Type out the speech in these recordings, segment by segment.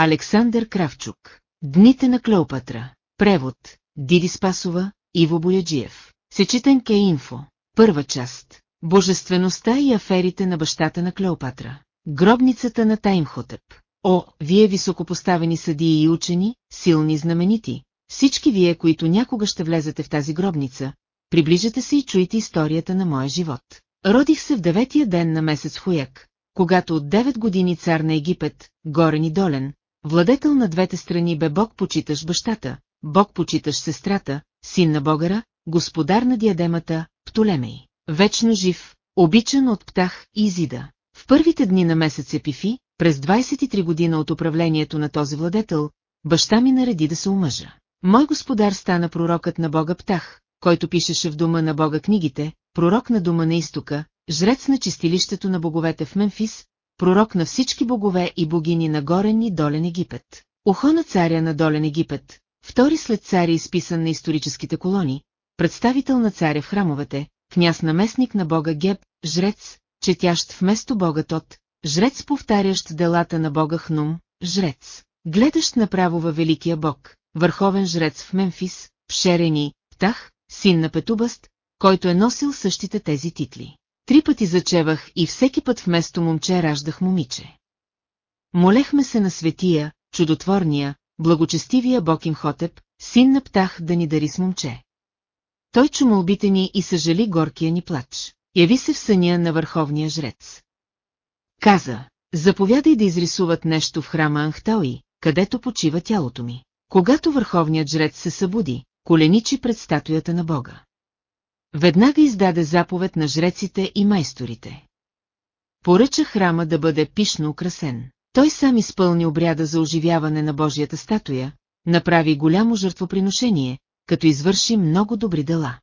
Александър Кравчук. Дните на Клеопатра. Превод. Диди Спасова, Иво Бояджиев. Сечетен Ке Инфо. Първа част. Божествеността и аферите на бащата на Клеопатра. Гробницата на Таймхотеп. О, вие високопоставени съдии и учени, силни и знаменити, всички вие, които някога ще влезете в тази гробница, приближете се и чуйте историята на моя живот. Родих се в деветия ден на месец Хуяк, когато от 9 години цар на Египет, горен и долен, владетел на двете страни бе Бог почиташ бащата, Бог почиташ сестрата, син на Богара, господар на диадемата, Птолемей, вечно жив, обичан от Птах и Изида. В първите дни на месец Епифи, през 23 година от управлението на този владетел, баща ми нареди да се омъжа. Мой господар стана пророкът на Бога Птах, който пишеше в дома на Бога книгите, пророк на дома на изтока, жрец на чистилището на боговете в Мемфис, пророк на всички богове и богини на горен и долен Египет. Ухо на царя на долен Египет, втори след царя изписан на историческите колони, представител на царя в храмовете, княз наместник на бога Геб, жрец, четящ вместо бога Тот, жрец повтарящ делата на бога Хнум, жрец, гледащ направо във великия бог, върховен жрец в Мемфис, в Шерени, Птах, син на Петубаст, който е носил същите тези титли. Три пъти зачевах и всеки път вместо момче раждах момиче. Молехме се на светия, чудотворния, благочестивия бог Имхотеп, син на Птах да ни дари с момче. Той чу молбите ни и съжали горкия ни плач. Яви се в съня на върховния жрец. Каза, заповядай да изрисуват нещо в храма Анхтауи, където почива тялото ми. Когато върховният жрец се събуди, коленичи пред статуята на Бога. Веднага издаде заповед на жреците и майсторите. Поръча храма да бъде пишно украсен. Той сам изпълни обряда за оживяване на Божията статуя, направи голямо жертвоприношение, като извърши много добри дела.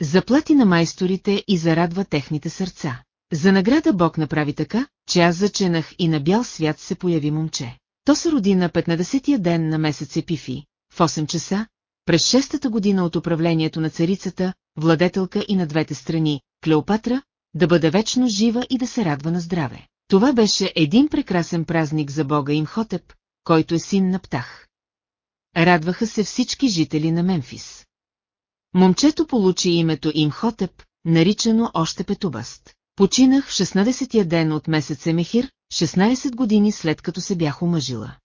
Заплати на майсторите и зарадва техните сърца. За награда Бог направи така, че аз заченах и на бял свят се появи момче. То се роди на 15-я ден на месец Епифи, в 8 часа, през шестата година от управлението на царицата, владетелка и на двете страни, Клеопатра, да бъде вечно жива и да се радва на здраве. Това беше един прекрасен празник за бога Имхотеп, който е син на Птах. Радваха се всички жители на Мемфис. Момчето получи името Имхотеп, наричано още Петубаст. Починах в 16-я ден от месец Емехир, 16 години след като се бях омъжила.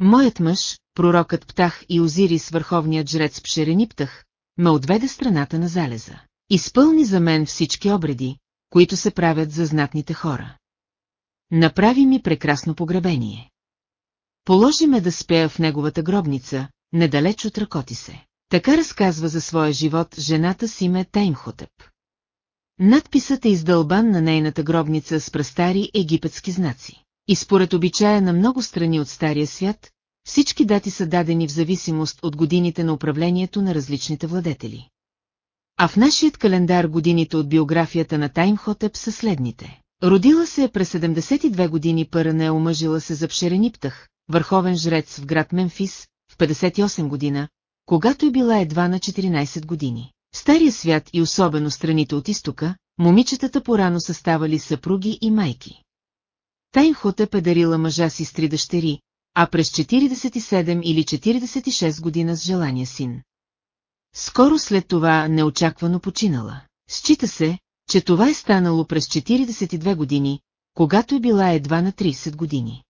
Моят мъж, пророкът Птах и Озирис, върховният жрец Пшерениптах, ме отведе страната на залеза. Изпълни за мен всички обреди, които се правят за знатните хора. Направи ми прекрасно погребение. Положи ме да спея в неговата гробница, недалеч от ръкоти се. Така разказва за своя живот жената си ме Таймхотеп. Надписът е издълбан на нейната гробница с прастари египетски знаци. И според обичая на много страни от Стария свят, всички дати са дадени в зависимост от годините на управлението на различните владетели. А в нашият календар годините от биографията на Таймхотеп са следните. Родила се е през 72 години Паране е омъжила се за Пшерениптах, върховен жрец в град Мемфис, в 58 година, когато е била едва на 14 години. В Стария свят и особено страните от изтока, момичетата порано са ставали съпруги и майки. Таймхотеп е дарила мъжа си с три дъщери, а през 47 или 46 година с желания син. Скоро след това неочаквано починала. Счита се, че това е станало през 42 години, когато е била едва на 30 години.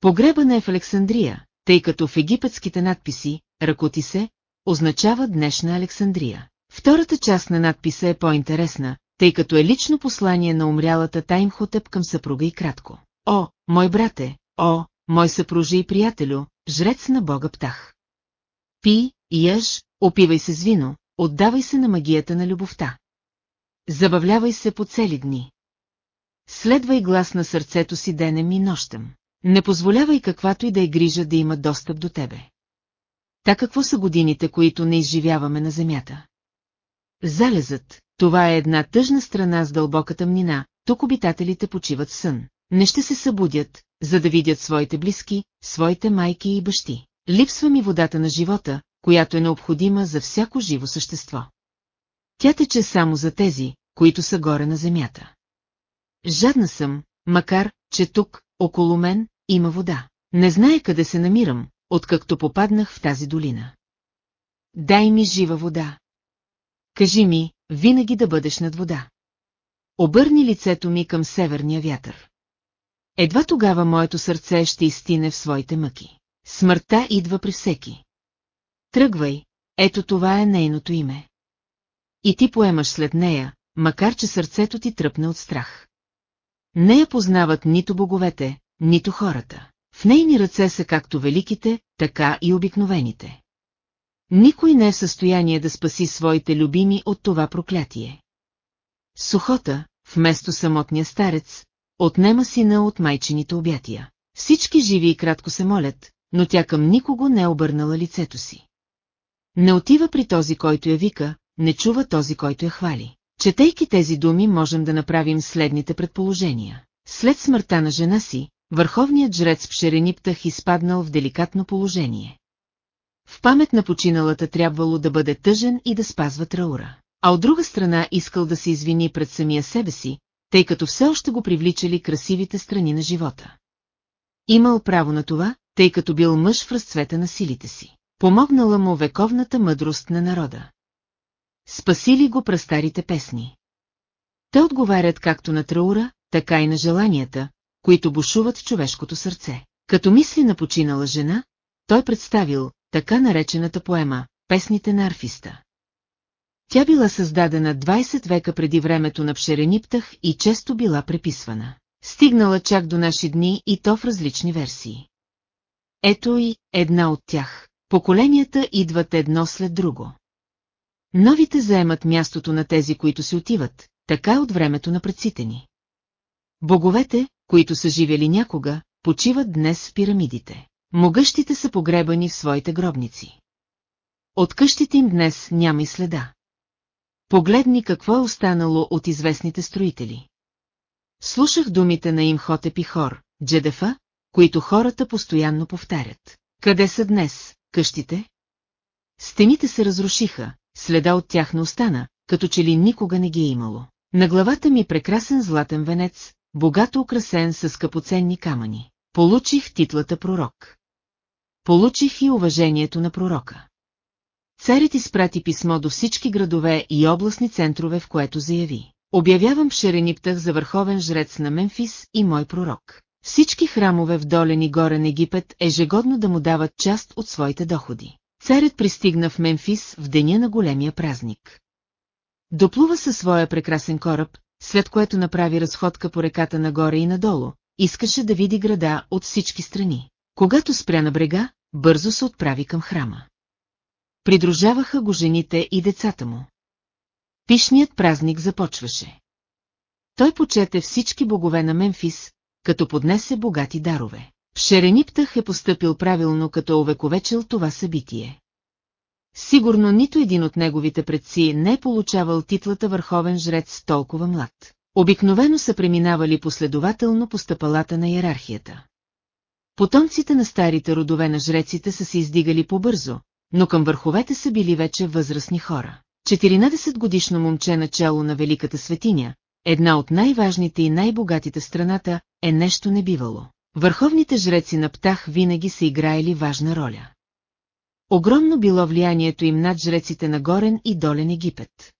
Погребана е в Александрия, тъй като в египетските надписи «Ръкоти се» означава днешна Александрия. Втората част на надписа е по-интересна, тъй като е лично послание на умрялата Таймхотеп към съпруга и кратко. О, мой брате, о, мой съпружи и приятелю, жрец на бога Птах. Пи, яж, опивай се с вино, отдавай се на магията на любовта. Забавлявай се по цели дни. Следвай глас на сърцето си денем и нощем. Не позволявай каквато и да е грижа да има достъп до тебе. Та какво са годините, които не изживяваме на земята? Залезът, това е една тъжна страна с дълбока тъмнина, тук обитателите почиват сън. Не ще се събудят, за да видят своите близки, своите майки и бащи. Липсва ми водата на живота, която е необходима за всяко живо същество. Тя тече само за тези, които са горе на земята. Жадна съм, макар, че тук, около мен, има вода. Не знае къде се намирам, откакто попаднах в тази долина. Дай ми жива вода. Кажи ми, винаги да бъдеш над вода. Обърни лицето ми към северния вятър. Едва тогава моето сърце ще изтине в своите мъки. Смъртта идва при всеки. Тръгвай, ето това е нейното име. И ти поемаш след нея, макар че сърцето ти тръпне от страх. Не я познават нито боговете, нито хората. В нейни ръце са както великите, така и обикновените. Никой не е в състояние да спаси своите любими от това проклятие. Сухота, вместо самотния старец, отнема сина от майчините обятия. Всички живи и кратко се молят, но тя към никого не е обърнала лицето си. Не отива при този, който я вика, не чува този, който я хвали. Четейки тези думи можем да направим следните предположения. След смъртта на жена си, върховният жрец Пшерениптах изпаднал в деликатно положение. В памет на починалата трябвало да бъде тъжен и да спазва траура. А от друга страна искал да се извини пред самия себе си, тъй като все още го привличали красивите страни на живота. Имал право на това, тъй като бил мъж в разцвета на силите си. Помогнала му вековната мъдрост на народа. Спасили го прастарите песни. Те отговарят както на траура, така и на желанията, които бушуват в човешкото сърце. Като мисли на починала жена, той представил така наречената поема «Песните на арфиста». Тя била създадена 20 века преди времето на Пшерениптах и често била преписвана. Стигнала чак до наши дни и то в различни версии. Ето и една от тях. Поколенията идват едно след друго. Новите заемат мястото на тези, които си отиват, така от времето на предците ни. Боговете, които са живели някога, почиват днес в пирамидите. Могъщите са погребани в своите гробници. От къщите им днес няма и следа. Погледни какво е останало от известните строители. Слушах думите на Имхотеп и Хор, Джедефа, които хората постоянно повтарят. Къде са днес, къщите? Стените се разрушиха, следа от тях не остана, като че ли никога не ги е имало. На главата ми прекрасен златен венец, богато украсен с скъпоценни камъни. Получих титлата пророк. Получих и уважението на пророка. Царят изпрати писмо до всички градове и областни центрове, в което заяви. Обявявам Шерениптах за върховен жрец на Мемфис и мой пророк. Всички храмове в долен и горен Египет ежегодно да му дават част от своите доходи. Царят пристигна в Мемфис в деня на големия празник. Доплува със своя прекрасен кораб, след което направи разходка по реката нагоре и надолу, искаше да види града от всички страни. Когато спря на брега, бързо се отправи към храма. Придружаваха го жените и децата му. Пишният празник започваше. Той почете всички богове на Мемфис, като поднесе богати дарове. Шерениптах е поступил правилно, като овековечил това събитие. Сигурно нито един от неговите предци не е получавал титлата върховен жрец толкова млад. Обикновено са преминавали последователно по стъпалата на иерархията. Потомците на старите родове на жреците са се издигали побързо, но към върховете са били вече възрастни хора. 14 годишно момче начало на Великата светиня, една от най-важните и най-богатите страната, е нещо небивало. Върховните жреци на Птах винаги са играели важна роля. Огромно било влиянието им над жреците на Горен и Долен Египет.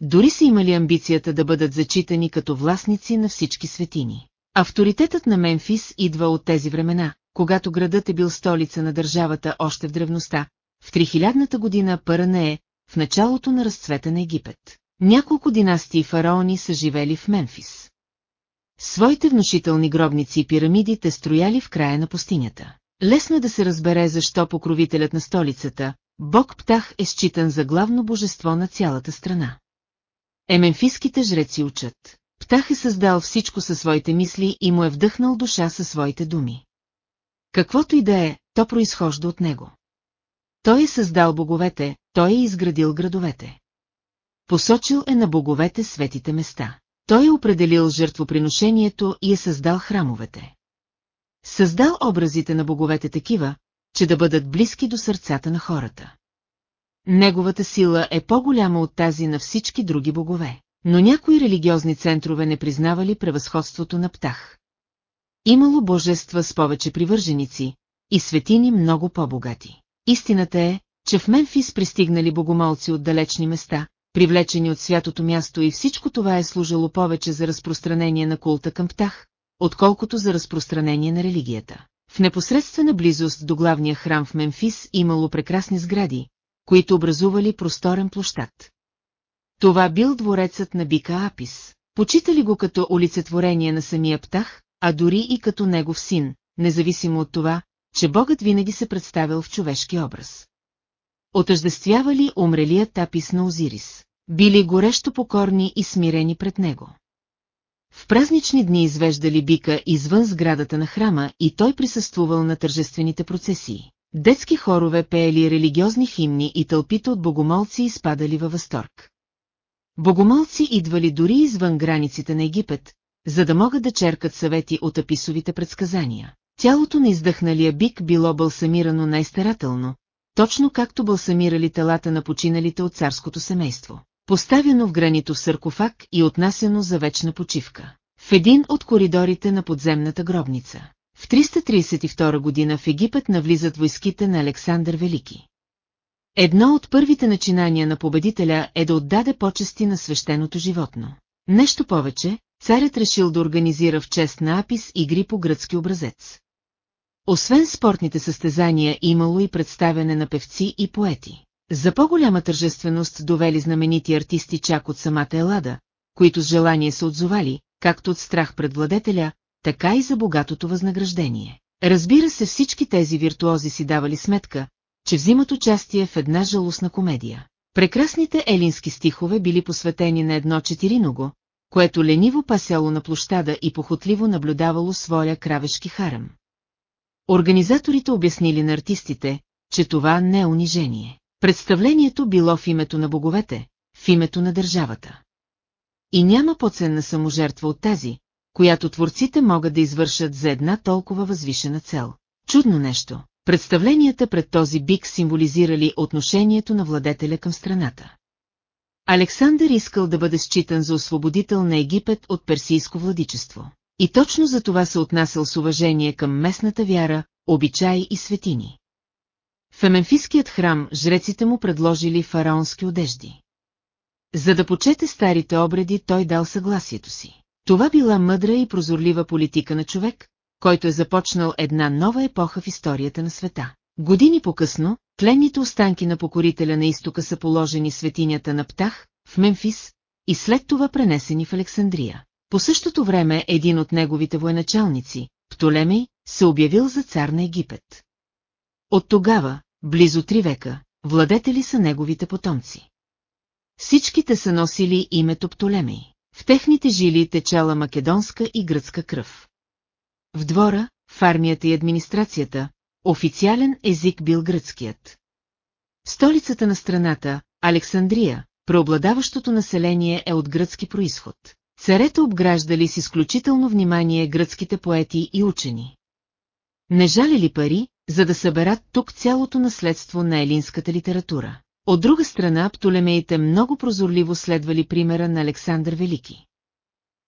Дори са имали амбицията да бъдат зачитани като властници на всички светини. Авторитетът на Мемфис идва от тези времена, когато градът е бил столица на държавата още в древността, в 3000-та година Паранее, в началото на разцвета на Египет. Няколко династии фараони са живели в Мемфис. Своите внушителни гробници и пирамиди те строяли в края на пустинята. Лесно е да се разбере защо покровителят на столицата, Бог Птах е считан за главно божество на цялата страна. Емемфиските жреци учат. Птах е създал всичко със своите мисли и му е вдъхнал душа със своите думи. Каквото и да е, то произхожда от него. Той е създал боговете, той е изградил градовете. Посочил е на боговете светите места. Той е определил жертвоприношението и е създал храмовете. Създал образите на боговете такива, че да бъдат близки до сърцата на хората. Неговата сила е по-голяма от тази на всички други богове, но някои религиозни центрове не признавали превъзходството на Птах. Имало божества с повече привърженици и светини много по-богати. Истината е, че в Мемфис пристигнали богомолци от далечни места, привлечени от святото място и всичко това е служило повече за разпространение на култа към птах, отколкото за разпространение на религията. В непосредствена близост до главния храм в Мемфис имало прекрасни сгради, които образували просторен площад. Това бил дворецът на Бика Апис. Почитали го като олицетворение на самия птах, а дори и като негов син, независимо от това, че Богът винаги се представил в човешки образ. Отъждествявали умрелият Апис на Озирис. Били горещо покорни и смирени пред него. В празнични дни извеждали бика извън сградата на храма и той присъствувал на тържествените процесии. Детски хорове пеели религиозни химни и тълпите от богомолци изпадали във възторг. Богомолци идвали дори извън границите на Египет, за да могат да черкат съвети от аписовите предсказания. Тялото на издъхналия бик било балсамирано най-старателно, точно както балсамирали телата на починалите от царското семейство поставено в гранито в саркофаг и отнасено за вечна почивка. В един от коридорите на подземната гробница. В 332 година в Египет навлизат войските на Александър Велики. Едно от първите начинания на победителя е да отдаде почести на свещеното животно. Нещо повече, царят решил да организира в чест на Апис игри по гръцки образец. Освен спортните състезания имало и представяне на певци и поети. За по-голяма тържественост довели знаменити артисти чак от самата Елада, които с желание се отзовали, както от страх пред владетеля, така и за богатото възнаграждение. Разбира се, всички тези виртуози си давали сметка, че взимат участие в една жалостна комедия. Прекрасните елински стихове били посветени на едно четириного, което лениво пасяло на площада и похотливо наблюдавало своя кравешки харем. Организаторите обяснили на артистите, че това не е унижение. Представлението било в името на боговете, в името на държавата. И няма по-ценна саможертва от тази, която творците могат да извършат за една толкова възвишена цел. Чудно нещо. Представленията пред този бик символизирали отношението на владетеля към страната. Александър искал да бъде считан за освободител на Египет от персийско владичество. И точно за това се отнасял с уважение към местната вяра, обичаи и светини. В Еменфиският храм жреците му предложили фараонски одежди. За да почете старите обреди, той дал съгласието си. Това била мъдра и прозорлива политика на човек, който е започнал една нова епоха в историята на света. Години по-късно, тленните останки на покорителя на изтока са положени светинята на Птах, в Мемфис, и след това пренесени в Александрия. По същото време един от неговите военачалници, Птолемей, се обявил за цар на Египет. От тогава, близо три века, владетели са неговите потомци. Всичките са носили името Птолемей. В техните жили течала македонска и гръцка кръв. В двора, в армията и администрацията, официален език бил гръцкият. В столицата на страната, Александрия, преобладаващото население е от гръцки происход. Царете обграждали с изключително внимание гръцките поети и учени. Не жалили пари, за да съберат тук цялото наследство на елинската литература. От друга страна, Птолемеите много прозорливо следвали примера на Александър Велики.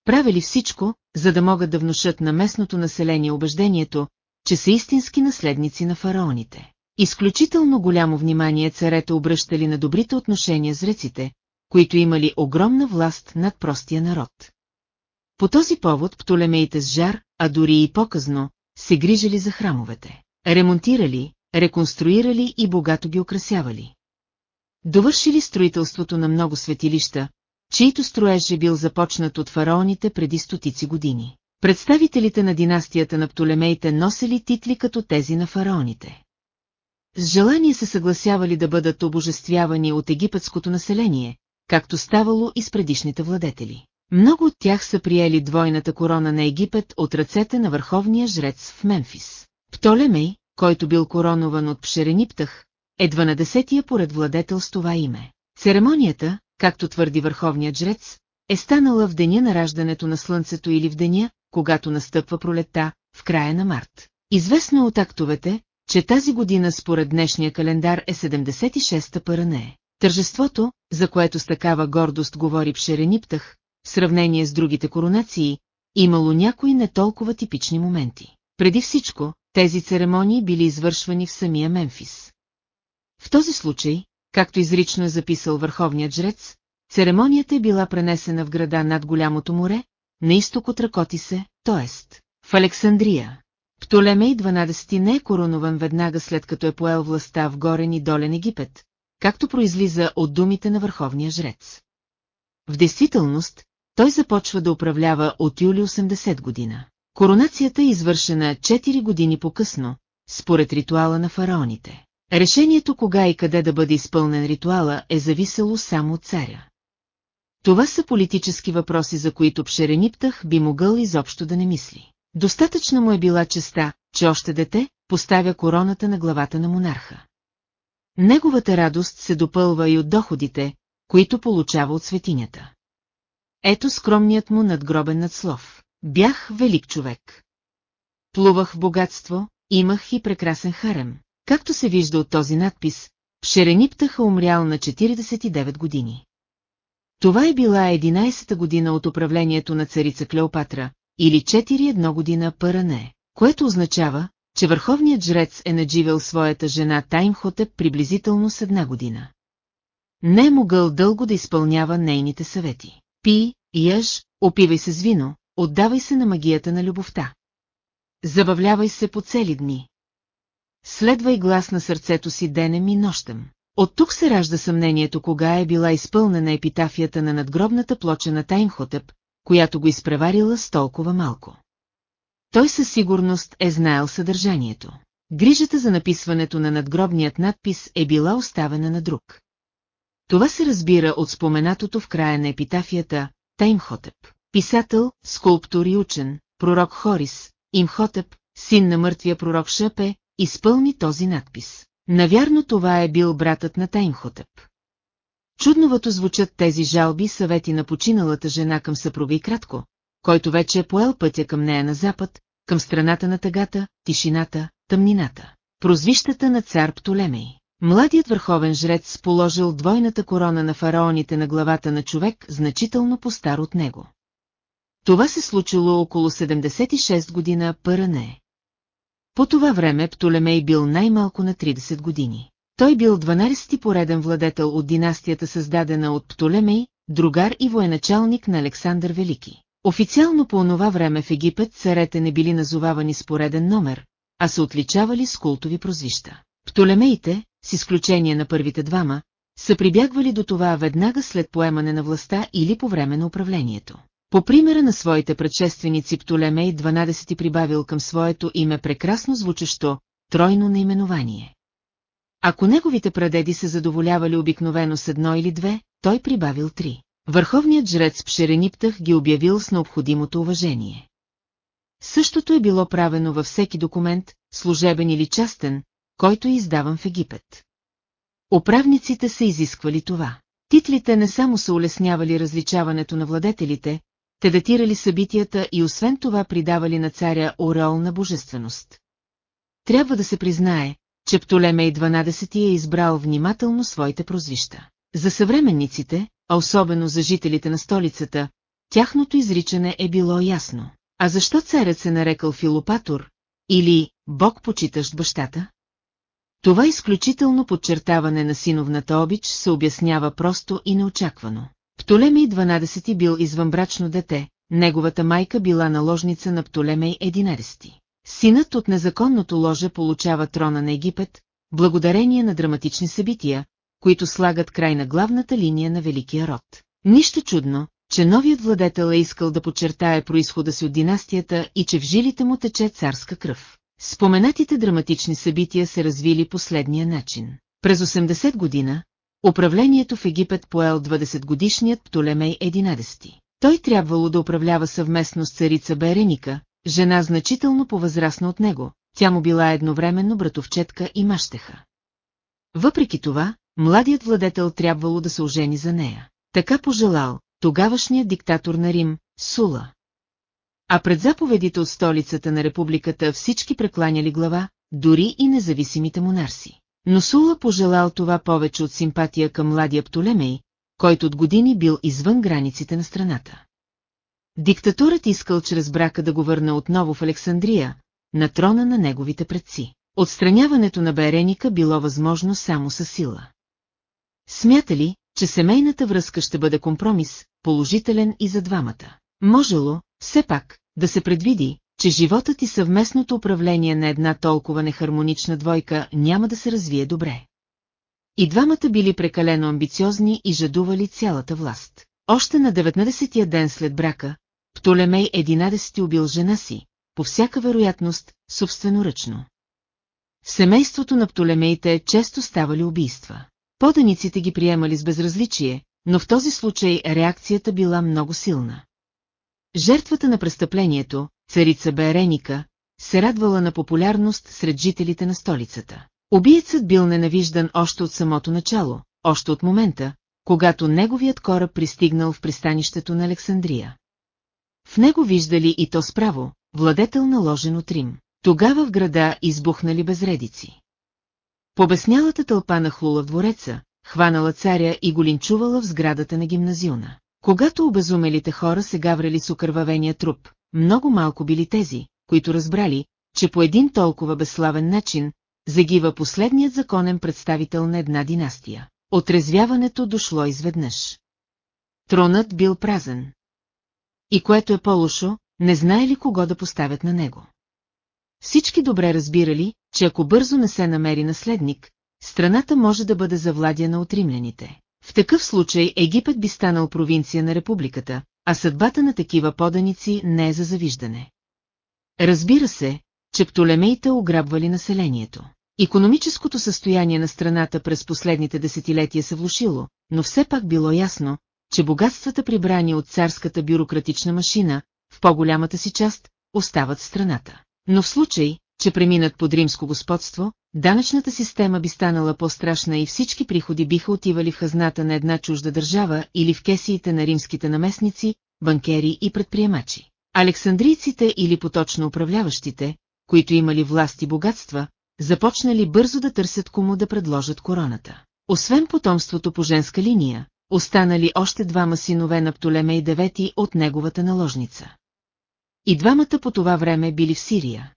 Правили всичко, за да могат да внушат на местното население убеждението, че са истински наследници на фараоните. Изключително голямо внимание царете обръщали на добрите отношения с реците, които имали огромна власт над простия народ. По този повод Птолемеите с жар, а дори и по-късно, се грижали за храмовете ремонтирали, реконструирали и богато ги украсявали. Довършили строителството на много светилища, чието строеж е бил започнат от фараоните преди стотици години. Представителите на династията на Птолемеите носили титли като тези на фараоните. С желание се съгласявали да бъдат обожествявани от египетското население, както ставало и с предишните владетели. Много от тях са приели двойната корона на Египет от ръцете на върховния жрец в Мемфис. Птолемей, който бил коронован от Пшерениптах, е 12-тия поред владетел с това име. Церемонията, както твърди върховният жрец, е станала в деня на раждането на слънцето или в деня, когато настъпва пролетта, в края на март. Известно от актовете, че тази година според днешния календар е 76-та паране. Тържеството, за което с такава гордост говори Пшерениптах, в сравнение с другите коронации, имало някои не толкова типични моменти. Преди всичко, тези церемонии били извършвани в самия Мемфис. В този случай, както изрично е записал върховният жрец, церемонията е била пренесена в града над голямото море, на изток от Ракотисе, т.е. в Александрия. Птолемей 12 не е коронован веднага след като е поел властта в горен и долен Египет, както произлиза от думите на върховния жрец. В действителност, той започва да управлява от юли 80 година. Коронацията е извършена 4 години по-късно, според ритуала на фараоните. Решението кога и къде да бъде изпълнен ритуала е зависело само от царя. Това са политически въпроси, за които Пшерениптах би могъл изобщо да не мисли. Достатъчно му е била честа, че още дете поставя короната на главата на монарха. Неговата радост се допълва и от доходите, които получава от светинята. Ето скромният му надгробен надслов. Бях велик човек. Плувах в богатство, имах и прекрасен харем. Както се вижда от този надпис, Пшерениптаха умрял на 49 години. Това е била 11-та година от управлението на царица Клеопатра, или 4-1 година Паране, което означава, че върховният жрец е надживел своята жена Таймхотеп приблизително с една година. Не е могъл дълго да изпълнява нейните съвети. Пи, яж, опивай се с вино, отдавай се на магията на любовта. Забавлявай се по цели дни. Следвай глас на сърцето си денем и нощем. От тук се ражда съмнението кога е била изпълнена епитафията на надгробната плоча на Таймхотеп, която го изпреварила с толкова малко. Той със сигурност е знаел съдържанието. Грижата за написването на надгробният надпис е била оставена на друг. Това се разбира от споменатото в края на епитафията Таймхотеп. Писател, скулптор и учен, пророк Хорис, Имхотеп, син на мъртвия пророк Шапе, изпълни този надпис. Навярно това е бил братът на Таймхотеп. Чудновато звучат тези жалби съвети на починалата жена към съпруга и кратко, който вече е поел пътя към нея на запад, към страната на тъгата, тишината, тъмнината. Прозвищата на цар Птолемей. Младият върховен жрец положил двойната корона на фараоните на главата на човек, значително по-стар от него. Това се случило около 76 година Пъране. По това време Птолемей бил най-малко на 30 години. Той бил 12-ти пореден владетел от династията създадена от Птолемей, другар и военачалник на Александър Велики. Официално по онова време в Египет царете не били назовавани с пореден номер, а се отличавали с култови прозвища. Птолемеите, с изключение на първите двама, са прибягвали до това веднага след поемане на властта или по време на управлението. По примера на своите предшественици Птолемей 12 прибавил към своето име прекрасно звучещо тройно наименование. Ако неговите прадеди се задоволявали обикновено с едно или две, той прибавил три. Върховният жрец Пшерениптах ги обявил с необходимото уважение. Същото е било правено във всеки документ, служебен или частен, който е издаван в Египет. Управниците са изисквали това. Титлите не само са улеснявали различаването на владетелите, те датирали събитията и освен това придавали на царя ореол на божественост. Трябва да се признае, че Птолемей 12 е избрал внимателно своите прозвища. За съвременниците, а особено за жителите на столицата, тяхното изричане е било ясно. А защо царят се нарекал Филопатор, или Бог почитащ бащата? Това изключително подчертаване на синовната обич се обяснява просто и неочаквано. Птолемей 12 бил извънбрачно дете, неговата майка била наложница на Птолемей 11. Синът от незаконното ложе получава трона на Египет, благодарение на драматични събития, които слагат край на главната линия на Великия род. Нищо чудно, че новият владетел е искал да подчертае происхода си от династията и че в жилите му тече царска кръв. Споменатите драматични събития се развили последния начин. През 80 година, управлението в Египет поел 20-годишният Птолемей 11. Той трябвало да управлява съвместно с царица Береника, жена значително по-възрастна от него, тя му била едновременно братовчетка и мащеха. Въпреки това, младият владетел трябвало да се ожени за нея. Така пожелал, тогавашният диктатор на Рим, Сула. А пред заповедите от столицата на републиката всички прекланяли глава, дори и независимите монарси. Но Сула пожелал това повече от симпатия към младия Птолемей, който от години бил извън границите на страната. Диктаторът искал чрез брака да го върне отново в Александрия, на трона на неговите предци. Отстраняването на Береника било възможно само със сила. Смята ли, че семейната връзка ще бъде компромис, положителен и за двамата? Можело, все пак, да се предвиди, че животът и съвместното управление на една толкова нехармонична двойка няма да се развие добре. И двамата били прекалено амбициозни и жадували цялата власт. Още на 19-я ден след брака, Птолемей 11 убил жена си, по всяка вероятност, собственоръчно. В семейството на Птолемеите често ставали убийства. Поданиците ги приемали с безразличие, но в този случай реакцията била много силна. Жертвата на престъплението, царица Береника, се радвала на популярност сред жителите на столицата. Убиецът бил ненавиждан още от самото начало, още от момента, когато неговият кораб пристигнал в пристанището на Александрия. В него виждали и то справо, владетел наложен от Рим. Тогава в града избухнали безредици. Побеснялата тълпа на хлула в двореца, хванала царя и го линчувала в сградата на гимназиона. Когато обезумелите хора се гаврали с окървавения труп, много малко били тези, които разбрали, че по един толкова безславен начин загива последният законен представител на една династия. Отрезвяването дошло изведнъж. Тронът бил празен. И което е по-лошо, не знае ли кого да поставят на него. Всички добре разбирали, че ако бързо не се намери наследник, страната може да бъде завладяна от римляните. В такъв случай Египет би станал провинция на републиката, а съдбата на такива поданици не е за завиждане. Разбира се, че птолемеите ограбвали населението. Економическото състояние на страната през последните десетилетия се влушило, но все пак било ясно, че богатствата прибрани от царската бюрократична машина, в по-голямата си част, остават в страната. Но в случай, че преминат под римско господство, данъчната система би станала по-страшна и всички приходи биха отивали в хазната на една чужда държава или в кесиите на римските наместници, банкери и предприемачи. Александрийците или поточно управляващите, които имали власт и богатства, започнали бързо да търсят кому да предложат короната. Освен потомството по женска линия, останали още двама синове на Птолемей IX от неговата наложница. И двамата по това време били в Сирия.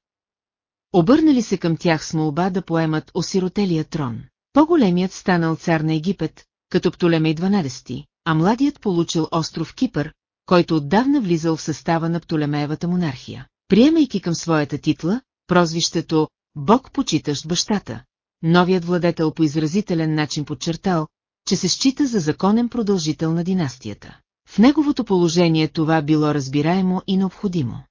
Обърнали се към тях с молба да поемат осиротелия трон. По-големият станал цар на Египет, като Птолемей 12, а младият получил остров Кипър, който отдавна влизал в състава на Птолемеевата монархия. Приемайки към своята титла, прозвището «Бог почитащ бащата», новият владетел по изразителен начин подчертал, че се счита за законен продължител на династията. В неговото положение това било разбираемо и необходимо.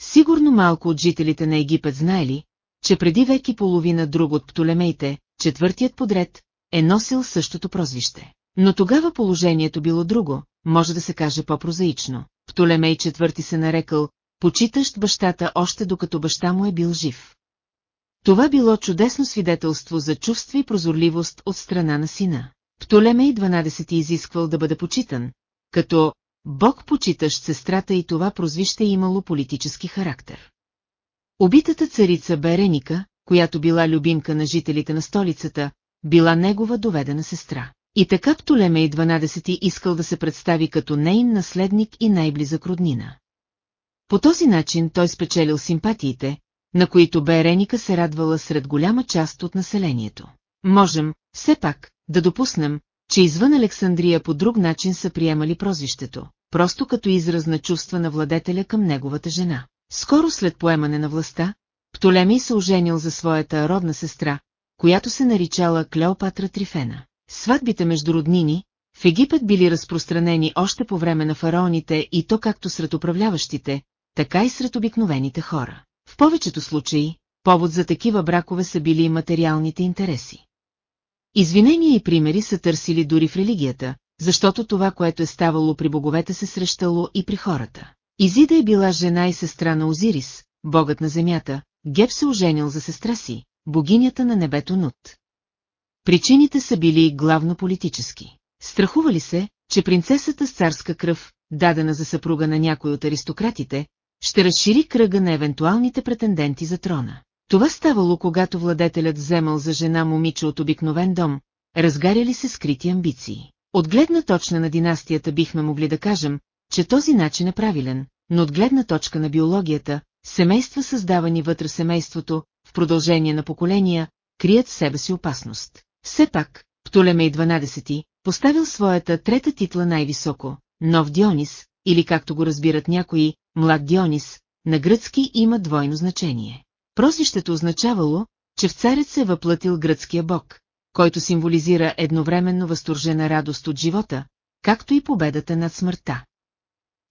Сигурно малко от жителите на Египет знаели, че преди век и половина друг от Птолемейте, четвъртият подред, е носил същото прозвище. Но тогава положението било друго, може да се каже по-прозаично. Птолемей четвърти се нарекал, почитащ бащата още докато баща му е бил жив. Това било чудесно свидетелство за чувство и прозорливост от страна на сина. Птолемей 12 изисквал да бъде почитан, като Бог почитащ сестрата и това прозвище имало политически характер. Убитата царица Береника, която била любимка на жителите на столицата, била негова доведена сестра. И така Птолемей 12 искал да се представи като нейн наследник и най-близък роднина. По този начин той спечелил симпатиите, на които Береника се радвала сред голяма част от населението. Можем, все пак, да допуснем, че извън Александрия по друг начин са приемали прозвището, просто като израз на чувства на владетеля към неговата жена. Скоро след поемане на властта, Птолемий се оженил за своята родна сестра, която се наричала Клеопатра Трифена. Сватбите между роднини, в Египет били разпространени още по време на фараоните и то както сред управляващите, така и сред обикновените хора. В повечето случаи, повод за такива бракове са били материалните интереси. Извинения и примери са търсили дори в религията, защото това, което е ставало при боговете, се срещало и при хората. Изида е била жена и сестра на Озирис, богът на земята, Геб се оженил за сестра си, богинята на небето Нут. Причините са били главно политически. Страхували се, че принцесата с царска кръв, дадена за съпруга на някой от аристократите, ще разшири кръга на евентуалните претенденти за трона. Това ставало, когато владетелят вземал за жена момиче от обикновен дом, разгаряли се скрити амбиции. От гледна точна на династията бихме могли да кажем, че този начин е правилен, но от гледна точка на биологията, семейства създавани вътре семейството, в продължение на поколения, крият в себе си опасност. Все пак, Птолемей 12 поставил своята трета титла най-високо, нов Дионис, или както го разбират някои, млад Дионис, на гръцки има двойно значение. Просището означавало, че в царят се е въплатил гръцкия бог, който символизира едновременно възторжена радост от живота, както и победата над смъртта.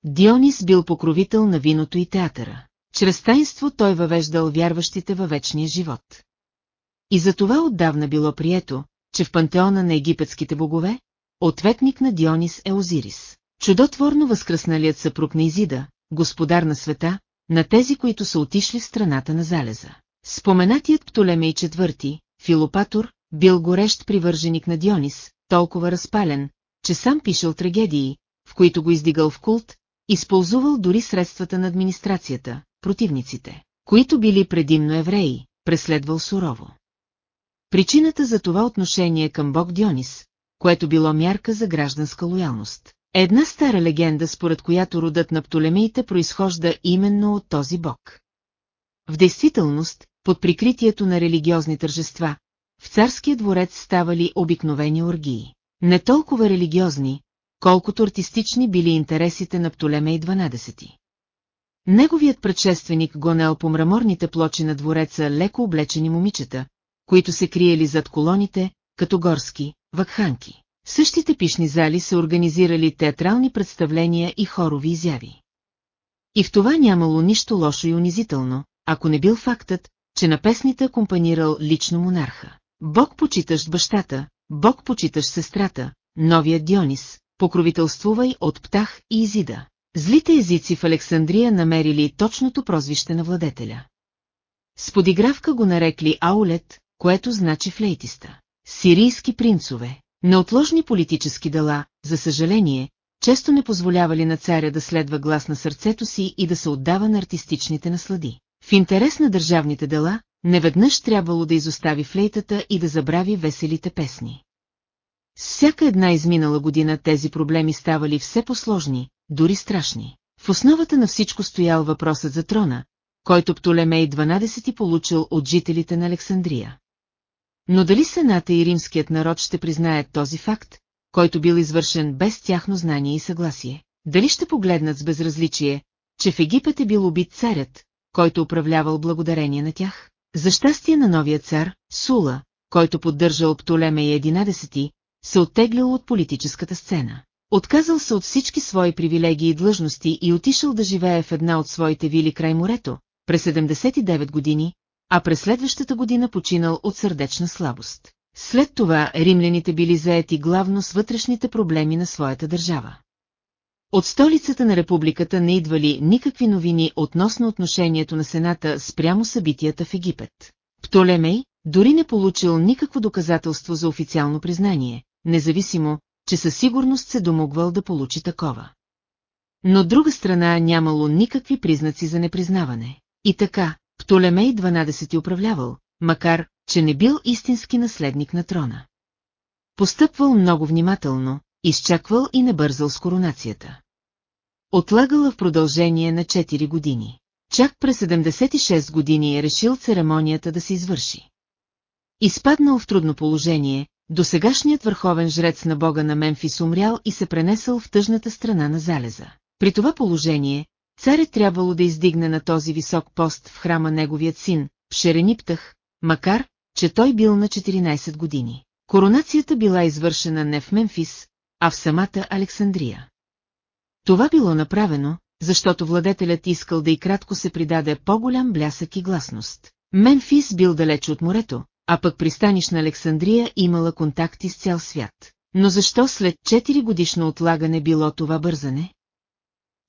Дионис бил покровител на виното и театъра. Чрез таинство той въвеждал вярващите във вечния живот. И за това отдавна било прието, че в пантеона на египетските богове, ответник на Дионис е Озирис. Чудотворно възкръсналият съпруг на Изида, господар на света, на тези, които са отишли в страната на залеза. Споменатият Птолемей IV, Филопатор, бил горещ привърженик на Дионис, толкова разпален, че сам пишел трагедии, в които го издигал в култ, използвал дори средствата на администрацията, противниците, които били предимно евреи, преследвал сурово. Причината за това отношение към бог Дионис, което било мярка за гражданска лоялност. Една стара легенда, според която родът на Птолемеите произхожда именно от този бог. В действителност, под прикритието на религиозни тържества, в царския дворец ставали обикновени оргии. Не толкова религиозни, колкото артистични били интересите на Птолемей 12. Неговият предшественик гонел по мраморните плочи на двореца леко облечени момичета, които се криели зад колоните, като горски, вакханки. Същите пишни зали се организирали театрални представления и хорови изяви. И в това нямало нищо лошо и унизително, ако не бил фактът, че на песните акомпанирал лично монарха. Бог почиташ бащата, Бог почиташ сестрата, новият Дионис, покровителствувай от Птах и Изида. Злите езици в Александрия намерили точното прозвище на владетеля. С подигравка го нарекли Аулет, което значи флейтиста. Сирийски принцове, неотложни политически дела, за съжаление, често не позволявали на царя да следва глас на сърцето си и да се отдава на артистичните наслади. В интерес на държавните дела, неведнъж трябвало да изостави флейтата и да забрави веселите песни. С всяка една изминала година тези проблеми ставали все посложни, дори страшни. В основата на всичко стоял въпросът за трона, който Птолемей 12 получил от жителите на Александрия. Но дали Сената и римският народ ще признаят този факт, който бил извършен без тяхно знание и съгласие? Дали ще погледнат с безразличие, че в Египет е бил убит царят, който управлявал благодарение на тях? За щастие на новия цар, Сула, който поддържал Птолемей 11, се оттеглял от политическата сцена. Отказал се от всички свои привилегии и длъжности и отишъл да живее в една от своите вили край морето, през 79 години, а през следващата година починал от сърдечна слабост. След това римляните били заети главно с вътрешните проблеми на своята държава. От столицата на републиката не идвали никакви новини относно отношението на Сената спрямо събитията в Египет. Птолемей дори не получил никакво доказателство за официално признание, независимо, че със сигурност се домогвал да получи такова. Но друга страна нямало никакви признаци за непризнаване. И така, Птолемей 12 управлявал, макар, че не бил истински наследник на трона. Постъпвал много внимателно, изчаквал и не бързал с коронацията. Отлагала в продължение на 4 години. Чак през 76 години е решил церемонията да се извърши. Изпаднал в трудно положение, досегашният върховен жрец на бога на Мемфис умрял и се пренесъл в тъжната страна на залеза. При това положение, царят трябвало да издигне на този висок пост в храма неговият син, Пшерениптах, макар, че той бил на 14 години. Коронацията била извършена не в Мемфис, а в самата Александрия. Това било направено, защото владетелят искал да и кратко се придаде по-голям блясък и гласност. Мемфис бил далеч от морето, а пък пристанищна Александрия имала контакти с цял свят. Но защо след 4 годишно отлагане било това бързане?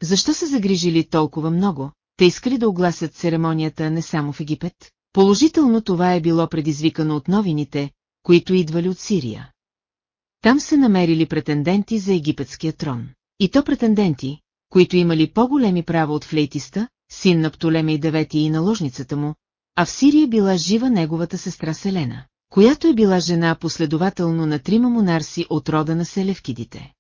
Защо се загрижили толкова много, те искали да огласят церемонията не само в Египет? Положително това е било предизвикано от новините, които идвали от Сирия. Там се намерили претенденти за египетския трон. И то претенденти, които имали по-големи права от флейтиста, син на Птолемей IX и наложницата му, а в Сирия била жива неговата сестра Селена, която е била жена последователно на трима монарси от рода на Селевкидите.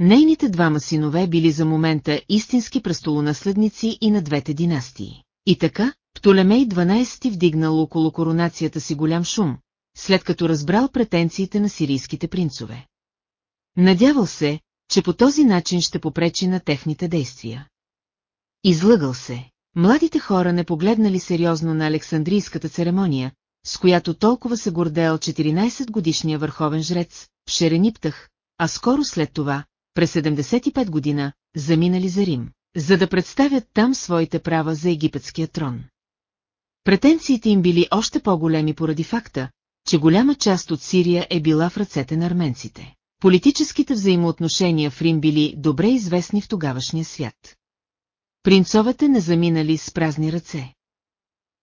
Нейните двама синове били за момента истински престолонаследници и на двете династии. И така, Птолемей 12 вдигнал около коронацията си голям шум, след като разбрал претенциите на сирийските принцове. Надявал се, че по този начин ще попречи на техните действия. Излъгал се. Младите хора не погледнали сериозно на Александрийската церемония, с която толкова се гордеел 14-годишния върховен жрец, Шерениптах, а скоро след това, през 75 година, заминали за Рим, за да представят там своите права за египетския трон. Претенциите им били още по-големи поради факта, че голяма част от Сирия е била в ръцете на арменците. Политическите взаимоотношения в Рим били добре известни в тогавашния свят. Принцовете не заминали с празни ръце.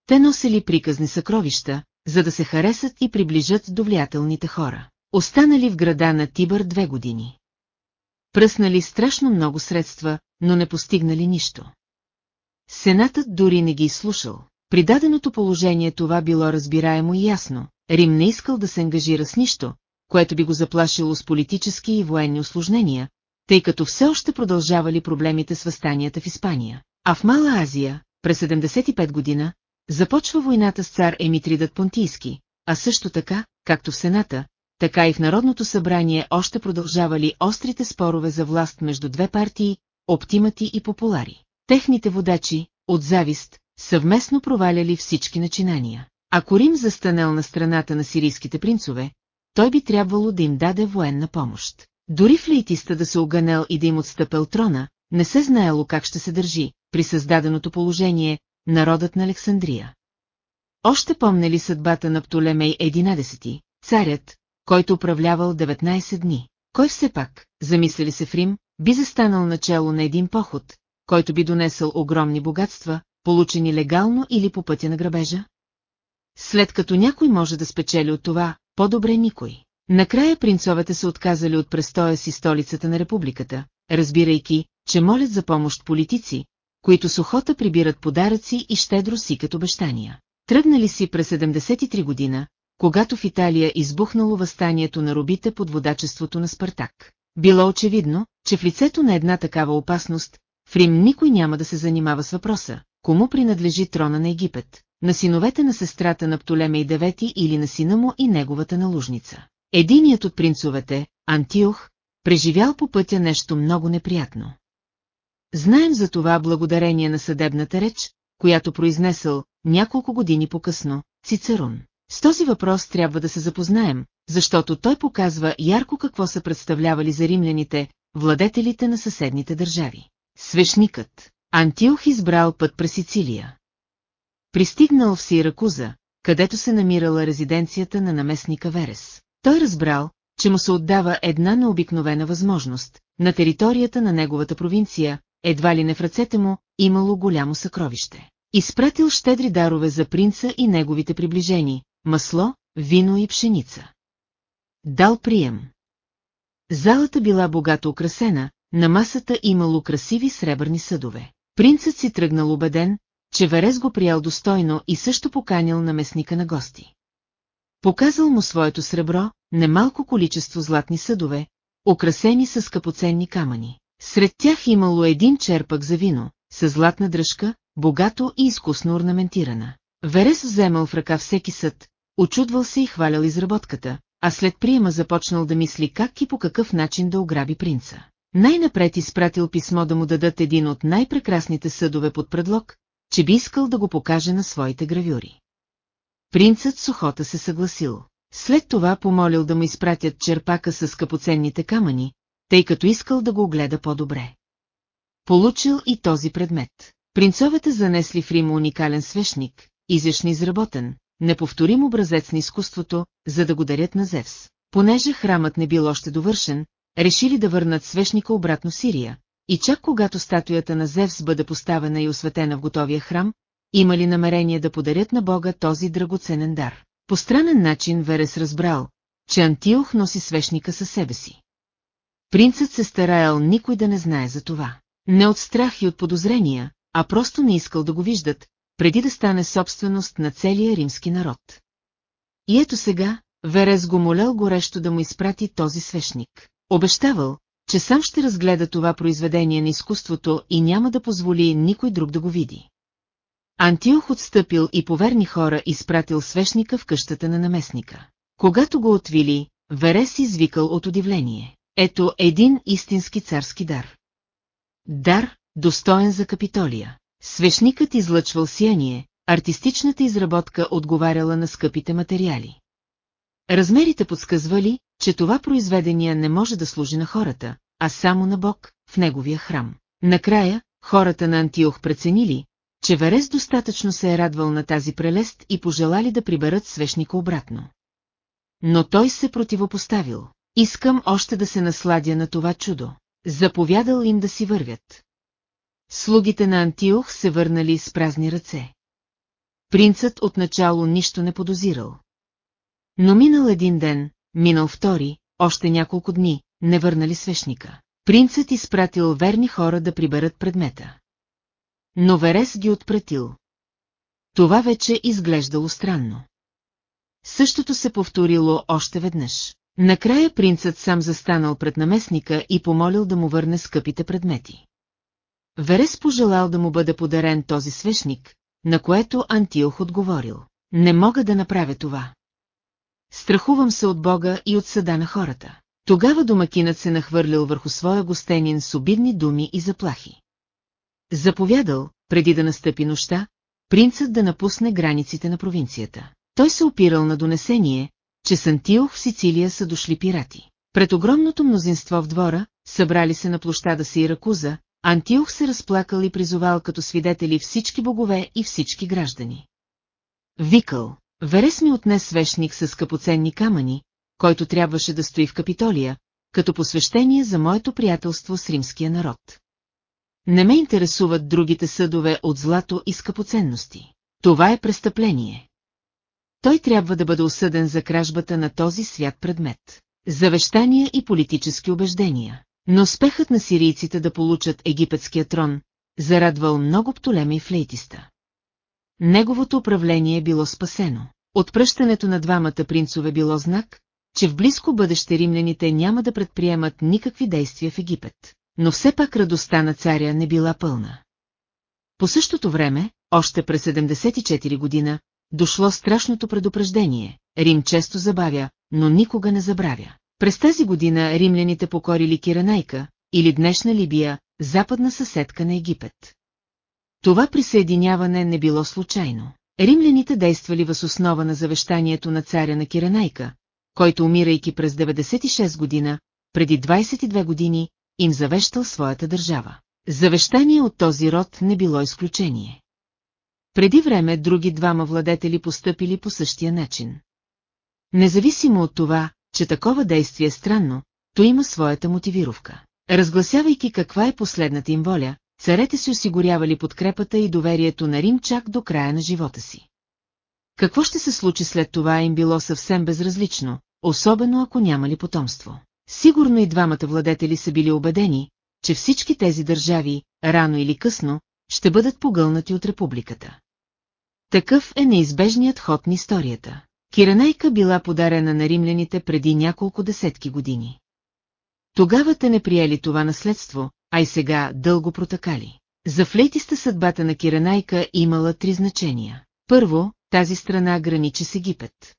Те носили приказни съкровища, за да се харесат и приближат до влиятелните хора. Останали в града на Тибър две години. Пръснали страшно много средства, но не постигнали нищо. Сенатът дори не ги слушал. При даденото положение това било разбираемо и ясно. Рим не искал да се ангажира с нищо, което би го заплашило с политически и военни осложнения, тъй като все още продължавали проблемите с възстанията в Испания. А в Мала Азия, през 75 година, започва войната с цар Емитридът Понтийски, а също така, както в Сената, така и в Народното събрание още продължавали острите спорове за власт между две партии, оптимати и популари. Техните водачи, от завист, съвместно проваляли всички начинания. Ако Рим застанел на страната на сирийските принцове, той би трябвало да им даде военна помощ. Дори флейтиста да се оганел и да им отстъпел трона, не се знаело как ще се държи, при създаденото положение, народът на Александрия. Още помнели съдбата на Птолемей 11, царят, който управлявал 19 дни. Кой все пак, замислили се в Рим, би застанал начало на един поход, който би донесъл огромни богатства, получени легално или по пътя на грабежа? След като някой може да спечели от това, по-добре никой. Накрая принцовете се отказали от престоя си столицата на републиката, разбирайки, че молят за помощ политици, които с охота прибират подаръци и щедро сикат обещания. Тръгнали си през 73 година, когато в Италия избухнало възстанието на робите под водачеството на Спартак. Било очевидно, че в лицето на една такава опасност, в Рим никой няма да се занимава с въпроса, кому принадлежи трона на Египет, на синовете на сестрата на Птолемей IX или на сина му и неговата налужница. Единият от принцовете, Антиох, преживял по пътя нещо много неприятно. Знаем за това благодарение на съдебната реч, която произнесъл няколко години по-късно, Цицерун. С този въпрос трябва да се запознаем, защото той показва ярко какво са представлявали за римляните, владетелите на съседните държави. Свещникът Антиох избрал път през Сицилия. Пристигнал в Сиракуза, където се намирала резиденцията на наместника Верес. Той разбрал, че му се отдава една необикновена възможност. На територията на неговата провинция, едва ли не в ръцете му, имало голямо съкровище. Изпратил щедри дарове за принца и неговите приближени, масло, вино и пшеница. Дал прием. Залата била богато украсена, на масата имало красиви сребърни съдове. Принцът си тръгнал убеден, че Верес го приял достойно и също поканил наместника на гости. Показал му своето сребро, немалко количество златни съдове, украсени с скъпоценни камъни. Сред тях имало един черпак за вино, с златна дръжка, богато и изкусно орнаментирана. Верес вземал в ръка всеки съд, очудвал се и хвалял изработката, а след приема започнал да мисли как и по какъв начин да ограби принца. Най-напред изпратил писмо да му дадат един от най-прекрасните съдове под предлог, че би искал да го покаже на своите гравюри. Принцът сухота се съгласил. След това помолил да му изпратят черпака с скъпоценните камъни, тъй като искал да го огледа по-добре. Получил и този предмет. Принцовете занесли в Рим уникален свещник, изящно изработен, неповторим образец на изкуството, за да го дарят на Зевс. Понеже храмът не бил още довършен, решили да върнат свещника обратно Сирия, и чак когато статуята на Зевс бъде поставена и осветена в готовия храм, имали намерение да подарят на Бога този драгоценен дар. По странен начин Верес разбрал, че Антиох носи свещника със себе си. Принцът се стараял никой да не знае за това. Не от страх и от подозрения, а просто не искал да го виждат, преди да стане собственост на целия римски народ. И ето сега, Верес го молял горещо да му изпрати този свещник. Обещавал, че сам ще разгледа това произведение на изкуството и няма да позволи никой друг да го види. Антиох отстъпил и поверни хора изпратил свещника в къщата на наместника. Когато го отвили, Верес извикал от удивление. Ето един истински царски дар. Дар, достоен за Капитолия. Свещникът излъчвал сияние, артистичната изработка отговаряла на скъпите материали. Размерите подсказвали, че това произведение не може да служи на хората, а само на Бог, в неговия храм. Накрая, хората на Антиох преценили, че Верес достатъчно се е радвал на тази прелест и пожелали да приберат свещника обратно. Но той се противопоставил. Искам още да се насладя на това чудо. Заповядал им да си вървят. Слугите на Антиох се върнали с празни ръце. Принцът отначало нищо не подозирал. Но минал един ден, минал втори, още няколко дни, не върнали свещника. Принцът изпратил верни хора да приберат предмета. Но Верес ги отпратил. Това вече изглеждало странно. Същото се повторило още веднъж. Накрая принцът сам застанал пред наместника и помолил да му върне скъпите предмети. Верес пожелал да му бъде подарен този свещник, на което Антиох отговорил. Не мога да направя това. Страхувам се от Бога и от съда на хората. Тогава домакинът се нахвърлил върху своя гостенин с обидни думи и заплахи. Заповядал, преди да настъпи нощта, принцът да напусне границите на провинцията. Той се опирал на донесение, че с Антиох в Сицилия са дошли пирати. Пред огромното мнозинство в двора, събрали се на площада си Иракуза, Антиох се разплакал и призовал като свидетели всички богове и всички граждани. Викал, Верес ми отне свещник с скъпоценни камъни, който трябваше да стои в Капитолия, като посвещение за моето приятелство с римския народ. Не ме интересуват другите съдове от злато и скъпоценности. Това е престъпление. Той трябва да бъде осъден за кражбата на този свят предмет. Завещания и политически убеждения. Но успехът на сирийците да получат египетския трон, зарадвал много птолема и флейтиста. Неговото управление било спасено. Отпръщането на двамата принцове било знак, че в близко бъдеще римляните няма да предприемат никакви действия в Египет. Но все пак радостта на царя не била пълна. По същото време, още през 74 година, дошло страшното предупреждение. Рим често забавя, но никога не забравя. През тази година римляните покорили Киранайка, или днешна Либия, западна съседка на Египет. Това присъединяване не било случайно. Римляните действали въз основа на завещанието на царя на Киранайка, който умирайки през 96 година, преди 22 години, им завещал своята държава. Завещание от този род не било изключение. Преди време други двама владетели постъпили по същия начин. Независимо от това, че такова действие е странно, то има своята мотивировка. Разгласявайки каква е последната им воля, царете си осигурявали подкрепата и доверието на Рим чак до края на живота си. Какво ще се случи след това им било съвсем безразлично, особено ако нямали потомство. Сигурно и двамата владетели са били убедени, че всички тези държави, рано или късно, ще бъдат погълнати от републиката. Такъв е неизбежният ход на историята. Киранайка била подарена на римляните преди няколко десетки години. Тогава те не приели това наследство, а и сега дълго протакали. За флейтиста съдбата на Киранайка имала три значения. Първо, тази страна граничи с Египет.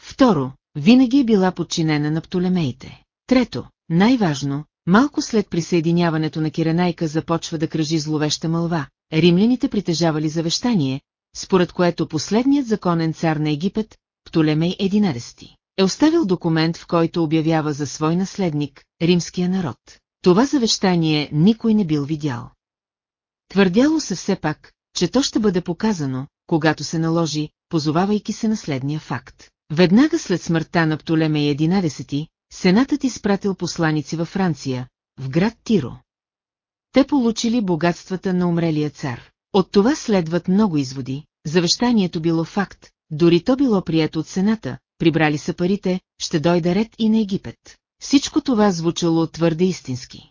Второ, винаги е била подчинена на Птолемеите. Трето, най-важно, малко след присъединяването на Киранайка започва да кръжи зловеща мълва. Римляните притежавали завещание, според което последният законен цар на Египет, Птолемей 11, е оставил документ, в който обявява за свой наследник римския народ. Това завещание никой не бил видял. Твърдяло се все пак, че то ще бъде показано, когато се наложи, позовавайки се на следния факт. Веднага след смъртта на Птолемей 11, Сенатът изпратил посланици във Франция, в град Тиро. Те получили богатствата на умрелия цар. От това следват много изводи, завещанието било факт, дори то било прието от Сената, прибрали са парите, ще дойде ред и на Египет. Всичко това звучало твърде истински.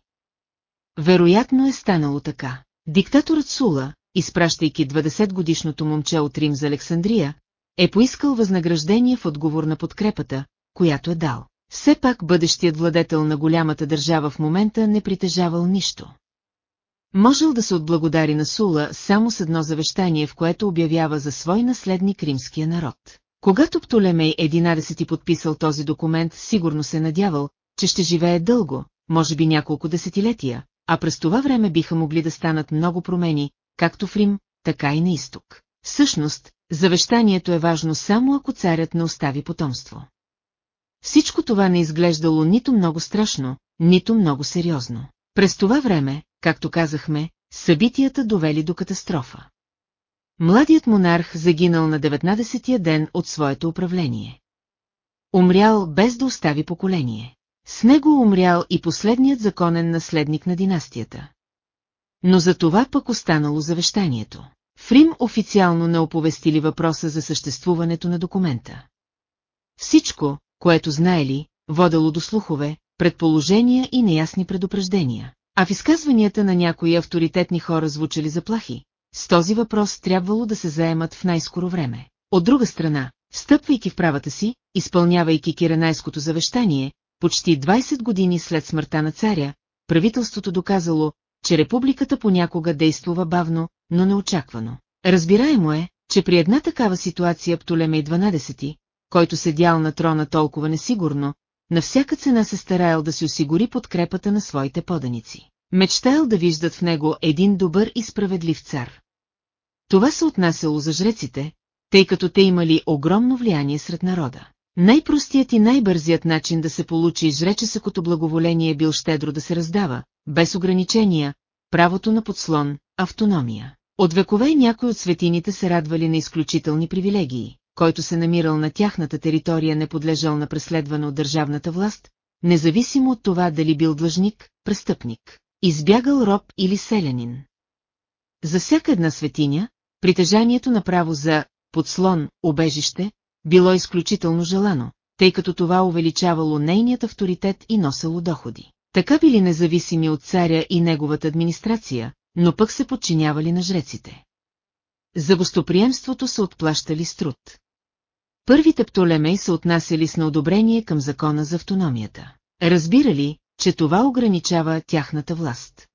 Вероятно е станало така. Диктаторът Сула, изпращайки 20-годишното момче от Рим за Александрия, е поискал възнаграждение в отговор на подкрепата, която е дал. Все пак бъдещият владетел на голямата държава в момента не притежавал нищо. Можел да се отблагодари на Сула само с едно завещание, в което обявява за свой наследник римския народ. Когато Птолемей 11 подписал този документ, сигурно се надявал, че ще живее дълго, може би няколко десетилетия, а през това време биха могли да станат много промени, както в Рим, така и на изток. Всъщност, завещанието е важно само ако царят не остави потомство. Всичко това не изглеждало нито много страшно, нито много сериозно. През това време, както казахме, събитията довели до катастрофа. Младият монарх загинал на 19-я ден от своето управление. Умрял без да остави поколение. С него умрял и последният законен наследник на династията. Но за това пък останало завещанието. В Рим официално не оповестили въпроса за съществуването на документа. Всичко, което знаели, водело до слухове, предположения и неясни предупреждения. А в изказванията на някои авторитетни хора звучали заплахи. С този въпрос трябвало да се заемат в най-скоро време. От друга страна, стъпвайки в правата си, изпълнявайки киренайското завещание, почти 20 години след смъртта на царя, правителството доказало, че републиката понякога действува бавно, но неочаквано. Разбираемо е, че при една такава ситуация Птолемей 12, който седял на трона толкова несигурно, на всяка цена се стараял да си осигури подкрепата на своите поданици. Мечтаял да виждат в него един добър и справедлив цар. Това се отнасяло за жреците, тъй като те имали огромно влияние сред народа. Най-простият и най-бързият начин да се получи жречесъкото благоволение бил щедро да се раздава, без ограничения, правото на подслон, автономия. От векове някои от светините се радвали на изключителни привилегии, който се намирал на тяхната територия не подлежал на преследване от държавната власт, независимо от това дали бил длъжник, престъпник, избягал роб или селянин. За всяка една светиня, притежанието на право за подслон, обежище, било изключително желано, тъй като това увеличавало нейният авторитет и носело доходи. Така били независими от царя и неговата администрация, но пък се подчинявали на жреците. За гостоприемството са отплащали с труд. Първите Птолемей са отнасяли с неодобрение към закона за автономията. Разбирали, че това ограничава тяхната власт.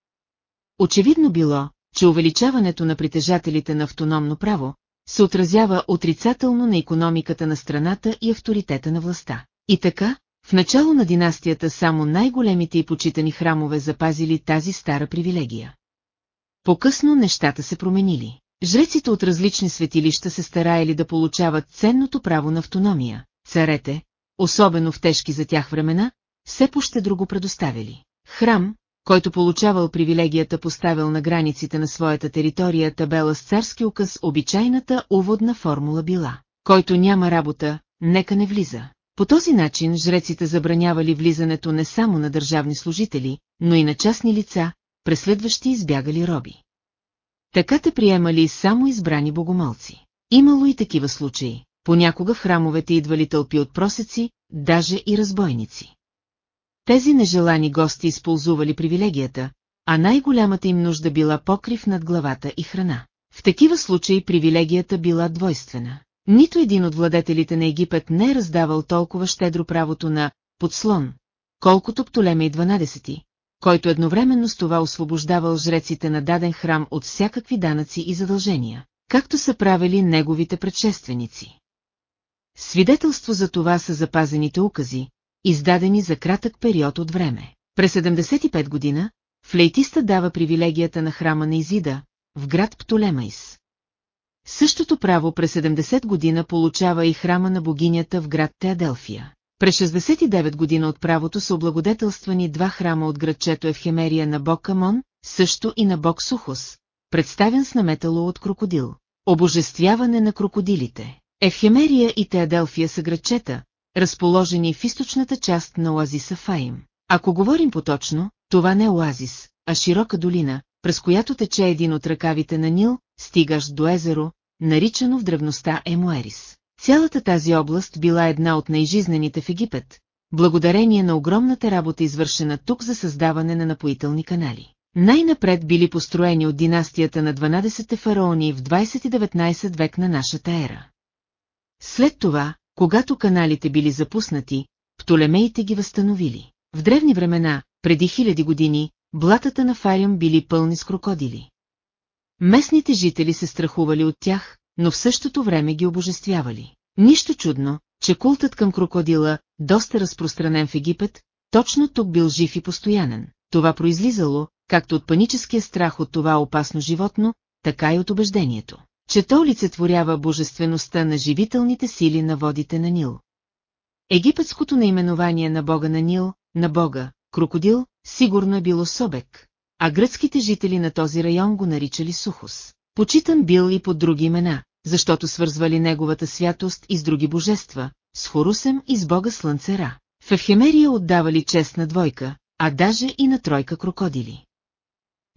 Очевидно било, че увеличаването на притежателите на автономно право се отразява отрицателно на економиката на страната и авторитета на властта. И така, в начало на династията само най-големите и почитани храмове запазили тази стара привилегия. По-късно нещата се променили. Жреците от различни светилища се стараели да получават ценното право на автономия. Царете, особено в тежки за тях времена, все по друго предоставили. Храм, който получавал привилегията поставил на границите на своята територия табела с царски указ обичайната уводна формула била. Който няма работа, нека не влиза. По този начин жреците забранявали влизането не само на държавни служители, но и на частни лица, преследващи избягали роби. Така те приемали само избрани богомолци. Имало и такива случаи. Понякога в храмовете идвали тълпи от просеци, даже и разбойници. Тези нежелани гости използвали привилегията, а най-голямата им нужда била покрив над главата и храна. В такива случаи привилегията била двойствена. Нито един от владетелите на Египет не е раздавал толкова щедро правото на подслон, колкото Птолемей 12, който едновременно с това освобождавал жреците на даден храм от всякакви данъци и задължения, както са правили неговите предшественици. Свидетелство за това са запазените укази, издадени за кратък период от време. През 75 година, флейтиста дава привилегията на храма на Изида, в град Птолемайс. Същото право през 70 година получава и храма на богинята в град Теаделфия. През 69 година от правото са облагодетелствани два храма от градчето Евхемерия на бог Камон, също и на бог Сухос, представен с наметало от крокодил. Обожествяване на крокодилите. Евхемерия и Теаделфия са градчета, разположени в източната част на оазиса Фаим. Ако говорим поточно, това не е оазис, а широка долина, през която тече един от ръкавите на Нил, стигащ до езеро, наричано в древността Емуерис. Цялата тази област била една от най-жизнените в Египет, благодарение на огромната работа извършена тук за създаване на напоителни канали. Най-напред били построени от династията на 12-те фараони в 20-19 век на нашата ера. След това, когато каналите били запуснати, Птолемеите ги възстановили. В древни времена, преди хиляди години, блатата на Фариум били пълни с крокодили. Местните жители се страхували от тях, но в същото време ги обожествявали. Нищо чудно, че култът към крокодила, доста разпространен в Египет, точно тук бил жив и постоянен. Това произлизало, както от паническия страх от това опасно животно, така и от убеждението, че то олицетворява божествеността на живителните сили на водите на Нил. Египетското наименование на бога на Нил, на бога, крокодил, сигурно е било Собек, а гръцките жители на този район го наричали Сухос. Почитан бил и под други имена, защото свързвали неговата святост и с други божества, с Хорусем и с бога Слънцера. В Ефхемерия отдавали чест на двойка, а даже и на тройка крокодили.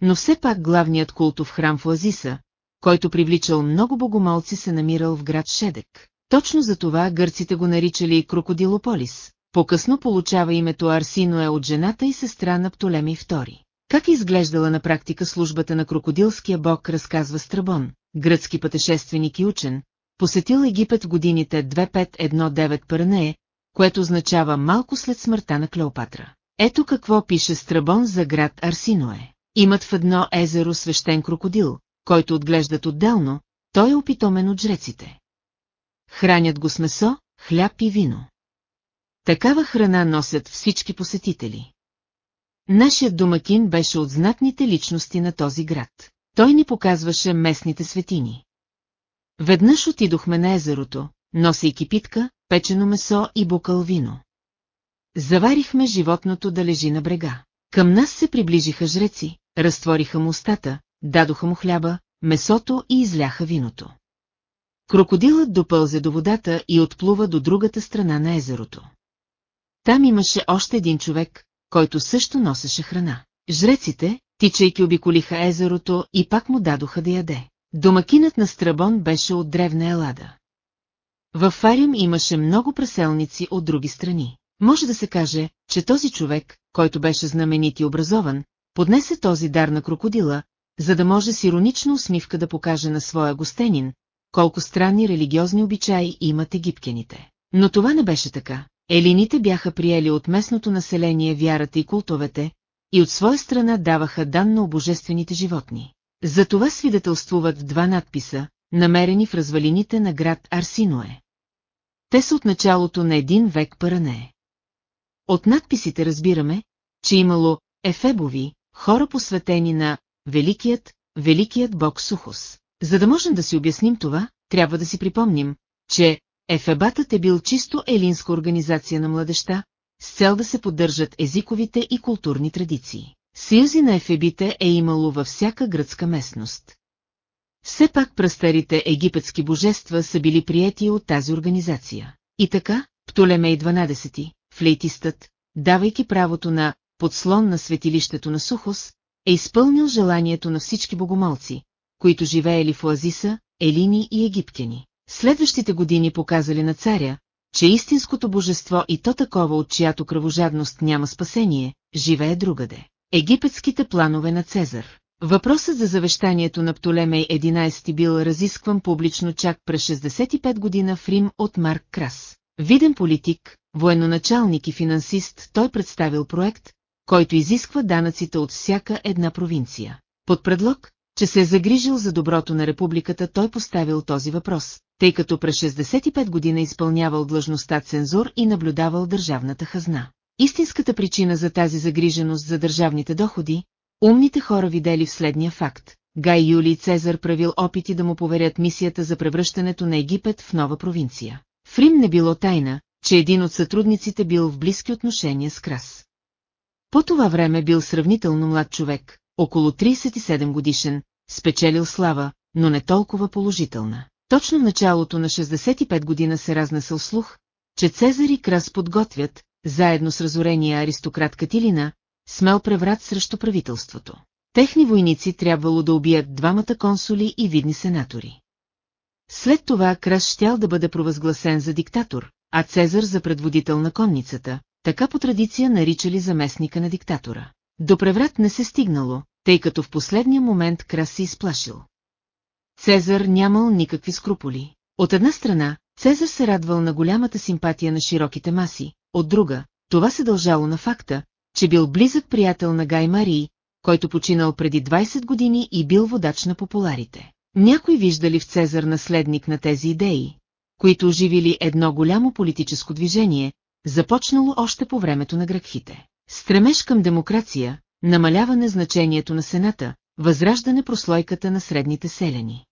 Но все пак главният култов храм в Оазиса, който привличал много богомолци се намирал в град Шедек. Точно за това гърците го наричали Крокодилополис. По-късно получава името Арсиноe от жената и сестра на Птолемий II. Как изглеждала на практика службата на крокодилския бог, разказва Страбон, гръцки пътешественик и учен, посетил Египет в годините 2519 Паранее, което означава малко след смъртта на Клеопатра. Ето какво пише Страбон за град Арсиное. Имат в едно езеро свещен крокодил, който отглеждат отделно, той е опитомен от жреците. Хранят го с месо, хляб и вино. Такава храна носят всички посетители. Нашият домакин беше от знатните личности на този град. Той ни показваше местните светини. Веднъж отидохме на езерото, носейки питка, печено месо и букал вино. Заварихме животното да лежи на брега. Към нас се приближиха жреци, разтвориха му устата, дадоха му хляба, месото и изляха виното. Крокодилът допълзе до водата и отплува до другата страна на езерото. Там имаше още един човек, който също носеше храна. Жреците, тичайки обиколиха езерото и пак му дадоха да яде. Домакинът на Страбон беше от древна Елада. Във Фарим имаше много преселници от други страни. Може да се каже, че този човек, който беше знаменит и образован, поднесе този дар на крокодила, за да може с иронична усмивка да покаже на своя гостенин, колко странни религиозни обичаи имат египтяните. Но това не беше така. Елините бяха приели от местното население вярата и култовете, и от своя страна даваха дан на обожествените животни. За това свидетелствуват два надписа, намерени в развалините на град Арсиное. Те са от началото на един век Паране. От надписите разбираме, че имало ефебови, хора посветени на Великият, Великият бог Сухос. За да можем да си обясним това, трябва да си припомним, че Ефебатът е бил чисто елинска организация на младеща, с цел да се поддържат езиковите и културни традиции. Съюзи на ефебите е имало във всяка гръцка местност. Все пак пръстарите египетски божества са били приети от тази организация. И така, Птолемей 12, флейтистът, давайки правото на подслон на светилището на Сухос, е изпълнил желанието на всички богомолци, които живеели в Оазиса, елини и египтяни. Следващите години показали на царя, че истинското божество и то такова, от чиято кръвожадност няма спасение, живее другаде. Египетските планове на Цезар Въпросът за завещанието на Птолемей 11 бил разискван публично чак през 65 година в Рим от Марк Крас. Виден политик, военноначалник и финансист, той представил проект, който изисква данъците от всяка една провинция. Под предлог, че се е загрижил за доброто на републиката, той поставил този въпрос, тъй като през 65 година изпълнявал длъжността цензур и наблюдавал държавната хазна. Истинската причина за тази загриженост за държавните доходи, умните хора видели в следния факт. Гай Юлий Цезар правил опити да му поверят мисията за превръщането на Египет в нова провинция. В Рим не било тайна, че един от сътрудниците бил в близки отношения с Крас. По това време бил сравнително млад човек, около 37 годишен, спечелил слава, но не толкова положителна. Точно в началото на 65 година се разнесъл слух, че Цезар и Крас подготвят, заедно с разорения аристократ Катилина, смел преврат срещу правителството. Техни войници трябвало да убият двамата консули и видни сенатори. След това Крас щял да бъде провъзгласен за диктатор, а Цезар за предводител на конницата, така по традиция наричали заместника на диктатора. До преврат не се стигнало, тъй като в последния момент Крас се изплашил. Цезар нямал никакви скруполи. От една страна, Цезар се радвал на голямата симпатия на широките маси, от друга, това се дължало на факта, че бил близък приятел на Гай Марии, който починал преди 20 години и бил водач на популарите. Някой виждали в Цезар наследник на тези идеи, които оживили едно голямо политическо движение, започнало още по времето на гракхите. Стремеж към демокрация, намаляване значението на Сената, възраждане прослойката на средните селени.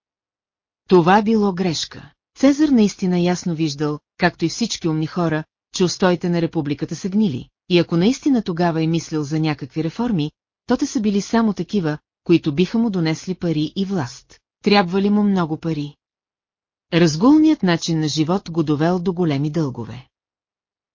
Това било грешка. Цезар наистина ясно виждал, както и всички умни хора, че устоите на републиката са гнили, и ако наистина тогава е мислил за някакви реформи, то те са били само такива, които биха му донесли пари и власт. Трябва ли му много пари? Разгулният начин на живот го довел до големи дългове.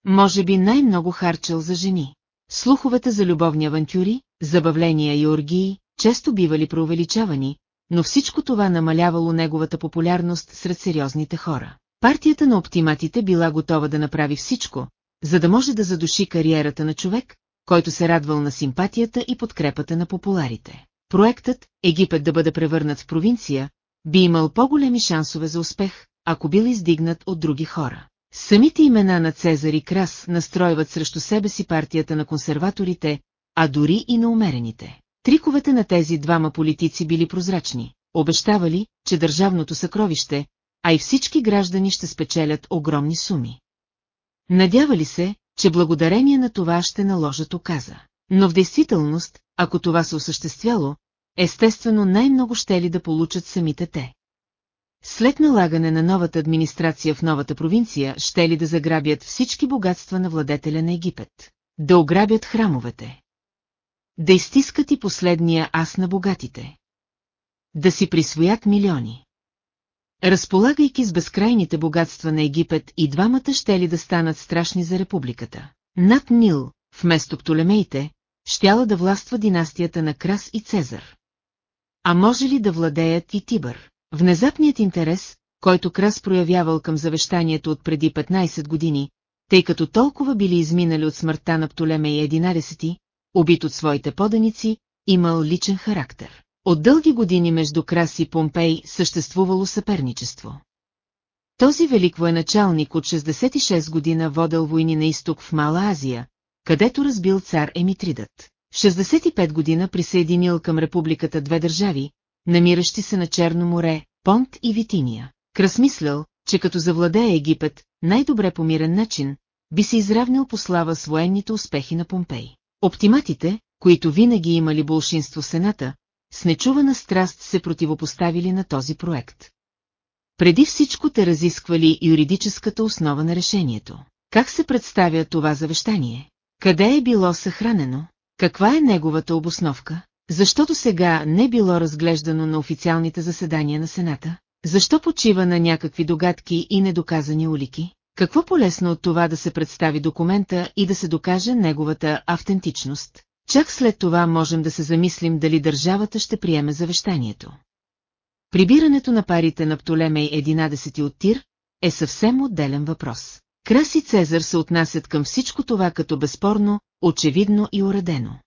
Може би най-много харчал за жени. Слуховете за любовни авантюри, забавления и оргии, често бивали преувеличавани, но всичко това намалявало неговата популярност сред сериозните хора. Партията на оптиматите била готова да направи всичко, за да може да задуши кариерата на човек, който се радвал на симпатията и подкрепата на популарите. Проектът Египет да бъде превърнат в провинция би имал по-големи шансове за успех, ако бил издигнат от други хора. Самите имена на Цезар и Крас настройват срещу себе си партията на консерваторите, а дори и на умерените. Триковете на тези двама политици били прозрачни, обещавали, че държавното съкровище, а и всички граждани ще спечелят огромни суми. Надявали се, че благодарение на това ще наложат оказа. Но в действителност, ако това се осъществяло, естествено най-много ще ли да получат самите те. След налагане на новата администрация в новата провинция, ще ли да заграбят всички богатства на владетеля на Египет. Да ограбят храмовете. Да изтискат и последния ас на богатите. Да си присвоят милиони. Разполагайки с безкрайните богатства на Египет и двамата ще ли да станат страшни за републиката. Над Нил, вместо Птолемеите, щяла да властва династията на Крас и Цезар. А може ли да владеят и Тибър? Внезапният интерес, който Крас проявявал към завещанието от преди 15 години, тъй като толкова били изминали от смъртта на Птолемей 11, убит от своите поданици, имал личен характер. От дълги години между Крас и Помпей съществувало съперничество. Този велик военачалник от 66 година водел войни на изток в Мала Азия, където разбил цар Емитридът. 65 година присъединил към републиката две държави, намиращи се на Черно море, Понт и Витиния. Красмислял, че като завладее Египет, най-добре по мирен начин, би се изравнил по слава с военните успехи на Помпей. Оптиматите, които винаги имали болшинство в Сената, с нечувана страст се противопоставили на този проект. Преди всичко те разисквали юридическата основа на решението. Как се представя това завещание? Къде е било съхранено? Каква е неговата обосновка? Защото сега не било разглеждано на официалните заседания на Сената? Защо почива на някакви догадки и недоказани улики? Какво полезно от това да се представи документа и да се докаже неговата автентичност? Чак след това можем да се замислим дали държавата ще приеме завещанието. Прибирането на парите на Птолемей 11 от Тир е съвсем отделен въпрос. Крас и Цезар се отнасят към всичко това като безспорно, очевидно и уредено.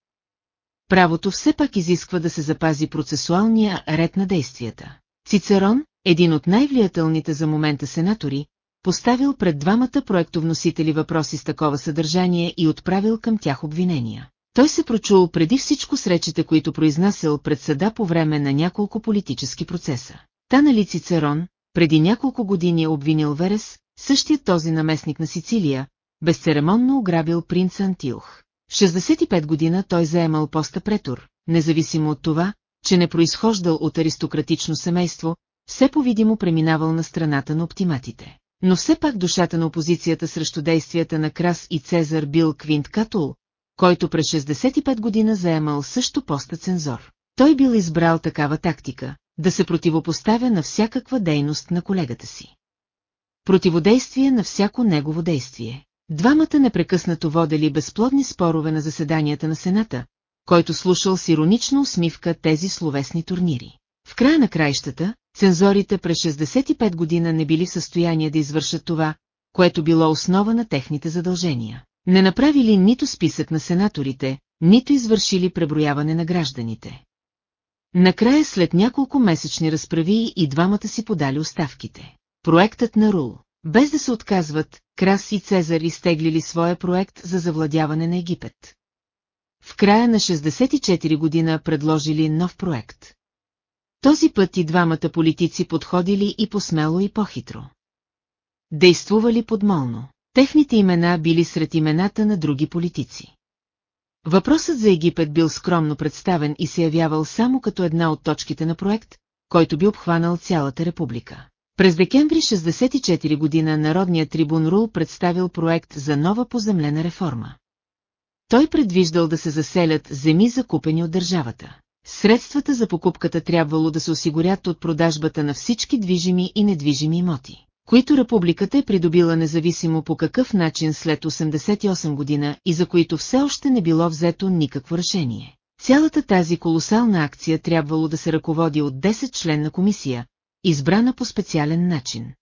Правото все пак изисква да се запази процесуалния ред на действията. Цицерон, един от най-влиятелните за момента сенатори, поставил пред двамата проектовносители въпроси с такова съдържание и отправил към тях обвинения. Той се прочул преди всичко с речите, които произнасял пред съда по време на няколко политически процеса. Та нали Цицерон, преди няколко години е обвинил Верес, същият този наместник на Сицилия, безцеремонно ограбил принца Антиох. В 65 година той заемал поста претор, независимо от това, че не произхождал от аристократично семейство, все по-видимо преминавал на страната на оптиматите. Но все пак душата на опозицията срещу действията на Крас и Цезар бил Квинт Катул, който през 65 година заемал също поста цензор. Той бил избрал такава тактика, да се противопоставя на всякаква дейност на колегата си. Противодействие на всяко негово действие. Двамата непрекъснато водели безплодни спорове на заседанията на Сената, който слушал с иронична усмивка тези словесни турнири. В края на краищата, цензорите през 65 година не били в състояние да извършат това, което било основа на техните задължения. Не направили нито списък на сенаторите, нито извършили преброяване на гражданите. Накрая след няколко месечни разправи и двамата си подали оставките. Проектът на Рул. Без да се отказват, Крас и Цезар изтеглили своя проект за завладяване на Египет. В края на 64 година предложили нов проект. Този път и двамата политици подходили и посмело и по-хитро. Действували подмолно. Техните имена били сред имената на други политици. Въпросът за Египет бил скромно представен и се явявал само като една от точките на проект, който би обхванал цялата република. През декември 64 година Народният трибун Рул представил проект за нова поземлена реформа. Той предвиждал да се заселят земи закупени от държавата. Средствата за покупката трябвало да се осигурят от продажбата на всички движими и недвижими имоти, които републиката е придобила независимо по какъв начин след 88 година и за които все още не било взето никакво решение. Цялата тази колосална акция трябвало да се ръководи от 10 членна комисия, избрана по специален начин.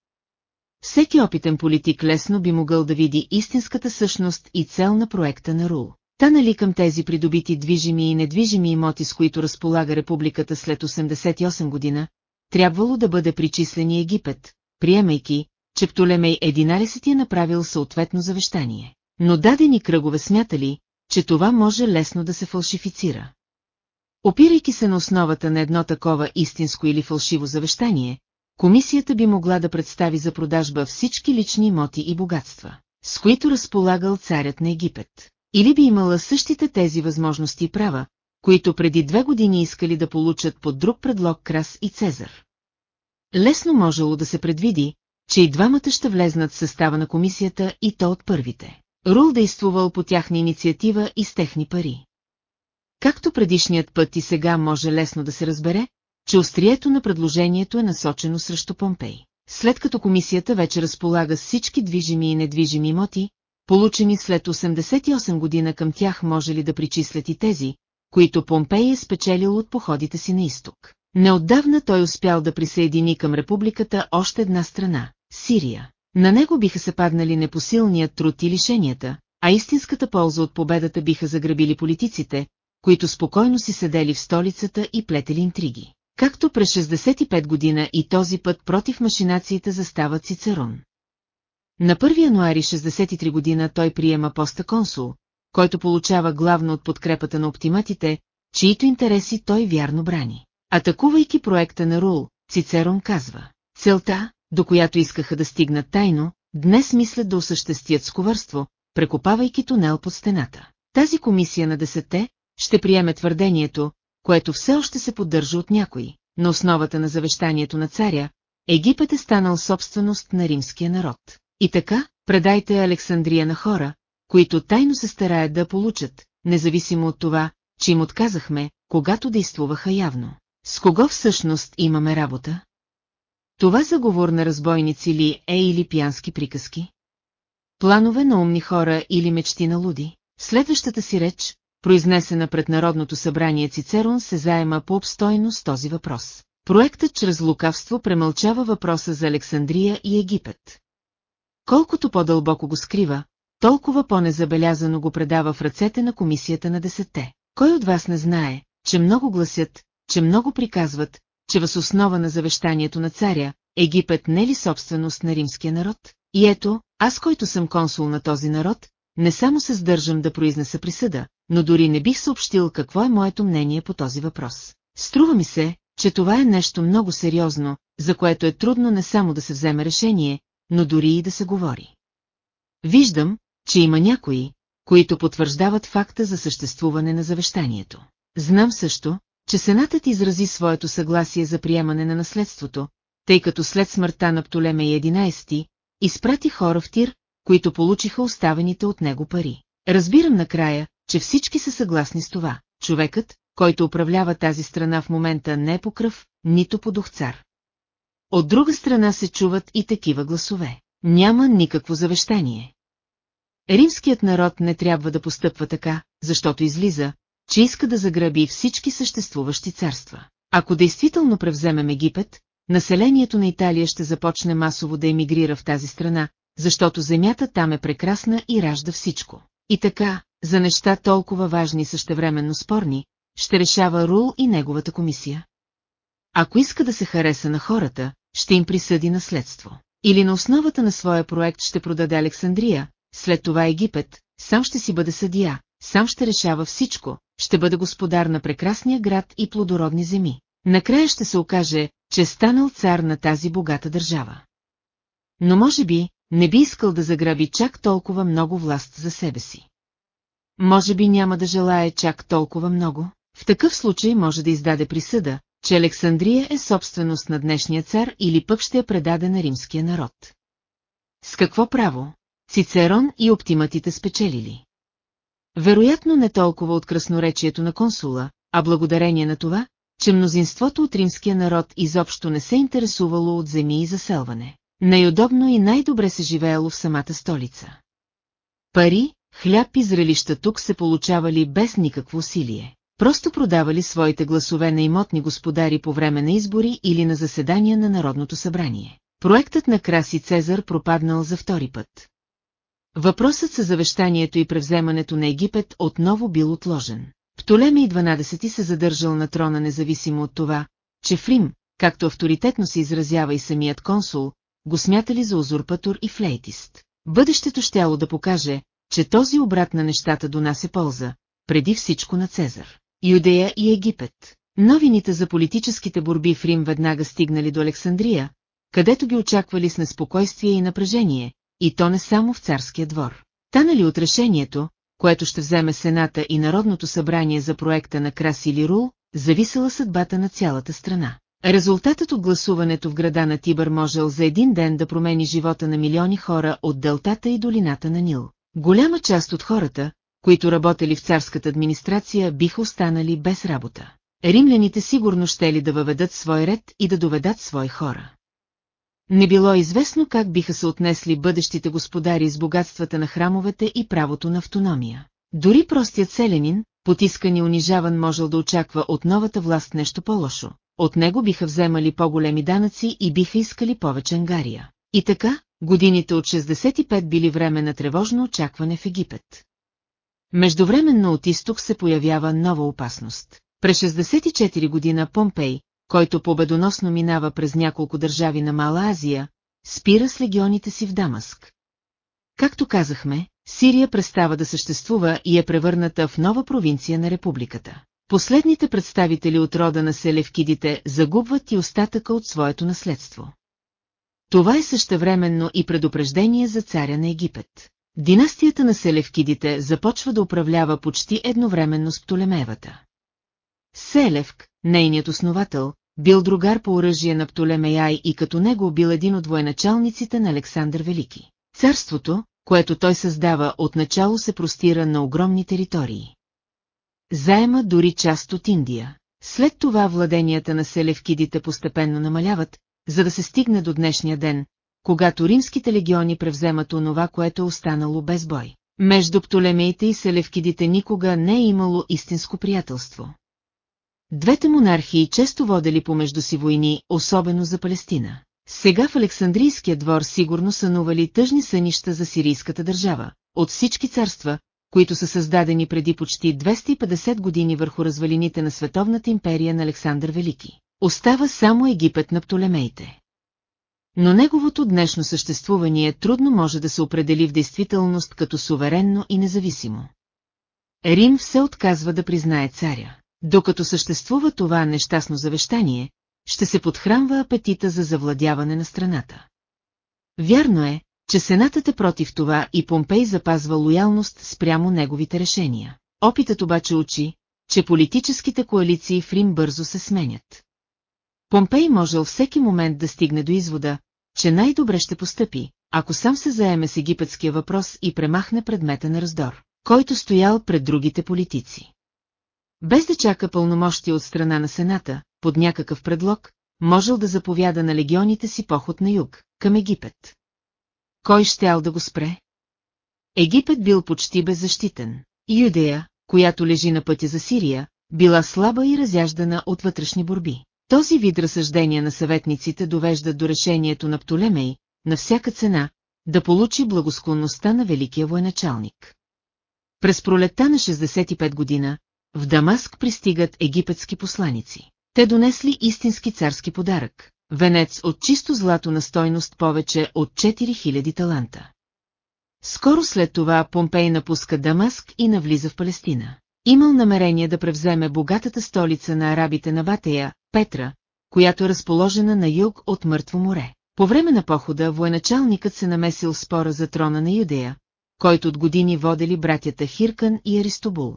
Всеки опитен политик лесно би могъл да види истинската същност и цел на проекта на Рул. Та нали към тези придобити движими и недвижими имоти, с които разполага републиката след 88 година, трябвало да бъде причислени Египет, приемайки, че Птолемей 11 е направил съответно завещание. Но дадени кръгове смятали, че това може лесно да се фалшифицира. Опирайки се на основата на едно такова истинско или фалшиво завещание, комисията би могла да представи за продажба всички лични имоти и богатства, с които разполагал царят на Египет. Или би имала същите тези възможности и права, които преди две години искали да получат под друг предлог Крас и Цезар. Лесно можело да се предвиди, че и двамата ще влезнат в състава на комисията и то от първите. Рул действувал по тяхна инициатива и с техни пари. Както предишният път и сега може лесно да се разбере, че острието на предложението е насочено срещу Помпей. След като комисията вече разполага всички движими и недвижими имоти, получени след 88 година към тях може ли да причислят и тези, които Помпей е спечелил от походите си на изток. Неотдавна той успял да присъедини към републиката още една страна – Сирия. На него биха се паднали непосилният труд и лишенията, а истинската полза от победата биха заграбили политиците, които спокойно си седели в столицата и плетели интриги. Както през 65 година и този път против машинациите застава Цицерон. На 1 януари 63 година той приема поста консул, който получава главно от подкрепата на оптиматите, чието интереси той вярно брани. Атакувайки проекта на Рул, Цицерон казва, целта, до която искаха да стигнат тайно, днес мислят да осъществят сковърство, прекопавайки тунел под стената. Тази комисия на десете ще приеме твърдението, което все още се поддържа от някой, на основата на завещанието на царя, Египет е станал собственост на римския народ. И така, предайте Александрия на хора, които тайно се стараят да получат, независимо от това, че им отказахме, когато действуваха явно. С кого всъщност имаме работа? Това заговор на разбойници ли е или пиянски приказки? Планове на умни хора или мечти на луди? Следващата си реч, произнесена пред Народното събрание Цицерон се заема по-обстойно с този въпрос. Проектът чрез лукавство премълчава въпроса за Александрия и Египет. Колкото по-дълбоко го скрива, толкова по-незабелязано го предава в ръцете на комисията на десетте. Кой от вас не знае, че много гласят, че много приказват, че въз основа на завещанието на царя, Египет не е ли собственост на римския народ? И ето, аз, който съм консул на този народ, не само се сдържам да произнеса присъда, но дори не бих съобщил какво е моето мнение по този въпрос. Струва ми се, че това е нещо много сериозно, за което е трудно не само да се вземе решение, но дори и да се говори. Виждам, че има някои, които потвърждават факта за съществуване на завещанието. Знам също, че Сенатът изрази своето съгласие за приемане на наследството, тъй като след смъртта на Птолемей 11 изпрати хора в Тир, които получиха оставените от него пари. Разбирам накрая, че всички са съгласни с това. Човекът, който управлява тази страна в момента не е по кръв, нито по дух цар. От друга страна се чуват и такива гласове. Няма никакво завещание. Римският народ не трябва да постъпва така, защото излиза, че иска да заграби всички съществуващи царства. Ако действително превземем Египет, населението на Италия ще започне масово да емигрира в тази страна, защото земята там е прекрасна и ражда всичко. И така, за неща толкова важни и същевременно спорни, ще решава Рул и неговата комисия. Ако иска да се хареса на хората, ще им присъди наследство. Или на основата на своя проект ще продаде Александрия, след това Египет, сам ще си бъде съдия, сам ще решава всичко, ще бъде господар на прекрасния град и плодородни земи. Накрая ще се окаже, че е станал цар на тази богата държава. Но може би, не би искал да заграби чак толкова много власт за себе си. Може би няма да желая чак толкова много. В такъв случай може да издаде присъда, че Александрия е собственост на днешния цар или пък ще я предаде на римския народ. С какво право? Цицерон и оптиматите спечелили. Вероятно не толкова от красноречието на консула, а благодарение на това, че мнозинството от римския народ изобщо не се интересувало от земи и заселване. Най-удобно и най-добре се живеело в самата столица. Пари, хляб и зрелища тук се получавали без никакво усилие. Просто продавали своите гласове на имотни господари по време на избори или на заседания на Народното събрание. Проектът на Краси Цезар пропаднал за втори път. Въпросът за завещанието и превземането на Египет отново бил отложен. Птолемей 12 се задържал на трона независимо от това, че в Рим, както авторитетно се изразява и самият консул, го смятали за узурпатор и флейтист. Бъдещето щяло да покаже, че този обрат на нещата донася полза, преди всичко на Цезар. Юдея и Египет. Новините за политическите борби в Рим веднага стигнали до Александрия, където ги очаквали с неспокойствие и напрежение, и то не само в царския двор. Танали от решението, което ще вземе Сената и Народното събрание за проекта на Красили Рул, зависела съдбата на цялата страна. Резултатът от гласуването в града на Тибър можел за един ден да промени живота на милиони хора от делтата и долината на Нил. Голяма част от хората, които работели в царската администрация, биха останали без работа. Римляните сигурно щели да въведат свой ред и да доведат свои хора. Не било известно как биха се отнесли бъдещите господари с богатствата на храмовете и правото на автономия. Дори простият селянин, потискан и унижаван можел да очаква от новата власт нещо по-лошо. От него биха вземали по-големи данъци и биха искали повече ангария. И така, годините от 65 били време на тревожно очакване в Египет. Междувременно от изток се появява нова опасност. През 64 година Помпей, който победоносно минава през няколко държави на Мала Азия, спира с легионите си в Дамаск. Както казахме, Сирия престава да съществува и е превърната в нова провинция на републиката. Последните представители от рода на селевкидите загубват и остатъка от своето наследство. Това е същевременно и предупреждение за царя на Египет. Династията на селевкидите започва да управлява почти едновременно с Птолемеевата. Селевк, нейният основател, бил другар по оръжие на Птолемеяй и като него бил един от военачалниците на Александър Велики. Царството, което той създава отначало се простира на огромни територии. Заема дори част от Индия. След това владенията на селевкидите постепенно намаляват, за да се стигне до днешния ден, когато римските легиони превземат онова, което е останало без бой. Между Птолемеите и селевкидите никога не е имало истинско приятелство. Двете монархии често водели помежду си войни, особено за Палестина. Сега в Александрийския двор сигурно сънували тъжни сънища за сирийската държава. От всички царства, които са създадени преди почти 250 години върху развалините на световната империя на Александър Велики. Остава само Египет на Птолемеите. Но неговото днешно съществуване трудно може да се определи в действителност като суверенно и независимо. Рим все отказва да признае царя. Докато съществува това нещастно завещание, ще се подхранва апетита за завладяване на страната. Вярно е, че Сенатът е против това и Помпей запазва лоялност спрямо неговите решения. Опитът обаче учи, че политическите коалиции в Рим бързо се сменят. Помпей можел всеки момент да стигне до извода, че най-добре ще постъпи, ако сам се заеме с египетския въпрос и премахне предмета на раздор, който стоял пред другите политици. Без да чака пълномощия от страна на Сената, под някакъв предлог, можел да заповяда на легионите си поход на юг, към Египет. Кой щял да го спре? Египет бил почти беззащитен. Юдея, която лежи на пътя за Сирия, била слаба и разяждана от вътрешни борби. Този вид разсъждения на съветниците довеждат до решението на Птолемей, на всяка цена, да получи благосклонността на великия военачалник. През пролетта на 65 година, в Дамаск пристигат египетски посланици. Те донесли истински царски подарък венец от чисто злато на стойност повече от 4000 таланта. Скоро след това Помпей напуска Дамаск и навлиза в Палестина. Имал намерение да превземе богатата столица на арабите на Батея, Петра, която е разположена на юг от Мъртво море. По време на похода военачалникът се намесил спора за трона на Юдея, който от години водели братята Хиркан и Аристобул.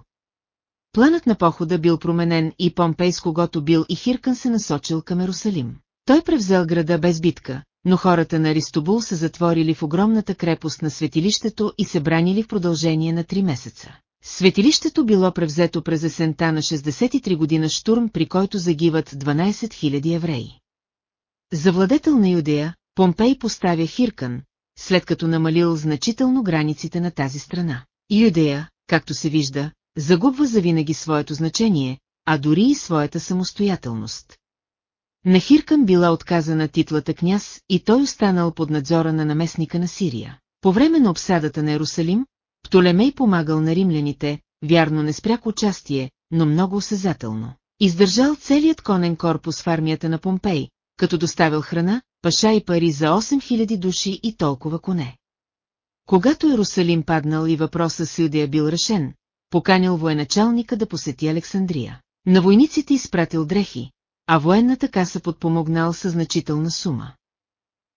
Планът на похода бил променен и Помпей с когото бил и Хиркан се насочил към Ерусалим. Той превзел града без битка, но хората на Аристобул се затворили в огромната крепост на светилището и се бранили в продължение на три месеца. Светилището било превзето през есента на 63 година штурм, при който загиват 12 000 евреи. За владетел на Юдея, Помпей поставя Хиркан, след като намалил значително границите на тази страна. Юдея, както се вижда, загубва завинаги своето значение, а дори и своята самостоятелност. На Хиркан била отказана титлата княз и той останал под надзора на наместника на Сирия. По време на обсадата на Ерусалим, Птолемей помагал на римляните, вярно не спряко участие, но много осезателно. Издържал целият конен корпус в армията на Помпей, като доставил храна, паша и пари за 8000 души и толкова коне. Когато Ерусалим паднал и въпроса с Юдея бил решен, поканил военачалника да посети Александрия. На войниците изпратил дрехи, а военната каса подпомогнал със значителна сума.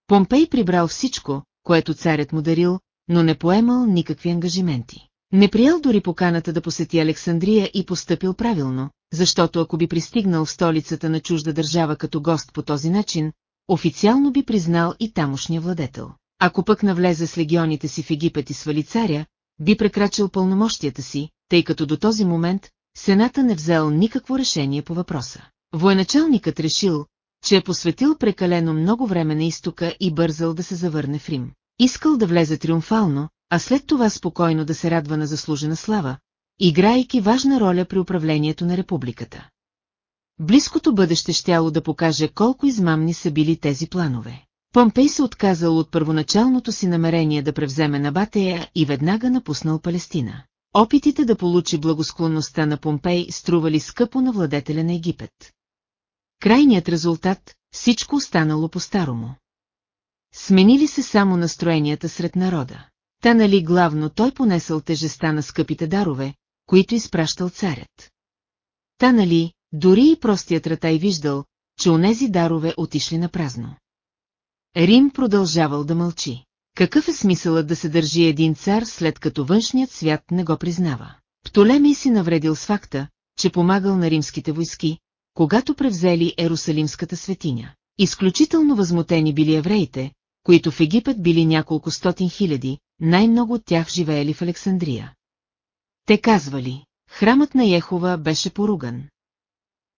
Помпей прибрал всичко, което царят му дарил, но не поемал никакви ангажименти. Не приял дори поканата да посети Александрия и постъпил правилно, защото ако би пристигнал в столицата на чужда държава като гост по този начин, официално би признал и тамошния владетел. Ако пък навлезе с легионите си в Египет и свали царя, би прекрачил пълномощията си, тъй като до този момент Сената не взел никакво решение по въпроса. Военачалникът решил, че е посветил прекалено много време на изтока и бързал да се завърне в Рим. Искал да влезе триумфално, а след това спокойно да се радва на заслужена слава, играйки важна роля при управлението на републиката. Близкото бъдеще щяло да покаже колко измамни са били тези планове. Помпей се отказал от първоначалното си намерение да превземе Набатея и веднага напуснал Палестина. Опитите да получи благосклонността на Помпей стрували скъпо на владетеля на Египет. Крайният резултат – всичко останало по-старому. Сменили се само настроенията сред народа. Та нали главно той понесъл тежеста на скъпите дарове, които изпращал царят. Та нали, дори и простият ратай виждал, че онези дарове отишли на празно. Рим продължавал да мълчи. Какъв е смисълът да се държи един цар, след като външният свят не го признава? Птолемий си навредил с факта, че помагал на римските войски, когато превзели Ерусалимската светиня. Изключително възмутени били евреите, които в Египет били няколко стотин хиляди, най-много от тях живеели в Александрия. Те казвали, храмът на Ехова беше поруган.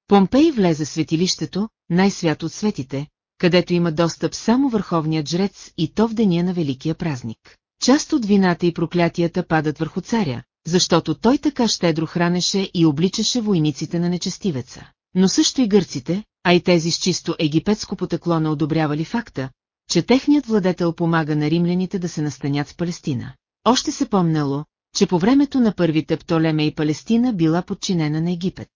Помпей влезе в светилището, най-свят от светите, където има достъп само върховният жрец и то в деня на Великия празник. Част от вината и проклятията падат върху царя, защото той така щедро хранеше и обличаше войниците на нечестивеца. Но също и гърците, а и тези с чисто египетско потекло не одобрявали факта, че техният владетел помага на римляните да се настанят в Палестина. Още се помняло, че по времето на първите Птолеме и Палестина била подчинена на Египет.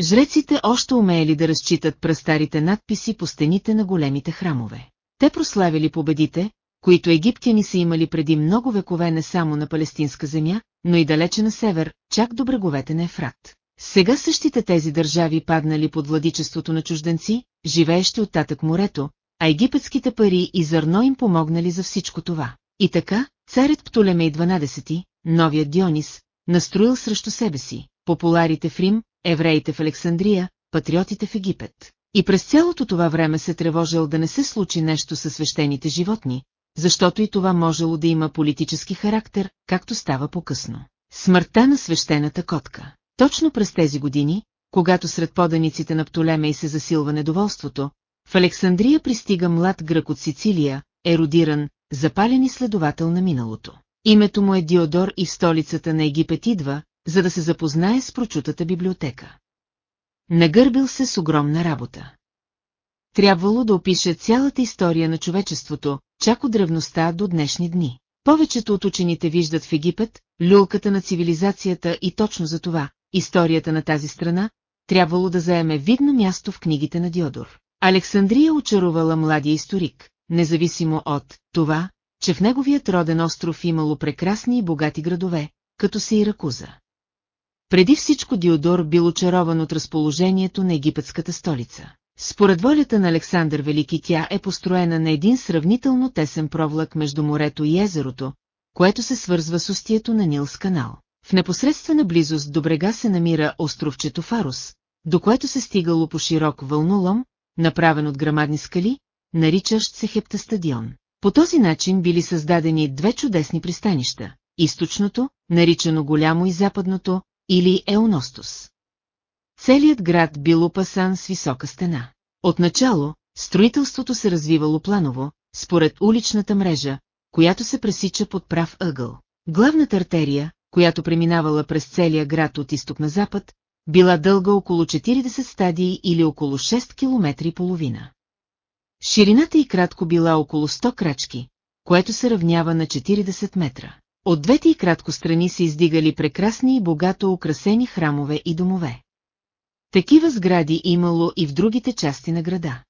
Жреците още умеели да разчитат пръстарите надписи по стените на големите храмове. Те прославили победите, които египтяни са имали преди много векове не само на палестинска земя, но и далече на север, чак до бреговете на Ефрат. Сега същите тези държави паднали под владичеството на чужденци, живеещи от татък морето, а египетските пари и зърно им помогнали за всичко това. И така, царят Птолемей 12, новият Дионис, настроил срещу себе си, популарите в Рим, евреите в Александрия, патриотите в Египет. И през цялото това време се тревожил да не се случи нещо със свещените животни, защото и това можело да има политически характер, както става по-късно. Смъртта на свещената котка. Точно през тези години, когато сред поданиците на Птолемей се засилва недоволството, в Александрия пристига млад грък от Сицилия, еродиран, запален изследовател на миналото. Името му е Диодор и в столицата на Египет идва, за да се запознае с прочутата библиотека. Нагърбил се с огромна работа. Трябвало да опише цялата история на човечеството, чак от древността до днешни дни. Повечето от учените виждат в Египет люлката на цивилизацията и точно за това, историята на тази страна, трябвало да заеме видно място в книгите на Диодор. Александрия очарувала младия историк, независимо от това, че в неговият роден остров имало прекрасни и богати градове, като се и Ракуза. Преди всичко Диодор бил очарован от разположението на египетската столица. Според волята на Александър Велики тя е построена на един сравнително тесен провлак между морето и езерото, което се свързва с устието на Нилс канал. В непосредствена близост до брега се намира островчето Фарус, до което се стигало по широк вълнолом, направен от грамадни скали, наричащ се Хептастадион. По този начин били създадени две чудесни пристанища – източното, наричано Голямо и западното, или Еоностос. Целият град бил опасан с висока стена. Отначало, строителството се развивало планово, според уличната мрежа, която се пресича под прав ъгъл. Главната артерия, която преминавала през целия град от изток на запад, била дълга около 40 стадии или около 6 км и половина. Ширината и кратко била около 100 крачки, което се равнява на 40 метра. От двете и кратко страни се издигали прекрасни и богато украсени храмове и домове. Такива сгради имало и в другите части на града.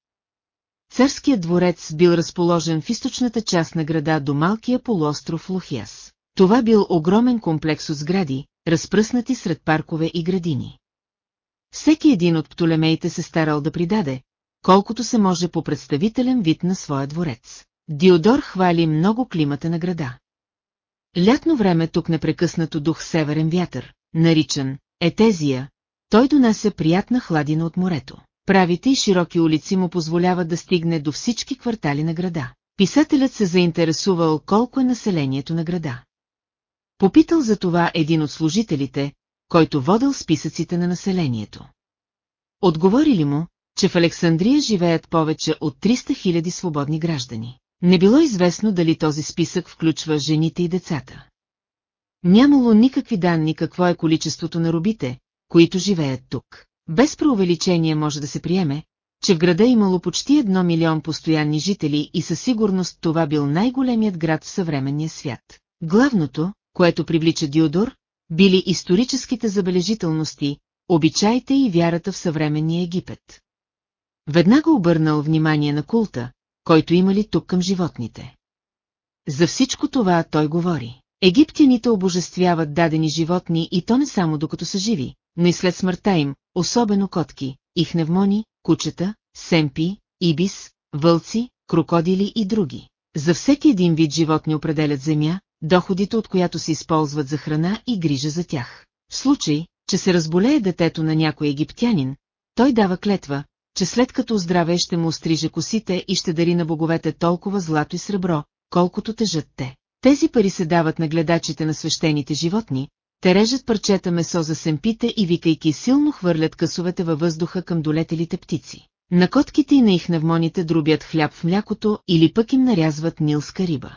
Царският дворец бил разположен в източната част на града до малкия полуостров Лухиас. Това бил огромен комплекс от сгради, разпръснати сред паркове и градини. Всеки един от птолемеите се старал да придаде, колкото се може по представителен вид на своя дворец. Диодор хвали много климата на града. Лятно време тук непрекъснато дух северен вятър, наричан Етезия, той донася приятна хладина от морето. Правите и широки улици му позволяват да стигне до всички квартали на града. Писателят се заинтересувал колко е населението на града. Попитал за това един от служителите, който водил списъците на населението. Отговорили му, че в Александрия живеят повече от 300 000 свободни граждани. Не било известно дали този списък включва жените и децата. Нямало никакви данни какво е количеството на робите, които живеят тук. Без преувеличение може да се приеме, че в града имало почти едно милион постоянни жители и със сигурност това бил най-големият град в съвременния свят. Главното, което привлича Диодор, били историческите забележителности, обичаите и вярата в съвременния Египет. Веднага обърнал внимание на култа, който имали тук към животните. За всичко това той говори. Египтяните обожествяват дадени животни и то не само докато са живи, но и след смъртта им, особено котки, ихневмони, кучета, семпи, ибис, вълци, крокодили и други. За всеки един вид животни определят земя, доходите от която се използват за храна и грижа за тях. В случай, че се разболее детето на някой египтянин, той дава клетва, че след като оздраве ще му остриже косите и ще дари на боговете толкова злато и сребро, колкото тежат те. Тези пари се дават на гледачите на свещените животни, те режат парчета месо за семпите и викайки силно хвърлят късовете във въздуха към долетелите птици. На котките и на ихневмоните друбят хляб в млякото или пък им нарязват нилска риба.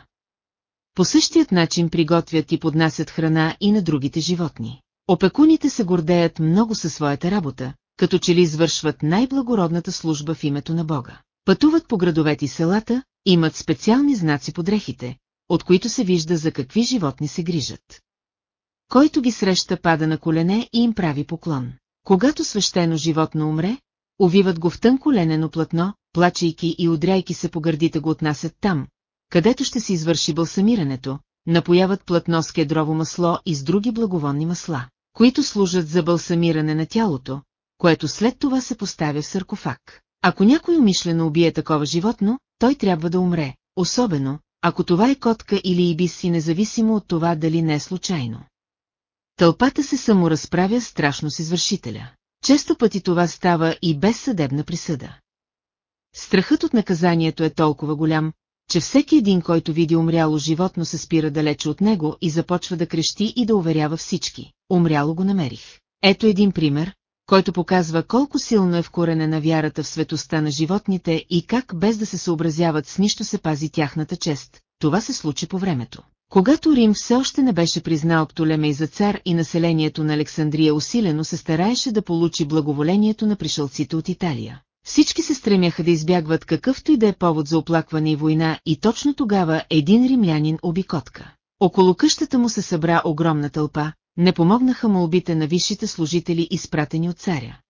По същият начин приготвят и поднасят храна и на другите животни. Опекуните се гордеят много със своята работа, като че ли извършват най-благородната служба в името на Бога. Пътуват по градовете и селата, имат специални знаци по дрехите, от които се вижда за какви животни се грижат. Който ги среща пада на колене и им прави поклон. Когато свещено животно умре, увиват го в тънко ленено платно, плачейки и удряйки се по гърдите го отнасят там, където ще се извърши балсамирането, напояват платно с кедрово масло и с други благовонни масла, които служат за балсамиране на тялото, което след това се поставя в саркофаг. Ако някой умишлено убие такова животно, той трябва да умре, особено, ако това е котка или ибиси, независимо от това дали не е случайно. Тълпата се саморазправя страшно с извършителя. Често пъти това става и без съдебна присъда. Страхът от наказанието е толкова голям, че всеки един, който види умряло животно, се спира далече от него и започва да крещи и да уверява всички. Умряло го намерих. Ето един пример, който показва колко силно е вкоренена вярата в светостта на животните и как без да се съобразяват с нищо се пази тяхната чест. Това се случи по времето. Когато Рим все още не беше признал Птолемей за цар и населението на Александрия усилено се стараеше да получи благоволението на пришълците от Италия. Всички се стремяха да избягват какъвто и да е повод за оплакване и война и точно тогава един римлянин обикотка. Около къщата му се събра огромна тълпа, не помогнаха молбите на висшите служители изпратени от царя.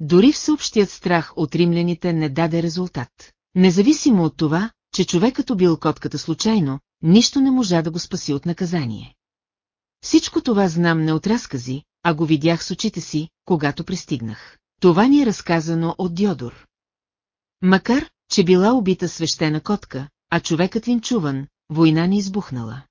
Дори всеобщият страх от римляните не даде резултат. Независимо от това, че човекът убил котката случайно, нищо не можа да го спаси от наказание. Всичко това знам не от разкази, а го видях с очите си, когато пристигнах. Това ни е разказано от Диодор. Макар, че била убита свещена котка, а човекът линчуван, война ни избухнала.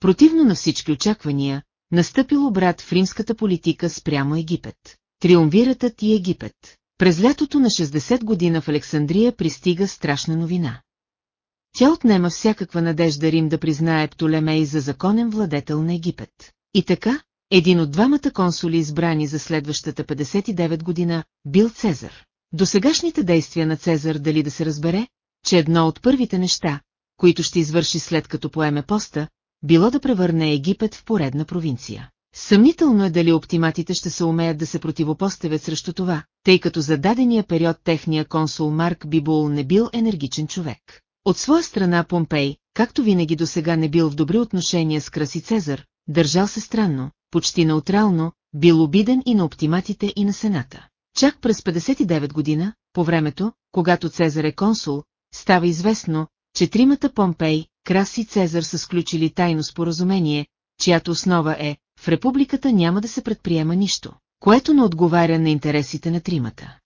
Противно на всички очаквания, настъпил обрат в римската политика спрямо Египет. Триумвиратът и Египет. През лятото на 60 година в Александрия пристига страшна новина. Тя отнема всякаква надежда Рим да признае Птолемей за законен владетел на Египет. И така, един от двамата консули избрани за следващата 59 година, бил Цезар. До сегашните действия на Цезар дали да се разбере, че едно от първите неща, които ще извърши след като поеме поста, било да превърне Египет в поредна провинция. Съмнително е дали оптиматите ще се умеят да се противопоставят срещу това, тъй като за дадения период техния консул Марк Бибул не бил енергичен човек. От своя страна Помпей, както винаги до сега не бил в добри отношения с Краси Цезар, държал се странно, почти неутрално, бил обиден и на оптиматите и на Сената. Чак през 59 година, по времето, когато Цезар е консул, става известно, че тримата Помпей, Крас и Цезар са сключили тайно споразумение, чиято основа е, в републиката няма да се предприема нищо, което не отговаря на интересите на тримата.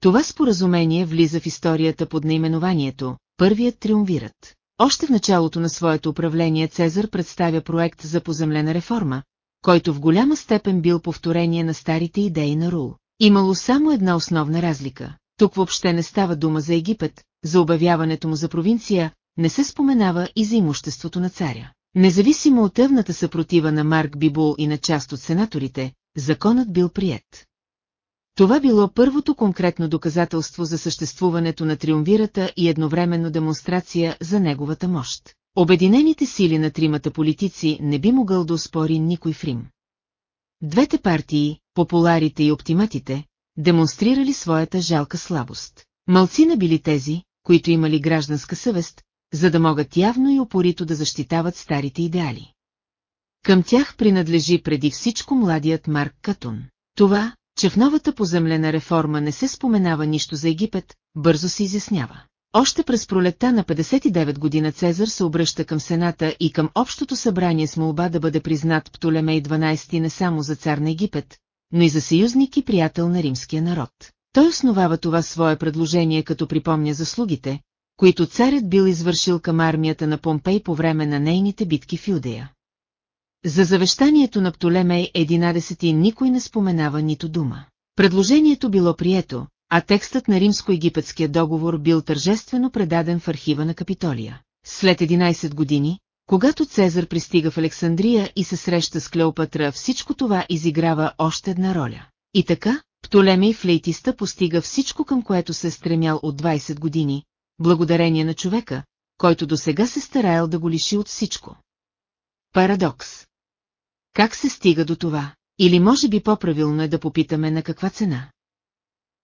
Това споразумение влиза в историята под наименованието Първият триумвират. Още в началото на своето управление Цезар представя проект за поземлена реформа, който в голяма степен бил повторение на старите идеи на Рул. Имало само една основна разлика. Тук въобще не става дума за Египет, за обявяването му за провинция, не се споменава и за имуществото на царя. Независимо от тъвната съпротива на Марк Бибул и на част от сенаторите, законът бил прият. Това било първото конкретно доказателство за съществуването на триумвирата и едновременно демонстрация за неговата мощ. Обединените сили на тримата политици не би могъл да успори никой в Рим. Двете партии, популарите и оптиматите, демонстрирали своята жалка слабост. Малцина били тези, които имали гражданска съвест, за да могат явно и опорито да защитават старите идеали. Към тях принадлежи преди всичко младият Марк Катун. Това, че в новата поземлена реформа не се споменава нищо за Египет, бързо се изяснява. Още през пролетта на 59 година Цезар се обръща към Сената и към Общото събрание с молба да бъде признат Птолемей 12 не само за цар на Египет, но и за съюзник и приятел на римския народ. Той основава това свое предложение като припомня заслугите, които царят бил извършил към армията на Помпей по време на нейните битки в Юдея. За завещанието на Птолемей 11 никой не споменава нито дума. Предложението било прието, а текстът на римско-египетския договор бил тържествено предаден в архива на Капитолия. След 11 години, когато Цезар пристига в Александрия и се среща с Клеопатра, всичко това изиграва още една роля. И така, Птолемей флейтиста постига всичко към което се е стремял от 20 години, благодарение на човека, който до сега се стараял да го лиши от всичко. Парадокс. Как се стига до това? Или може би по-правилно е да попитаме на каква цена?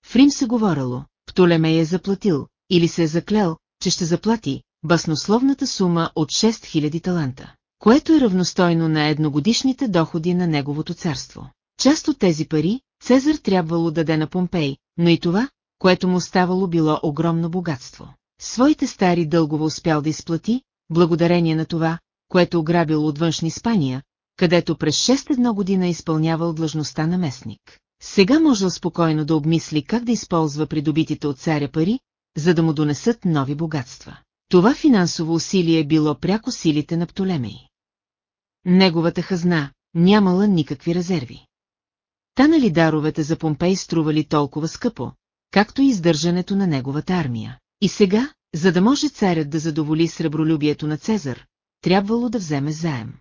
В Рим се говорило, Птолемей е заплатил, или се е заклел, че ще заплати, баснословната сума от 6000 таланта, което е равностойно на едногодишните доходи на неговото царство. Част от тези пари, Цезар трябвало да даде на Помпей, но и това, което му ставало било огромно богатство. Своите стари дългове успял да изплати, благодарение на това, което ограбил от външни Испания, където през 6-1 година изпълнявал длъжността на местник. Сега можел спокойно да обмисли как да използва придобитите от царя пари, за да му донесат нови богатства. Това финансово усилие било пряко силите на Птолемей. Неговата хазна нямала никакви резерви. Та нали даровете за Помпей стрували толкова скъпо, както и издържането на неговата армия. И сега, за да може царят да задоволи сребролюбието на Цезар, трябвало да вземе заем.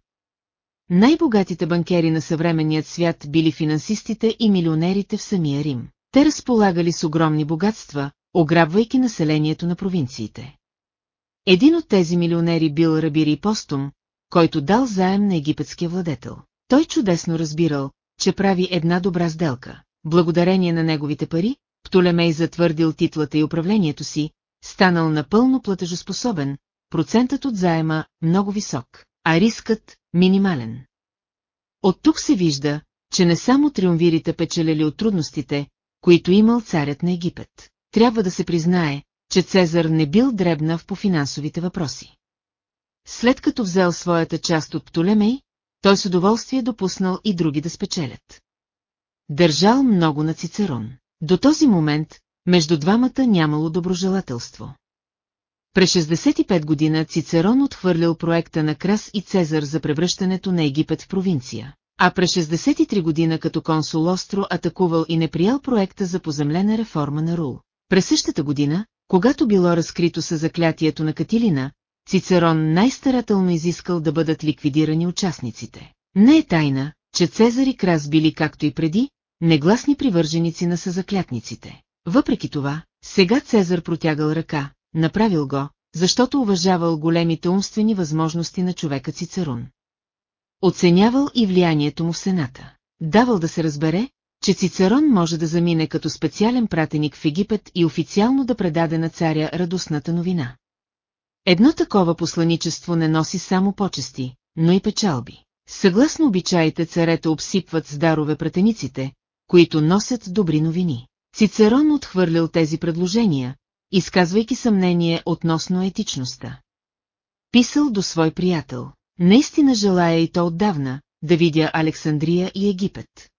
Най-богатите банкери на съвременният свят били финансистите и милионерите в самия Рим. Те разполагали с огромни богатства, ограбвайки населението на провинциите. Един от тези милионери бил Рабири Постум, който дал заем на египетския владетел. Той чудесно разбирал, че прави една добра сделка. Благодарение на неговите пари, Птолемей затвърдил титлата и управлението си, станал напълно платежоспособен, процентът от заема много висок, а рискът минимален. От тук се вижда, че не само триумвирите печелели от трудностите, които имал царят на Египет. Трябва да се признае, че Цезар не бил дребнав по финансовите въпроси. След като взел своята част от Птолемей, той с удоволствие допуснал и други да спечелят. Държал много на Цицерон. До този момент, между двамата нямало доброжелателство. През 65 година Цицерон отхвърлял проекта на Крас и Цезар за превръщането на Египет в провинция, а през 63 година като консул Остро атакувал и не приял проекта за поземлена реформа на Рул. През същата година, когато било разкрито със заклятието на Катилина, Цицерон най-старателно изискал да бъдат ликвидирани участниците. Не е тайна, че Цезар и Крас били както и преди, негласни привърженици на съзаклятниците. Въпреки това, сега Цезар протягал ръка, направил го, защото уважавал големите умствени възможности на човека Цицерон. Оценявал и влиянието му в Сената. Давал да се разбере, че Цицерон може да замине като специален пратеник в Египет и официално да предаде на царя радостната новина. Едно такова посланичество не носи само почести, но и печалби. Съгласно обичаите царете обсипват с дарове пратениците, които носят добри новини. Цицерон отхвърлял тези предложения, изказвайки съмнение относно етичността. Писал до свой приятел. Наистина желая и то отдавна, да видя Александрия и Египет.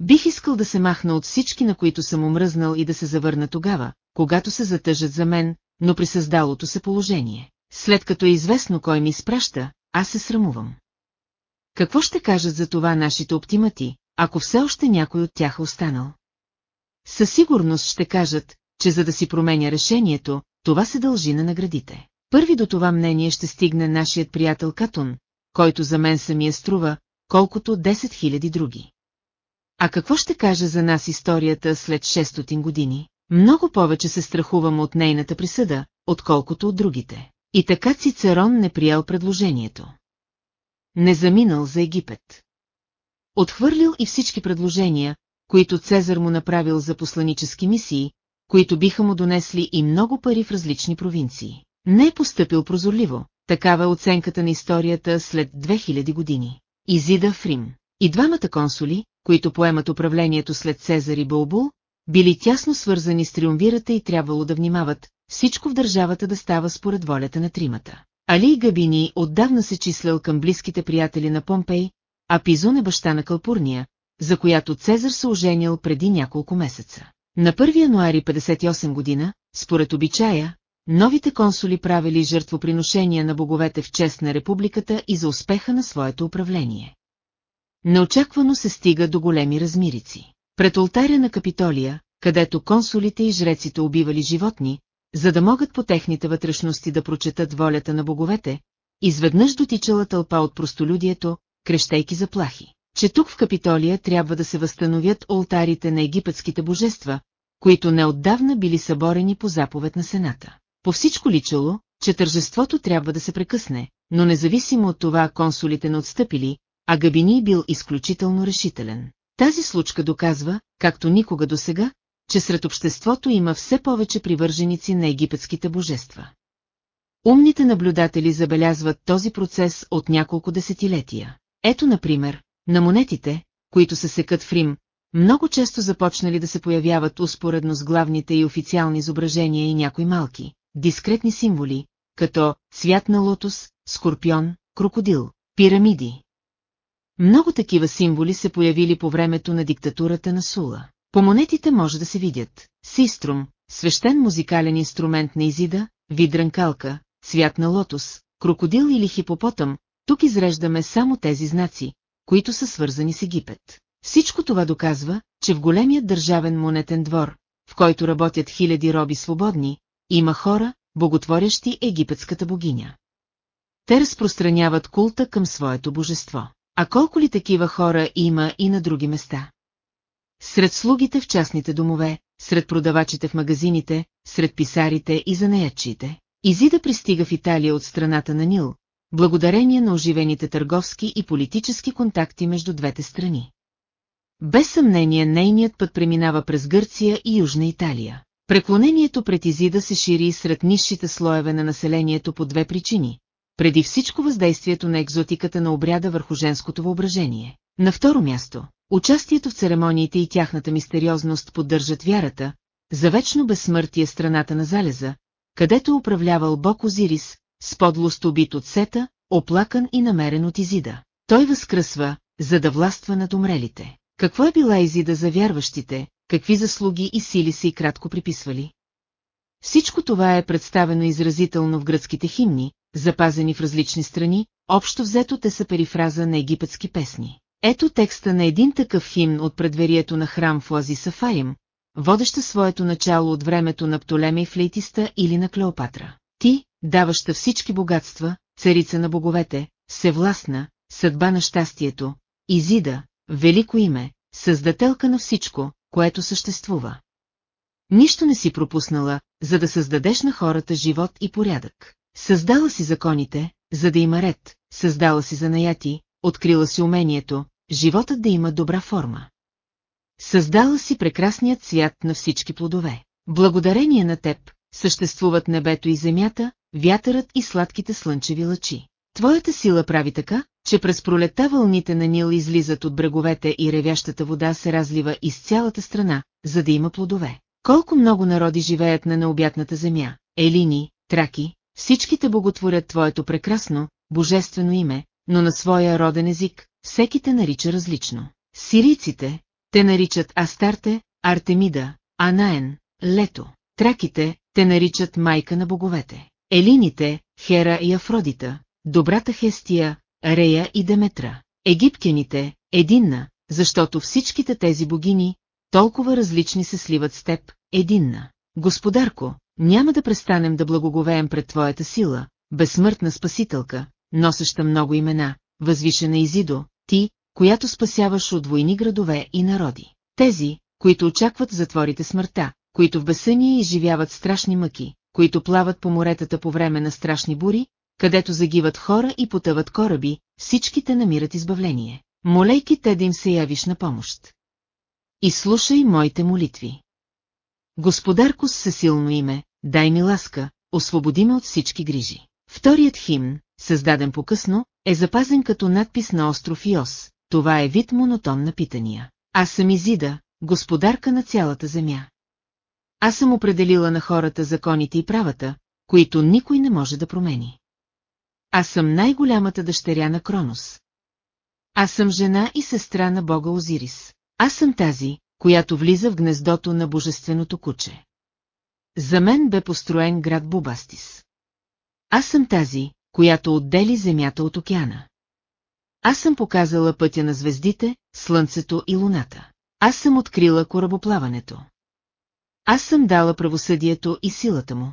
Бих искал да се махна от всички, на които съм омръзнал и да се завърна тогава, когато се затъжат за мен, но при създалото се положение. След като е известно кой ми изпраща, аз се срамувам. Какво ще кажат за това нашите оптимати, ако все още някой от тях е останал? Със сигурност ще кажат, че за да си променя решението, това се дължи на наградите. Първи до това мнение ще стигне нашият приятел Катун, който за мен самия струва, колкото 10 000 други. А какво ще каже за нас историята след 600 години? Много повече се страхувам от нейната присъда, отколкото от другите. И така Цицерон не приял предложението. Не заминал за Египет. Отхвърлил и всички предложения, които Цезар му направил за посланически мисии, които биха му донесли и много пари в различни провинции. Не е поступил прозорливо, такава е оценката на историята след 2000 години. Изида в Рим. И двамата консули, които поемат управлението след Цезар и Бълбул, били тясно свързани с триумвирата и трябвало да внимават, всичко в държавата да става според волята на тримата. Али и Габини отдавна се числял към близките приятели на Помпей, а Пизон е баща на Калпурния, за която Цезар се оженил преди няколко месеца. На 1 януари 58 година, според обичая, новите консули правили жертвоприношения на боговете в чест на републиката и за успеха на своето управление. Неочаквано се стига до големи размирици. Пред алтаря на Капитолия, където консулите и жреците убивали животни, за да могат по техните вътрешности да прочетат волята на боговете, изведнъж дотичала тълпа от простолюдието, крещейки заплахи, че тук в Капитолия трябва да се възстановят олтарите на египетските божества, които неотдавна били съборени по заповед на Сената. По всичко личало, че тържеството трябва да се прекъсне, но независимо от това консулите не отстъпили, а Габини бил изключително решителен. Тази случка доказва, както никога досега, че сред обществото има все повече привърженици на египетските божества. Умните наблюдатели забелязват този процес от няколко десетилетия. Ето, например, на монетите, които се секат в Рим, много често започнали да се появяват успоредно с главните и официални изображения и някои малки, дискретни символи, като цвят на лотос, скорпион, крокодил, пирамиди. Много такива символи се появили по времето на диктатурата на Сула. По монетите може да се видят систрум, свещен музикален инструмент на Изида, видранкалка, цвят на лотос, крокодил или хипопотъм, тук изреждаме само тези знаци, които са свързани с Египет. Всичко това доказва, че в големият държавен монетен двор, в който работят хиляди роби свободни, има хора, боготворящи египетската богиня. Те разпространяват култа към своето божество. А колко ли такива хора има и на други места? Сред слугите в частните домове, сред продавачите в магазините, сред писарите и занаячите. Изида пристига в Италия от страната на Нил, благодарение на оживените търговски и политически контакти между двете страни. Без съмнение нейният път преминава през Гърция и Южна Италия. Преклонението пред Изида се шири сред низшите слоеве на населението по две причини. Преди всичко въздействието на екзотиката на обряда върху женското въображение. На второ място, Участието в церемониите и тяхната мистериозност поддържат вярата, за вечно безсмъртие страната на залеза, където управлявал Бог Озирис, с подлост убит от Сета, оплакан и намерен от Изида. Той възкръсва, за да властва над умрелите. Какво е била Изида за вярващите, какви заслуги и сили са и кратко приписвали? Всичко това е представено изразително в гръцките химни, запазени в различни страни, общо взето те са перифраза на египетски песни. Ето текста на един такъв химн от предверието на храм в Оази Сафаим, водеща своето начало от времето на Птолемей Флейтиста или на Клеопатра. Ти, даваща всички богатства, царица на боговете, всевластна, съдба на щастието, Изида, велико име, създателка на всичко, което съществува. Нищо не си пропуснала, за да създадеш на хората живот и порядък. Създала си законите, за да има ред, създала си занаяти, открила си умението, животът да има добра форма. Създала си прекрасният цвят на всички плодове. Благодарение на теб, съществуват небето и земята, вятърът и сладките слънчеви лъчи. Твоята сила прави така, че през пролета вълните на Нил излизат от бреговете и ревящата вода се разлива из цялата страна, за да има плодове. Колко много народи живеят на необятната земя, елини, траки, всичките боготворят твоето прекрасно, божествено име, но на своя роден език, всеки те нарича различно. Сирийците, те наричат Астарте, Артемида, Анаен, Лето. Траките, те наричат майка на боговете. Елините, Хера и Афродита, добрата Хестия, Рея и Деметра. Египтяните, Единна, защото всичките тези богини, толкова различни се сливат с теб, Единна. Господарко, няма да престанем да благоговеем пред Твоята сила, безсмъртна спасителка, носеща много имена, възвишена Изидо, ти, която спасяваш от войни градове и народи. Тези, които очакват затворите смъртта, които в безсъние изживяват страшни мъки, които плават по моретата по време на страшни бури, където загиват хора и потъват кораби, всичките намират избавление. Молейки те да им се явиш на помощ. И слушай моите молитви. Господарко с всесилно име, дай ми ласка, освободи ме от всички грижи. Вторият химн, създаден по-късно, е запазен като надпис на остров Йос. Това е вид монотон на питания. Аз съм Изида, господарка на цялата земя. Аз съм определила на хората законите и правата, които никой не може да промени. Аз съм най-голямата дъщеря на Кронос. Аз съм жена и сестра на бога Озирис. Аз съм тази, която влиза в гнездото на божественото куче. За мен бе построен град Бубастис. Аз съм тази, която отдели земята от океана. Аз съм показала пътя на звездите, слънцето и луната. Аз съм открила корабоплаването. Аз съм дала правосъдието и силата му.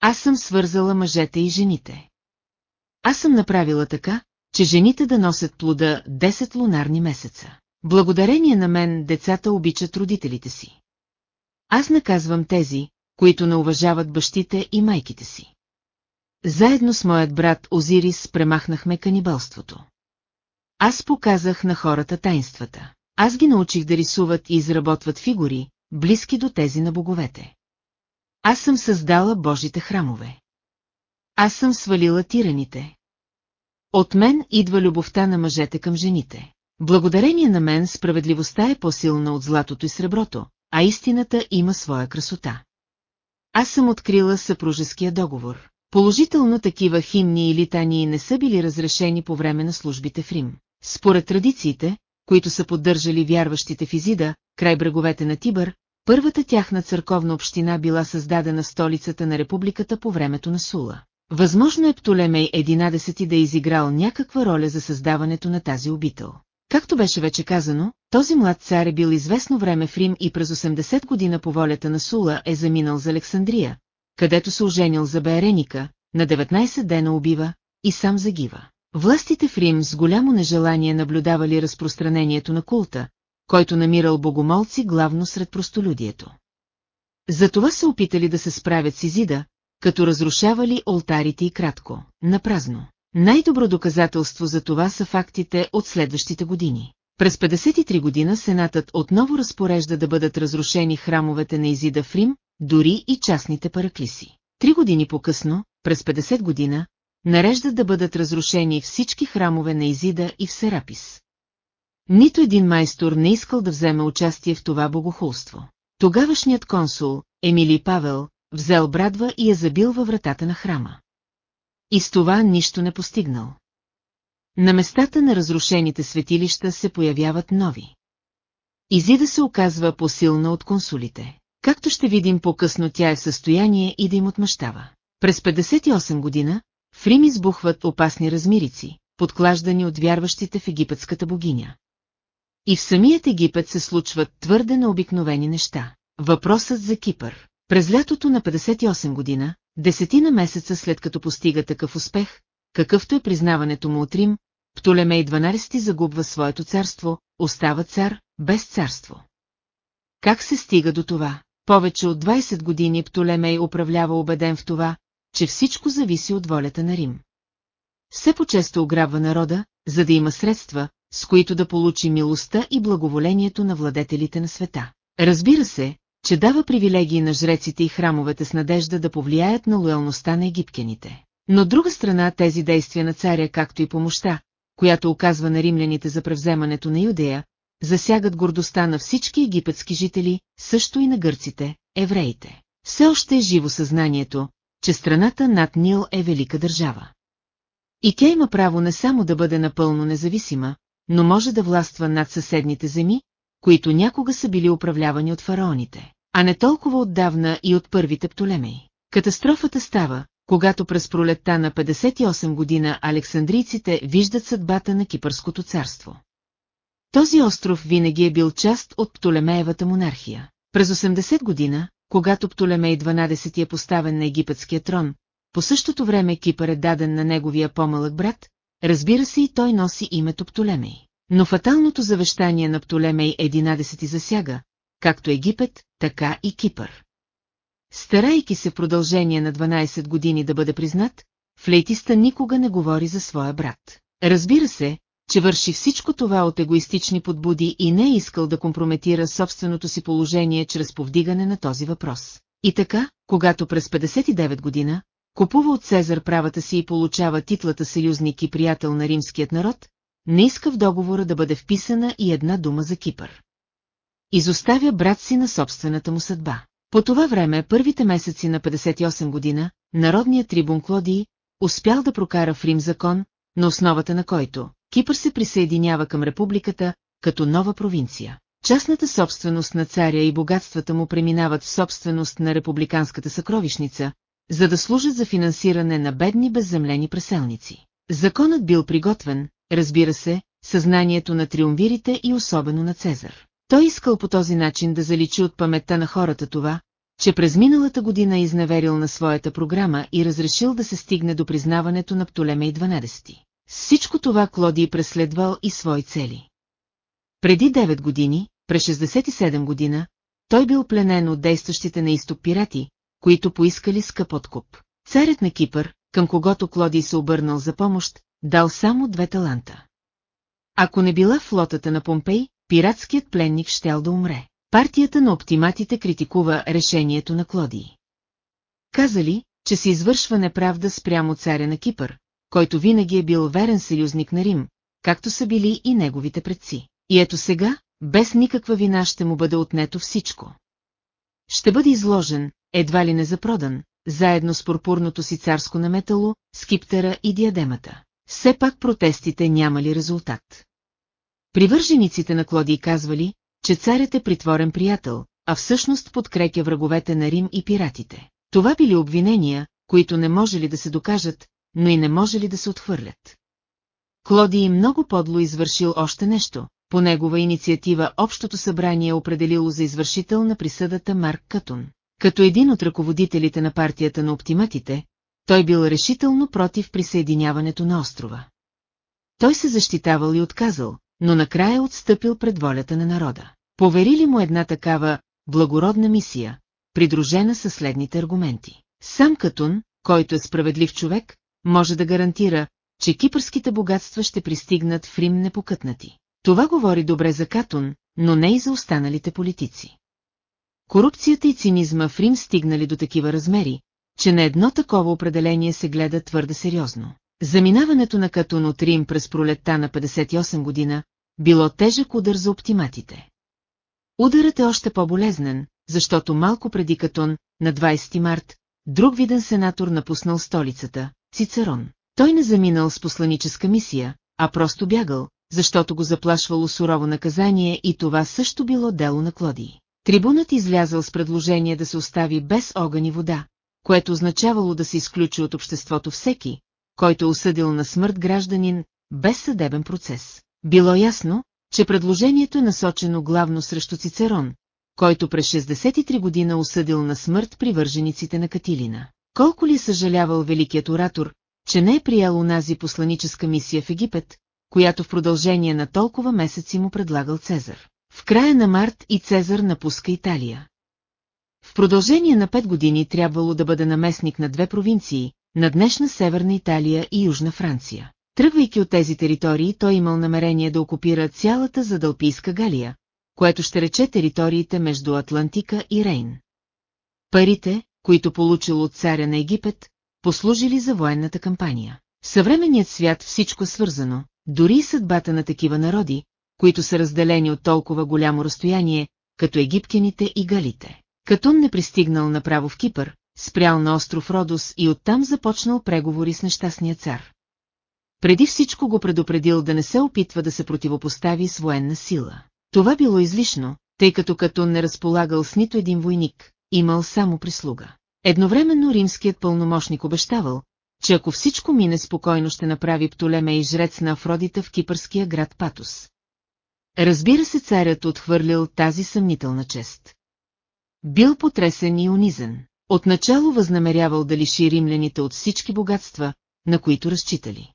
Аз съм свързала мъжете и жените. Аз съм направила така, че жените да носят плода 10 лунарни месеца. Благодарение на мен децата обичат родителите си. Аз наказвам тези, които не уважават бащите и майките си. Заедно с моят брат Озирис премахнахме канибалството. Аз показах на хората тайнствата. Аз ги научих да рисуват и изработват фигури, близки до тези на боговете. Аз съм създала Божите храмове. Аз съм свалила тираните. От мен идва любовта на мъжете към жените. Благодарение на мен справедливостта е по-силна от златото и среброто, а истината има своя красота. Аз съм открила съпружеския договор. Положително такива химни и литании не са били разрешени по време на службите в Рим. Според традициите, които са поддържали вярващите в Изида, край бреговете на Тибър, първата тяхна църковна община била създадена в столицата на републиката по времето на Сула. Възможно е Птолемей 11 да е изиграл някаква роля за създаването на тази обител. Както беше вече казано, този млад цар е бил известно време в Рим и през 80 година по волята на Сула е заминал за Александрия, където се оженил за Беереника, на 19 дена убива и сам загива. Властите в Рим с голямо нежелание наблюдавали разпространението на култа, който намирал богомолци главно сред простолюдието. Затова се опитали да се справят с Изида, като разрушавали олтарите и кратко, напразно. Най-добро доказателство за това са фактите от следващите години. През 53 година Сенатът отново разпорежда да бъдат разрушени храмовете на Изида в Рим, дори и частните параклиси. Три години по-късно, през 50 година, нареждат да бъдат разрушени всички храмове на Изида и в Серапис. Нито един майстор не искал да вземе участие в това богохулство. Тогавашният консул, Емилий Павел, взел брадва и я забил във вратата на храма. И с това нищо не постигнал. На местата на разрушените светилища се появяват нови. Изида се оказва по-силна от консулите. Както ще видим по-късно тя е в състояние и да им отмъщава. През 58 година в Рим избухват опасни размирици, подклаждани от вярващите в египетската богиня. И в самият Египет се случват твърде необикновени неща. Въпросът за Кипър. През лятото на 58 година, десетина месеца след като постига такъв успех, какъвто е признаването му от Рим, Птолемей 12 загубва своето царство, остава цар, без царство. Как се стига до това? Повече от 20 години Птолемей управлява убеден в това, че всичко зависи от волята на Рим. Все по-често ограбва народа, за да има средства, с които да получи милостта и благоволението на владетелите на света. Разбира се, че дава привилегии на жреците и храмовете с надежда да повлияят на лоялността на египтяните. Но от друга страна тези действия на царя, както и помощта, която оказва на римляните за превземането на Юдея, засягат гордостта на всички египетски жители, също и на гърците, евреите. Все още е живо съзнанието, че страната над Нил е велика държава. И тя има право не само да бъде напълно независима, но може да властва над съседните земи, които някога са били управлявани от фараоните, а не толкова отдавна и от първите птолемеи. Катастрофата става, когато през пролетта на 58 година александрийците виждат съдбата на Кипърското царство. Този остров винаги е бил част от Птолемеевата монархия. През 80 година, когато Птолемей 12 е поставен на египетския трон, по същото време Кипър е даден на неговия по-малък брат, разбира се и той носи името Птолемей. Но фаталното завещание на Птолемей 11 засяга, както Египет, така и Кипър. Старайки се в продължение на 12 години да бъде признат, флейтиста никога не говори за своя брат. Разбира се, че върши всичко това от егоистични подбуди и не е искал да компрометира собственото си положение чрез повдигане на този въпрос. И така, когато през 59 година, купува от Цезар правата си и получава титлата съюзник и приятел на римският народ, не иска в договора да бъде вписана и една дума за Кипър. Изоставя брат си на собствената му съдба. По това време, първите месеци на 58 година, народният трибун Клодий успял да прокара в Рим закон, на основата на който Кипър се присъединява към републиката като нова провинция. Частната собственост на царя и богатствата му преминават в собственост на републиканската съкровищница, за да служат за финансиране на бедни безземлени преселници. Законът бил приготвен, разбира се, съзнанието на триумвирите и особено на Цезар. Той искал по този начин да заличи от паметта на хората това, че през миналата година е изневерил на своята програма и разрешил да се стигне до признаването на Птолемей 12. Всичко това Клоди преследвал и свои цели. Преди 9 години, през 67 година, той бил пленен от действащите на изток пирати, които поискали скъп откуп. Царят на Кипър, към когото Клоди се обърнал за помощ, дал само две таланта. Ако не била флотата на Помпей, пиратският пленник щял да умре. Партията на оптиматите критикува решението на Клодий. Казали, че се извършва неправда спрямо царя на Кипър, който винаги е бил верен съюзник на Рим, както са били и неговите предци. И ето сега, без никаква вина ще му бъде отнето всичко. Ще бъде изложен, едва ли не запродан, заедно с пурпурното си царско наметало, скиптера и диадемата. Все пак протестите нямали резултат. Привържениците на Клодий казвали, че царят е притворен приятел, а всъщност подкрепя враговете на Рим и пиратите. Това били обвинения, които не можели да се докажат, но и не можели да се отхвърлят. Клодий много подло извършил още нещо, по негова инициатива Общото събрание е определило за извършител на присъдата Марк Катун. Като един от ръководителите на партията на оптиматите, той бил решително против присъединяването на острова. Той се защитавал и отказал, но накрая отстъпил пред волята на народа. Поверили му една такава благородна мисия, придружена със следните аргументи. Сам Катун, който е справедлив човек, може да гарантира, че кипърските богатства ще пристигнат в Рим непокътнати. Това говори добре за Катун, но не и за останалите политици. Корупцията и цинизма в Рим стигнали до такива размери, че на едно такова определение се гледа твърде сериозно. Заминаването на Катун от Рим през пролетта на 58 година било тежък удар за оптиматите. Ударът е още по-болезнен, защото малко преди Катон, на 20 март, друг виден сенатор напуснал столицата, Цицерон. Той не заминал с посланическа мисия, а просто бягал, защото го заплашвало сурово наказание и това също било дело на Клодий. Трибунът излязъл с предложение да се остави без огън и вода, което означавало да се изключи от обществото всеки, който е осъдил на смърт гражданин, без съдебен процес. Било ясно, че предложението е насочено главно срещу Цицерон, който през 63 година осъдил на смърт привържениците на Катилина. Колко ли съжалявал великият оратор, че не е приял унази посланическа мисия в Египет, която в продължение на толкова месеци му предлагал Цезар. В края на март и Цезар напуска Италия. В продължение на пет години трябвало да бъде наместник на две провинции, на днешна Северна Италия и Южна Франция. Тръгвайки от тези територии, той имал намерение да окупира цялата Задълпийска Галия, което ще рече териториите между Атлантика и Рейн. Парите, които получил от царя на Египет, послужили за военната кампания. В съвременният свят всичко свързано, дори и съдбата на такива народи, които са разделени от толкова голямо разстояние, като египтяните и галите. Катун не пристигнал направо в Кипър, спрял на остров Родос и оттам започнал преговори с нещастния цар. Преди всичко го предупредил да не се опитва да се противопостави с военна сила. Това било излишно, тъй като Катун не разполагал с нито един войник, имал само прислуга. Едновременно римският пълномощник обещавал, че ако всичко мине спокойно ще направи Птолемей жрец на Афродита в кипърския град Патос. Разбира се, царят отхвърлил тази съмнителна чест. Бил потресен и унизен. Отначало възнамерявал да лиши римляните от всички богатства, на които разчитали.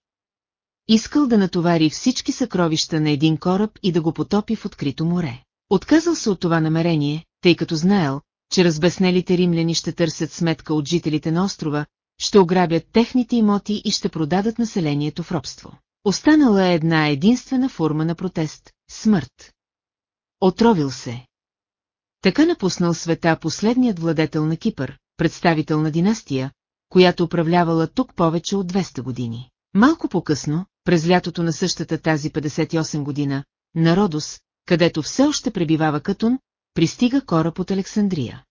Искал да натовари всички съкровища на един кораб и да го потопи в открито море. Отказал се от това намерение, тъй като знаел, че разбеснелите римляни ще търсят сметка от жителите на острова, ще ограбят техните имоти и ще продадат населението в робство. Останала е една единствена форма на протест – смърт. Отровил се. Така напуснал света последният владетел на Кипър, представител на династия, която управлявала тук повече от 200 години. Малко по-късно, през лятото на същата тази 58 година, на Родос, където все още пребивава Катун, пристига кораб от Александрия.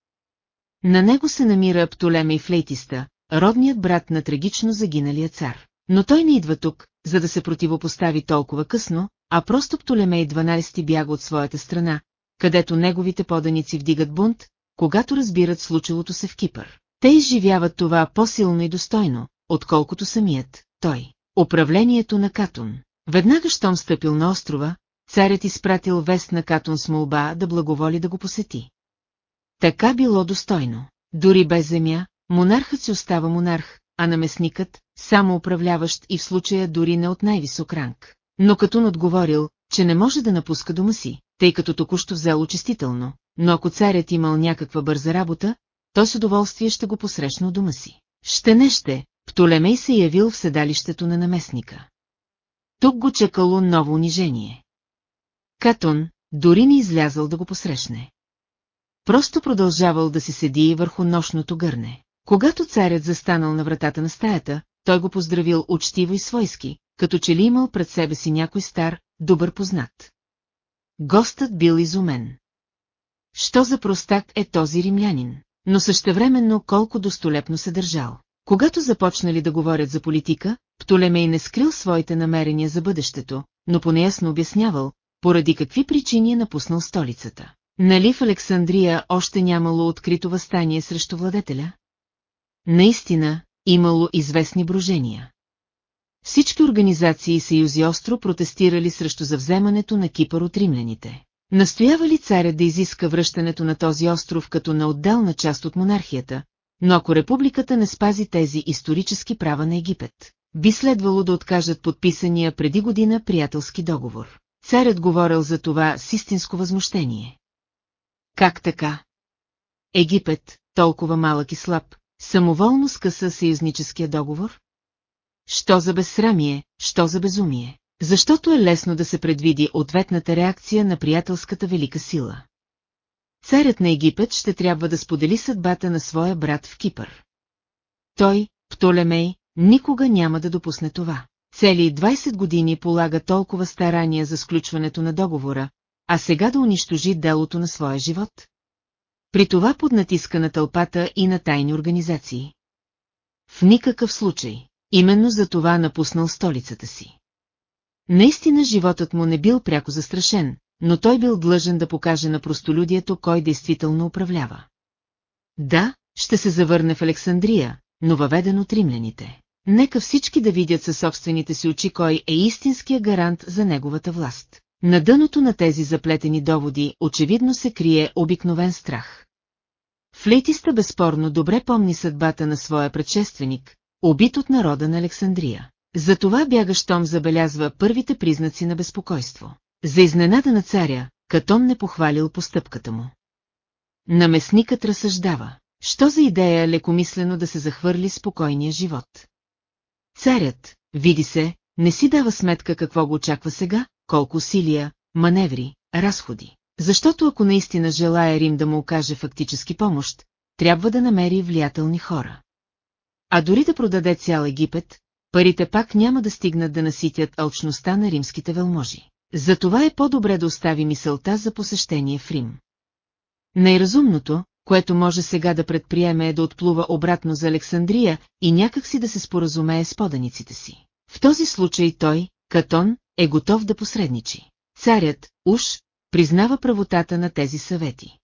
На него се намира Птолемей Флейтиста, родният брат на трагично загиналия цар. Но той не идва тук, за да се противопостави толкова късно, а просто Птолемей 12 бяга от своята страна, където неговите поданици вдигат бунт, когато разбират случилото се в Кипър. Те изживяват това по-силно и достойно, отколкото самият, той. Управлението на Катун. Веднага щом стъпил на острова, царят изпратил вест на Катун с молба да благоволи да го посети. Така било достойно. Дори без земя, монархът си остава монарх, а наместникът, само управляващ и в случая дори не от най-висок ранг. Но Катун отговорил, че не може да напуска дома си, тъй като току-що взел очистително, но ако царят имал някаква бърза работа, той с удоволствие ще го посрещна дома си. Ще не ще, Птолемей се явил в седалището на наместника. Тук го чекало ново унижение. Катон, дори не излязъл да го посрещне. Просто продължавал да си седи върху нощното гърне. Когато царят застанал на вратата на стаята, той го поздравил учтиво и свойски, като че ли имал пред себе си някой стар, добър познат. Гостът бил изумен. Що за простак е този римлянин, но същевременно колко достолепно се държал. Когато започнали да говорят за политика, Птолемей не скрил своите намерения за бъдещето, но понеясно обяснявал, поради какви причини е напуснал столицата. Нали в Александрия още нямало открито възстание срещу владетеля? Наистина, имало известни брожения. Всички организации и съюзи остро протестирали срещу завземането на Кипър от римляните. Настоява ли царят да изиска връщането на този остров като на отделна част от монархията, но ако републиката не спази тези исторически права на Египет, би следвало да откажат подписания преди година приятелски договор. Царят говорил за това с истинско възмущение. Как така? Египет, толкова малък и слаб, самоволно скъса съюзническия договор? Що за безсрамие, що за безумие? Защото е лесно да се предвиди ответната реакция на приятелската велика сила. Царят на Египет ще трябва да сподели съдбата на своя брат в Кипър. Той, Птолемей, никога няма да допусне това. Цели 20 години полага толкова старания за сключването на договора, а сега да унищожи делото на своя живот? При това под натиска на тълпата и на тайни организации. В никакъв случай, именно за това напуснал столицата си. Наистина животът му не бил пряко застрашен, но той бил длъжен да покаже на простолюдието кой действително управлява. Да, ще се завърне в Александрия, но въведен от римляните. Нека всички да видят със собствените си очи кой е истинския гарант за неговата власт. На дъното на тези заплетени доводи очевидно се крие обикновен страх. Флейтиста безспорно добре помни съдбата на своя предшественик, убит от народа на Александрия. Затова бягащ Том забелязва първите признаци на безпокойство. За изненада на царя, Катон не похвалил постъпката му. Наместникът разсъждава. Що за идея лекомислено да се захвърли спокойния живот? Царят, види се, не си дава сметка какво го очаква сега, колко усилия, маневри, разходи. Защото ако наистина желая Рим да му окаже фактически помощ, трябва да намери влиятелни хора. А дори да продаде цял Египет, парите пак няма да стигнат да наситят алчността на римските велможи. Затова е по-добре да остави мисълта за посещение в Рим. Най-разумното, което може сега да предприеме е да отплува обратно за Александрия и някак си да се споразумее с поданиците си. В този случай той, Катон, е готов да посредничи. Царят, уж, признава правотата на тези съвети.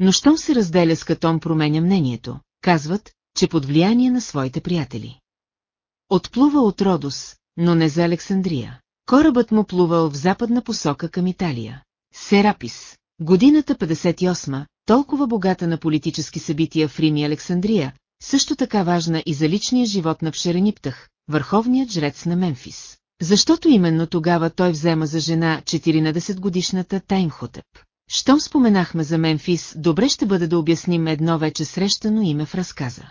Но щом се разделя с Катон променя мнението, казват, че под влияние на своите приятели. Отплува от Родос, но не за Александрия. Корабът му плувал в западна посока към Италия. Серапис. Годината 58, толкова богата на политически събития в Рим и Александрия, също така важна и за личния живот на Пшерениптах, върховният жрец на Мемфис. Защото именно тогава той взема за жена 14-годишната Таймхотеп. Щом споменахме за Мемфис, добре ще бъде да обясним едно вече срещано име в разказа.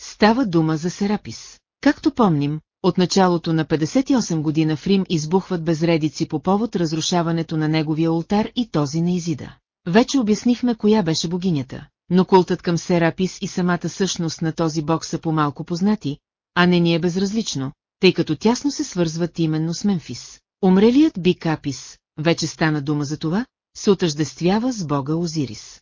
Става дума за Серапис. Както помним, от началото на 58 година в Рим избухват безредици по повод разрушаването на неговия ултар и този на Изида. Вече обяснихме коя беше богинята, но култът към Серапис и самата същност на този бог са по-малко познати, а не ни е безразлично, тъй като тясно се свързват именно с Мемфис. Умрелият Бик Апис, вече стана дума за това, се отъждествява с бога Озирис.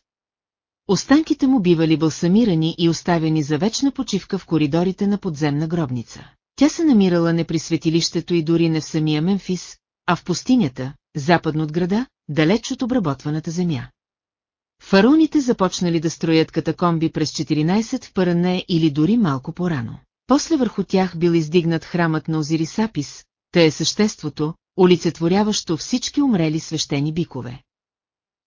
Останките му бивали балсамирани и оставени за вечна почивка в коридорите на подземна гробница. Тя се намирала не при светилището и дори не в самия Мемфис, а в пустинята, западно от града, далеч от обработваната земя. Фараоните започнали да строят катакомби през 14 в Паране или дори малко по-рано. После върху тях бил издигнат храмът на Озирисапис, те е съществото, олицетворяващо всички умрели свещени бикове.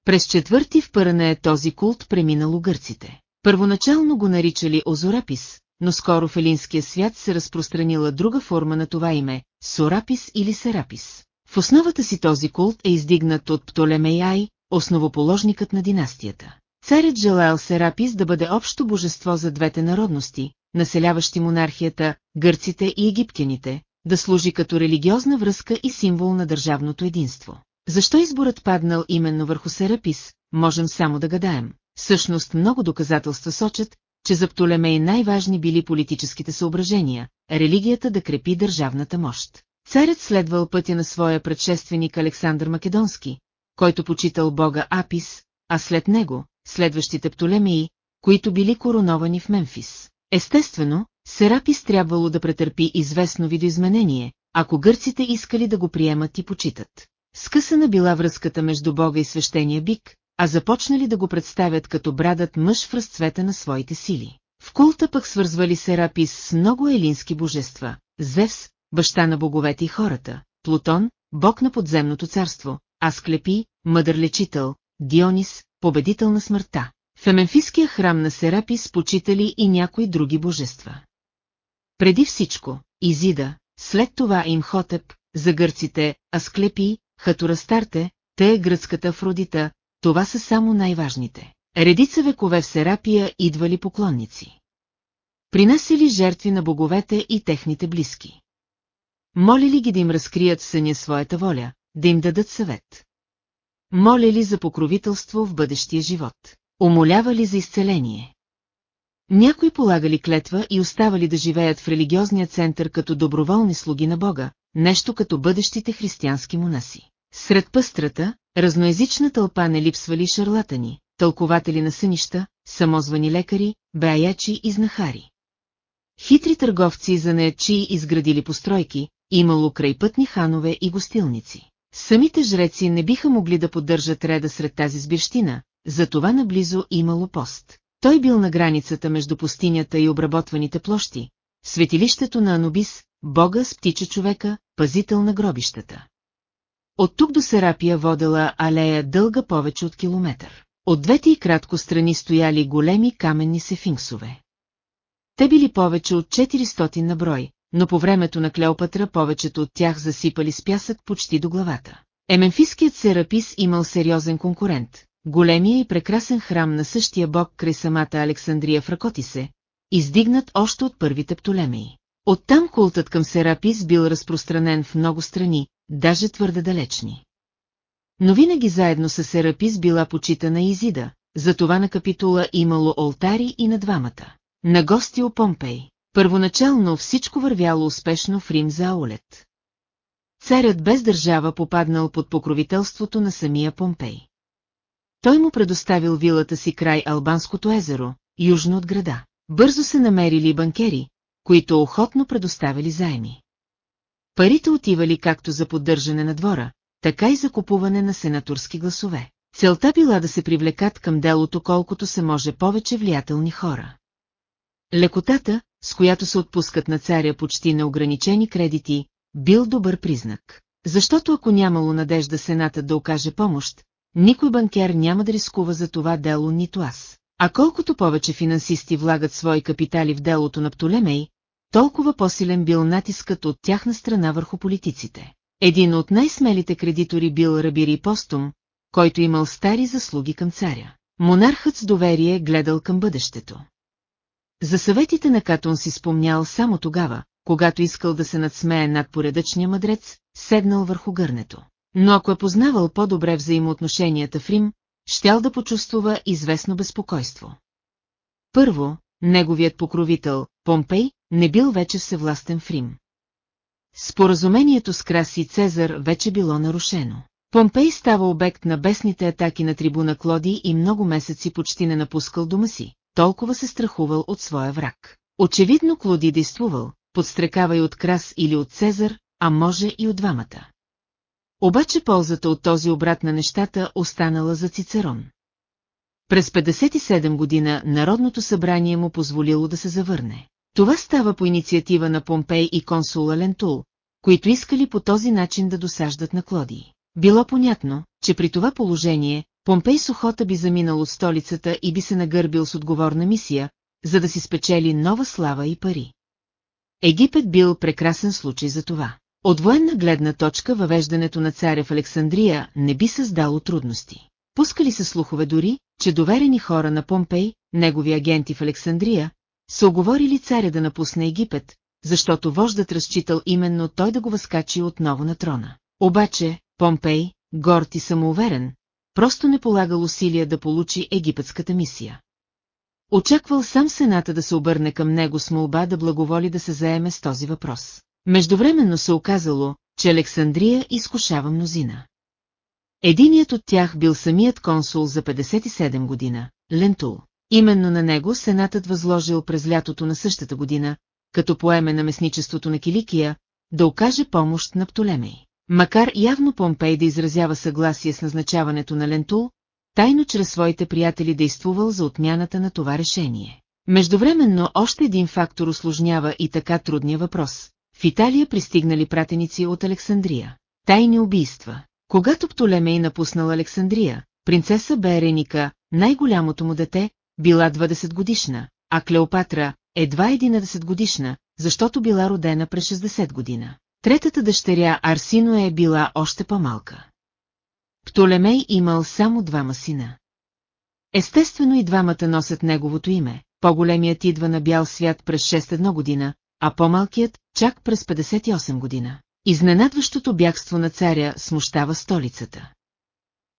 През четвърти в Паране този култ преминал гърците. Първоначално го наричали Озорапис, но скоро в елинския свят се разпространила друга форма на това име – Сорапис или Серапис. В основата си този култ е издигнат от Птолемей Ай, основоположникът на династията. Царят желаял Серапис да бъде общо божество за двете народности, населяващи монархията, гърците и египтяните, да служи като религиозна връзка и символ на държавното единство. Защо изборът паднал именно върху Серапис, можем само да гадаем. Всъщност много доказателства сочат, че за Птолемей най-важни били политическите съображения, религията да крепи държавната мощ. Царят следвал пътя на своя предшественик Александър Македонски, който почитал бога Апис, а след него, следващите Птолемии, които били короновани в Мемфис. Естествено, Серапис трябвало да претърпи известно видоизменение, ако гърците искали да го приемат и почитат. Скъсана била връзката между Бога и свещения бик, а започнали да го представят като брадът мъж в разцвета на своите сили. В култа пък свързвали Серапис с много елински божества, Зевс, баща на боговете и хората, Плутон, бог на подземното царство, Асклепи, мъдър лечител, Дионис, победител на смъртта. В Еменфиския храм на Серапис почитали и някои други божества. Преди всичко, Изида, след това Имхотеп, за гърците, Асклепи, Хатурастарте, те е гръцката Афродита, това са само най-важните. Редица векове в Серапия идвали поклонници. Принасили жертви на боговете и техните близки. Молили ги да им разкрият в съня своята воля, да им дадат съвет. Молили за покровителство в бъдещия живот. Умолявали за изцеление. Някои полагали клетва и оставали да живеят в религиозния център като доброволни слуги на Бога, нещо като бъдещите християнски монаси. Сред пъстрата, разноязична тълпа не липсвали шарлатани, тълкователи на сънища, самозвани лекари, беаячи и знахари. Хитри търговци за неячи изградили постройки, имало крайпътни ханове и гостилници. Самите жреци не биха могли да поддържат реда сред тази сбирщина, затова наблизо имало пост. Той бил на границата между пустинята и обработваните площи, светилището на Анубис, бога с птича човека, пазител на гробищата. От тук до Серапия водела алея дълга повече от километър. От двете и кратко страни стояли големи каменни сефинксове. Те били повече от 400 на брой, но по времето на Клеопатра повечето от тях засипали с пясък почти до главата. Емемфиският Серапис имал сериозен конкурент, големия и прекрасен храм на същия бог край самата Александрия в Ракотисе, издигнат още от първите Птолемеи. Оттам култът към Серапис бил разпространен в много страни, даже твърде далечни. Но винаги заедно с Серапис била почитана Изида, затова на капитула имало олтари и на двамата. На гости у Помпей. Първоначално всичко вървяло успешно в Рим за Аулет. Царят без държава попаднал под покровителството на самия Помпей. Той му предоставил вилата си край Албанското езеро, южно от града. Бързо се намерили банкери, които охотно предоставили заеми. Парите отивали както за поддържане на двора, така и за купуване на сенаторски гласове. Целта била да се привлекат към делото колкото се може повече влиятелни хора. Лекотата, с която се отпускат на царя почти неограничени кредити, бил добър признак. Защото ако нямало надежда Сената да окаже помощ, никой банкер няма да рискува за това дело нито аз. А колкото повече финансисти влагат свои капитали в делото на Птолемей, толкова по-силен бил натискът от тяхна страна върху политиците. Един от най-смелите кредитори бил Рабири Постум, който имал стари заслуги към царя. Монархът с доверие гледал към бъдещето. За съветите на Катон си спомнял само тогава, когато искал да се надсмее над поредъчния мъдрец, седнал върху гърнето. Но ако е познавал по-добре взаимоотношенията в Рим, щял да почувствува известно безпокойство. Първо, неговият покровител, Помпей, не бил вече всевластен в Рим. Споразумението с Краси Цезар вече било нарушено. Помпей става обект на бесните атаки на трибуна Клоди и много месеци почти не напускал дома си, толкова се страхувал от своя враг. Очевидно Клоди действувал, подстрекава и от Крас или от Цезар, а може и от двамата. Обаче ползата от този обрат на нещата останала за Цицерон. През 57 година Народното събрание му позволило да се завърне. Това става по инициатива на Помпей и консула Лентул, които искали по този начин да досаждат на Клодий. Било понятно, че при това положение, Помпей с охота би заминал от столицата и би се нагърбил с отговорна мисия, за да си спечели нова слава и пари. Египет бил прекрасен случай за това. От военна гледна точка въвеждането на царя в Александрия не би създало трудности. Пускали се слухове дори, че доверени хора на Помпей, негови агенти в Александрия, са оговорили царя да напусне Египет, защото вождат разчитал именно той да го възкачи отново на трона. Обаче, Помпей, горд и самоуверен, просто не полагал усилия да получи египетската мисия. Очаквал сам Сената да се обърне към него с молба да благоволи да се заеме с този въпрос. Междувременно се оказало, че Александрия изкушава мнозина. Единият от тях бил самият консул за 57 година, Лентул. Именно на него Сенатът възложил през лятото на същата година, като поеме на местничеството на Киликия, да окаже помощ на Птолемей. Макар явно Помпей да изразява съгласие с назначаването на Лентул, тайно чрез своите приятели действувал за отмяната на това решение. Междувременно още един фактор осложнява и така трудния въпрос. В Италия пристигнали пратеници от Александрия. Тайни убийства. Когато Птолемей напуснал Александрия, принцеса Береника, най-голямото му дете, била 20 годишна, а Клеопатра едва 11 годишна, защото била родена през 60 година. Третата дъщеря Арсино е била още по-малка. Птолемей имал само двама сина. Естествено и двамата носят неговото име, по-големият идва на бял свят през 61 година, а по-малкият чак през 58 година. Изненадващото бягство на царя смущава столицата.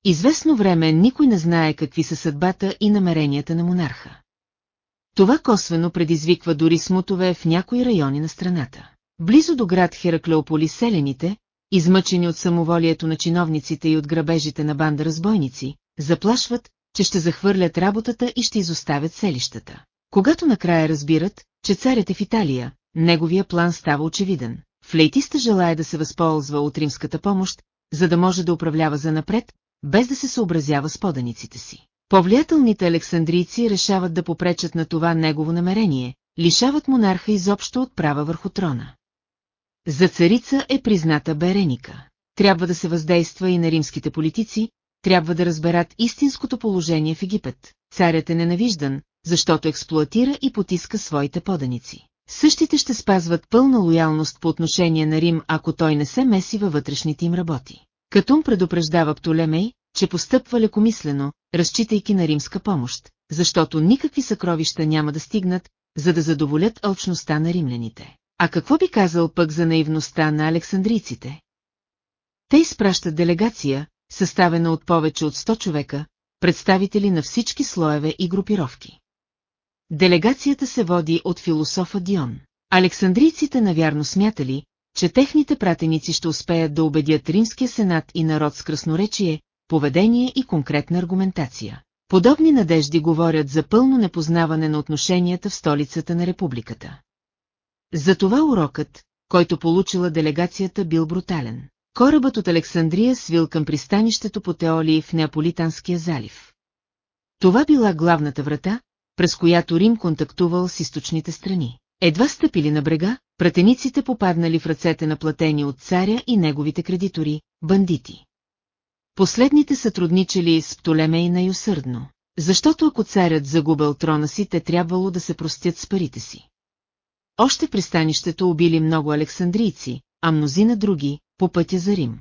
Известно време никой не знае какви са съдбата и намеренията на монарха. Това косвено предизвиква дори смутове в някои райони на страната. Близо до град Хераклеополи селените, измъчени от самоволието на чиновниците и от грабежите на банда разбойници, заплашват, че ще захвърлят работата и ще изоставят селищата. Когато накрая разбират, че царят е в Италия, неговия план става очевиден. Флейтиста желая да се възползва от римската помощ, за да може да управлява занапред, без да се съобразява с поданиците си. Повлиятелните александрийци решават да попречат на това негово намерение, лишават монарха изобщо от права върху трона. За царица е призната Береника. Трябва да се въздейства и на римските политици, трябва да разберат истинското положение в Египет. Царят е ненавиждан, защото експлуатира и потиска своите поданици. Същите ще спазват пълна лоялност по отношение на Рим, ако той не се меси във вътрешните им работи. Катум предупреждава Птолемей, че постъпва лекомислено, разчитайки на римска помощ, защото никакви съкровища няма да стигнат, за да задоволят общността на римляните. А какво би казал пък за наивността на александрийците? Те изпращат делегация, съставена от повече от 100 човека, представители на всички слоеве и групировки. Делегацията се води от философа Дион. Александрийците навярно смятали, че техните пратеници ще успеят да убедят Римския сенат и народ с красноречие, поведение и конкретна аргументация. Подобни надежди говорят за пълно непознаване на отношенията в столицата на републиката. Затова урокът, който получила делегацията бил брутален. Корабът от Александрия свил към пристанището по Теолии в Неаполитанския залив. Това била главната врата, през която Рим контактувал с източните страни. Едва стъпили на брега, пратениците попаднали в ръцете на платени от царя и неговите кредитори, бандити. Последните сътрудничали с Птолемей най-усърдно, защото ако царят загубил трона си, те трябвало да се простят с парите си. Още пристанището убили много александрийци, а мнозина други, по пътя за Рим.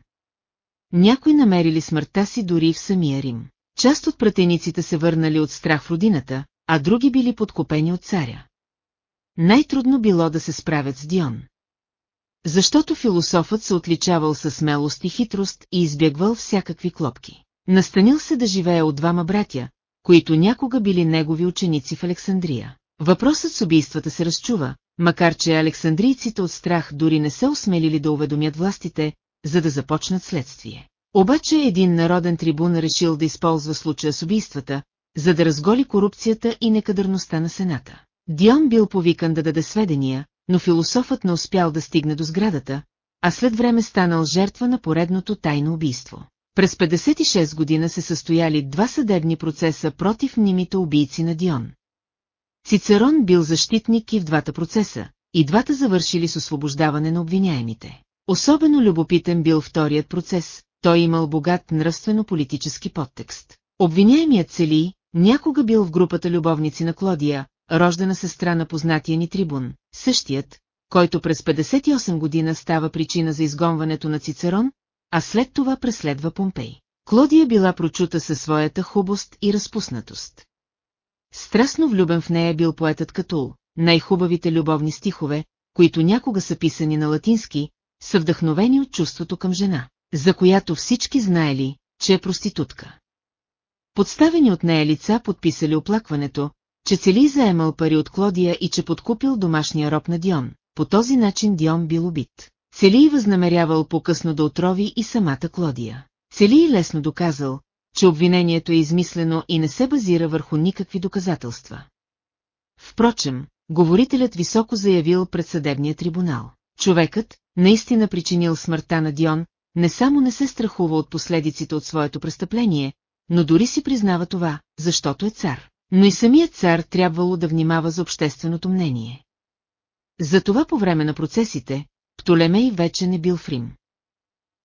Някои намерили смъртта си дори в самия Рим. Част от пратениците се върнали от страх в родината, а други били подкопени от царя. Най-трудно било да се справят с Дион. Защото философът се отличавал със смелост и хитрост и избягвал всякакви клопки. Настанил се да живее от двама братя, които някога били негови ученици в Александрия. Въпросът с убийствата се разчува, макар че александрийците от страх дори не се осмелили да уведомят властите, за да започнат следствие. Обаче един народен трибун решил да използва случая с убийствата, за да разголи корупцията и некадърността на Сената. Дион бил повикан да даде сведения, но философът не успял да стигне до сградата, а след време станал жертва на поредното тайно убийство. През 56 година се състояли два съдебни процеса против мнимите убийци на Дион. Цицерон бил защитник и в двата процеса, и двата завършили с освобождаване на обвиняемите. Особено любопитен бил вторият процес, той имал богат нравствено-политически подтекст. Обвиняемият цели, някога бил в групата любовници на Клодия, рождена сестра на познатия ни трибун, същият, който през 58 година става причина за изгонването на Цицерон, а след това преследва Помпей. Клодия била прочута със своята хубост и разпуснатост. Страстно влюбен в нея бил поетът Катул, най-хубавите любовни стихове, които някога са писани на латински, са вдъхновени от чувството към жена, за която всички знаели, че е проститутка. Подставени от нея лица подписали оплакването, че цели заемал пари от Клодия и че подкупил домашния роб на Дион. По този начин Дион бил убит. Цели възнамерявал по-късно да отрови и самата Клодия. Цели лесно доказал, че обвинението е измислено и не се базира върху никакви доказателства. Впрочем, говорителят високо заявил пред съдебния трибунал. Човекът, наистина причинил смъртта на Дион, не само не се страхува от последиците от своето престъпление, но дори си признава това, защото е цар. Но и самият цар трябвало да внимава за общественото мнение. Затова по време на процесите, Птолемей вече не бил в Рим.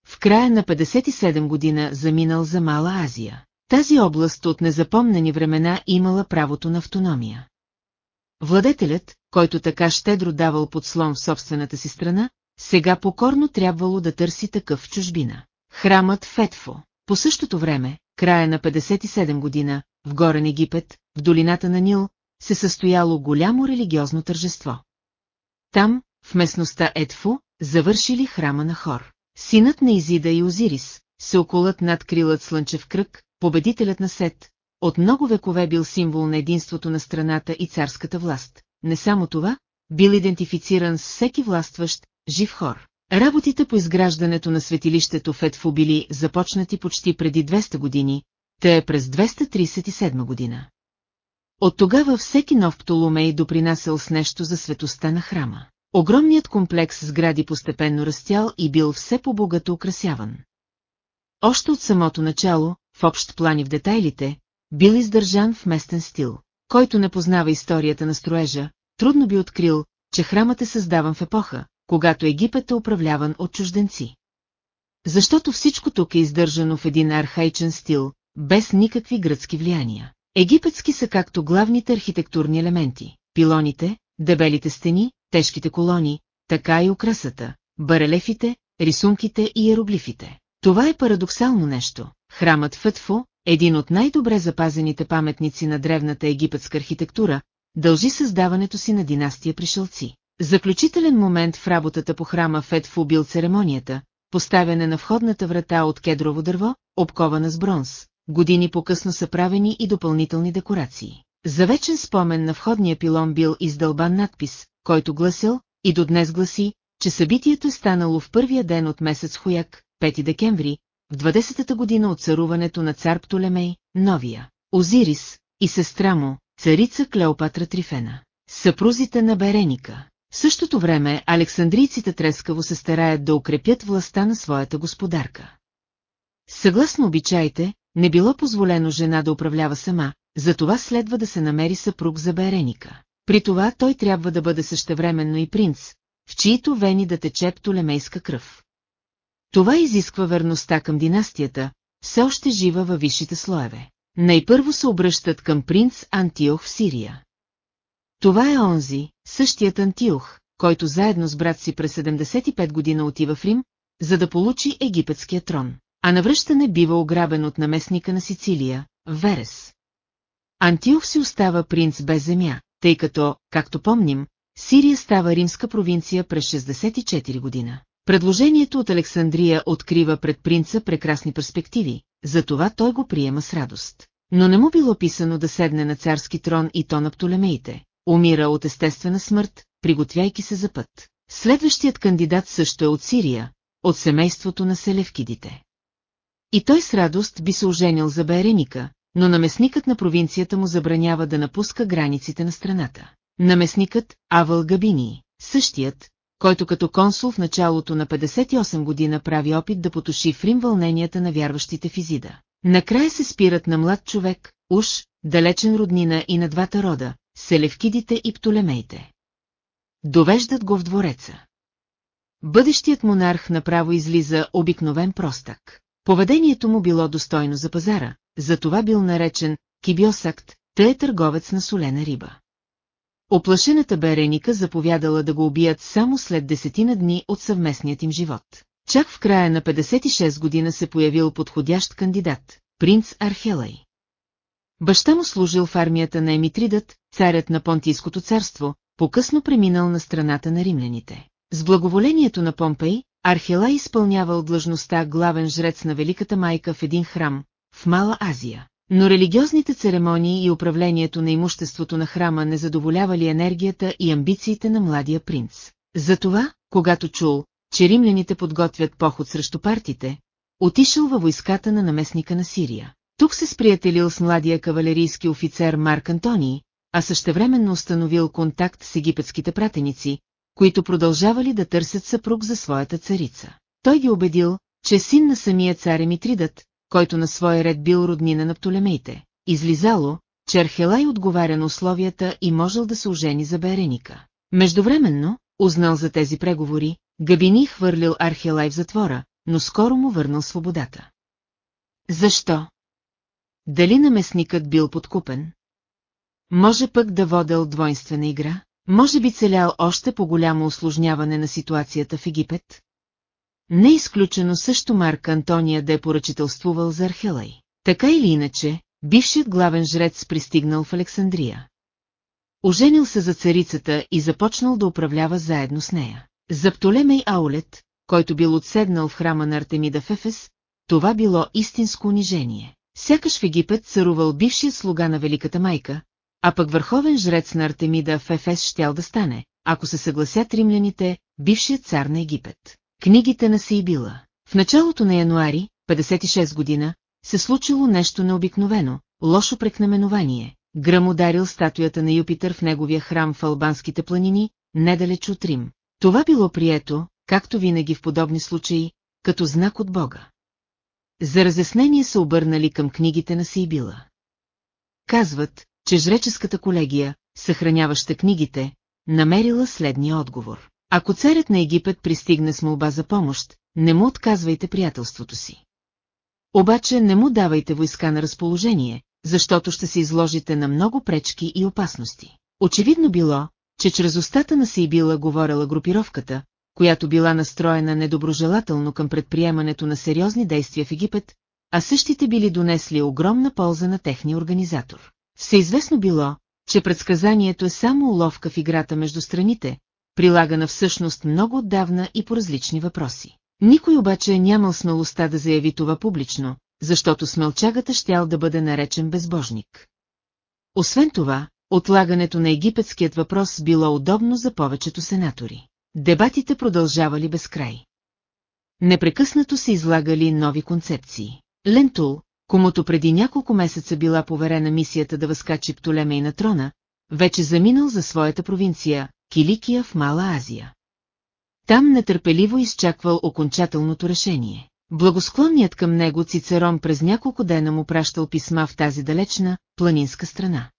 В края на 57 година заминал за Мала Азия. Тази област от незапомнени времена имала правото на автономия. Владетелят, който така щедро давал подслон в собствената си страна, сега покорно трябвало да търси такъв чужбина. Храмът Фетфо. По същото време, края на 57 година, в Горен Египет, в долината на Нил, се състояло голямо религиозно тържество. Там, в местността Едфо, завършили храма на Хор. Синът на Изида и Озирис, се околът над крилът слънчев кръг, победителят на Сет, от много векове бил символ на единството на страната и царската власт. Не само това, бил идентифициран с всеки властващ, жив хор. Работите по изграждането на светилището в Едфо били започнати почти преди 200 години, те е през 237 година. От тогава всеки нов Птоломей допринасял с нещо за светостта на храма. Огромният комплекс сгради постепенно растял и бил все по-богато украсяван. Още от самото начало, в общ план и в детайлите, бил издържан в местен стил. Който не познава историята на строежа, трудно би открил, че храмът е създаван в епоха, когато Египет е управляван от чужденци. Защото всичко тук е издържано в един архаичен стил, без никакви гръцки влияния. Египетски са както главните архитектурни елементи, пилоните, дебелите стени, тежките колони, така и украсата, барелефите, рисунките и иероглифите. Това е парадоксално нещо. Храмът Фътфо, един от най-добре запазените паметници на древната египетска архитектура, дължи създаването си на династия пришълци. Заключителен момент в работата по храма Фетфу бил церемонията, поставяне на входната врата от кедрово дърво, обкована с бронз. Години по-късно са правени и допълнителни декорации. За вечен спомен на входния пилон бил издълбан надпис, който гласил, и до днес гласи, че събитието е станало в първия ден от месец Хуяк, 5 декември, в 20-та година от царуването на цар Птолемей, новия, Озирис, и сестра му, царица Клеопатра Трифена, съпрузите на Береника. В същото време александрийците трескаво се стараят да укрепят властта на своята господарка. Съгласно обичаите, не било позволено жена да управлява сама, затова следва да се намери съпруг за Береника. При това той трябва да бъде същевременно и принц, в чието вени да тече птолемейска кръв. Това изисква верността към династията, все още жива във висшите слоеве. Най-първо се обръщат към принц Антиох в Сирия. Това е онзи, същият Антиох, който заедно с брат си през 75 година отива в Рим, за да получи египетския трон, а навръщане бива ограбен от наместника на Сицилия, Верес. Антиох си остава принц без земя, тъй като, както помним, Сирия става римска провинция през 64 година. Предложението от Александрия открива пред принца прекрасни перспективи, затова той го приема с радост. Но не му било писано да седне на царски трон и то на Птолемеите. Умира от естествена смърт, приготвяйки се за път. Следващият кандидат също е от Сирия, от семейството на селевкидите. И той с радост би се оженил за Береника, но наместникът на провинцията му забранява да напуска границите на страната. Наместникът Авъл Габини, същият, който като консул в началото на 58 година прави опит да потуши в Рим вълненията на вярващите в Изида. Накрая се спират на млад човек, уж, далечен роднина и на двата рода, селевкидите и птолемейте. Довеждат го в двореца. Бъдещият монарх направо излиза обикновен простак. Поведението му било достойно за пазара, затова бил наречен Кибиосакт, тъй е търговец на солена риба. Оплашената Береника заповядала да го убият само след десетина дни от съвместният им живот. Чак в края на 56 година се появил подходящ кандидат, принц Архелай. Баща му служил в армията на Емитридът, царят на Понтийското царство, по-късно преминал на страната на римляните. С благоволението на Помпей, Архелай изпълнявал длъжността главен жрец на Великата майка в един храм, в Мала Азия. Но религиозните церемонии и управлението на имуществото на храма не задоволявали енергията и амбициите на младия принц. Затова, когато чул, че римляните подготвят поход срещу партите, отишъл във войската на наместника на Сирия. Тук се сприятелил с младия кавалерийски офицер Марк Антоний, а същевременно установил контакт с египетските пратеници, които продължавали да търсят съпруг за своята царица. Той ги убедил, че син на самия цар Емитридът, който на своя ред бил роднина на Птолемейте. Излизало, че Архелай отговаря на условията и можел да се ожени за Береника. Междувременно, узнал за тези преговори, Габини хвърлил Архелай в затвора, но скоро му върнал свободата. Защо? Дали наместникът бил подкупен? Може пък да водел двойствена игра? Може би целял още по-голямо осложняване на ситуацията в Египет? Не изключено също Марк Антония да е поръчителствувал за Архелай. Така или иначе, бившият главен жрец пристигнал в Александрия. Оженил се за царицата и започнал да управлява заедно с нея. За Птолемей Аулет, който бил отседнал в храма на Артемида в Ефес, това било истинско унижение. Сякаш в Египет царувал бившият слуга на Великата майка, а пък върховен жрец на Артемида в Ефес щял да стане, ако се съгласят римляните, бившият цар на Египет. Книгите на Сейбила В началото на януари, 56 година, се случило нещо необикновено, лошо прекнаменование. Гръм ударил статуята на Юпитър в неговия храм в Албанските планини, недалеч от Рим. Това било прието, както винаги в подобни случаи, като знак от Бога. За разяснение са обърнали към книгите на Сейбила. Казват, че жреческата колегия, съхраняваща книгите, намерила следния отговор. Ако царят на Египет пристигне с молба за помощ, не му отказвайте приятелството си. Обаче не му давайте войска на разположение, защото ще се изложите на много пречки и опасности. Очевидно било, че чрез устата на Сейбила говорила групировката, която била настроена недоброжелателно към предприемането на сериозни действия в Египет, а същите били донесли огромна полза на техния организатор. Всеизвестно било, че предсказанието е само уловка в играта между страните, прилагана всъщност много отдавна и по различни въпроси. Никой обаче нямал смелостта да заяви това публично, защото смелчагата щял да бъде наречен безбожник. Освен това, отлагането на египетският въпрос било удобно за повечето сенатори. Дебатите продължавали без край. Непрекъснато се излагали нови концепции. Лентул, комуто преди няколко месеца била поверена мисията да възкачи Птолемей на трона, вече заминал за своята провинция, Киликия в Мала Азия. Там нетърпеливо изчаквал окончателното решение. Благосклонният към него Цицерон през няколко дена му пращал писма в тази далечна, планинска страна.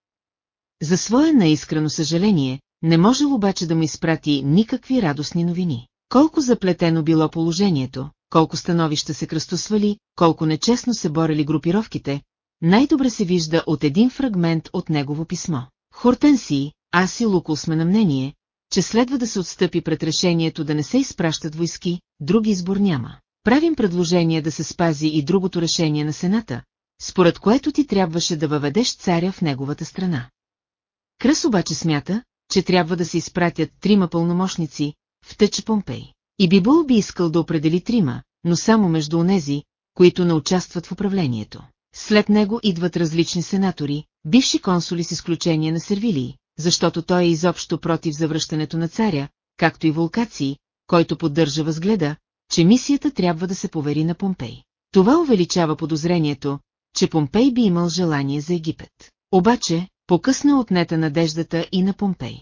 За свое наискрено съжаление, не можел обаче да му изпрати никакви радостни новини. Колко заплетено било положението, колко становища се кръстосвали, колко нечестно се борели групировките, най-добре се вижда от един фрагмент от негово писмо. Хортенси, аз и Лукул сме на мнение, че следва да се отстъпи пред решението да не се изпращат войски, други избор няма. Правим предложение да се спази и другото решение на Сената, според което ти трябваше да въведеш царя в неговата страна. Кръс обаче смята, че трябва да се изпратят трима пълномощници, в тъч Помпей. И Бибул би искал да определи трима, но само между онези, които не участват в управлението. След него идват различни сенатори, бивши консули с изключение на Сервилии, защото той е изобщо против завръщането на царя, както и Вулкации, който поддържа възгледа, че мисията трябва да се повери на Помпей. Това увеличава подозрението, че Помпей би имал желание за Египет. Обаче, покъсна отнета надеждата и на Помпей.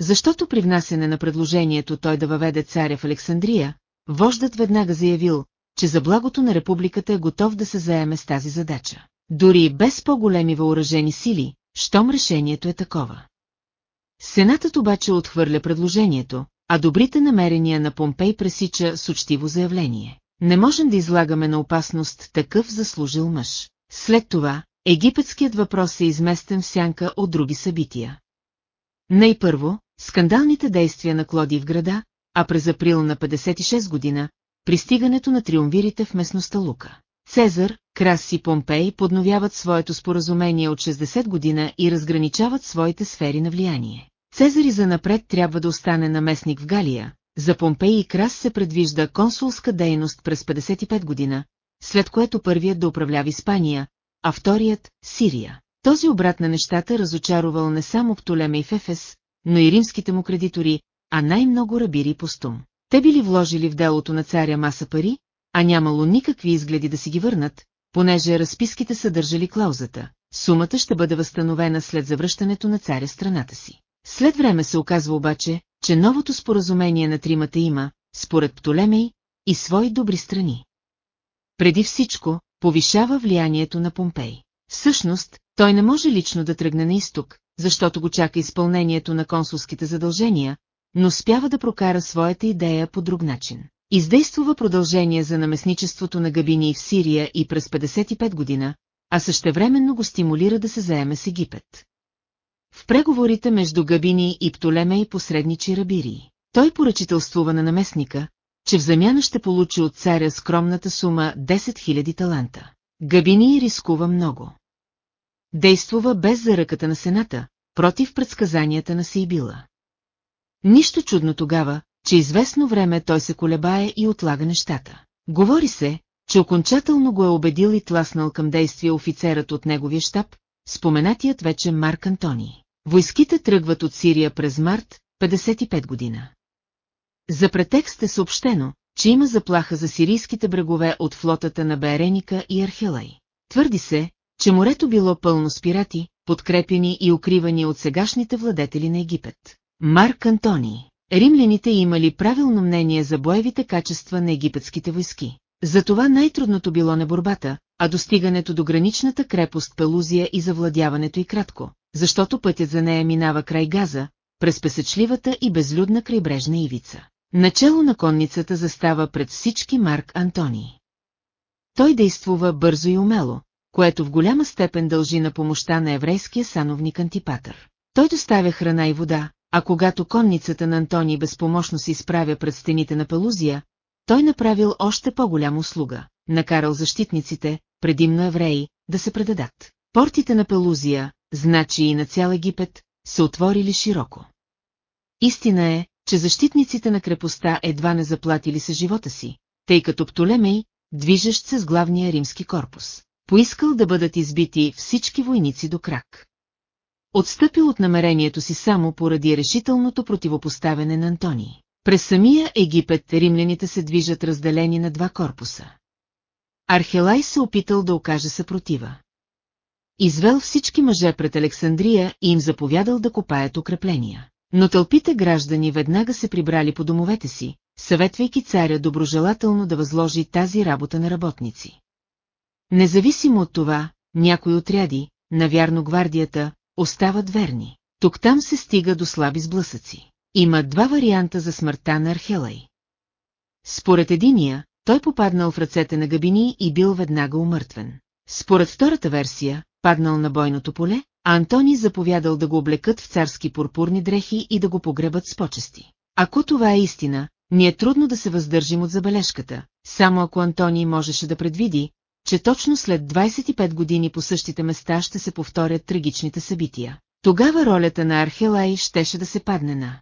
Защото при внасене на предложението той да въведе царя в Александрия, вождат веднага заявил, че за благото на републиката е готов да се заеме с тази задача. Дори без по-големи въоръжени сили, щом решението е такова. Сенатът обаче отхвърля предложението, а добрите намерения на Помпей пресича с учтиво заявление. Не можем да излагаме на опасност такъв заслужил мъж. След това, египетският въпрос е изместен в сянка от други събития. Най-първо, скандалните действия на Клоди в града, а през април на 56 година, пристигането на триумвирите в местността Лука. Цезар, Крас и Помпей подновяват своето споразумение от 60 година и разграничават своите сфери на влияние. Цезар и за напред трябва да остане наместник в Галия, за Помпей и Крас се предвижда консулска дейност през 55 година, след което първият да управлява Испания, а вторият – Сирия. Този обрат на нещата разочаровал не само Птолеме и Фефес, но и римските му кредитори, а най-много рабири постум. Те били вложили в делото на царя маса пари, а нямало никакви изгледи да си ги върнат, понеже разписките съдържали клаузата. Сумата ще бъде възстановена след завръщането на царя страната си. След време се оказва обаче, че новото споразумение на тримата има, според Птолемей, и свои добри страни. Преди всичко, повишава влиянието на Помпей. Всъщност, той не може лично да тръгне на изток, защото го чака изпълнението на консулските задължения, но спява да прокара своята идея по друг начин. Издействува продължение за наместничеството на Габини в Сирия и през 55 година, а същевременно го стимулира да се заеме с Египет. В преговорите между Габини и Птолемей посредничи Рабирии. Той поръчителствува на наместника, че в замяна ще получи от царя скромната сума 10 000 таланта. Габини рискува много. Действува без заръката на Сената, против предсказанията на Сейбила. Нищо чудно тогава, че известно време той се колебае и отлага нещата. Говори се, че окончателно го е убедил и тласнал към действие офицерът от неговия щаб, споменатият вече Марк Антони. Войските тръгват от Сирия през март, 55 година. За претекст е съобщено, че има заплаха за сирийските брегове от флотата на Береника и Архелай. Твърди се, че морето било пълно с пирати, подкрепени и укривани от сегашните владетели на Египет. Марк Антони. Римляните имали правилно мнение за боевите качества на египетските войски. Затова най-трудното било не борбата, а достигането до граничната крепост Пелузия и завладяването и кратко, защото пътят за нея минава край Газа, през песечливата и безлюдна крайбрежна ивица. Начало на конницата застава пред всички Марк Антони. Той действува бързо и умело, което в голяма степен дължи на помощта на еврейския сановник Антипатър. Той доставя храна и вода, а когато конницата на Антони безпомощно се изправя пред стените на Пелузия, той направил още по-голяма услуга, накарал защитниците, предимно евреи, да се предадат. Портите на Пелузия, значи и на цял Египет, се отворили широко. Истина е, че защитниците на крепостта едва не заплатили се живота си, тъй като Птолемей, движещ се с главния римски корпус, поискал да бъдат избити всички войници до крак. Отстъпил от намерението си само поради решителното противопоставяне на Антоний. През самия Египет римляните се движат разделени на два корпуса. Архелай се опитал да окаже съпротива. Извел всички мъже пред Александрия и им заповядал да копаят укрепления. Но тълпите граждани веднага се прибрали по домовете си, съветвайки царя доброжелателно да възложи тази работа на работници. Независимо от това, някои отряди, навярно гвардията, остават верни. Тук-там се стига до слаби сблъсъци. Има два варианта за смъртта на Архелай. Според единия, той попаднал в ръцете на Габини и бил веднага умъртвен. Според втората версия, паднал на бойното поле, а Антони заповядал да го облекат в царски пурпурни дрехи и да го погребат с почести. Ако това е истина, ни е трудно да се въздържим от забележката, само ако Антони можеше да предвиди, че точно след 25 години по същите места ще се повторят трагичните събития. Тогава ролята на Архелай щеше да се падне на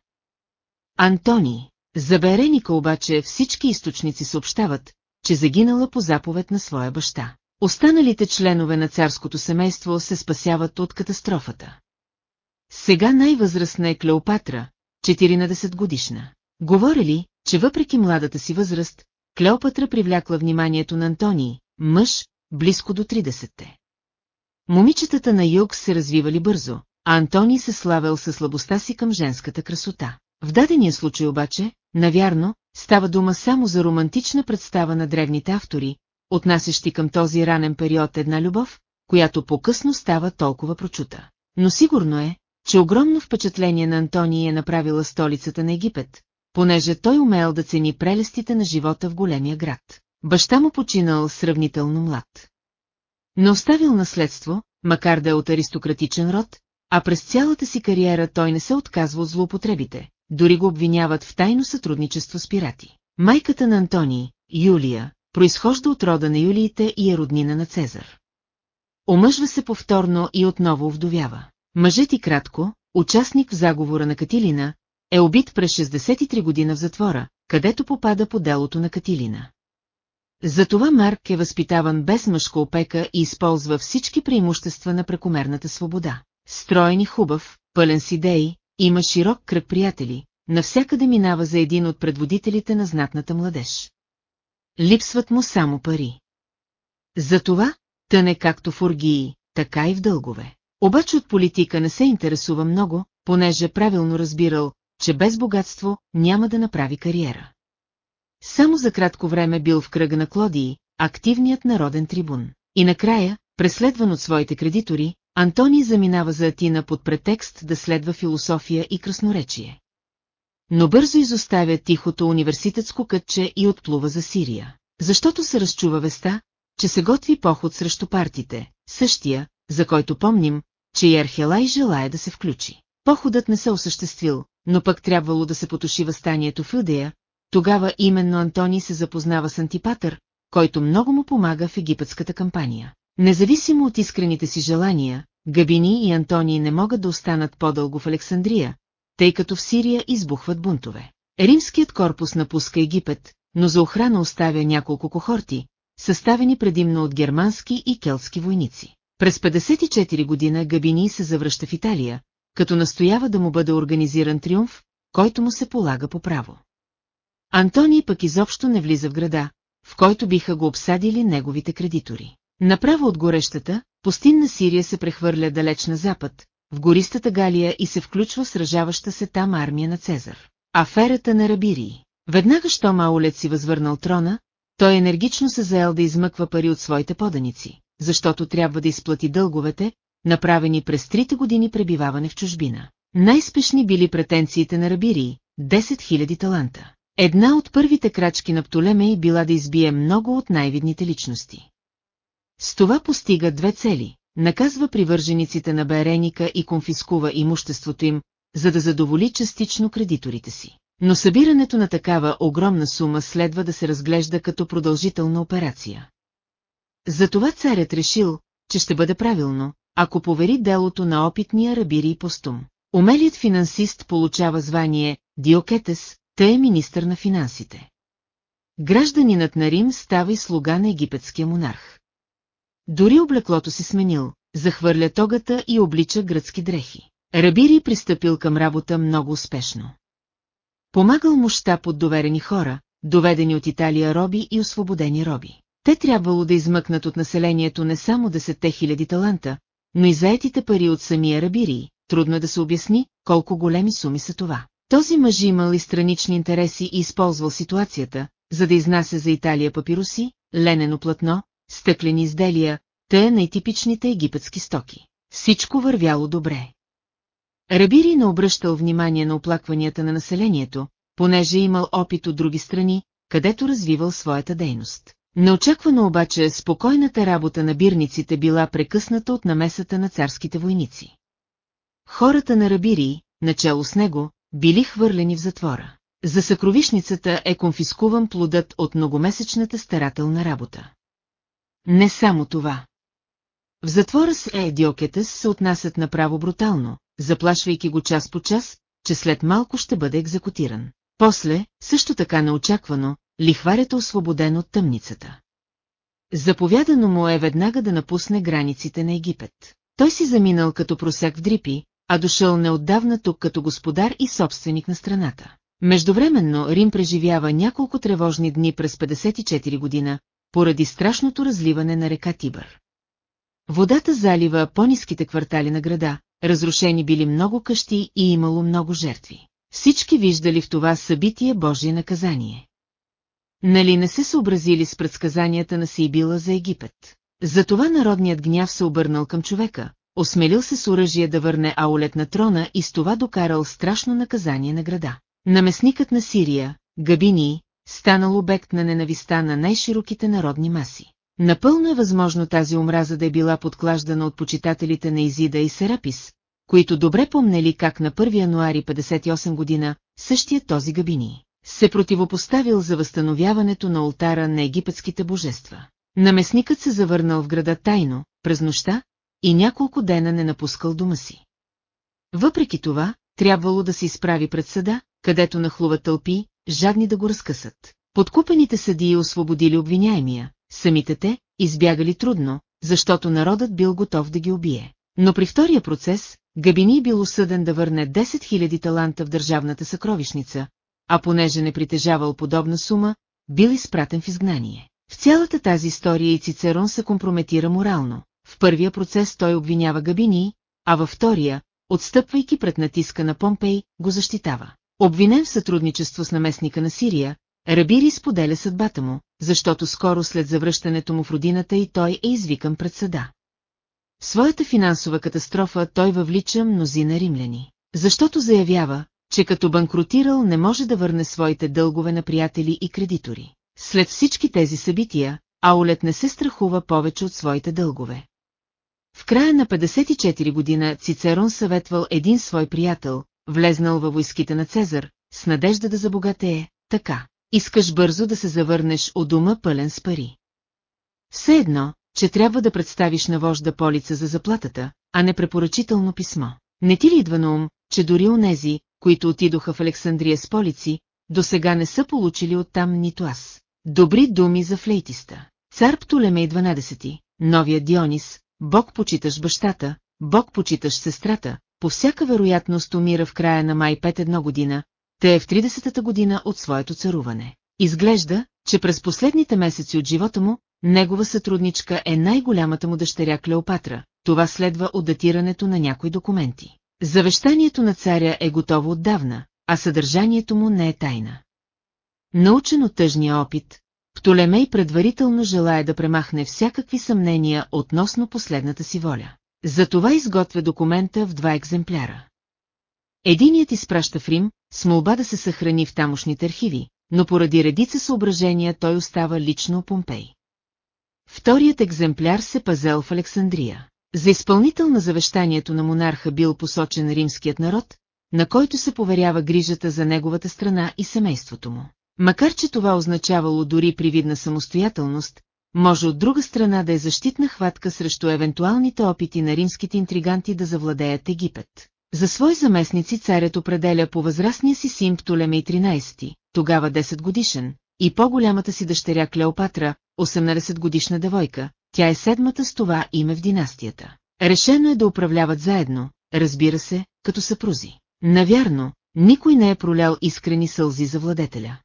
Антони. За Береника обаче всички източници съобщават, че загинала по заповед на своя баща. Останалите членове на царското семейство се спасяват от катастрофата. Сега най-възрастна е Клеопатра, 14 годишна. Говорили, че въпреки младата си възраст, Клеопатра привлякла вниманието на Антоний, мъж, близко до 30-те. Момичетата на юг се развивали бързо, а Антони се славел със слабостта си към женската красота. В дадения случай обаче, навярно, става дума само за романтична представа на древните автори, отнасящи към този ранен период една любов, която по-късно става толкова прочута. Но сигурно е, че огромно впечатление на Антоний е направила столицата на Египет, понеже той умел да цени прелестите на живота в големия град. Баща му починал сравнително млад. Не оставил наследство, макар да е от аристократичен род, а през цялата си кариера той не се отказва от злоупотребите, дори го обвиняват в тайно сътрудничество с пирати. Майката на Антони, Юлия, произхожда от рода на Юлиите и е роднина на Цезар. Омъжва се повторно и отново вдовява. Мъжът и кратко, участник в заговора на Катилина, е убит през 63 година в затвора, където попада по делото на Катилина. Затова Марк е възпитаван без мъжка опека и използва всички преимущества на прекомерната свобода. Строен и хубав, пълен с идеи, има широк кръг приятели, навсякъде минава за един от предводителите на знатната младеж. Липсват му само пари. Затова, тъне както в оргии, така и в дългове. Обаче от политика не се интересува много, понеже правилно разбирал, че без богатство няма да направи кариера. Само за кратко време бил в кръга на Клодии, активният народен трибун. И накрая, преследван от своите кредитори, Антоний заминава за Атина под претекст да следва философия и красноречие. Но бързо изоставя тихото университетско кътче и отплува за Сирия, защото се разчува веста, че се готви поход срещу партите, същия, за който помним, че и Архелай желая да се включи. Походът не се осъществил, но пък трябвало да се потуши възстанието в Юдея, тогава именно Антони се запознава с Антипатър, който много му помага в египетската кампания. Независимо от искрените си желания, Габини и Антони не могат да останат по-дълго в Александрия, тъй като в Сирия избухват бунтове. Римският корпус напуска Египет, но за охрана оставя няколко кохорти, съставени предимно от германски и келтски войници. През 54 година Габини се завръща в Италия, като настоява да му бъде организиран триумф, който му се полага по право. Антоний пък изобщо не влиза в града, в който биха го обсадили неговите кредитори. Направо от горещата, пустинна Сирия се прехвърля далеч на запад, в гористата Галия и се включва сражаваща се там армия на Цезар. Аферата на Рабирии. Веднага, що Маулет си възвърнал трона, той енергично се заел да измъква пари от своите поданици, защото трябва да изплати дълговете, направени през трите години пребиваване в чужбина. Най-спешни били претенциите на Рабирии – 10 000 таланта. Една от първите крачки на Птолемей била да избие много от най-видните личности. С това постига две цели – наказва привържениците на Береника и конфискува имуществото им, за да задоволи частично кредиторите си. Но събирането на такава огромна сума следва да се разглежда като продължителна операция. Затова царят решил, че ще бъде правилно, ако повери делото на опитния Рабири Постум. Умелият финансист получава звание Диокетес, тъй е министър на финансите. Гражданинът на Рим става и слуга на египетския монарх. Дори облеклото си сменил, захвърля тогата и облича гръцки дрехи. Рабири пристъпил към работа много успешно. Помагал му щаб от доверени хора, доведени от Италия роби и освободени роби. Те трябвало да измъкнат от населението не само десетте хиляди таланта, но и заетите пари от самия Рабири, трудно е да се обясни колко големи суми са това. Този мъж имал и странични интереси и използвал ситуацията, за да изнася за Италия папироси, ленено платно, стъклени изделия, тъя най-типичните египетски стоки. Всичко вървяло добре. Рабири не обръщал внимание на оплакванията на населението, понеже имал опит от други страни, където развивал своята дейност. Неочаквано обаче спокойната работа на бирниците била прекъсната от намесата на царските войници. Хората на Рабири, начало с него, били хвърлени в затвора. За съкровишницата е конфискуван плодът от многомесечната старателна работа. Не само това. В затвора с Едиокетес се отнасят направо брутално, заплашвайки го час по час, че след малко ще бъде екзекутиран. После, също така неочаквано, лихварят е освободен от тъмницата. Заповядано му е веднага да напусне границите на Египет. Той си заминал като просяк в Дрипи, а дошъл неотдавна тук като господар и собственик на страната. Междувременно Рим преживява няколко тревожни дни през 54 година, поради страшното разливане на река Тибър. Водата залива по-низките квартали на града, разрушени били много къщи и имало много жертви. Всички виждали в това събитие Божие наказание. Нали не се съобразили с предсказанията на Сейбила за Египет? Затова народният гняв се обърнал към човека, осмелил се с оръжие да върне Аулет на трона и с това докарал страшно наказание на града. Наместникът на Сирия, Габини, станал обект на ненависта на най-широките народни маси. Напълно е възможно тази омраза да е била подклаждана от почитателите на Изида и Серапис, които добре помнели как на 1 януари 58 година същия този Габини се противопоставил за възстановяването на ултара на египетските божества. Наместникът се завърнал в града тайно, през нощта, и няколко дена не напускал дома си. Въпреки това, трябвало да се изправи пред съда, където нахлуват тълпи, жадни да го разкъсат. Подкупените съдии освободили обвиняемия, самите те, избягали трудно, защото народът бил готов да ги убие. Но при втория процес, Габини бил осъден да върне 10 000 таланта в държавната съкровищница, а понеже не притежавал подобна сума, бил изпратен в изгнание. В цялата тази история и Цицерон се компрометира морално. В първия процес той обвинява Габини, а във втория, отстъпвайки пред натиска на Помпей, го защитава. Обвинен в сътрудничество с наместника на Сирия, Рабири споделя съдбата му, защото скоро след завръщането му в родината и той е извикан пред съда. В своята финансова катастрофа той въвлича мнозина римляни, защото заявява, че като банкротирал не може да върне своите дългове на приятели и кредитори. След всички тези събития, Аулет не се страхува повече от своите дългове. В края на 54 година Цицерон съветвал един свой приятел, влезнал във войските на Цезар, с надежда да забогатее, така. Искаш бързо да се завърнеш от дома пълен с пари. Все едно, че трябва да представиш на вожда полица за заплатата, а не препоръчително писмо. Не ти ли идва на ум, че дори онези, които отидоха в Александрия с полици, до сега не са получили оттам нито аз. Добри думи за флейтиста. Цар Птолемей 12, новия Дионис, Бог почиташ бащата, Бог почиташ сестрата, по всяка вероятност умира в края на май 5 година, те е в 30-та година от своето царуване. Изглежда, че през последните месеци от живота му, негова сътрудничка е най-голямата му дъщеря Клеопатра, това следва от датирането на някои документи. Завещанието на царя е готово отдавна, а съдържанието му не е тайна. Научен от тъжния опит, Птолемей предварително желая да премахне всякакви съмнения относно последната си воля. Затова изготвя документа в два екземпляра. Единият изпраща в Рим, с молба да се съхрани в тамошните архиви, но поради редица съображения той остава лично Помпей. Вторият екземпляр се пазел в Александрия. За изпълнител на завещанието на монарха бил посочен римският народ, на който се поверява грижата за неговата страна и семейството му. Макар че това означавало дори привидна самостоятелност, може от друга страна да е защитна хватка срещу евентуалните опити на римските интриганти да завладеят Египет. За свои заместници царят определя по възрастния си син Птолемей 13, тогава 10 годишен, и по-голямата си дъщеря Клеопатра, 18 годишна девойка, тя е седмата с това име в династията. Решено е да управляват заедно, разбира се, като съпрузи. Навярно, никой не е пролял искрени сълзи за владетеля.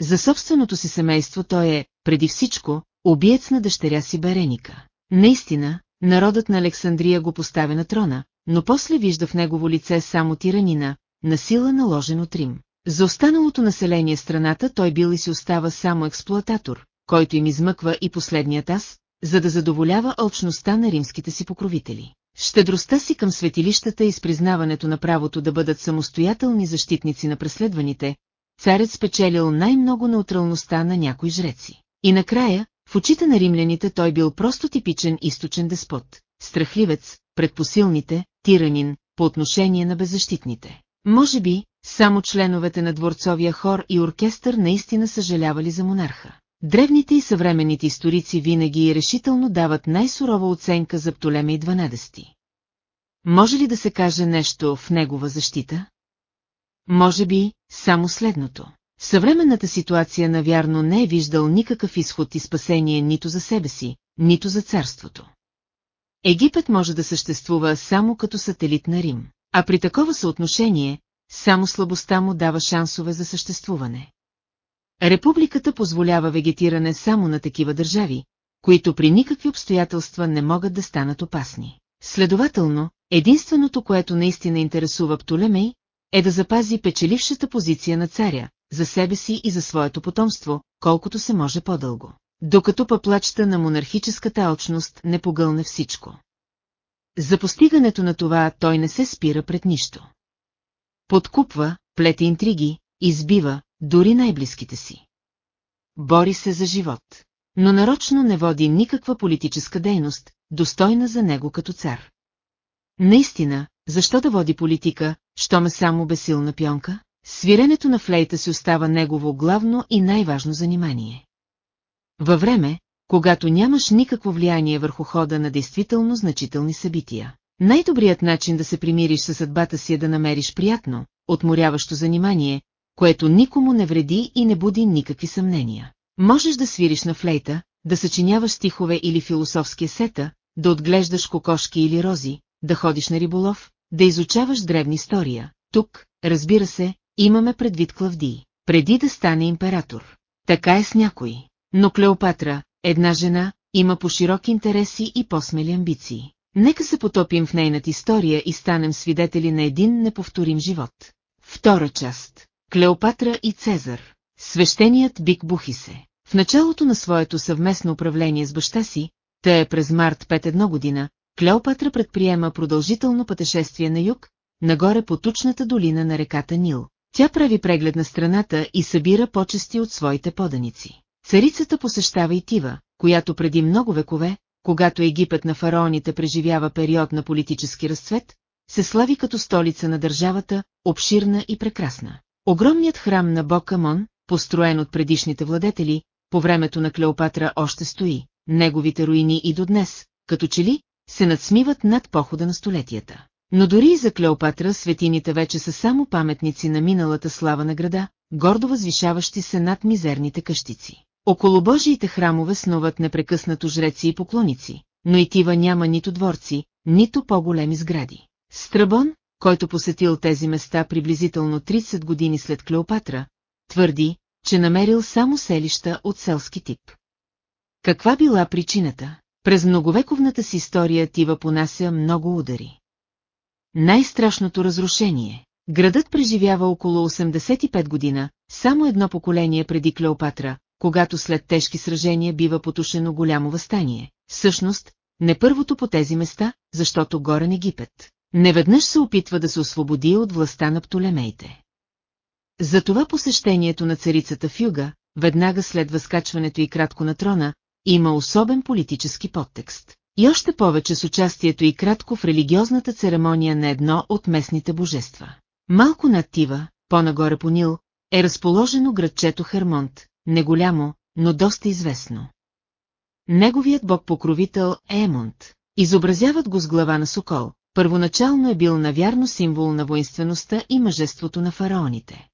За собственото си семейство той е, преди всичко, убиец на дъщеря си Береника. Наистина, народът на Александрия го поставя на трона, но после вижда в негово лице само тиранина, насила наложен от Рим. За останалото население страната той бил и си остава само експлоататор, който им измъква и последният аз, за да задоволява общността на римските си покровители. Щедростта си към светилищата и с признаването на правото да бъдат самостоятелни защитници на преследваните, царят спечелил най-много неутралността на някои жреци. И накрая, в очите на римляните той бил просто типичен източен деспот, страхливец, предпосилните, тиранин, по отношение на беззащитните. Може би, само членовете на дворцовия хор и оркестър наистина съжалявали за монарха. Древните и съвременните историци винаги и решително дават най-сурова оценка за Птолемей 12. Може ли да се каже нещо в негова защита? Може би, само следното. Съвременната ситуация навярно не е виждал никакъв изход и спасение нито за себе си, нито за царството. Египет може да съществува само като сателит на Рим, а при такова съотношение, само слабостта му дава шансове за съществуване. Републиката позволява вегетиране само на такива държави, които при никакви обстоятелства не могат да станат опасни. Следователно, единственото, което наистина интересува Птолемей, е да запази печелившата позиция на царя, за себе си и за своето потомство, колкото се може по-дълго. Докато пъплачта на монархическата алчност не погълне всичко. За постигането на това той не се спира пред нищо. Подкупва, плете интриги, избива, дори най-близките си. Бори се за живот, но нарочно не води никаква политическа дейност, достойна за него като цар. Наистина, защо да води политика, що ме само бесилна пионка? Свиренето на флейта си остава негово главно и най-важно занимание. Във време, когато нямаш никакво влияние върху хода на действително значителни събития. Най-добрият начин да се примириш със съдбата си е да намериш приятно, отморяващо занимание, което никому не вреди и не буди никакви съмнения. Можеш да свириш на флейта, да съчиняваш стихове или философски сета, да отглеждаш кокошки или рози, да ходиш на риболов, да изучаваш древни история. Тук, разбира се, имаме предвид Клавдий, преди да стане император. Така е с някой. Но Клеопатра, една жена, има по-широки интереси и по-смели амбиции. Нека се потопим в нейната история и станем свидетели на един неповторим живот. Втора част. Клеопатра и Цезар. Свещеният Бик Бухисе. В началото на своето съвместно управление с баща си, те е през март 5 година, Клеопатра предприема продължително пътешествие на юг, нагоре по тучната долина на реката Нил. Тя прави преглед на страната и събира почести от своите поданици. Царицата посещава и Тива, която преди много векове, когато Египет на фараоните преживява период на политически разцвет, се слави като столица на държавата, обширна и прекрасна. Огромният храм на бог Амон, построен от предишните владетели, по времето на Клеопатра още стои, неговите руини и до днес, като че ли, се надсмиват над похода на столетията. Но дори и за Клеопатра светините вече са само паметници на миналата слава на града, гордо възвишаващи се над мизерните къщици. Около Божиите храмове снуват непрекъснато жреци и поклоници, но и Тива няма нито дворци, нито по-големи сгради. Страбон, който посетил тези места приблизително 30 години след Клеопатра, твърди, че намерил само селища от селски тип. Каква била причината? През многовековната си история Тива понася много удари. Най-страшното разрушение. Градът преживява около 85 година, само едно поколение преди Клеопатра, когато след тежки сражения бива потушено голямо възстание. Всъщност, не първото по тези места, защото горен Египет. Неведнъж се опитва да се освободи от властта на Птолемеите. Затова посещението на царицата в юга, веднага след възкачването и кратко на трона, има особен политически подтекст. И още повече с участието и кратко в религиозната церемония на едно от местните божества. Малко над Тива, по-нагоре по Нил, е разположено градчето Хермонт, неголямо, но доста известно. Неговият бог-покровител е Емонт. Изобразяват го с глава на сокол, първоначално е бил навярно символ на воинствеността и мъжеството на фараоните.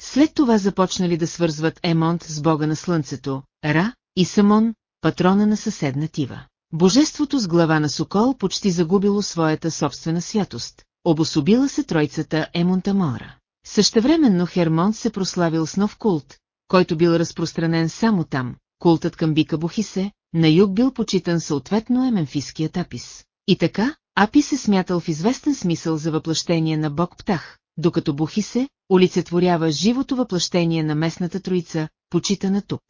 След това започнали да свързват Емонт с бога на слънцето, Ра, и Самон, патрона на съседна Тива. Божеството с глава на сокол почти загубило своята собствена святост, обособила се тройцата Емонтамора. Същевременно Хермонт се прославил с нов култ, който бил разпространен само там, култът към бика Бохисе, на юг бил почитан съответно е Апис. И така, Апис се смятал в известен смисъл за въплъщение на бог Птах, докато Бохисе олицетворява живото въплъщение на местната троица, почитана тук.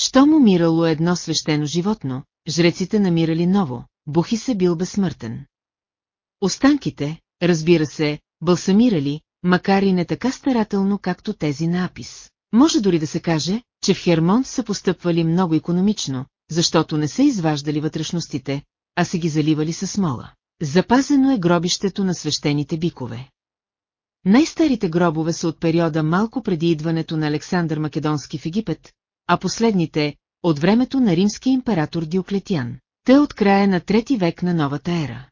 Щом умирало едно свещено животно, жреците намирали ново, Бохисе бил безсмъртен. Останките, разбира се, балсамирали, макар и не така старателно, както тези на Апис. Може дори да се каже, че в Хермонт са постъпвали много економично, защото не са изваждали вътрешностите, а се ги заливали с смола. Запазено е гробището на свещените бикове. Най-старите гробове са от периода малко преди идването на Александър Македонски в Египет, а последните – от времето на римския император Диоклетян. Те от края на трети век на новата ера.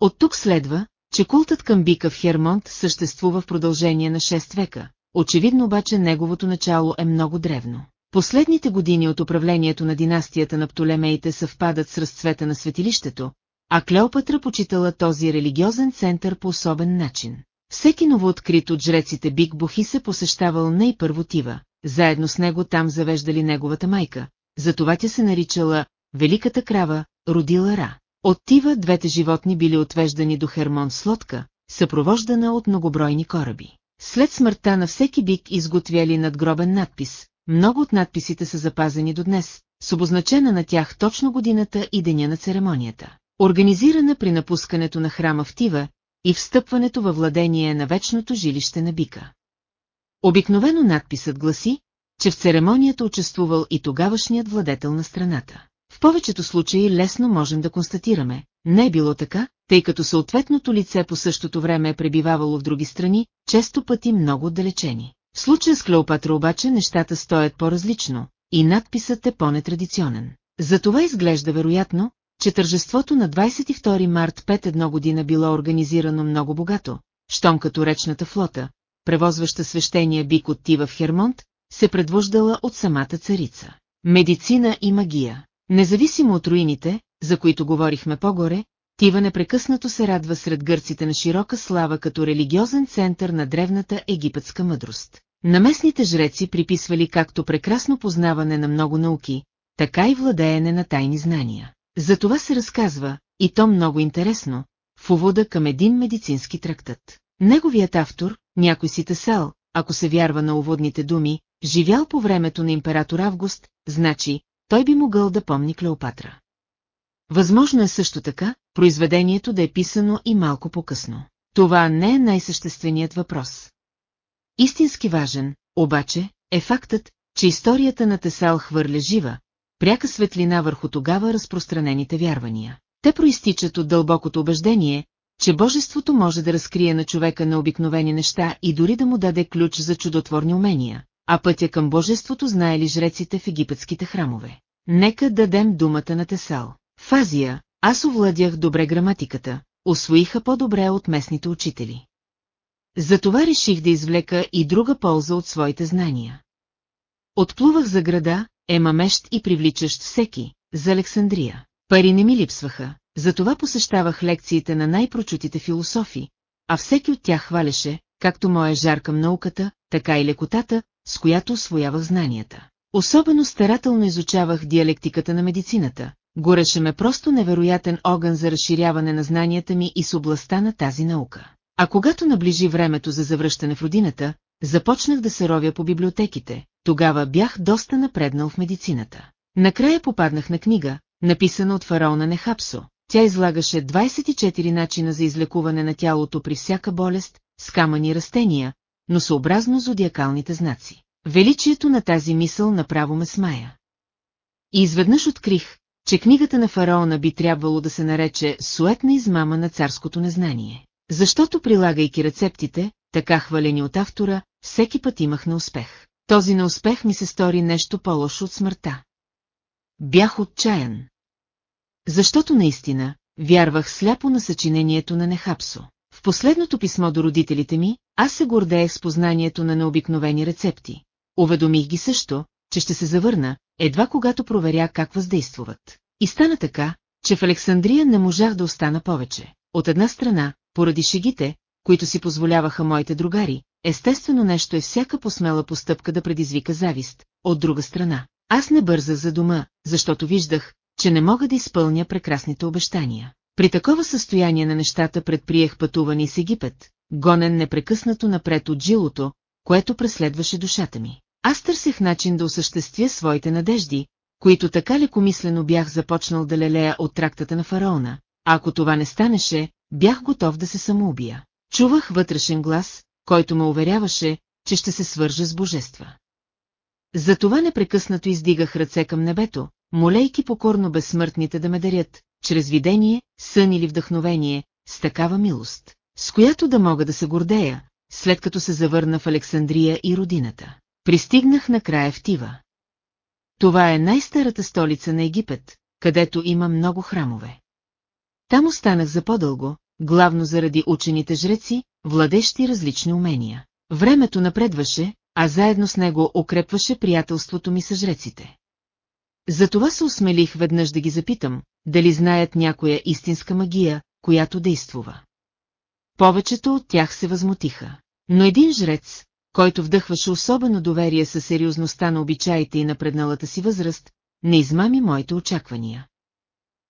От тук следва, че култът към бика в Хермонт съществува в продължение на 6 века, очевидно обаче неговото начало е много древно. Последните години от управлението на династията на Птолемеите съвпадат с разцвета на светилището, а Клеопатра почитала този религиозен център по особен начин. Всеки новооткрит от жреците Биг Бухи се посещавал не и първо Тива, заедно с него там завеждали неговата майка, затова тя се наричала Великата крава, родила Ра. От Тива двете животни били отвеждани до Хермон с лодка, съпровождана от многобройни кораби. След смъртта на всеки бик изготвяли надгробен надпис, много от надписите са запазени до днес, с обозначена на тях точно годината и деня на церемонията. Организирана при напускането на храма в Тива и встъпването във владение на вечното жилище на бика. Обикновено надписът гласи, че в церемонията участвувал и тогавашният владетел на страната. В повечето случаи лесно можем да констатираме, не е било така, тъй като съответното лице по същото време е пребивавало в други страни, често пъти много отдалечени. В случая с Клеопатра обаче нещата стоят по-различно, и надписът е по-нетрадиционен. Затова изглежда вероятно, че тържеството на 22 март 5 едно година било организирано много богато, щом като речната флота, превозваща свещения бик от Тива в Хермонт, се предвождала от самата царица. Медицина и магия. Независимо от руините, за които говорихме по-горе, Тива непрекъснато се радва сред гърците на широка слава като религиозен център на древната египетска мъдрост. На местните жреци приписвали както прекрасно познаване на много науки, така и владеене на тайни знания. За това се разказва, и то много интересно, в увода към един медицински трактат. Неговият автор, някой си тесал, ако се вярва на уводните думи, живял по времето на император Август, значи, той би могъл да помни Клеопатра. Възможно е също така, произведението да е писано и малко по-късно. Това не е най-същественият въпрос. Истински важен, обаче, е фактът, че историята на Тесал хвърля жива, пряка светлина върху тогава разпространените вярвания. Те проистичат от дълбокото убеждение, че божеството може да разкрие на човека на обикновени неща и дори да му даде ключ за чудотворни умения, а пътя към божеството знаели жреците в египетските храмове. Нека дадем думата на Тесал. В Азия, аз овладях добре граматиката, освоиха по-добре от местните учители. Затова реших да извлека и друга полза от своите знания. Отплувах за града, емамещ и привличащ всеки, за Александрия. Пари не ми липсваха, затова посещавах лекциите на най-прочутите философи, а всеки от тях хвалеше, както моя жар към науката, така и лекотата, с която освоявах знанията. Особено старателно изучавах диалектиката на медицината, гореше ме просто невероятен огън за разширяване на знанията ми и с областта на тази наука. А когато наближи времето за завръщане в родината, започнах да се ровя по библиотеките, тогава бях доста напреднал в медицината. Накрая попаднах на книга, написана от фараона Нехапсо. Тя излагаше 24 начина за излекуване на тялото при всяка болест, с камъни растения, но съобразно зодиакалните знаци. Величието на тази мисъл направо ме смая. И изведнъж открих, че книгата на фараона би трябвало да се нарече «Суетна измама на царското незнание». Защото прилагайки рецептите, така хвалени от автора, всеки път имах на успех. Този неуспех ми се стори нещо по-лошо от смъртта. Бях отчаян. Защото наистина, вярвах сляпо на съчинението на Нехапсо. В последното писмо до родителите ми, аз се гордеех с познанието на необикновени рецепти. Уведомих ги също, че ще се завърна, едва когато проверя как въздействуват. И стана така, че в Александрия не можах да остана повече. От една страна, поради шегите, които си позволяваха моите другари, естествено нещо е всяка посмела постъпка да предизвика завист. От друга страна, аз не бързах за дома, защото виждах, че не мога да изпълня прекрасните обещания. При такова състояние на нещата предприех пътуване с Египет, гонен непрекъснато напред от жилото, което преследваше душата ми. Аз търсех начин да осъществя своите надежди, които така лекомислено бях започнал да лелея от трактата на фараона, а ако това не станеше, бях готов да се самоубия. Чувах вътрешен глас, който ме уверяваше, че ще се свържа с божества. Затова непрекъснато издигах ръце към небето, молейки покорно безсмъртните да ме дарят, чрез видение, сън или вдъхновение, с такава милост, с която да мога да се гордея, след като се завърна в Александрия и родината. Пристигнах накрая в Тива. Това е най-старата столица на Египет, където има много храмове. Там останах за по-дълго, главно заради учените жреци, владещи различни умения. Времето напредваше, а заедно с него укрепваше приятелството ми с жреците. Затова се осмелих веднъж да ги запитам, дали знаят някоя истинска магия, която действува. Повечето от тях се възмутиха. Но един жрец, който вдъхваше особено доверие със сериозността на обичаите и на предналата си възраст, не измами моите очаквания.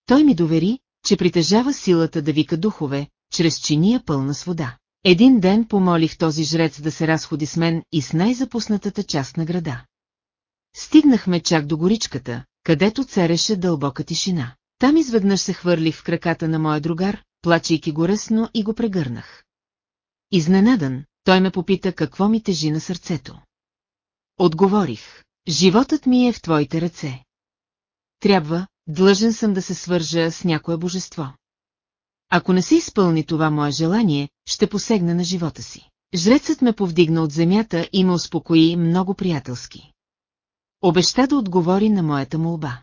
Той ми довери, че притежава силата да вика духове, чрез чиния пълна с вода. Един ден помолих този жрец да се разходи с мен и с най-запуснатата част на града. Стигнахме чак до горичката, където цареше дълбока тишина. Там изведнъж се хвърлих в краката на моя другар, плачейки горесно и го прегърнах. Изненадан, той ме попита какво ми тежи на сърцето. Отговорих, животът ми е в твоите ръце. Трябва, длъжен съм да се свържа с някое божество. Ако не се изпълни това мое желание, ще посегна на живота си. Жрецът ме повдигна от земята и ме успокои много приятелски. Обеща да отговори на моята молба.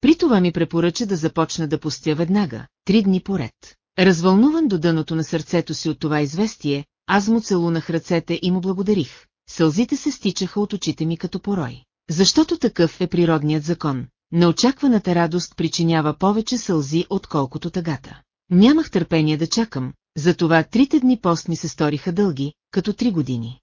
При това ми препоръча да започна да постя веднага, три дни поред. Развълнуван до дъното на сърцето си от това известие, аз му целунах ръцете и му благодарих. Сълзите се стичаха от очите ми като порой. Защото такъв е природният закон. Неочакваната радост причинява повече сълзи, отколкото тъгата. Нямах търпение да чакам, затова трите дни пост ми се сториха дълги, като три години.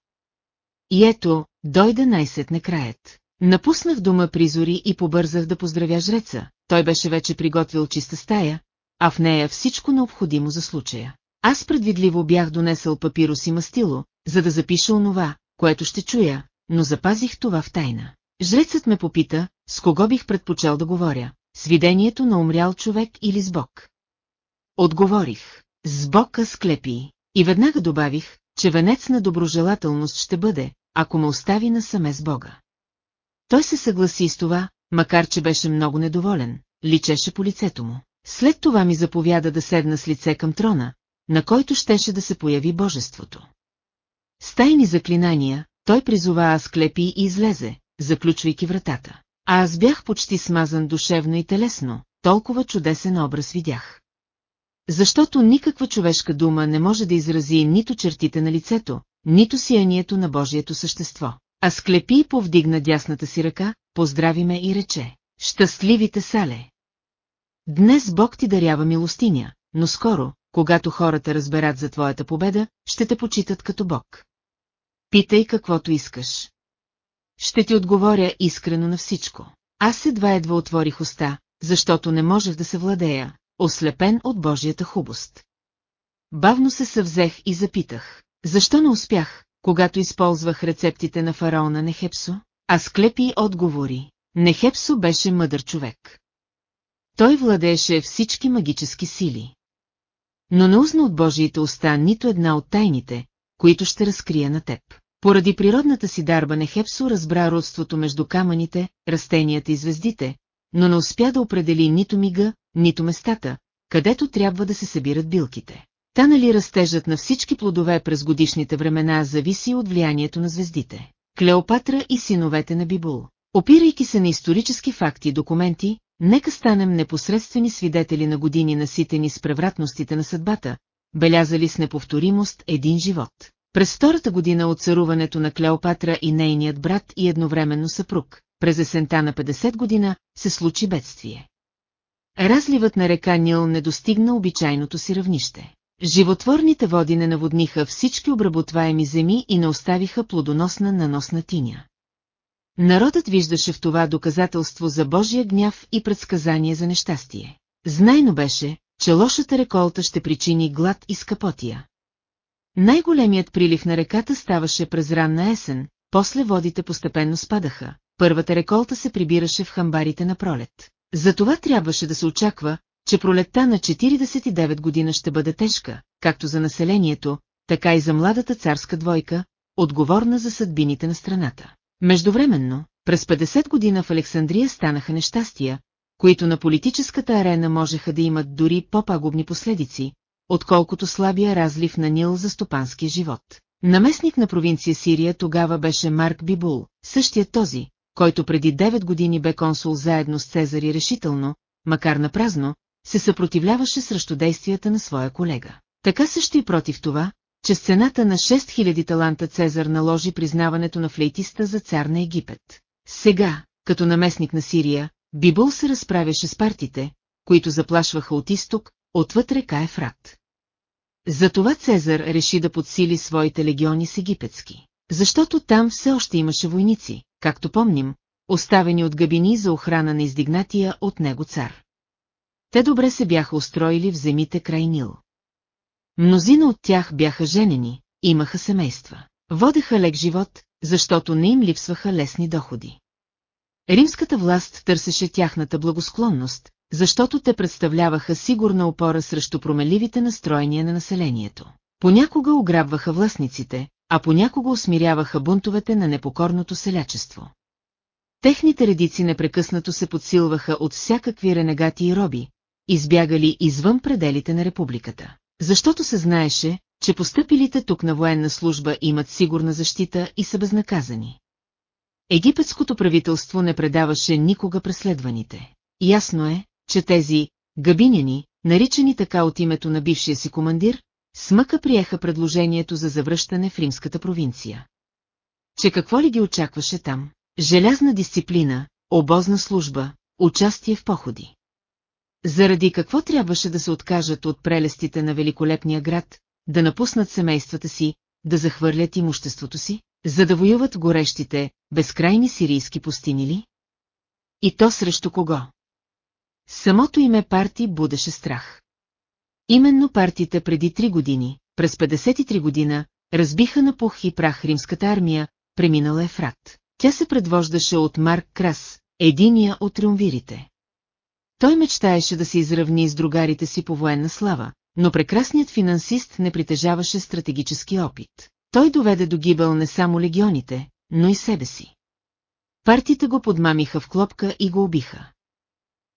И ето, дойде най-сетне краят. Напуснах дома при зори и побързах да поздравя жреца, той беше вече приготвил чиста стая, а в нея всичко необходимо за случая. Аз предвидливо бях донесъл папирус и мастило, за да запиша онова, което ще чуя, но запазих това в тайна. Жрецът ме попита, с кого бих предпочел да говоря, с видението на умрял човек или с Бог. Отговорих, с Бог склепи, и веднага добавих, че венец на доброжелателност ще бъде, ако ме остави насаме с Бога. Той се съгласи с това, макар че беше много недоволен, личеше по лицето му. След това ми заповяда да седна с лице към трона, на който щеше да се появи божеството. С тайни заклинания, той призова Асклепи и излезе, заключвайки вратата. А аз бях почти смазан душевно и телесно, толкова чудесен образ видях. Защото никаква човешка дума не може да изрази нито чертите на лицето, нито сиянието на Божието същество. А склепи повдигна дясната си ръка, поздрави ме и рече. Щастливите сале! Днес Бог ти дарява милостиня, но скоро, когато хората разберат за твоята победа, ще те почитат като Бог. Питай каквото искаш. Ще ти отговоря искрено на всичко. Аз едва-едва отворих уста, защото не можех да се владея, ослепен от Божията хубост. Бавно се съвзех и запитах. Защо не успях, когато използвах рецептите на фараона Нехепсо? А склепи отговори. Нехепсо беше мъдър човек. Той владееше всички магически сили. Но не узна от Божиите уста нито една от тайните, които ще разкрия на теб. Поради природната си дарба Нехепсо разбра родството между камъните, растенията и звездите, но не успя да определи нито мига, нито местата, където трябва да се събират билките. Та нали растежът на всички плодове през годишните времена зависи от влиянието на звездите. Клеопатра и синовете на Бибул. Опирайки се на исторически факти и документи, нека станем непосредствени свидетели на години наситени с превратностите на съдбата, белязали с неповторимост един живот. През втората година от царуването на Клеопатра и нейният брат и едновременно съпруг, през есента на 50 година, се случи бедствие. Разливът на река Нил не достигна обичайното си равнище. Животворните води не наводниха всички обработваеми земи и не оставиха плодоносна наносна тиня. Народът виждаше в това доказателство за Божия гняв и предсказание за нещастие. Знайно беше, че лошата реколта ще причини глад и скъпотия. Най-големият прилив на реката ставаше през ранна есен, после водите постепенно спадаха, първата реколта се прибираше в хамбарите на пролет. Затова трябваше да се очаква, че пролетта на 49 година ще бъде тежка, както за населението, така и за младата царска двойка, отговорна за съдбините на страната. Междувременно, през 50 година в Александрия станаха нещастия, които на политическата арена можеха да имат дори по-пагубни последици, отколкото слабия разлив на Нил за стопанския живот. Наместник на провинция Сирия тогава беше Марк Бибул, същият този, който преди 9 години бе консул заедно с Цезари решително, макар на празно, се съпротивляваше срещу действията на своя колега. Така също и против това, че сцената на 6000 таланта Цезар наложи признаването на флейтиста за цар на Египет. Сега, като наместник на Сирия, Бибул се разправяше с партите, които заплашваха от изток, отвъд река Ефрат. Затова Цезар реши да подсили своите легиони с египетски. Защото там все още имаше войници, както помним, оставени от габини за охрана на издигнатия от него цар. Те добре се бяха устроили в земите край Нил. Мнозина от тях бяха женени, имаха семейства. Водеха лек живот, защото не им липсваха лесни доходи. Римската власт търсеше тяхната благосклонност, защото те представляваха сигурна опора срещу промеливите настроения на населението. Понякога ограбваха властниците, а понякога усмиряваха бунтовете на непокорното селячество. Техните редици непрекъснато се подсилваха от всякакви ренегати и роби, избягали извън пределите на републиката. Защото се знаеше, че постъпилите тук на военна служба имат сигурна защита и са безнаказани. Египетското правителство не предаваше никога преследваните. Ясно е, че тези габиняни, наричани така от името на бившия си командир, смъка приеха предложението за завръщане в римската провинция. Че какво ли ги очакваше там? Желязна дисциплина, обозна служба, участие в походи. Заради какво трябваше да се откажат от прелестите на великолепния град, да напуснат семействата си, да захвърлят имуществото си, за да воюват горещите, безкрайни сирийски пустини ли? И то срещу кого? Самото име парти будеше страх. Именно партиите преди три години, през 53 година, разбиха на пух и прах римската армия, преминала Ефрат. Тя се предвождаше от Марк Крас, единия от триумвирите. Той мечтаеше да се изравни с другарите си по военна слава, но прекрасният финансист не притежаваше стратегически опит. Той доведе до гибел не само легионите, но и себе си. Партите го подмамиха в клопка и го убиха.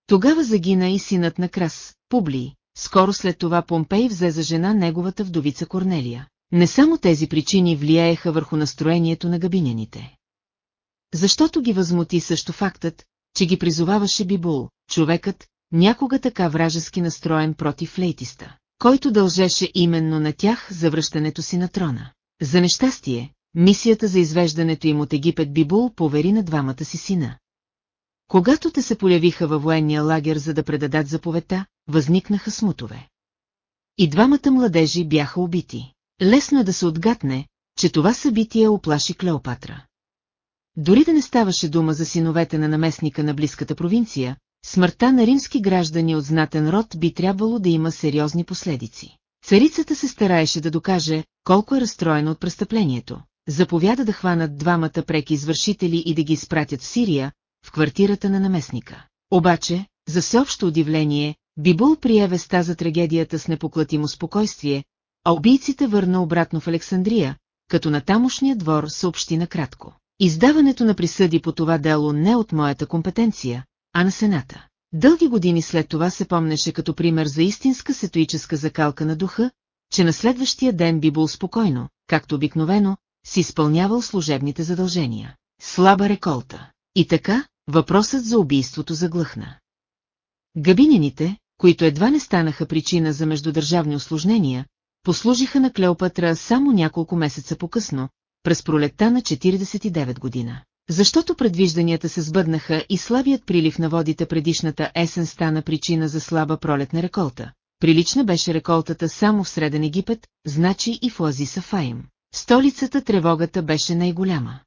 Тогава загина и синът на Крас, Публий, скоро след това Помпей взе за жена неговата вдовица Корнелия. Не само тези причини влияеха върху настроението на габиняните. Защото ги възмути също фактът, че ги призоваваше Бибул, човекът, някога така вражески настроен против флейтиста, който дължеше именно на тях за връщането си на трона. За нещастие, мисията за извеждането им от Египет Бибул повери на двамата си сина. Когато те се полявиха във военния лагер за да предадат заповедта, възникнаха смутове. И двамата младежи бяха убити. Лесно е да се отгатне, че това събитие оплаши Клеопатра. Дори да не ставаше дума за синовете на наместника на близката провинция, смъртта на римски граждани от знатен род би трябвало да има сериозни последици. Царицата се стараеше да докаже колко е разстроена от престъплението. Заповяда да хванат двамата преки извършители и да ги изпратят в Сирия, в квартирата на наместника. Обаче, за всеобщо удивление, Бибул прие веста за трагедията с непоклатимо спокойствие, а убийците върна обратно в Александрия, като на тамошния двор съобщи накратко. Издаването на присъди по това дело не от моята компетенция, а на Сената. Дълги години след това се помнеше като пример за истинска сетуическа закалка на духа, че на следващия ден би бил спокойно, както обикновено, си изпълнявал служебните задължения. Слаба реколта. И така, въпросът за убийството заглъхна. Габинините, които едва не станаха причина за междудържавни осложнения, послужиха на Клеопатра само няколко месеца по-късно, през пролетта на 49 година. Защото предвижданията се сбъднаха и слабият прилив на водите предишната есен стана причина за слаба пролетна реколта. Прилична беше реколтата само в Среден Египет, значи и в Оазиса Фаим. Столицата тревогата беше най-голяма.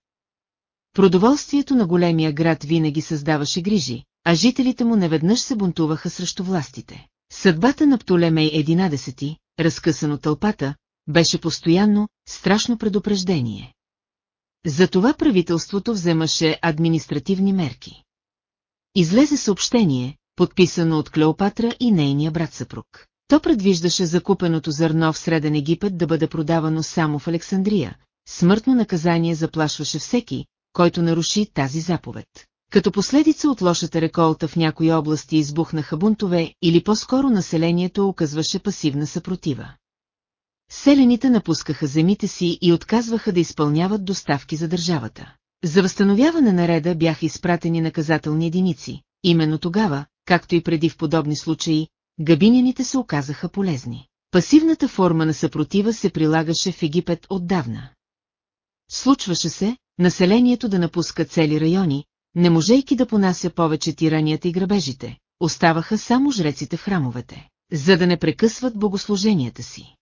Продоволствието на големия град винаги създаваше грижи, а жителите му неведнъж се бунтуваха срещу властите. Съдбата на Птолемей 11, разкъсан от тълпата, беше постоянно страшно предупреждение. Затова правителството вземаше административни мерки. Излезе съобщение, подписано от Клеопатра и нейния брат съпруг. То предвиждаше закупеното зърно в Среден Египет да бъде продавано само в Александрия. Смъртно наказание заплашваше всеки, който наруши тази заповед. Като последица от лошата реколта в някои области избухнаха бунтове или по-скоро населението оказваше пасивна съпротива. Селените напускаха земите си и отказваха да изпълняват доставки за държавата. За възстановяване на реда бяха изпратени наказателни единици. Именно тогава, както и преди в подобни случаи, габиняните се оказаха полезни. Пасивната форма на съпротива се прилагаше в Египет отдавна. Случваше се, населението да напуска цели райони, не можейки да понася повече тиранията и грабежите, оставаха само жреците в храмовете, за да не прекъсват богослуженията си.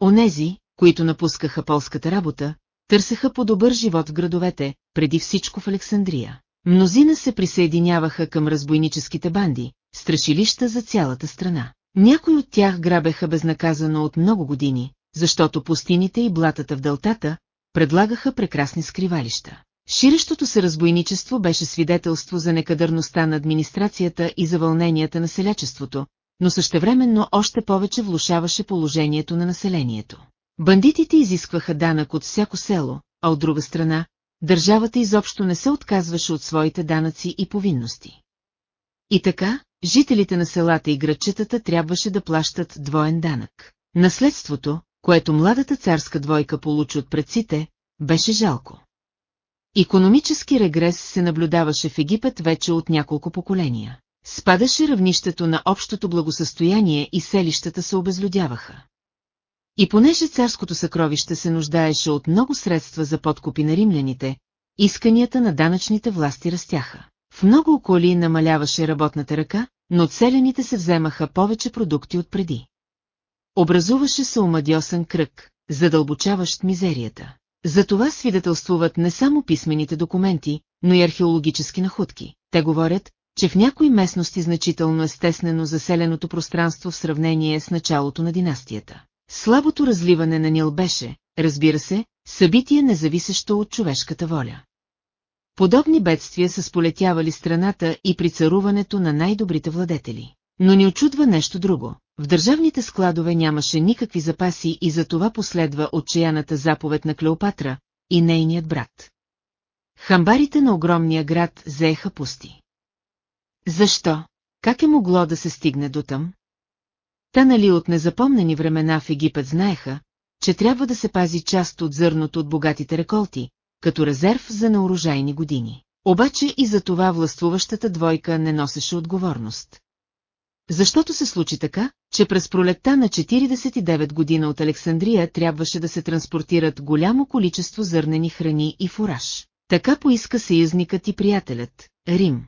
Онези, които напускаха полската работа, търсеха по-добър живот в градовете, преди всичко в Александрия. Мнозина се присъединяваха към разбойническите банди, страшилища за цялата страна. Някои от тях грабеха безнаказано от много години, защото пустините и блатата в дълтата предлагаха прекрасни скривалища. Ширещото се разбойничество беше свидетелство за некадърността на администрацията и за вълненията на селячеството, но същевременно още повече влушаваше положението на населението. Бандитите изискваха данък от всяко село, а от друга страна, държавата изобщо не се отказваше от своите данъци и повинности. И така, жителите на селата и градчетата трябваше да плащат двоен данък. Наследството, което младата царска двойка получи от предците, беше жалко. Икономически регрес се наблюдаваше в Египет вече от няколко поколения. Спадаше равнището на общото благосъстояние и селищата се обезлюдяваха. И понеже царското съкровище се нуждаеше от много средства за подкупи на римляните, исканията на данъчните власти растяха. В много околи намаляваше работната ръка, но целените се вземаха повече продукти от преди. Образуваше се омадьосан кръг, задълбочаващ мизерията. За това свидетелствуват не само писмените документи, но и археологически находки. Те говорят, че в някои местности значително е стеснено заселеното пространство в сравнение с началото на династията. Слабото разливане на Нил беше, разбира се, събитие независещо от човешката воля. Подобни бедствия са сполетявали страната и при царуването на най-добрите владетели. Но ни очудва нещо друго. В държавните складове нямаше никакви запаси и за това последва отчаяната заповед на Клеопатра и нейният брат. Хамбарите на огромния град заеха пусти. Защо? Как е могло да се стигне до там? Та нали от незапомнени времена в Египет знаеха, че трябва да се пази част от зърното от богатите реколти, като резерв за неурожайни години. Обаче и за това властвуващата двойка не носеше отговорност. Защото се случи така, че през пролетта на 49 година от Александрия трябваше да се транспортират голямо количество зърнени храни и фураж. Така поиска съюзникът и приятелят – Рим.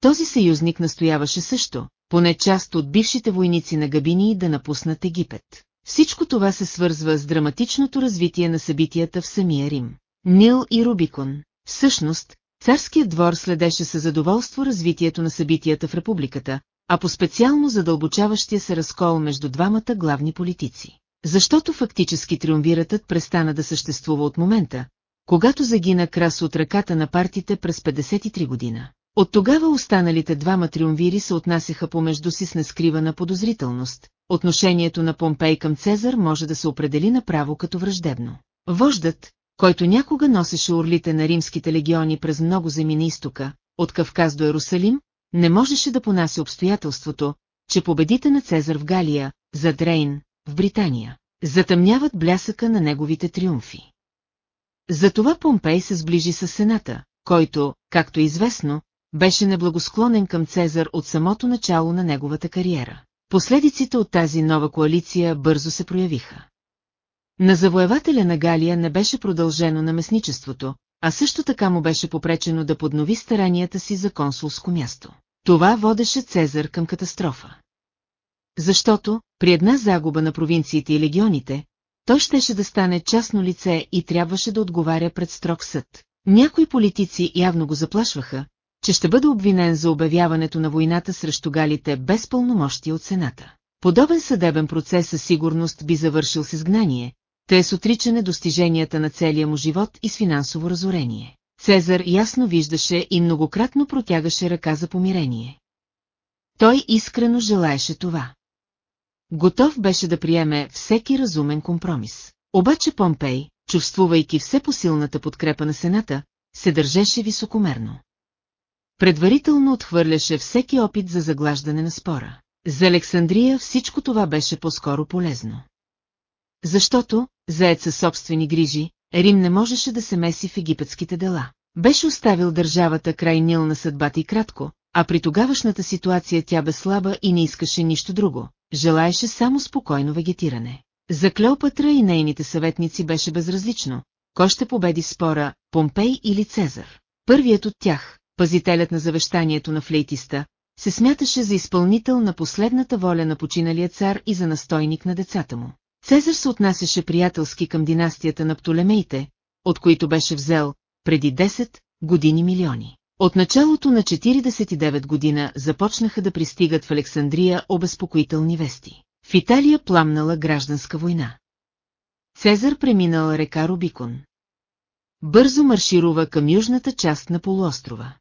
Този съюзник настояваше също, поне част от бившите войници на Габини да напуснат Египет. Всичко това се свързва с драматичното развитие на събитията в самия Рим. Нил и Рубикон. Всъщност, царският двор следеше със задоволство развитието на събитията в републиката, а по-специално задълбочаващия се разкол между двамата главни политици. Защото фактически триумвиратът престана да съществува от момента, когато загина крас от ръката на партите през 53 година. От тогава останалите двама триумвири се отнасяха помежду си с нескривана подозрителност. Отношението на Помпей към Цезар може да се определи направо като враждебно. Вождът, който някога носеше орлите на римските легиони през много земи на изтока, от Кавказ до Ерусалим, не можеше да понася обстоятелството, че победите на Цезар в Галия, за Дрейн, в Британия, затъмняват блясъка на неговите триумфи. Затова Помпей се сближи с Сената, който, както е известно, беше неблагосклонен към Цезар от самото начало на неговата кариера. Последиците от тази нова коалиция бързо се проявиха. На завоевателя на Галия не беше продължено на местничеството, а също така му беше попречено да поднови старанията си за консулско място. Това водеше Цезар към катастрофа. Защото, при една загуба на провинциите и легионите, той щеше да стане частно лице и трябваше да отговаря пред строг съд. Някои политици явно го заплашваха, че ще бъде обвинен за обявяването на войната срещу галите без пълномощия от Сената. Подобен съдебен процес със сигурност би завършил с изгнание, те с отричане достиженията на целия му живот и с финансово разорение. Цезар ясно виждаше и многократно протягаше ръка за помирение. Той искрено желаеше това. Готов беше да приеме всеки разумен компромис. Обаче Помпей, чувствувайки все посилната подкрепа на Сената, се държеше високомерно. Предварително отхвърляше всеки опит за заглаждане на спора. За Александрия всичко това беше по-скоро полезно. Защото, заед със собствени грижи, Рим не можеше да се меси в египетските дела. Беше оставил държавата край Нил на съдбата и кратко, а при тогавашната ситуация тя бе слаба и не искаше нищо друго, желаеше само спокойно вегетиране. За Клеопатра и нейните съветници беше безразлично, кой ще победи спора, Помпей или Цезар. Първият от тях, пазителят на завещанието на флейтиста, се смяташе за изпълнител на последната воля на починалия цар и за настойник на децата му. Цезар се отнасяше приятелски към династията на Птолемеите, от които беше взел, преди 10 години милиони. От началото на 49 година започнаха да пристигат в Александрия обезпокоителни вести. В Италия пламнала гражданска война. Цезар преминал река Рубикон. Бързо марширува към южната част на полуострова.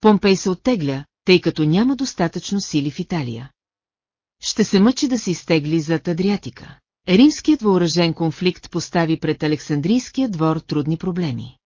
Помпей се оттегля, тъй като няма достатъчно сили в Италия. Ще се мъчи да се изтегли зад Адриатика. Римският въоръжен конфликт постави пред Александрийския двор трудни проблеми.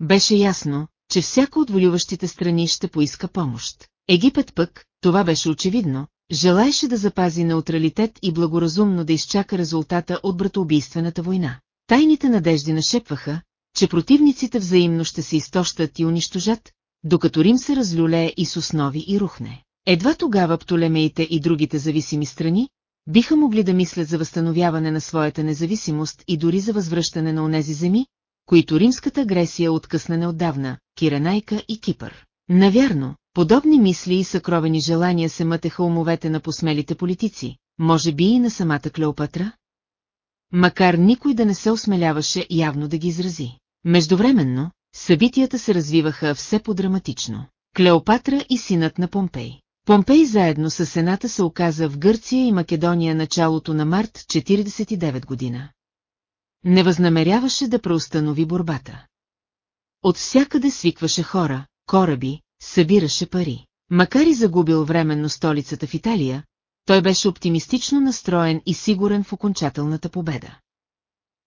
Беше ясно, че всяка от воюващите страни ще поиска помощ. Египет пък, това беше очевидно, желаеше да запази неутралитет и благоразумно да изчака резултата от братоубийствената война. Тайните надежди нашепваха, че противниците взаимно ще се изтощат и унищожат, докато Рим се разлюлее и с основи и рухне. Едва тогава Птолемеите и другите зависими страни биха могли да мислят за възстановяване на своята независимост и дори за възвръщане на онези земи, които римската агресия откъсна неотдавна, Киранайка и Кипър. Навярно, подобни мисли и съкровени желания се мътеха умовете на посмелите политици, може би и на самата Клеопатра? Макар никой да не се осмеляваше явно да ги изрази. Междувременно, събитията се развиваха все по-драматично. Клеопатра и синът на Помпей. Помпей заедно с Сената се оказа в Гърция и Македония началото на март 49 година. Не възнамеряваше да преустанови борбата. От всякъде свикваше хора, кораби, събираше пари. Макар и загубил временно столицата в Италия, той беше оптимистично настроен и сигурен в окончателната победа.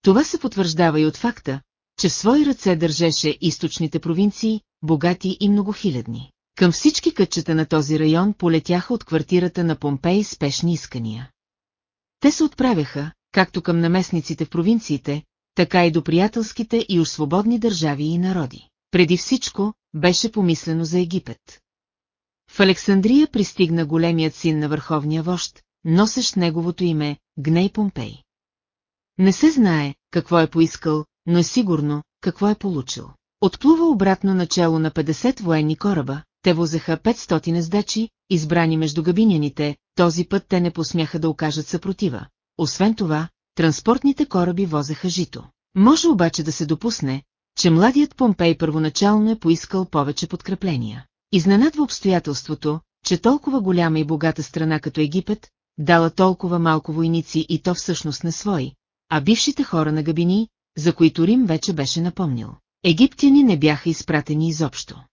Това се потвърждава и от факта, че в свои ръце държеше източните провинции, богати и многохилядни. Към всички кътчета на този район полетяха от квартирата на Помпей спешни искания. Те се отправяха, както към наместниците в провинциите, така и до приятелските и уж свободни държави и народи. Преди всичко, беше помислено за Египет. В Александрия пристигна големият син на върховния вожд, носещ неговото име Гней Помпей. Не се знае какво е поискал, но е сигурно какво е получил. Отплува обратно начало на 50 военни кораба, те возеха 500 ездачи, избрани между габиняните, този път те не посмяха да окажат съпротива. Освен това, транспортните кораби возеха жито. Може обаче да се допусне, че младият Помпей първоначално е поискал повече подкрепления. Изненадва обстоятелството, че толкова голяма и богата страна като Египет, дала толкова малко войници и то всъщност не свои, а бившите хора на Габини, за които Рим вече беше напомнил. Египтяни не бяха изпратени изобщо.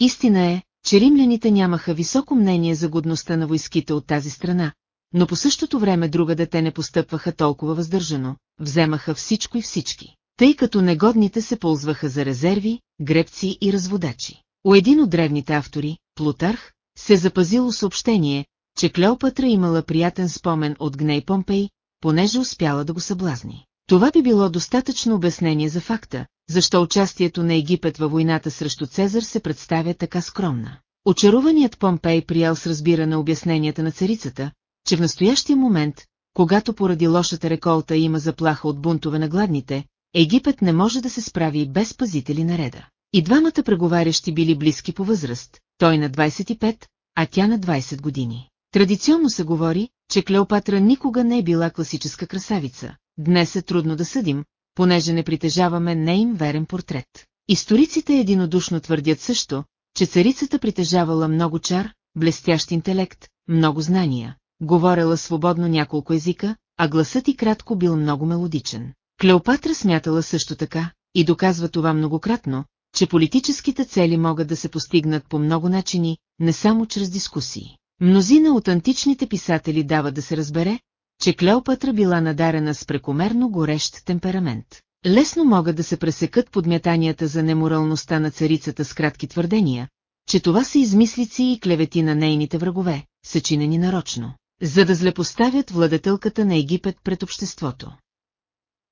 Истина е, че римляните нямаха високо мнение за годността на войските от тази страна, но по същото време друга дете не постъпваха толкова въздържано, вземаха всичко и всички, тъй като негодните се ползваха за резерви, гребци и разводачи. У един от древните автори, Плутарх, се запазило съобщение, че Клеопатра имала приятен спомен от Гней Помпей, понеже успяла да го съблазни. Това би било достатъчно обяснение за факта, защо участието на Египет във войната срещу Цезар се представя така скромна. Очаруваният Помпей приял с разбиране обясненията на царицата, че в настоящия момент, когато поради лошата реколта има заплаха от бунтове на гладните, Египет не може да се справи без пазители на реда. И двамата преговарящи били близки по възраст, той на 25, а тя на 20 години. Традиционно се говори, че Клеопатра никога не е била класическа красавица. Днес е трудно да съдим, понеже не притежаваме нейн верен портрет. Историците единодушно твърдят също, че царицата притежавала много чар, блестящ интелект, много знания, говорела свободно няколко езика, а гласът и кратко бил много мелодичен. Клеопатра смятала също така, и доказва това многократно, че политическите цели могат да се постигнат по много начини, не само чрез дискусии. Мнозина от античните писатели дават да се разбере, че Клеопатра била надарена с прекомерно горещ темперамент. Лесно могат да се пресекат подмятанията за неморалността на царицата с кратки твърдения, че това са измислици и клевети на нейните врагове, съчинени нарочно, за да злепоставят владетелката на Египет пред обществото.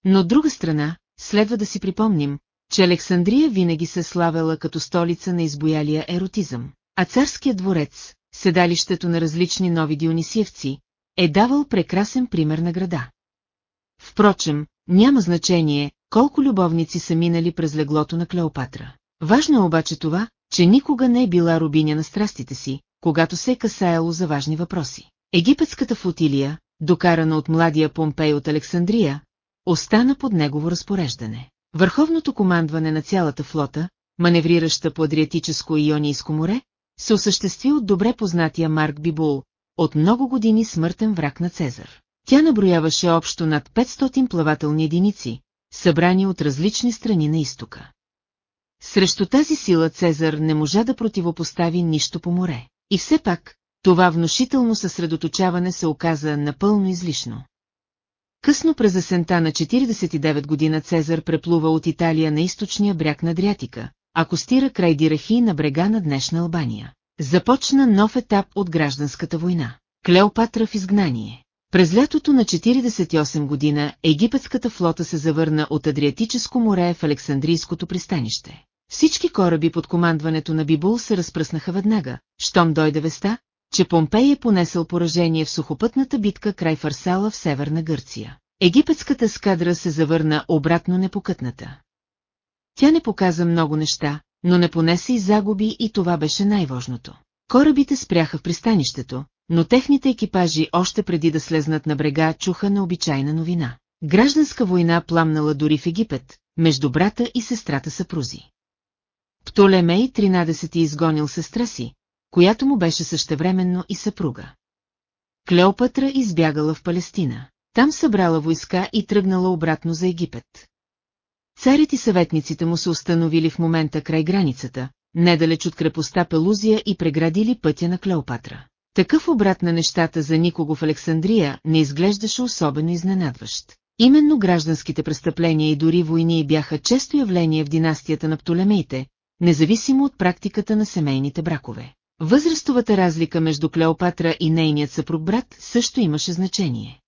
Но от друга страна, следва да си припомним, че Александрия винаги се славела като столица на избоялия еротизъм, а царският дворец, седалището на различни нови дионисиевци, е давал прекрасен пример на града. Впрочем, няма значение, колко любовници са минали през леглото на Клеопатра. Важно е обаче това, че никога не е била рубиня на страстите си, когато се е касаяло за важни въпроси. Египетската флотилия, докарана от младия Помпей от Александрия, остана под негово разпореждане. Върховното командване на цялата флота, маневрираща по Адриатическо и Ионийско море, се осъществи от добре познатия Марк Бибул, от много години смъртен враг на Цезар. Тя наброяваше общо над 500 плавателни единици, събрани от различни страни на изтока. Срещу тази сила Цезар не можа да противопостави нищо по море. И все пак, това внушително съсредоточаване се оказа напълно излишно. Късно през есента на 49 година Цезар преплува от Италия на източния бряг на Адриатика, а костира край Дирахи на брега на днешна Албания. Започна нов етап от гражданската война. Клеопатра в изгнание. През лятото на 48 година египетската флота се завърна от Адриатическо море в Александрийското пристанище. Всички кораби под командването на Бибул се разпръснаха веднага, щом дойде веста, че Помпей е понесъл поражение в сухопътната битка край Фарсала в северна Гърция. Египетската скадра се завърна обратно непокътната. Тя не показа много неща, но не понесе и загуби и това беше най-важното. Корабите спряха в пристанището, но техните екипажи още преди да слезнат на брега чуха необичайна новина. Гражданска война пламнала дори в Египет, между брата и сестрата съпрузи. Птолемей 13 изгонил сестра си, която му беше същевременно и съпруга. Клеопатра избягала в Палестина. Там събрала войска и тръгнала обратно за Египет. Царят и съветниците му се установили в момента край границата, недалеч от крепостта Пелузия и преградили пътя на Клеопатра. Такъв обрат на нещата за никого в Александрия не изглеждаше особено изненадващ. Именно гражданските престъпления и дори войни бяха често явление в династията на Птолемеите, независимо от практиката на семейните бракове. Възрастовата разлика между Клеопатра и нейният съпруг брат също имаше значение.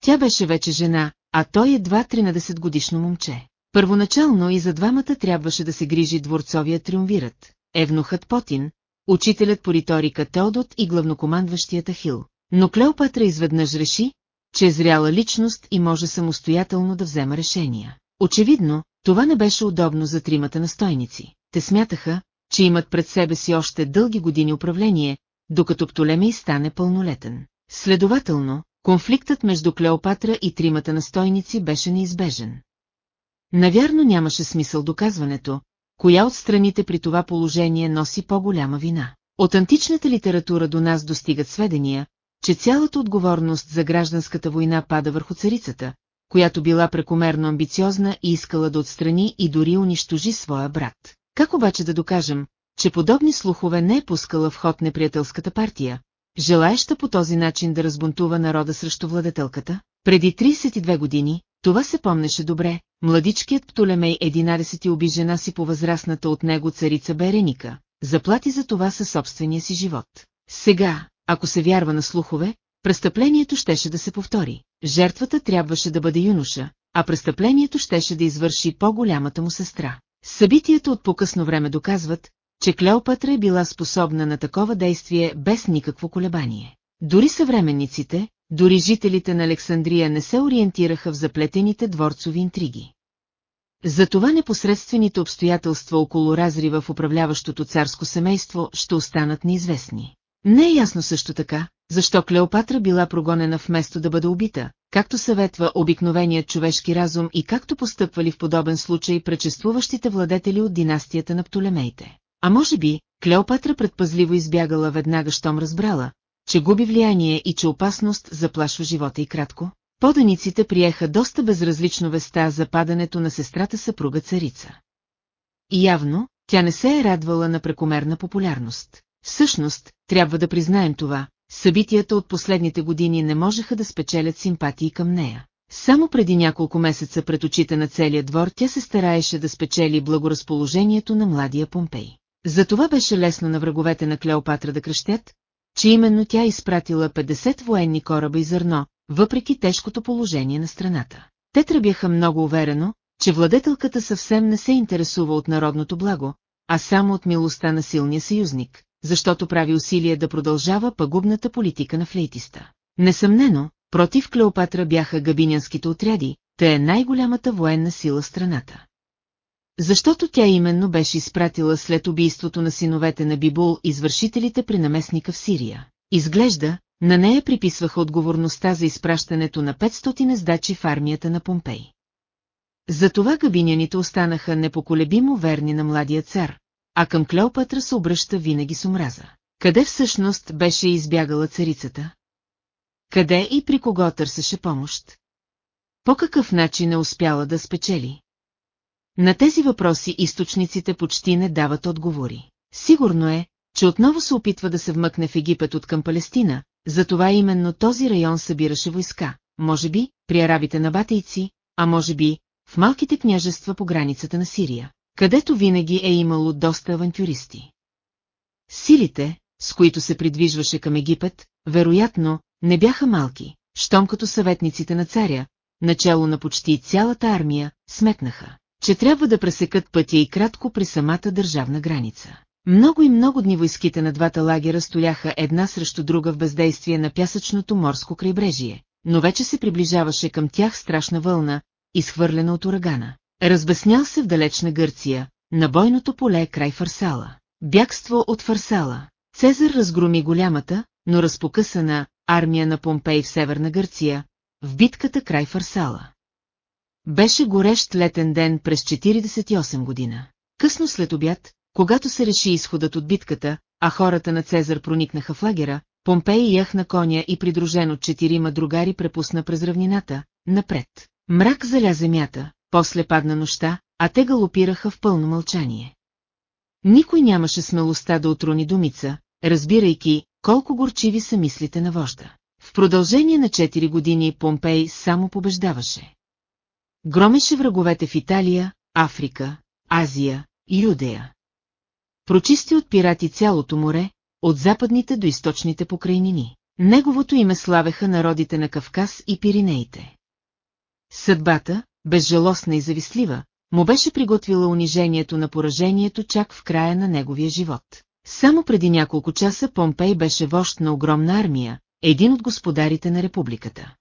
Тя беше вече жена, а той едва 13 годишно момче. Първоначално и за двамата трябваше да се грижи дворцовия триумвират, евнухът Потин, учителят по риторика Теодот и главнокомандващият Ахил. Но Клеопатра изведнъж реши, че е зряла личност и може самостоятелно да взема решения. Очевидно, това не беше удобно за тримата настойници. Те смятаха, че имат пред себе си още дълги години управление, докато Птолемей стане пълнолетен. Следователно, конфликтът между Клеопатра и тримата настойници беше неизбежен. Навярно нямаше смисъл доказването, коя от страните при това положение носи по-голяма вина. От античната литература до нас достигат сведения, че цялата отговорност за гражданската война пада върху царицата, която била прекомерно амбициозна и искала да отстрани и дори унищожи своя брат. Как обаче да докажем, че подобни слухове не е пускала в ход неприятелската партия, желаеща по този начин да разбунтува народа срещу владетелката? Преди 32 години, това се помнеше добре, младичкият Птолемей 11 уби жена си по възрастната от него царица Береника, заплати за това със собствения си живот. Сега, ако се вярва на слухове, престъплението щеше да се повтори. Жертвата трябваше да бъде юноша, а престъплението щеше да извърши по-голямата му сестра. Събитията от по-късно време доказват, че Клеопатра е била способна на такова действие без никакво колебание. Дори съвременниците, дори жителите на Александрия не се ориентираха в заплетените дворцови интриги. Затова непосредствените обстоятелства около разрива в управляващото царско семейство ще останат неизвестни. Не е ясно също така, защо Клеопатра била прогонена вместо да бъде убита, както съветва обикновеният човешки разум и както постъпвали в подобен случай пречествуващите владетели от династията на Птолемейте. А може би, Клеопатра предпазливо избягала веднага, щом разбрала, че губи влияние и че опасност заплашва живота и кратко. Поданиците приеха доста безразлично веста за падането на сестрата съпруга царица. И явно, тя не се е радвала на прекомерна популярност. Всъщност, трябва да признаем това, събитията от последните години не можеха да спечелят симпатии към нея. Само преди няколко месеца пред очите на целия двор тя се стараеше да спечели благоразположението на младия Помпей. Затова беше лесно на враговете на Клеопатра да кръщят, че именно тя изпратила 50 военни кораба и зърно, въпреки тежкото положение на страната. Те тръбяха много уверено, че владетелката съвсем не се интересува от народното благо, а само от милостта на силния съюзник, защото прави усилие да продължава пагубната политика на флейтиста. Несъмнено, против Клеопатра бяха габинянските отряди, те е най-голямата военна сила страната. Защото тя именно беше изпратила след убийството на синовете на Бибул извършителите при наместника в Сирия. Изглежда, на нея приписваха отговорността за изпращането на 500 ездачи в армията на Помпей. Затова габиняните останаха непоколебимо верни на младия цар, а към Клеопатра се обръща винаги с омраза. Къде всъщност беше избягала царицата? Къде и при кого търсеше помощ? По какъв начин е успяла да спечели? На тези въпроси източниците почти не дават отговори. Сигурно е, че отново се опитва да се вмъкне в Египет от към Палестина, затова именно този район събираше войска, може би, при арабите на батейци, а може би, в малките княжества по границата на Сирия, където винаги е имало доста авантюристи. Силите, с които се придвижваше към Египет, вероятно, не бяха малки, щом като съветниците на царя, начало на почти цялата армия, сметнаха, че трябва да пресекат пътя и кратко при самата държавна граница. Много и много дни войските на двата лагера стояха една срещу друга в бездействие на пясъчното морско крайбрежие, но вече се приближаваше към тях страшна вълна, изхвърлена от урагана. Разбеснял се в далечна Гърция, на бойното поле край Фарсала. Бягство от Фарсала. Цезар разгроми голямата, но разпокъсана армия на Помпей в северна Гърция, в битката край Фарсала. Беше горещ летен ден през 48 година. Късно след обяд, когато се реши изходът от битката, а хората на Цезар проникнаха в лагера, Помпей яхна коня и придружен от четирима другари препусна през равнината, напред. Мрак заля земята, после падна нощта, а те галопираха в пълно мълчание. Никой нямаше смелостта да отруни думица, разбирайки колко горчиви са мислите на вожда. В продължение на 4 години Помпей само побеждаваше. Громеше враговете в Италия, Африка, Азия Юдея. Прочисти от пирати цялото море, от западните до източните покрайнини. Неговото име славеха народите на Кавказ и Пиринеите. Съдбата, безжалостна и завистлива, му беше приготвила унижението на поражението чак в края на неговия живот. Само преди няколко часа Помпей беше вожд на огромна армия, един от господарите на републиката.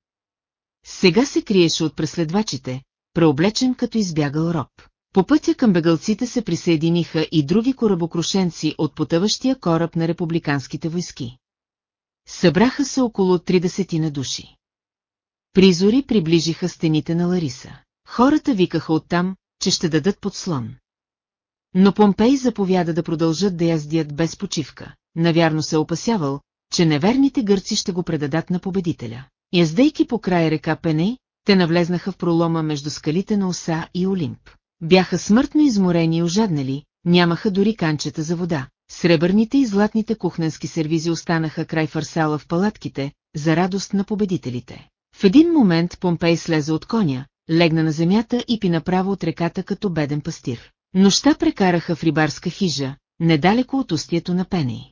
Сега се криеше от преследвачите, преоблечен като избягал роб. По пътя към бегалците се присъединиха и други корабокрушенци от потъващия кораб на републиканските войски. Събраха се около 30 на души. Призори приближиха стените на Лариса. Хората викаха оттам, че ще дадат подслон. Но Помпей заповяда да продължат да яздят без почивка. Навярно се опасявал, че неверните гърци ще го предадат на победителя. Яздейки по края река Пеней, те навлезнаха в пролома между скалите на Оса и Олимп. Бяха смъртно изморени и ожаднали, нямаха дори канчета за вода. Сребърните и златните кухненски сервизи останаха край фарсала в палатките, за радост на победителите. В един момент Помпей слезе от коня, легна на земята и пи направо от реката като беден пастир. Нощта прекараха в рибарска хижа, недалеко от устието на Пеней.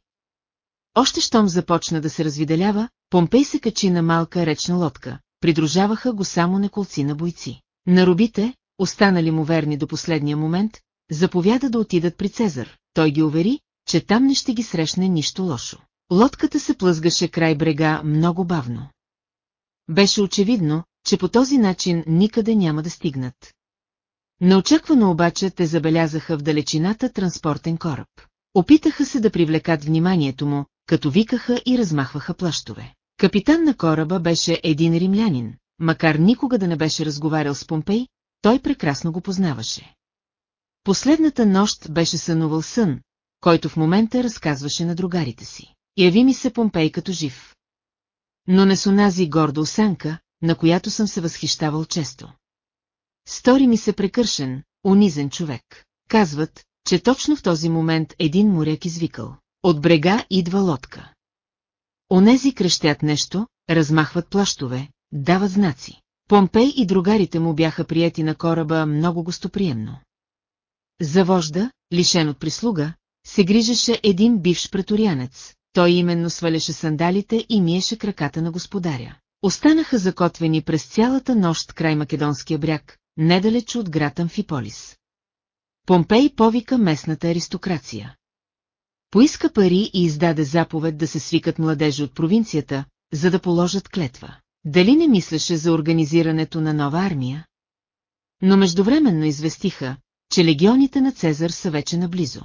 Още щом започна да се развиделява, Помпей се качи на малка речна лодка, придружаваха го само неколци на бойци. На робите, останали му верни до последния момент, заповяда да отидат при Цезар. Той ги увери, че там не ще ги срещне нищо лошо. Лодката се плъзгаше край брега много бавно. Беше очевидно, че по този начин никъде няма да стигнат. Неочаквано обаче те забелязаха в далечината транспортен кораб. Опитаха се да привлекат вниманието му, като викаха и размахваха плащове. Капитан на кораба беше един римлянин, макар никога да не беше разговарял с Помпей, той прекрасно го познаваше. Последната нощ беше сънувал сън, който в момента разказваше на другарите си. Яви ми се Помпей като жив. Но не с онази горда осанка, на която съм се възхищавал често. Стори ми се прекършен, унизен човек. Казват, че точно в този момент един моряк извикал. От брега идва лодка. Онези крещят нещо, размахват плащове, дават знаци. Помпей и другарите му бяха прияти на кораба много гостоприемно. За вожда, лишен от прислуга, се грижеше един бивш преторянец. Той именно сваляше сандалите и миеше краката на господаря. Останаха закотвени през цялата нощ край Македонския бряг, недалеч от град Амфиполис. Помпей повика местната аристокрация. Поиска пари и издаде заповед да се свикат младежи от провинцията, за да положат клетва. Дали не мислеше за организирането на нова армия? Но междувременно известиха, че легионите на Цезар са вече наблизо.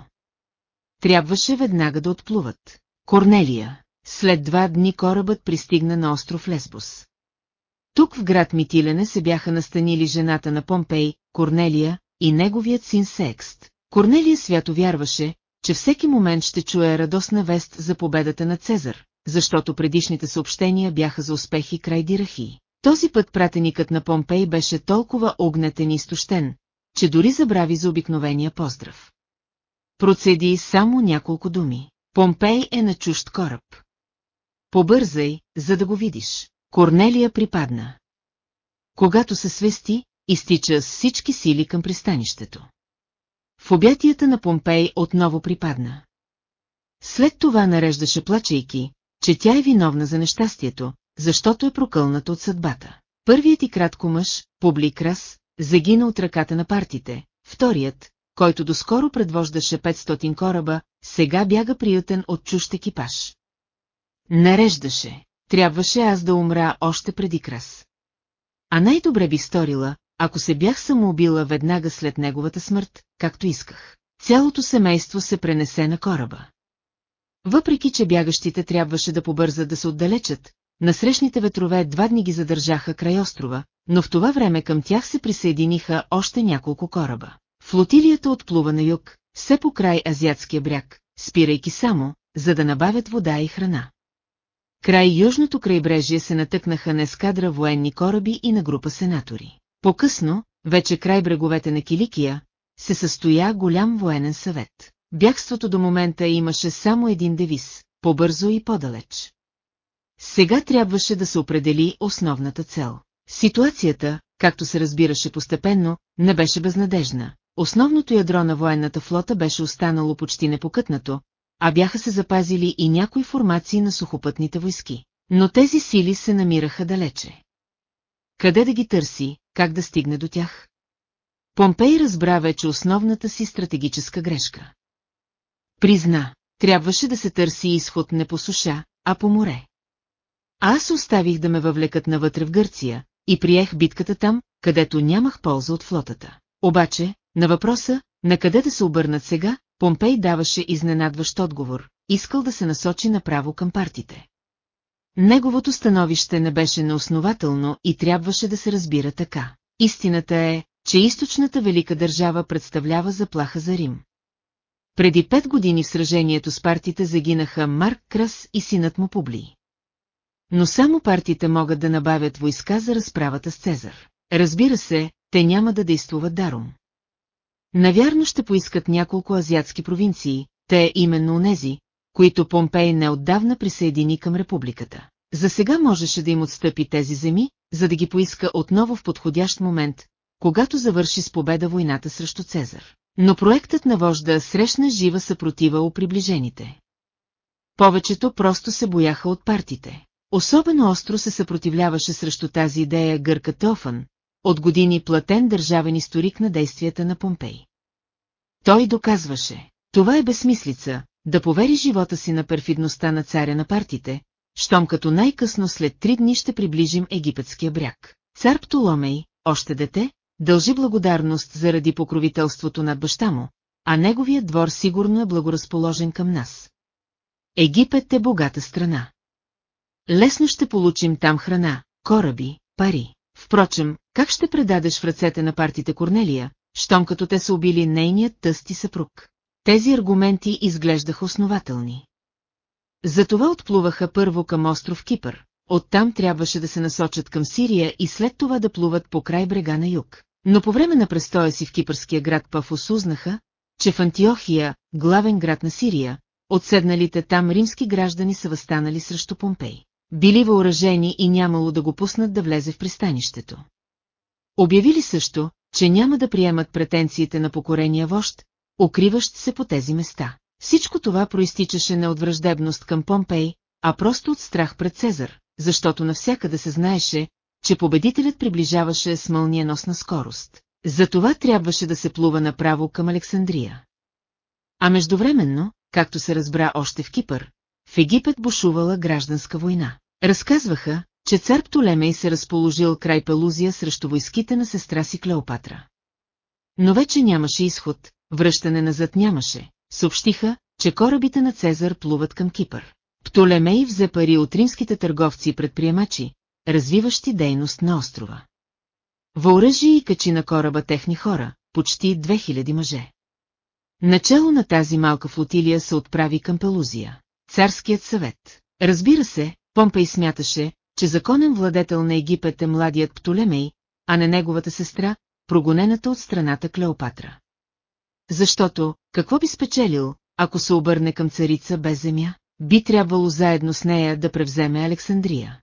Трябваше веднага да отплуват. Корнелия. След два дни корабът пристигна на остров Лесбос. Тук в град Митилене се бяха настанили жената на Помпей, Корнелия и неговият син Секст. Корнелия свято вярваше, че всеки момент ще чуе радостна вест за победата на Цезар, защото предишните съобщения бяха за успехи край Дирахи. Този път пратеникът на Помпей беше толкова огнетен и изтощен, че дори забрави за обикновения поздрав. Процеди само няколко думи. Помпей е на чужд кораб. Побързай, за да го видиш. Корнелия припадна. Когато се свести, изтича с всички сили към пристанището. В обятията на Помпей отново припадна. След това нареждаше плачейки, че тя е виновна за нещастието, защото е прокълната от съдбата. Първият и кратко мъж, Публикрас, загина от ръката на партите, вторият, който доскоро предвождаше 500 кораба, сега бяга приютен от чущ екипаж. Нареждаше, трябваше аз да умра още преди крас. А най-добре би сторила, ако се бях самоубила веднага след неговата смърт, както исках. Цялото семейство се пренесе на кораба. Въпреки, че бягащите трябваше да побързат да се отдалечат, насрещните ветрове два дни ги задържаха край острова, но в това време към тях се присъединиха още няколко кораба. Флотилията отплува на юг, все по край азиатския бряг, спирайки само, за да набавят вода и храна. Край южното крайбрежие се натъкнаха на ескадра военни кораби и на група сенатори. По-късно, вече край бреговете на Киликия, се състоя голям военен съвет. Бягството до момента имаше само един девиз – по-бързо и по-далеч. Сега трябваше да се определи основната цел. Ситуацията, както се разбираше постепенно, не беше безнадежна. Основното ядро на военната флота беше останало почти непокътнато, а бяха се запазили и някои формации на сухопътните войски. Но тези сили се намираха далече. Къде да ги търси, как да стигне до тях? Помпей разбра вече основната си стратегическа грешка. Призна, трябваше да се търси изход не по суша, а по море. Аз оставих да ме въвлекат навътре в Гърция и приех битката там, където нямах полза от флотата. Обаче, на въпроса, на къде да се обърнат сега, Помпей даваше изненадващ отговор, искал да се насочи направо към партите. Неговото становище не беше неоснователно и трябваше да се разбира така. Истината е, че източната велика държава представлява заплаха за Рим. Преди пет години в сражението с партите загинаха Марк Крас и синът му Публи. Но само партиите могат да набавят войска за разправата с Цезар. Разбира се, те няма да действуват даром. Навярно ще поискат няколко азиатски провинции, те именно онези, които Помпей неотдавна присъедини към републиката. За сега можеше да им отстъпи тези земи, за да ги поиска отново в подходящ момент, когато завърши с победа войната срещу Цезар. Но проектът на вожда срещна жива съпротива у приближените. Повечето просто се бояха от партите. Особено остро се съпротивляваше срещу тази идея Гърка Теофан, от години платен държавен историк на действията на Помпей. Той доказваше, това е безсмислица, да повери живота си на перфидността на царя на партите, щом като най-късно след три дни ще приближим египетския бряг. Цар Птоломей, още дете, дължи благодарност заради покровителството над баща му, а неговият двор сигурно е благоразположен към нас. Египет е богата страна. Лесно ще получим там храна, кораби, пари. Впрочем, как ще предадеш в ръцете на партите Корнелия, щом като те са убили нейният тъст и съпруг? Тези аргументи изглеждаха основателни. Затова отплуваха първо към остров Кипър, оттам трябваше да се насочат към Сирия и след това да плуват по край брега на юг. Но по време на престоя си в кипърския град Пафос узнаха, че в Антиохия, главен град на Сирия, отседналите там римски граждани са възстанали срещу Помпей. Били въоръжени и нямало да го пуснат да влезе в пристанището. Обявили също, че няма да приемат претенциите на покорения вожд, укриващ се по тези места. Всичко това проистичаше не от враждебност към Помпей, а просто от страх пред Цезар, защото навсякъде се знаеше, че победителят приближаваше с мълниеносна скорост. Затова трябваше да се плува направо към Александрия. А междувременно, както се разбра още в Кипър, в Египет бушувала гражданска война. Разказваха, че цар Птолемей се разположил край Пелузия срещу войските на сестра си Клеопатра. Но вече нямаше изход, връщане назад нямаше. Съобщиха, че корабите на Цезар плуват към Кипър. Птолемей взе пари от римските търговци и предприемачи, развиващи дейност на острова. Въоръжи и качи на кораба техни хора, почти 2000 мъже. Начало на тази малка флотилия се отправи към Пелузия. Царският съвет. Разбира се, Помпей смяташе, че законен владетел на Египет е младият Птолемей, а не неговата сестра, прогонената от страната Клеопатра. Защото, какво би спечелил, ако се обърне към царица без земя? Би трябвало заедно с нея да превземе Александрия.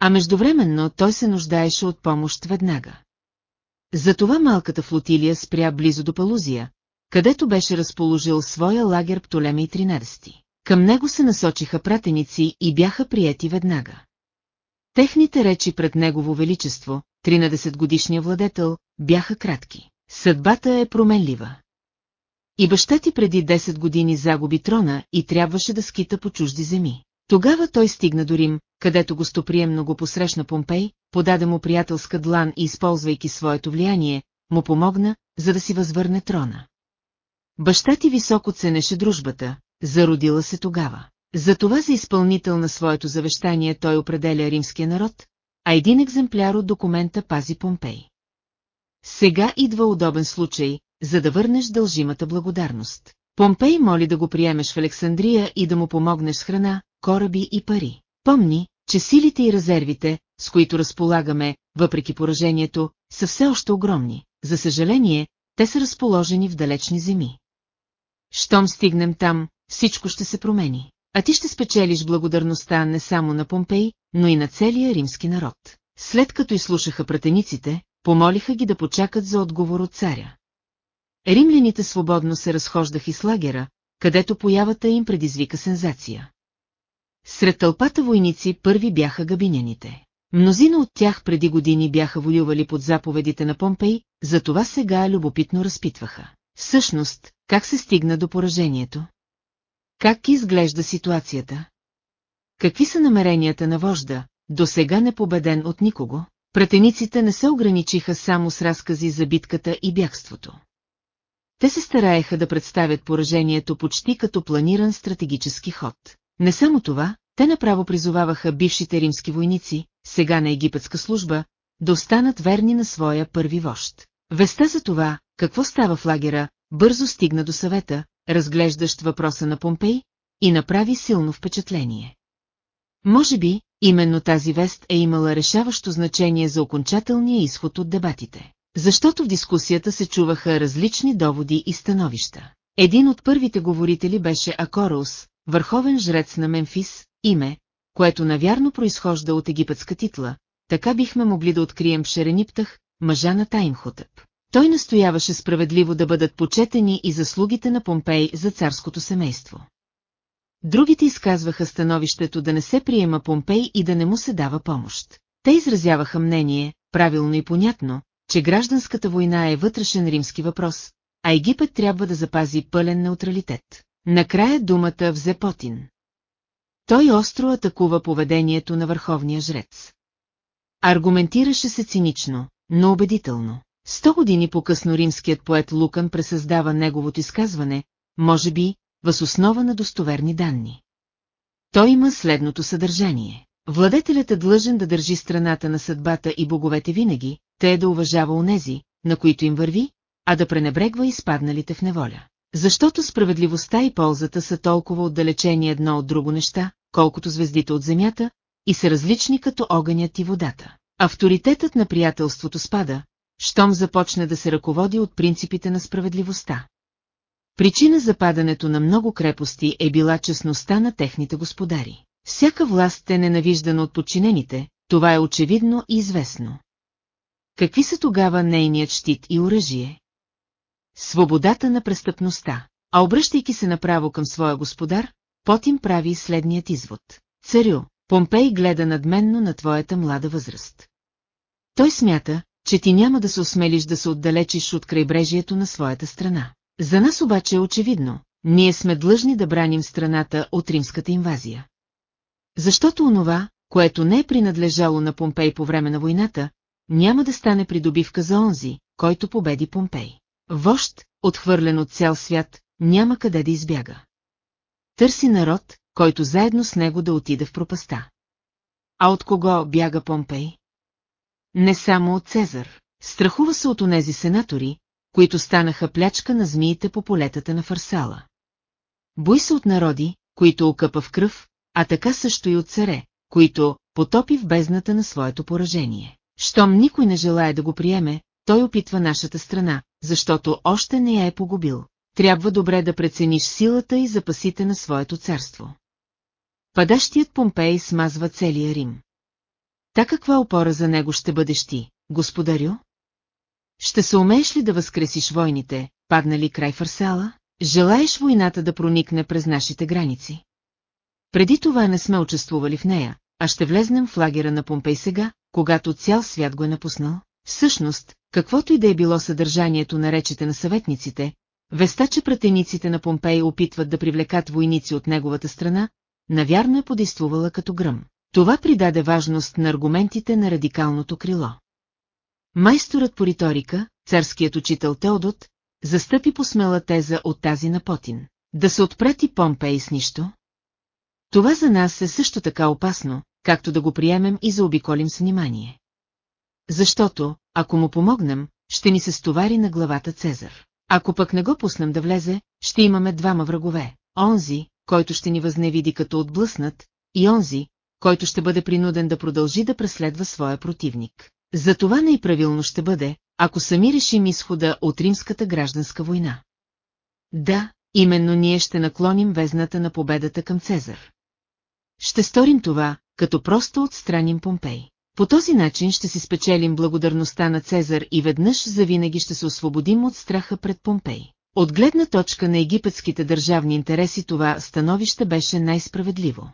А междувременно той се нуждаеше от помощ веднага. Затова малката флотилия спря близо до Палузия, където беше разположил своя лагер Птолемей 13. Към него се насочиха пратеници и бяха прияти веднага. Техните речи пред Негово Величество, 13-годишния владетел, бяха кратки. Съдбата е променлива. И баща ти преди 10 години загуби трона и трябваше да скита по чужди земи. Тогава той стигна до Рим, където гостоприемно го посрещна Помпей, подаде му приятелска длан и използвайки своето влияние, му помогна, за да си възвърне трона. Баща ти високо ценеше дружбата, зародила се тогава. Затова за изпълнител на своето завещание той определя римския народ, а един екземпляр от документа пази Помпей. Сега идва удобен случай, за да върнеш дължимата благодарност. Помпей моли да го приемеш в Александрия и да му помогнеш с храна, кораби и пари. Помни, че силите и резервите, с които разполагаме, въпреки поражението, са все още огромни. За съжаление, те са разположени в далечни земи. Щом стигнем там, всичко ще се промени. А ти ще спечелиш благодарността не само на Помпей, но и на целия римски народ. След като изслушаха пратениците, помолиха ги да почакат за отговор от царя. Римляните свободно се разхождаха из лагера, където появата им предизвика сензация. Сред тълпата войници първи бяха габиняните. Мнозина от тях преди години бяха воювали под заповедите на Помпей, затова сега любопитно разпитваха. Всъщност, как се стигна до поражението? Как изглежда ситуацията? Какви са намеренията на вожда, до сега не победен от никого? Пратениците не се ограничиха само с разкази за битката и бягството. Те се стараеха да представят поражението почти като планиран стратегически ход. Не само това, те направо призоваваха бившите римски войници, сега на египетска служба, да останат верни на своя първи вожд. Веста за това, какво става в лагера, бързо стигна до съвета, разглеждащ въпроса на Помпей, и направи силно впечатление. Може би, именно тази вест е имала решаващо значение за окончателния изход от дебатите. Защото в дискусията се чуваха различни доводи и становища. Един от първите говорители беше Акороус, върховен жрец на Мемфис, име, което навярно произхожда от египетска титла, така бихме могли да открием в Шерениптах, мъжа на Таймхотъп. Той настояваше справедливо да бъдат почетени и заслугите на Помпей за царското семейство. Другите изказваха становището да не се приема Помпей и да не му се дава помощ. Те изразяваха мнение, правилно и понятно, че гражданската война е вътрешен римски въпрос, а Египет трябва да запази пълен неутралитет. Накрая думата взе Потин. Той остро атакува поведението на върховния жрец. Аргументираше се цинично, но убедително. Сто години по-късно римският поет Лукан пресъздава неговото изказване, може би, въз основа на достоверни данни. Той има следното съдържание. Владетелят е длъжен да държи страната на съдбата и боговете винаги, те е да уважава онези, на които им върви, а да пренебрегва изпадналите в неволя. Защото справедливостта и ползата са толкова отдалечени едно от друго неща, колкото звездите от земята, и са различни като огънят и водата. Авторитетът на приятелството спада, щом започне да се ръководи от принципите на справедливостта. Причина за падането на много крепости е била честността на техните господари. Всяка власт е ненавиждана от подчинените, това е очевидно и известно. Какви са тогава нейният щит и оръжие? Свободата на престъпността. А обръщайки се направо към своя господар, Потим прави следният извод. Царю, Помпей гледа надменно на твоята млада възраст. Той смята, че ти няма да се осмелиш да се отдалечиш от крайбрежието на своята страна. За нас обаче е очевидно, ние сме длъжни да браним страната от римската инвазия. Защото онова, което не е принадлежало на Помпей по време на войната, няма да стане придобивка за онзи, който победи Помпей. Вожд, отхвърлен от цял свят, няма къде да избяга. Търси народ, който заедно с него да отиде в пропаста. А от кого бяга Помпей? Не само от Цезар. Страхува се от онези сенатори, които станаха плячка на змиите по полетата на Фарсала. Бой се от народи, които окъпа в кръв, а така също и от царе, които потопи в бездната на своето поражение. Щом никой не желая да го приеме, той опитва нашата страна, защото още не я е погубил. Трябва добре да прецениш силата и запасите на своето царство. Падащият Помпей смазва целия Рим. Та каква опора за него ще бъдеш ти, господарю? Ще се умееш ли да възкресиш войните, паднали край Фарсала? Желаеш войната да проникне през нашите граници? Преди това не сме участвували в нея, а ще влезнем в лагера на Помпей сега, когато цял свят го е напуснал. Всъщност, каквото и да е било съдържанието на речите на съветниците, веста, че пратениците на Помпей опитват да привлекат войници от неговата страна, навярно е подействувала като гръм. Това придаде важност на аргументите на радикалното крило. Майсторът по риторика, царският учител Теодот, застъпи по смела теза от тази на Потин. Да се отпрети Помпей с нищо? Това за нас е също така опасно, както да го приемем и заобиколим с внимание. Защото, ако му помогнем, ще ни се стовари на главата Цезар. Ако пък не го пуснем да влезе, ще имаме двама врагове. Онзи, който ще ни възневиди като отблъснат, и онзи, който ще бъде принуден да продължи да преследва своя противник. Затова най-правилно ще бъде, ако сами решим изхода от римската гражданска война. Да, именно ние ще наклоним везната на победата към Цезар. Ще сторим това, като просто отстраним Помпей. По този начин ще си спечелим благодарността на Цезар и веднъж завинаги ще се освободим от страха пред Помпей. От гледна точка на египетските държавни интереси това становище беше най-справедливо.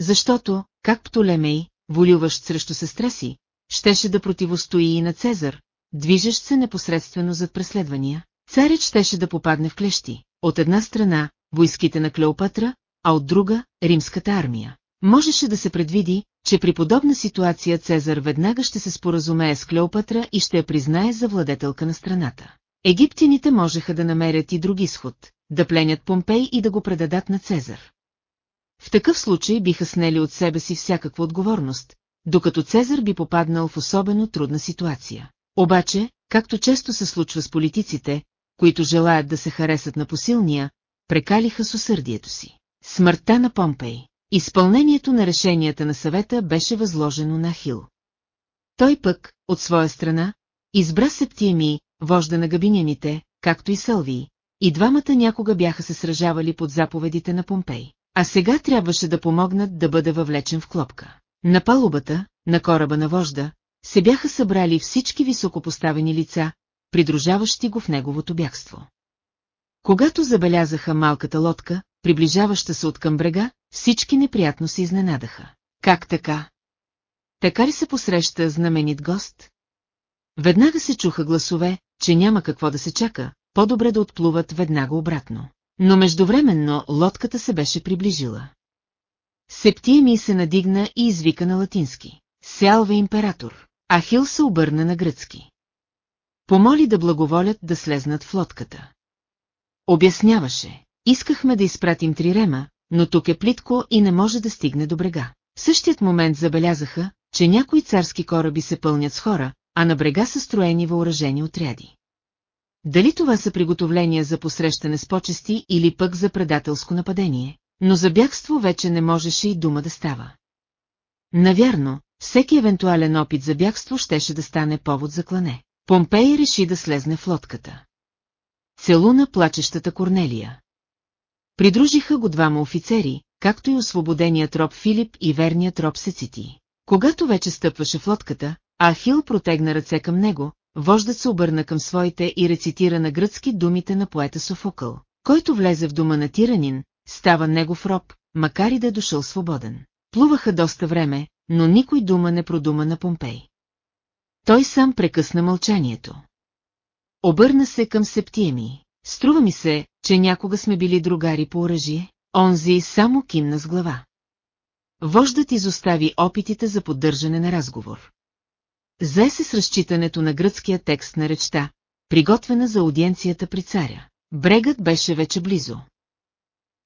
Защото, как Птолемей, волюващ срещу сестра си, щеше да противостои и на Цезар, движещ се непосредствено зад преследвания, царят щеше да попадне в клещи. От една страна, войските на Клеопатра, а от друга – римската армия. Можеше да се предвиди, че при подобна ситуация Цезар веднага ще се споразумее с Клеопатра и ще я признае за владетелка на страната. Египтяните можеха да намерят и друг изход, да пленят Помпей и да го предадат на Цезар. В такъв случай биха снели от себе си всякаква отговорност, докато Цезар би попаднал в особено трудна ситуация. Обаче, както често се случва с политиците, които желаят да се харесат на посилния, прекалиха с усърдието си. Смъртта на Помпей. Изпълнението на решенията на съвета беше възложено на Хил. Той пък, от своя страна, избра Септиеми, вожда на габиняните, както и Сълвии, и двамата някога бяха се сражавали под заповедите на Помпей. А сега трябваше да помогнат да бъде въвлечен в клопка. На палубата, на кораба на вожда, се бяха събрали всички високопоставени лица, придружаващи го в неговото бягство. Когато забелязаха малката лодка, приближаваща се от към брега, всички неприятно се изненадаха. Как така? Така ли се посреща знаменит гост? Веднага се чуха гласове, че няма какво да се чака, по-добре да отплуват веднага обратно. Но междувременно лодката се беше приближила. Септия ми се надигна и извика на латински. Сялве император. Ахил се обърна на гръцки. Помоли да благоволят да слезнат в лодката. Обясняваше. Искахме да изпратим трирема, но тук е плитко и не може да стигне до брега. В същият момент забелязаха, че някои царски кораби се пълнят с хора, а на брега са строени въоръжени отряди. Дали това са приготовления за посрещане с почести или пък за предателско нападение, но за бягство вече не можеше и дума да става. Навярно, всеки евентуален опит за бягство щеше да стане повод за клане. Помпей реши да слезне в лодката. Целуна плачещата Корнелия. Придружиха го двама офицери, както и освободеният роб Филип и верният роб Сецити. Когато вече стъпваше в лодката, Ахил протегна ръце към него, вождът се обърна към своите и рецитира на гръцки думите на поета Софокъл, който влезе в дома на тиранин, става негов роб, макар и да е дошъл свободен. Плуваха доста време, но никой дума не продума на Помпей. Той сам прекъсна мълчанието. Обърна се към Септиеми. Струва ми се, че някога сме били другари по оръжие. Онзи само кимна с глава. Вождат изостави опитите за поддържане на разговор. Зае се с разчитането на гръцкия текст на речта, приготвена за аудиенцията при царя. Брегът беше вече близо.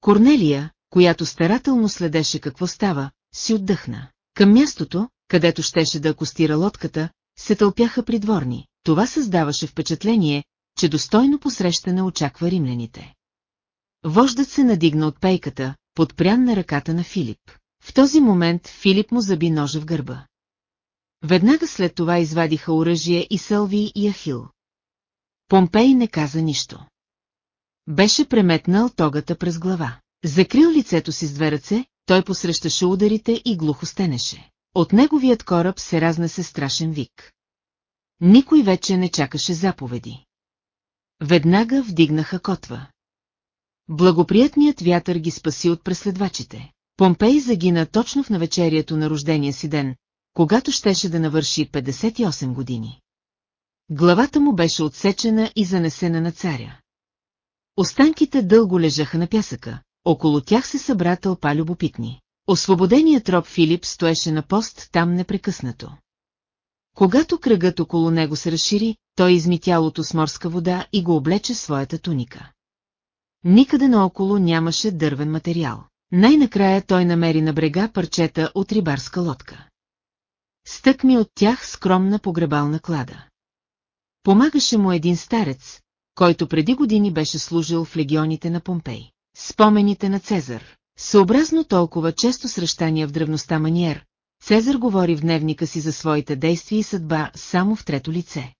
Корнелия, която старателно следеше какво става, си отдъхна. Към мястото, където щеше да акустира лодката, се тълпяха придворни. Това създаваше впечатление, че достойно посрещане очаква римляните. Вождат се надигна от пейката, подпрян на ръката на Филип. В този момент Филип му заби ножа в гърба. Веднага след това извадиха оръжие и Сълви и Ахил. Помпей не каза нищо. Беше преметнал тогата през глава. Закрил лицето си с две ръце, той посрещаше ударите и глухо стенеше. От неговият кораб се разнесе страшен вик. Никой вече не чакаше заповеди. Веднага вдигнаха котва. Благоприятният вятър ги спаси от преследвачите. Помпей загина точно в навечерието на рождения си ден, когато щеше да навърши 58 години. Главата му беше отсечена и занесена на царя. Останките дълго лежаха на пясъка, около тях се събра тълпа любопитни. Освободеният роб Филип стоеше на пост там непрекъснато. Когато кръгът около него се разшири, той изми тялото с морска вода и го облече своята туника. Никъде наоколо нямаше дървен материал. Най-накрая той намери на брега парчета от рибарска лодка. Стък ми от тях скромна погребална клада. Помагаше му един старец, който преди години беше служил в легионите на Помпей. Спомените на Цезар. Съобразно толкова често срещания в древността маниер, Цезар говори в дневника си за своите действия и съдба само в трето лице.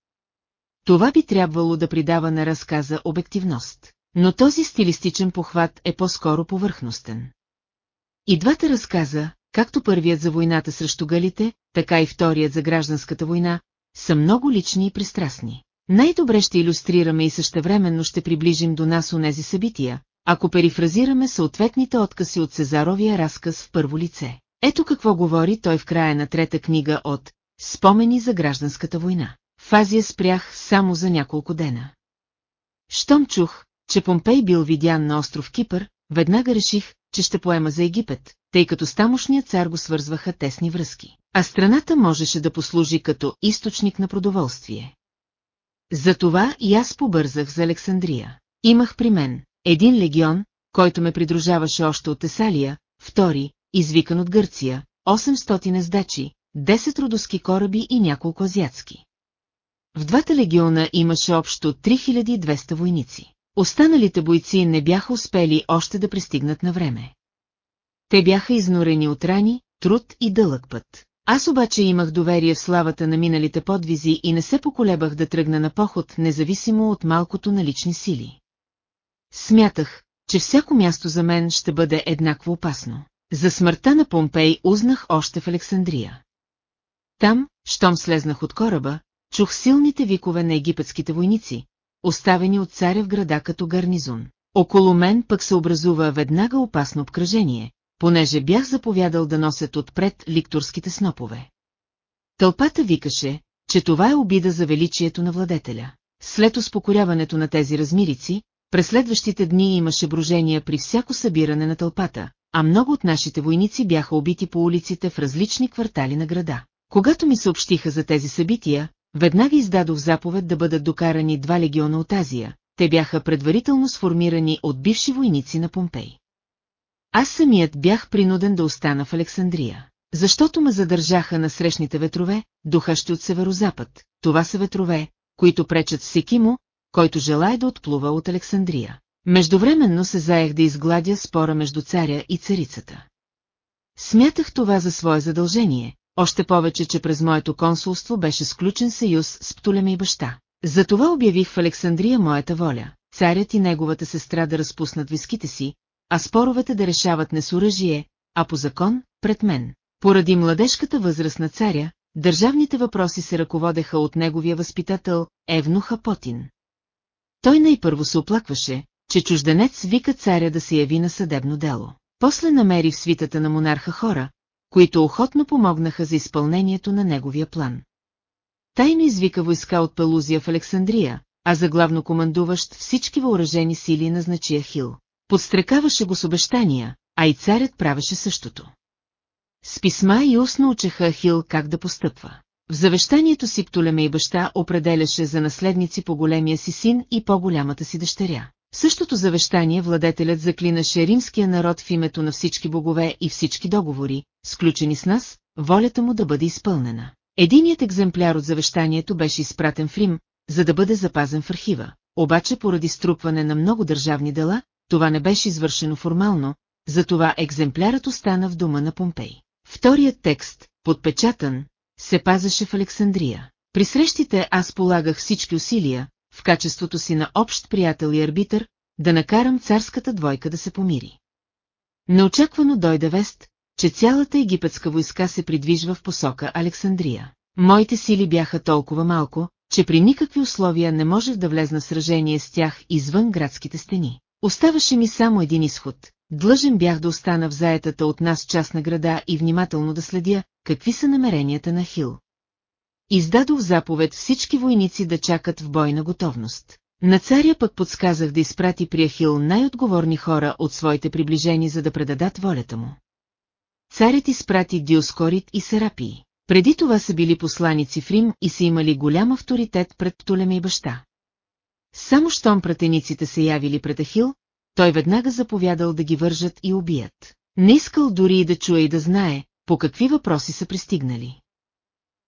Това би трябвало да придава на разказа обективност, но този стилистичен похват е по-скоро повърхностен. И двата разказа, както първият за войната срещу галите, така и вторият за гражданската война, са много лични и пристрастни. Най-добре ще иллюстрираме и същевременно ще приближим до нас онези събития, ако перифразираме съответните откази от Цезаровия разказ в първо лице. Ето какво говори той в края на трета книга от «Спомени за гражданската война». В Азия спрях само за няколко дена. Щом чух, че Помпей бил видян на остров Кипър, веднага реших, че ще поема за Египет, тъй като с тамошния цар го свързваха тесни връзки, а страната можеше да послужи като източник на продоволствие. Затова и аз побързах за Александрия. Имах при мен един легион, който ме придружаваше още от Тесалия, втори, извикан от Гърция, 800 ездачи, 10 родоски кораби и няколко азиатски. В двата легиона имаше общо 3200 войници. Останалите бойци не бяха успели още да пристигнат на време. Те бяха изнорени от рани, труд и дълъг път. Аз обаче имах доверие в славата на миналите подвизи и не се поколебах да тръгна на поход, независимо от малкото налични сили. Смятах, че всяко място за мен ще бъде еднакво опасно. За смъртта на Помпей узнах още в Александрия. Там, щом слезнах от кораба, чух силните викове на египетските войници, оставени от царя в града като гарнизон. Около мен пък се образува веднага опасно обкръжение, понеже бях заповядал да носят отпред ликторските снопове. Тълпата викаше, че това е обида за величието на владетеля. След успокоряването на тези размирици, през следващите дни имаше брожения при всяко събиране на тълпата, а много от нашите войници бяха убити по улиците в различни квартали на града. Когато ми съобщиха за тези събития, веднага издадох заповед да бъдат докарани два легиона от Азия. Те бяха предварително сформирани от бивши войници на Помпей. Аз самият бях принуден да остана в Александрия, защото ме задържаха на срещните ветрове, духащи от северозапад. Това са ветрове, които пречат всекимо, който желая да отплува от Александрия. Междувременно се заех да изгладя спора между царя и царицата. Смятах това за свое задължение, още повече, че през моето консулство беше сключен съюз с Птолемей баща. Затова обявих в Александрия моята воля, царят и неговата сестра да разпуснат виските си, а споровете да решават не с оръжие, а по закон, пред мен. Поради младежката възраст на царя, държавните въпроси се ръководеха от неговия възпитател Евнуха Потин. Той най-първо се оплакваше, че чужденец вика царя да се яви на съдебно дело. После намери в свитата на монарха хора, които охотно помогнаха за изпълнението на неговия план. Тайно извика войска от Пелузия в Александрия, а за главнокомандуващ всички въоръжени сили назначи Ахил. Подстрекаваше го с обещания, а и царят правеше същото. С писма и устно учеха Ахил как да постъпва. В завещанието си Птолемей баща определяше за наследници по големия си син и по-голямата си дъщеря. В същото завещание владетелят заклинаше римския народ в името на всички богове и всички договори, сключени с нас, волята му да бъде изпълнена. Единият екземпляр от завещанието беше изпратен в Рим, за да бъде запазен в архива, обаче поради струпване на много държавни дела, това не беше извършено формално, затова екземплярът остана в дома на Помпей. Вторият текст, подпечатан, се пазеше в Александрия. При срещите аз полагах всички усилия, в качеството си на общ приятел и арбитър, да накарам царската двойка да се помири. Неочаквано дойде вест, че цялата египетска войска се придвижва в посока Александрия. Моите сили бяха толкова малко, че при никакви условия не можех да влезна в сражение с тях извън градските стени. Оставаше ми само един изход. Длъжен бях да остана в заетата от нас част на града и внимателно да следя, какви са намеренията на Хил. Издадох заповед всички войници да чакат в бойна готовност. На царя пък подсказах да изпрати при Ахил най-отговорни хора от своите приближени, за да предадат волята му. Царят изпрати Диоскорит и Серапии. Преди това са били посланици в Рим и са имали голям авторитет пред Птолемей баща. Само щом пратениците се явили пред Ахил, той веднага заповядал да ги вържат и убият. Не искал дори и да чуе и да знае, по какви въпроси са пристигнали.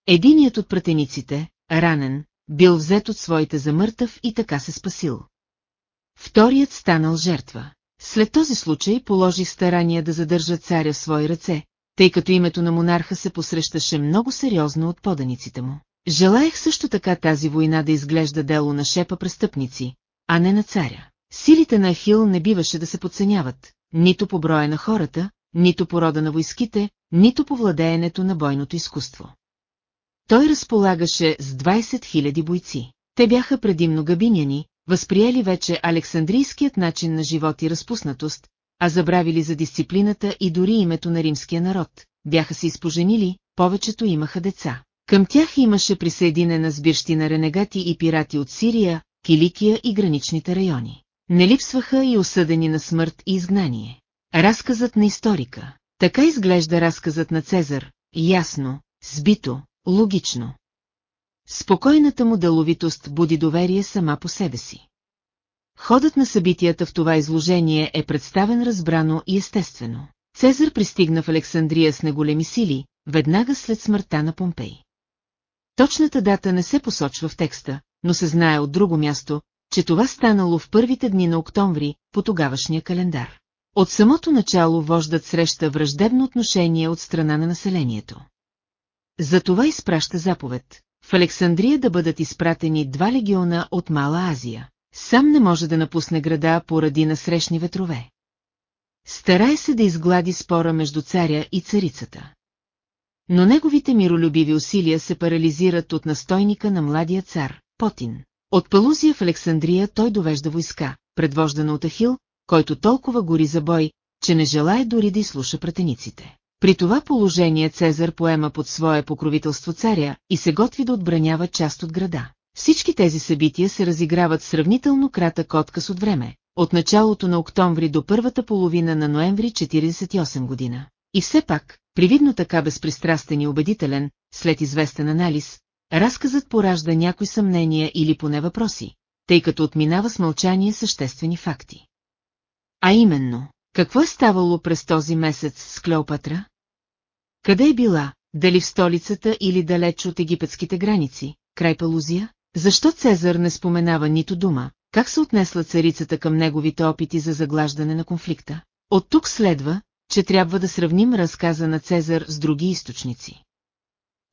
Единият от пратениците, ранен, бил взет от своите замъртъв и така се спасил. Вторият станал жертва. След този случай положих старания да задържа царя в свои ръце, тъй като името на монарха се посрещаше много сериозно от поданиците му. Желаях също така тази война да изглежда дело на шепа престъпници, а не на царя. Силите на Ахил не биваше да се подценяват, нито по броя на хората, нито по рода на войските, нито по владеенето на бойното изкуство. Той разполагаше с 20 000 бойци. Те бяха предимно габиняни, възприели вече александрийският начин на живот и разпуснатост, а забравили за дисциплината и дори името на римския народ. Бяха се изпоженили, повечето имаха деца. Към тях имаше присъединена сбирщина ренегати и пирати от Сирия, Киликия и граничните райони. Не липсваха и осъдени на смърт и изгнание. Разказът на историка. Така изглежда разказът на Цезар, ясно, сбито, логично. Спокойната му деловитост буди доверие сама по себе си. Ходът на събитията в това изложение е представен разбрано и естествено. Цезар пристигна в Александрия с неголеми сили, веднага след смъртта на Помпей. Точната дата не се посочва в текста, но се знае от друго място, че това станало в първите дни на октомври по тогавашния календар. От самото начало вождат среща враждебно отношение от страна на населението. Затова изпраща заповед, в Александрия да бъдат изпратени два легиона от Мала Азия. Сам не може да напусне града поради насрещни ветрове. Старае се да изглади спора между царя и царицата. Но неговите миролюбиви усилия се парализират от настойника на младия цар, Потин. От Палузия в Александрия той довежда войска, предвождана от Ахил, който толкова гори за бой, че не желая дори да изслуша пратениците. При това положение Цезар поема под свое покровителство царя и се готви да отбранява част от града. Всички тези събития се разиграват сравнително кратък отказ от време, от началото на октомври до първата половина на ноември 48 година. И все пак, привидно така безпристрастен и убедителен, след известен анализ, разказът поражда някои съмнения или поне въпроси, тъй като отминава с мълчание съществени факти. А именно, какво е ставало през този месец с Клеопатра? Къде е била, дали в столицата или далеч от египетските граници, край Палузия? Защо Цезар не споменава нито дума, как се отнесла царицата към неговите опити за заглаждане на конфликта? От тук следва, че трябва да сравним разказа на Цезар с други източници.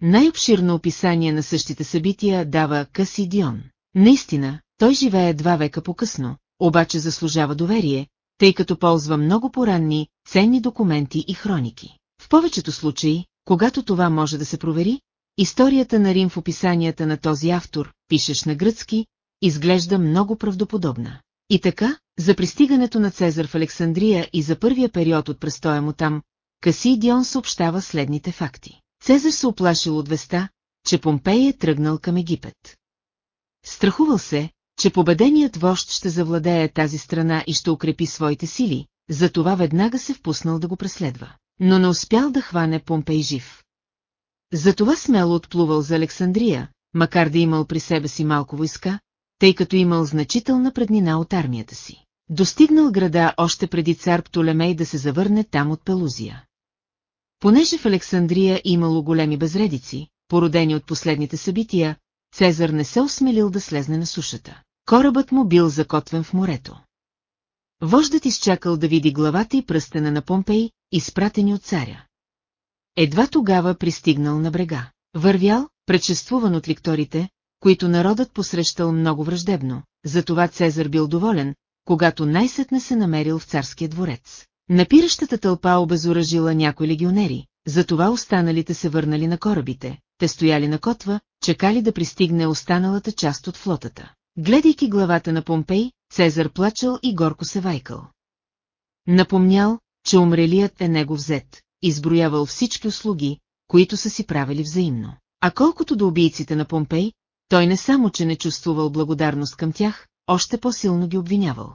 Най-обширно описание на същите събития дава Касидион. Наистина, той живее два века по-късно, обаче заслужава доверие, тъй като ползва много поранни, ценни документи и хроники. В повечето случаи, когато това може да се провери, историята на Рим в описанията на този автор, пишеш на гръцки, изглежда много правдоподобна. И така, за пристигането на Цезар в Александрия и за първия период от престоя му там, Касидион съобщава следните факти. Цезар се оплашил от веста, че Помпей е тръгнал към Египет. Страхувал се, че победеният вожд ще завладее тази страна и ще укрепи своите сили, затова веднага се впуснал да го преследва. Но не успял да хване Помпей жив. Затова смело отплувал за Александрия, макар да имал при себе си малко войска, тъй като имал значителна преднина от армията си. Достигнал града още преди цар Птолемей да се завърне там от Пелузия. Понеже в Александрия имало големи безредици, породени от последните събития, Цезар не се осмелил да слезне на сушата. Корабът му бил закотвен в морето. Вождът изчакал да види главата и пръстена на Помпей, изпратени от царя. Едва тогава пристигнал на брега. Вървял, предшествуван от ликторите, които народът посрещал много враждебно, затова Цезар бил доволен, когато най-сетне се намерил в царския дворец. Напиращата тълпа обезоръжила някои легионери, затова останалите се върнали на корабите, те стояли на котва, чекали да пристигне останалата част от флотата. Гледайки главата на Помпей, Цезар плачал и горко се вайкал. Напомнял, че умрелият е негов взет, изброявал всички услуги, които са си правили взаимно. А колкото до убийците на Помпей, той не само, че не чувствувал благодарност към тях, още по-силно ги обвинявал.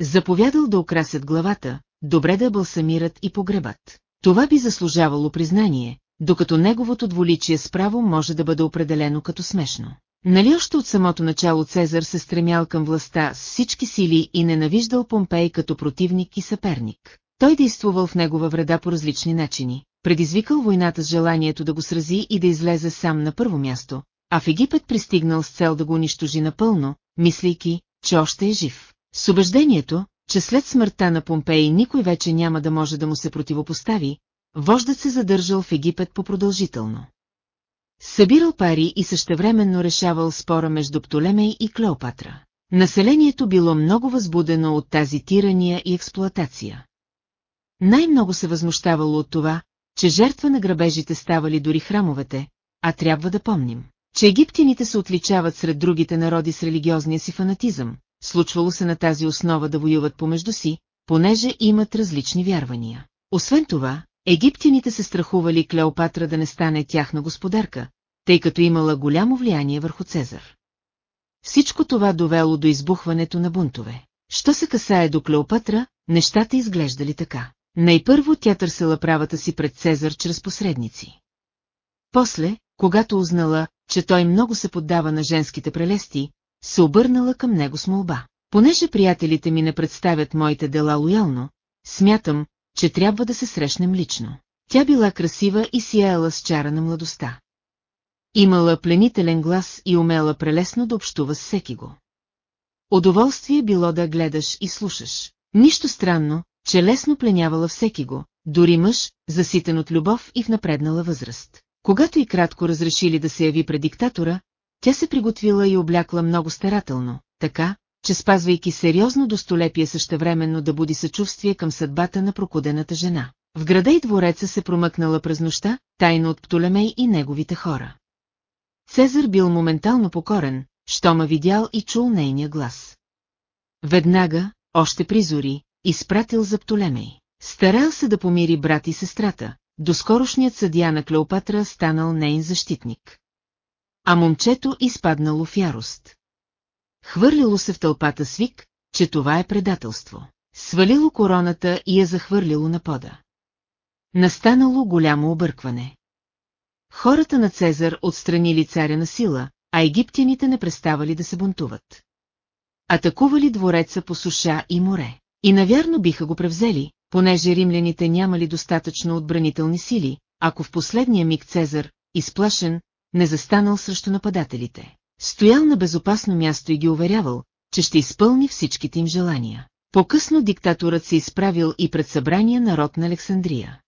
Заповядал да украсят главата, добре да балсамират и погребат. Това би заслужавало признание, докато неговото дволичие справо може да бъде определено като смешно. Нали още от самото начало Цезар се стремял към властта с всички сили и ненавиждал Помпей като противник и съперник. Той действувал в негова вреда по различни начини, предизвикал войната с желанието да го срази и да излезе сам на първо място, а в Египет пристигнал с цел да го унищожи напълно, мислейки, че още е жив. С убеждението, че след смъртта на Помпей никой вече няма да може да му се противопостави, вождът се задържал в Египет по-продължително. Събирал пари и същевременно решавал спора между Птолемей и Клеопатра. Населението било много възбудено от тази тирания и експлоатация. Най-много се възмущавало от това, че жертва на грабежите ставали дори храмовете, а трябва да помним, че египтяните се отличават сред другите народи с религиозния си фанатизъм, случвало се на тази основа да воюват помежду си, понеже имат различни вярвания. Освен това, египтяните се страхували Клеопатра да не стане тяхна господарка, тъй като имала голямо влияние върху Цезар. Всичко това довело до избухването на бунтове. Що се касае до Клеопатра, нещата изглеждали така. Най-първо тя търсила правата си пред Цезар чрез посредници. После, когато узнала, че той много се поддава на женските прелести, се обърнала към него с молба. Понеже приятелите ми не представят моите дела лоялно, смятам, че трябва да се срещнем лично. Тя била красива и сияла с чара на младостта. Имала пленителен глас и умела прелесно да общува с всеки го. Удоволствие било да гледаш и слушаш. Нищо странно, че лесно пленявала всеки го, дори мъж, заситен от любов и в напреднала възраст. Когато и кратко разрешили да се яви пред диктатора, тя се приготвила и облякла много старателно, така, че спазвайки сериозно достолепие същевременно да буди съчувствие към съдбата на прокудената жена. В града и двореца се промъкнала през нощта, тайно от Птолемей и неговите хора. Цезар бил моментално покорен, щома видял и чул нейния глас. Веднага, още призори, изпратил за Птолемей. Старал се да помири брат и сестрата, доскорошният съдия на Клеопатра станал нейн защитник. А момчето изпаднало в ярост. Хвърлило се в тълпата свик, че това е предателство. Свалило короната и я захвърлило на пода. Настанало голямо объркване. Хората на Цезар отстранили царя на сила, а египтяните не преставали да се бунтуват. Атакували двореца по суша и море. И навярно биха го превзели, понеже римляните нямали достатъчно отбранителни сили, ако в последния миг Цезар, изплашен, не застанал срещу нападателите. Стоял на безопасно място и ги уверявал, че ще изпълни всичките им желания. По-късно диктаторът се изправил и пред събрания народ на Александрия.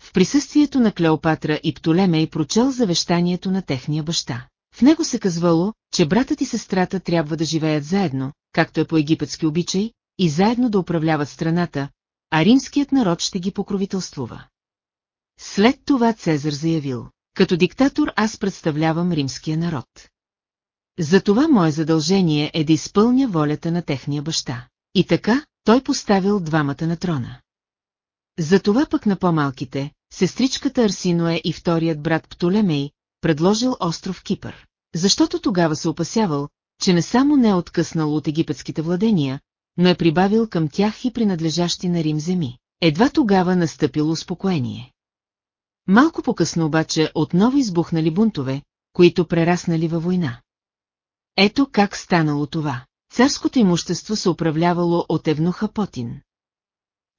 В присъствието на Клеопатра и Птолемей прочел завещанието на техния баща. В него се казвало, че братът и сестрата трябва да живеят заедно, както е по египетски обичай, и заедно да управляват страната, а римският народ ще ги покровителствува. След това Цезар заявил, като диктатор аз представлявам римския народ. Затова мое задължение е да изпълня волята на техния баща. И така, той поставил двамата на трона. Затова пък на по-малките, сестричката Арсиное и вторият брат Птолемей, предложил остров Кипър. Защото тогава се опасявал, че не само не е откъснал от египетските владения, но е прибавил към тях и принадлежащи на Рим земи. Едва тогава настъпило успокоение. Малко по-късно обаче отново избухнали бунтове, които прераснали във война. Ето как станало това. Царското имущество се управлявало от Евнуха Потин.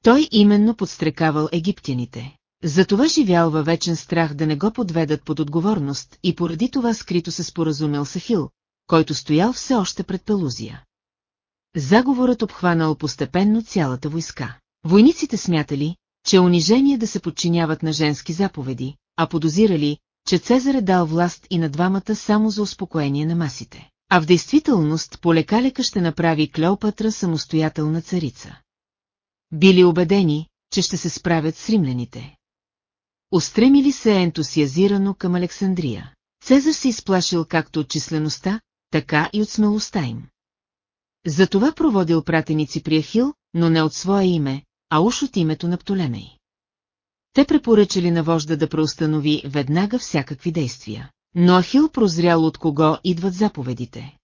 Той именно подстрекавал египтяните. Затова живял във вечен страх да не го подведат под отговорност и поради това скрито се споразумел с Ахил, който стоял все още пред Пелузия. Заговорът обхванал постепенно цялата войска. Войниците смятали, че унижение да се подчиняват на женски заповеди, а подозирали, че Цезар е дал власт и на двамата само за успокоение на масите. А в действителност полекалека ще направи Клеопатра самостоятелна царица. Били убедени, че ще се справят с римляните. Устремили се ентусиазирано към Александрия. Цезар се изплашил както от числеността, така и от смелостта им. Затова проводил пратеници при Ахил, но не от свое име, а уж от името на Птолемей. Те препоръчали на вожда да преустанови веднага всякакви действия. Но Ахил прозрял от кого идват заповедите.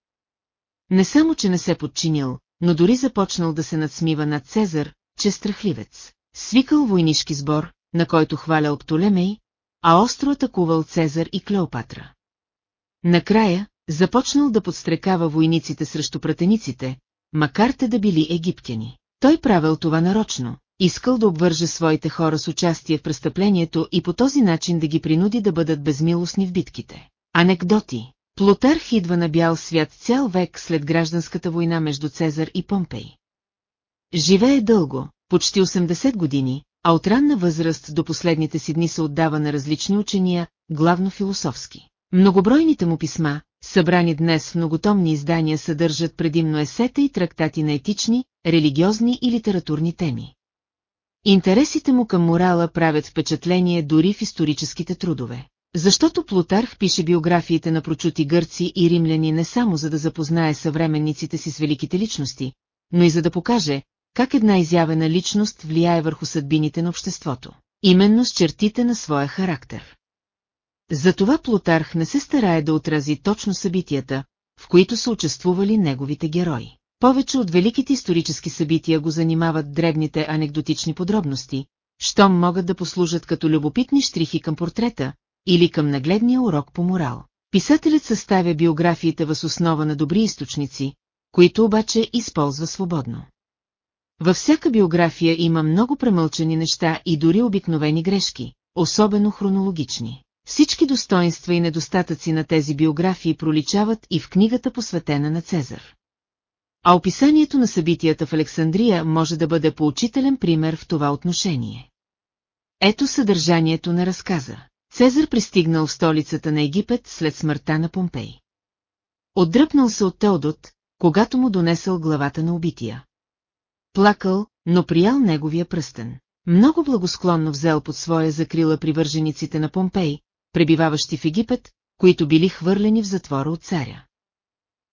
Не само, че не се подчинил, но дори започнал да се надсмива над Цезар, че е страхливец. Свикал войнишки сбор, на който хвалял Птолемей, а остро атакувал Цезар и Клеопатра. Накрая, започнал да подстрекава войниците срещу пратениците, макар те да били египтяни. Той правил това нарочно, искал да обвърже своите хора с участие в престъплението и по този начин да ги принуди да бъдат безмилостни в битките. Анекдоти Плутарх идва на бял свят цял век след гражданската война между Цезар и Помпей. Живее дълго, почти 80 години, а от ранна възраст до последните си дни се отдава на различни учения, главно философски. Многобройните му писма, събрани днес в многотомни издания съдържат предимно есета и трактати на етични, религиозни и литературни теми. Интересите му към морала правят впечатление дори в историческите трудове. Защото Плутарх пише биографиите на прочути гърци и римляни не само за да запознае съвременниците си с великите личности, но и за да покаже, как една изявена личност влияе върху съдбините на обществото, именно с чертите на своя характер. Затова Плутарх не се старае да отрази точно събитията, в които са участвували неговите герои. Повече от великите исторически събития го занимават древните анекдотични подробности, щом могат да послужат като любопитни штрихи към портрета или към нагледния урок по морал. Писателят съставя биографиите въз основа на добри източници, които обаче използва свободно. Във всяка биография има много премълчани неща и дори обикновени грешки, особено хронологични. Всички достоинства и недостатъци на тези биографии проличават и в книгата посветена на Цезар. А описанието на събитията в Александрия може да бъде поучителен пример в това отношение. Ето съдържанието на разказа. Цезар пристигнал в столицата на Египет след смъртта на Помпей. Отдръпнал се от Теодот, когато му донесъл главата на убития. Плакал, но приял неговия пръстен. Много благосклонно взел под своя закрила привържениците на Помпей, пребиваващи в Египет, които били хвърлени в затвора от царя.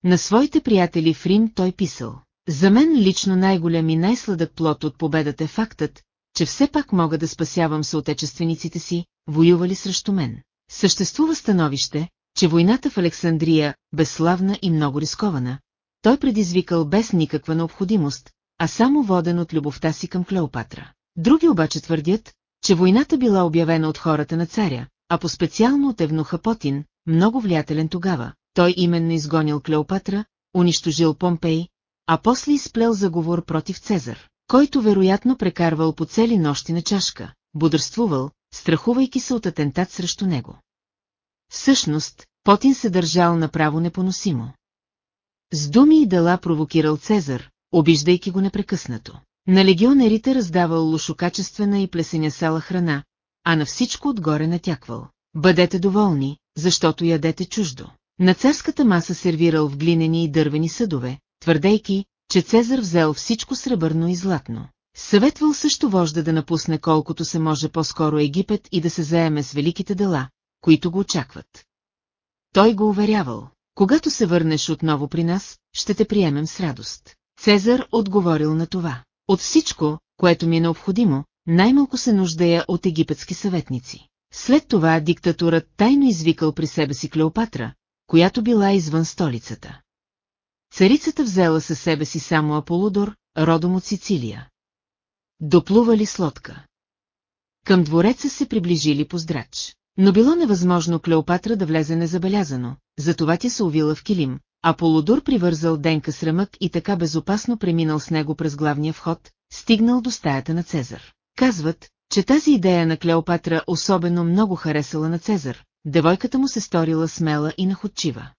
На своите приятели в Рим той писал. За мен лично най-голям и най-сладък плод от победата е фактът, че все пак мога да спасявам съотечествениците си, воювали срещу мен. Съществува становище, че войната в Александрия, безславна и много рискована, той предизвикал без никаква необходимост, а само воден от любовта си към Клеопатра. Други обаче твърдят, че войната била обявена от хората на царя, а по-специално от Евнуха Потин, много влиятелен тогава. Той именно изгонил Клеопатра, унищожил Помпей, а после изплел заговор против Цезар, който вероятно прекарвал по цели нощи на чашка, бодрствувал, страхувайки се от атентат срещу него. Всъщност, Потин се държал направо непоносимо. С думи и дела провокирал Цезар, обиждайки го непрекъснато. На легионерите раздавал лошокачествена и плесенясала храна, а на всичко отгоре натяквал. Бъдете доволни, защото ядете чуждо. На царската маса сервирал в глинени и дървени съдове, твърдейки, че Цезар взел всичко сребърно и златно. Съветвал също вожда да напусне колкото се може по-скоро Египет и да се заеме с великите дела, които го очакват. Той го уверявал, когато се върнеш отново при нас, ще те приемем с радост. Цезар отговорил на това. От всичко, което ми е необходимо, най-малко се нуждая от египетски съветници. След това диктатурът тайно извикал при себе си Клеопатра, която била извън столицата. Царицата взела със себе си само Аполудор, родом от Сицилия. Доплували с лодка. Към двореца се приближили поздрач. Но било невъзможно Клеопатра да влезе незабелязано, затова тя се увила в килим, а Полудор привързал Денка с рамък и така безопасно преминал с него през главния вход, стигнал до стаята на Цезар. Казват, че тази идея на Клеопатра особено много харесала на Цезар, девойката му се сторила смела и находчива.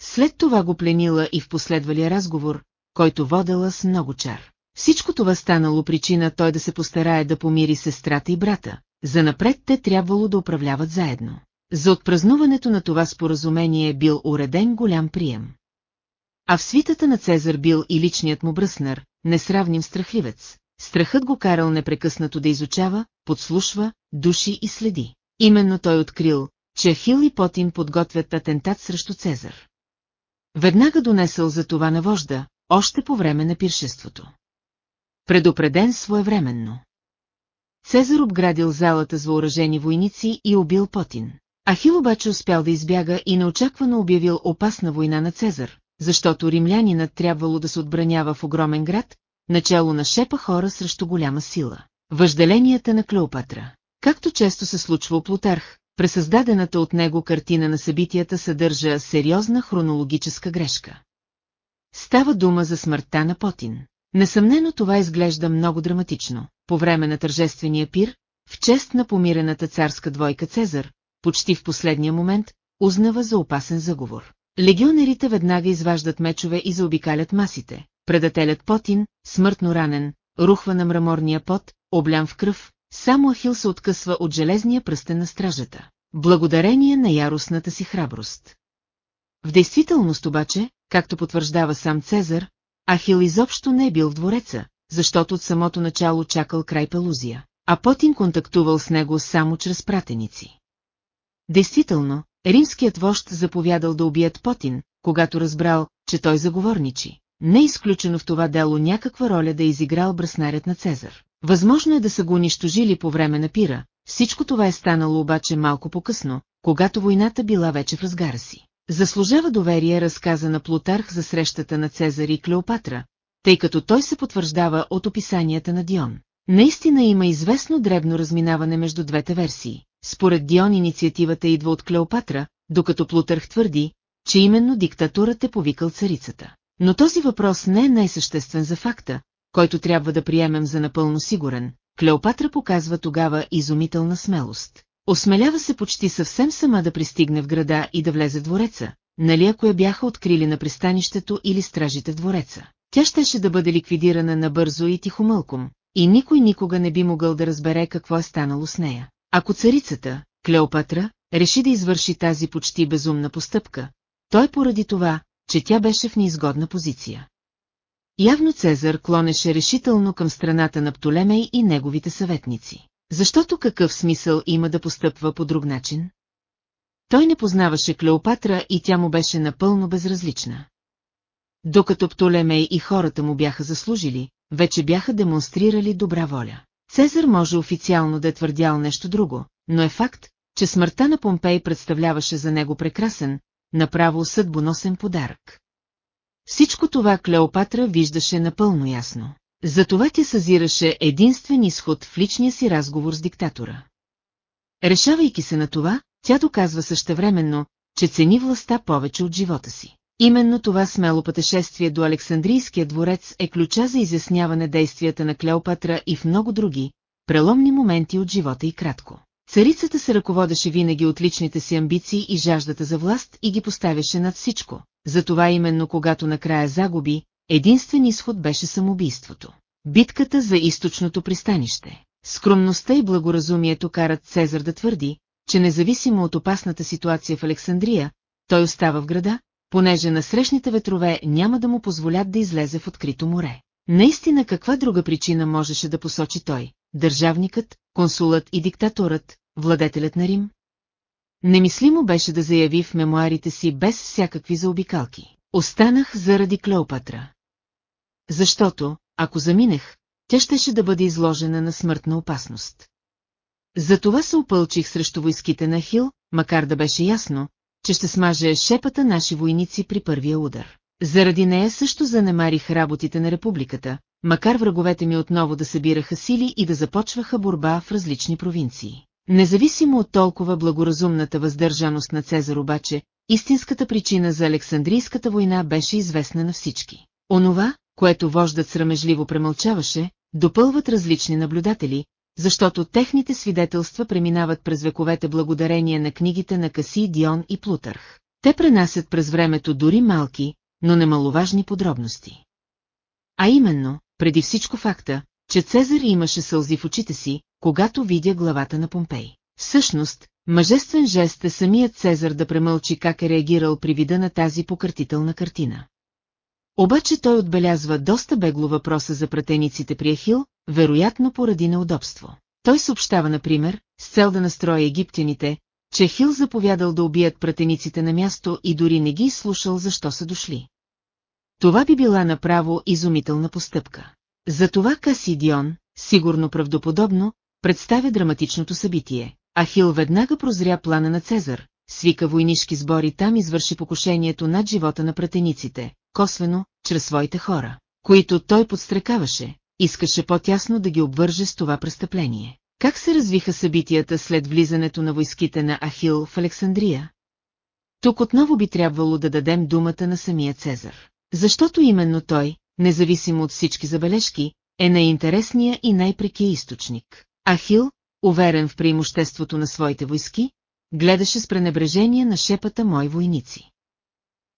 След това го пленила и в последвалия разговор, който водела с много чар. Всичко това станало причина той да се постарае да помири сестрата и брата, за напред те трябвало да управляват заедно. За отпразнуването на това споразумение бил уреден голям прием. А в свитата на Цезар бил и личният му бръснар, несравним страхливец. Страхът го карал непрекъснато да изучава, подслушва, души и следи. Именно той открил, че Ахил и Потин подготвят атентат срещу Цезар. Веднага донесъл за това на вожда, още по време на пиршеството. Предупреден своевременно. Цезар обградил залата с въоръжени войници и убил Потин. Ахил обаче успял да избяга и неочаквано обявил опасна война на Цезар, защото римлянинът трябвало да се отбранява в огромен град, начало на шепа хора срещу голяма сила. Въжделенията на Клеопатра. Както често се случва Плутарх, пресъздадената от него картина на събитията съдържа сериозна хронологическа грешка. Става дума за смъртта на Потин. Несъмнено това изглежда много драматично. По време на тържествения пир, в чест на помирената царска двойка Цезар, почти в последния момент, узнава за опасен заговор. Легионерите веднага изваждат мечове и заобикалят масите. Предателят Потин, смъртно ранен, рухва на мраморния пот, облям в кръв, само Ахил се откъсва от железния пръстен на стражата. Благодарение на яростната си храброст. В действителност обаче, както потвърждава сам Цезар, Ахил изобщо не е бил в двореца, защото от самото начало чакал край Пелузия, а Потин контактувал с него само чрез пратеници. Действително, римският вожд заповядал да убият Потин, когато разбрал, че той заговорничи. Не е изключено в това дело някаква роля да е изиграл браснарят на Цезар. Възможно е да са го унищожили по време на пира, всичко това е станало обаче малко по-късно, когато войната била вече в разгара си. Заслужава доверие разказа на Плутарх за срещата на Цезар и Клеопатра, тъй като той се потвърждава от описанията на Дион. Наистина има известно дребно разминаване между двете версии. Според Дион инициативата идва от Клеопатра, докато Плутарх твърди, че именно диктатурът е повикал царицата. Но този въпрос не е най-съществен за факта, който трябва да приемем за напълно сигурен. Клеопатра показва тогава изумителна смелост. Осмелява се почти съвсем сама да пристигне в града и да влезе в двореца, нали ако я бяха открили на пристанището или стражите в двореца. Тя щеше да бъде ликвидирана набързо и тихомълком, и никой никога не би могъл да разбере какво е станало с нея. Ако царицата, Клеопатра, реши да извърши тази почти безумна постъпка, той поради това, че тя беше в неизгодна позиция. Явно Цезар клонеше решително към страната на Птолемей и неговите съветници. Защото какъв смисъл има да постъпва по друг начин? Той не познаваше Клеопатра и тя му беше напълно безразлична. Докато Птолемей и хората му бяха заслужили, вече бяха демонстрирали добра воля. Цезар може официално да е твърдял нещо друго, но е факт, че смъртта на Помпей представляваше за него прекрасен, направо съдбоносен подарък. Всичко това Клеопатра виждаше напълно ясно. Затова тя съзираше единствен изход в личния си разговор с диктатора. Решавайки се на това, тя доказва същевременно, че цени властта повече от живота си. Именно това смело пътешествие до Александрийския дворец е ключа за изясняване действията на Клеопатра и в много други, преломни моменти от живота и кратко. Царицата се ръководеше винаги от личните си амбиции и жаждата за власт и ги поставяше над всичко. Затова именно когато накрая загуби, единствен изход беше самоубийството. Битката за източното пристанище. Скромността и благоразумието карат Цезар да твърди, че независимо от опасната ситуация в Александрия, той остава в града, понеже насрещните ветрове няма да му позволят да излезе в открито море. Наистина каква друга причина можеше да посочи той, държавникът, консулът и диктаторът, владетелят на Рим? Немислимо беше да заяви в мемуарите си без всякакви заобикалки. Останах заради Клеопатра. Защото, ако заминех, тя щеше да бъде изложена на смъртна опасност. Затова се опълчих срещу войските на Хил, макар да беше ясно, че ще смаже шепата наши войници при първия удар. Заради нея също занемарих работите на републиката, макар враговете ми отново да събираха сили и да започваха борба в различни провинции. Независимо от толкова благоразумната въздържаност на Цезар обаче, истинската причина за Александрийската война беше известна на всички. Онова, което вождат срамежливо премълчаваше, допълват различни наблюдатели, защото техните свидетелства преминават през вековете благодарение на книгите на Каси, Дион и Плутърх. Те пренасят през времето дори малки, но немаловажни подробности. А именно, преди всичко факта, че Цезар имаше сълзи в очите си, когато видя главата на Помпей. Всъщност, мъжествен жест е самият Цезар да премълчи как е реагирал при вида на тази покъртителна картина. Обаче той отбелязва доста бегло въпроса за пратениците при Ахил, вероятно поради неудобство. Той съобщава, например, с цел да настрои египтяните, че Хил заповядал да убият пратениците на място и дори не ги слушал защо са дошли. Това би била направо изумителна постъпка. Затова Касидион, сигурно правдоподобно, представя драматичното събитие. Ахил веднага прозря плана на Цезар, свика войнишки сбори там извърши покушението над живота на пратениците, косвено, чрез своите хора, които той подстрекаваше, искаше по-тясно да ги обвърже с това престъпление. Как се развиха събитията след влизането на войските на Ахил в Александрия? Тук отново би трябвало да дадем думата на самия Цезар. Защото именно той, независимо от всички забележки, е най-интересния и най-прекия източник. Ахил, уверен в преимуществото на своите войски, гледаше с пренебрежение на шепата мои войници.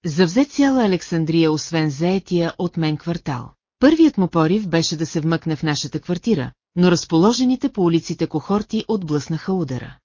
Завзе цяла Александрия, освен заетия от мен квартал. Първият му порив беше да се вмъкне в нашата квартира, но разположените по улиците кохорти отблъснаха удара.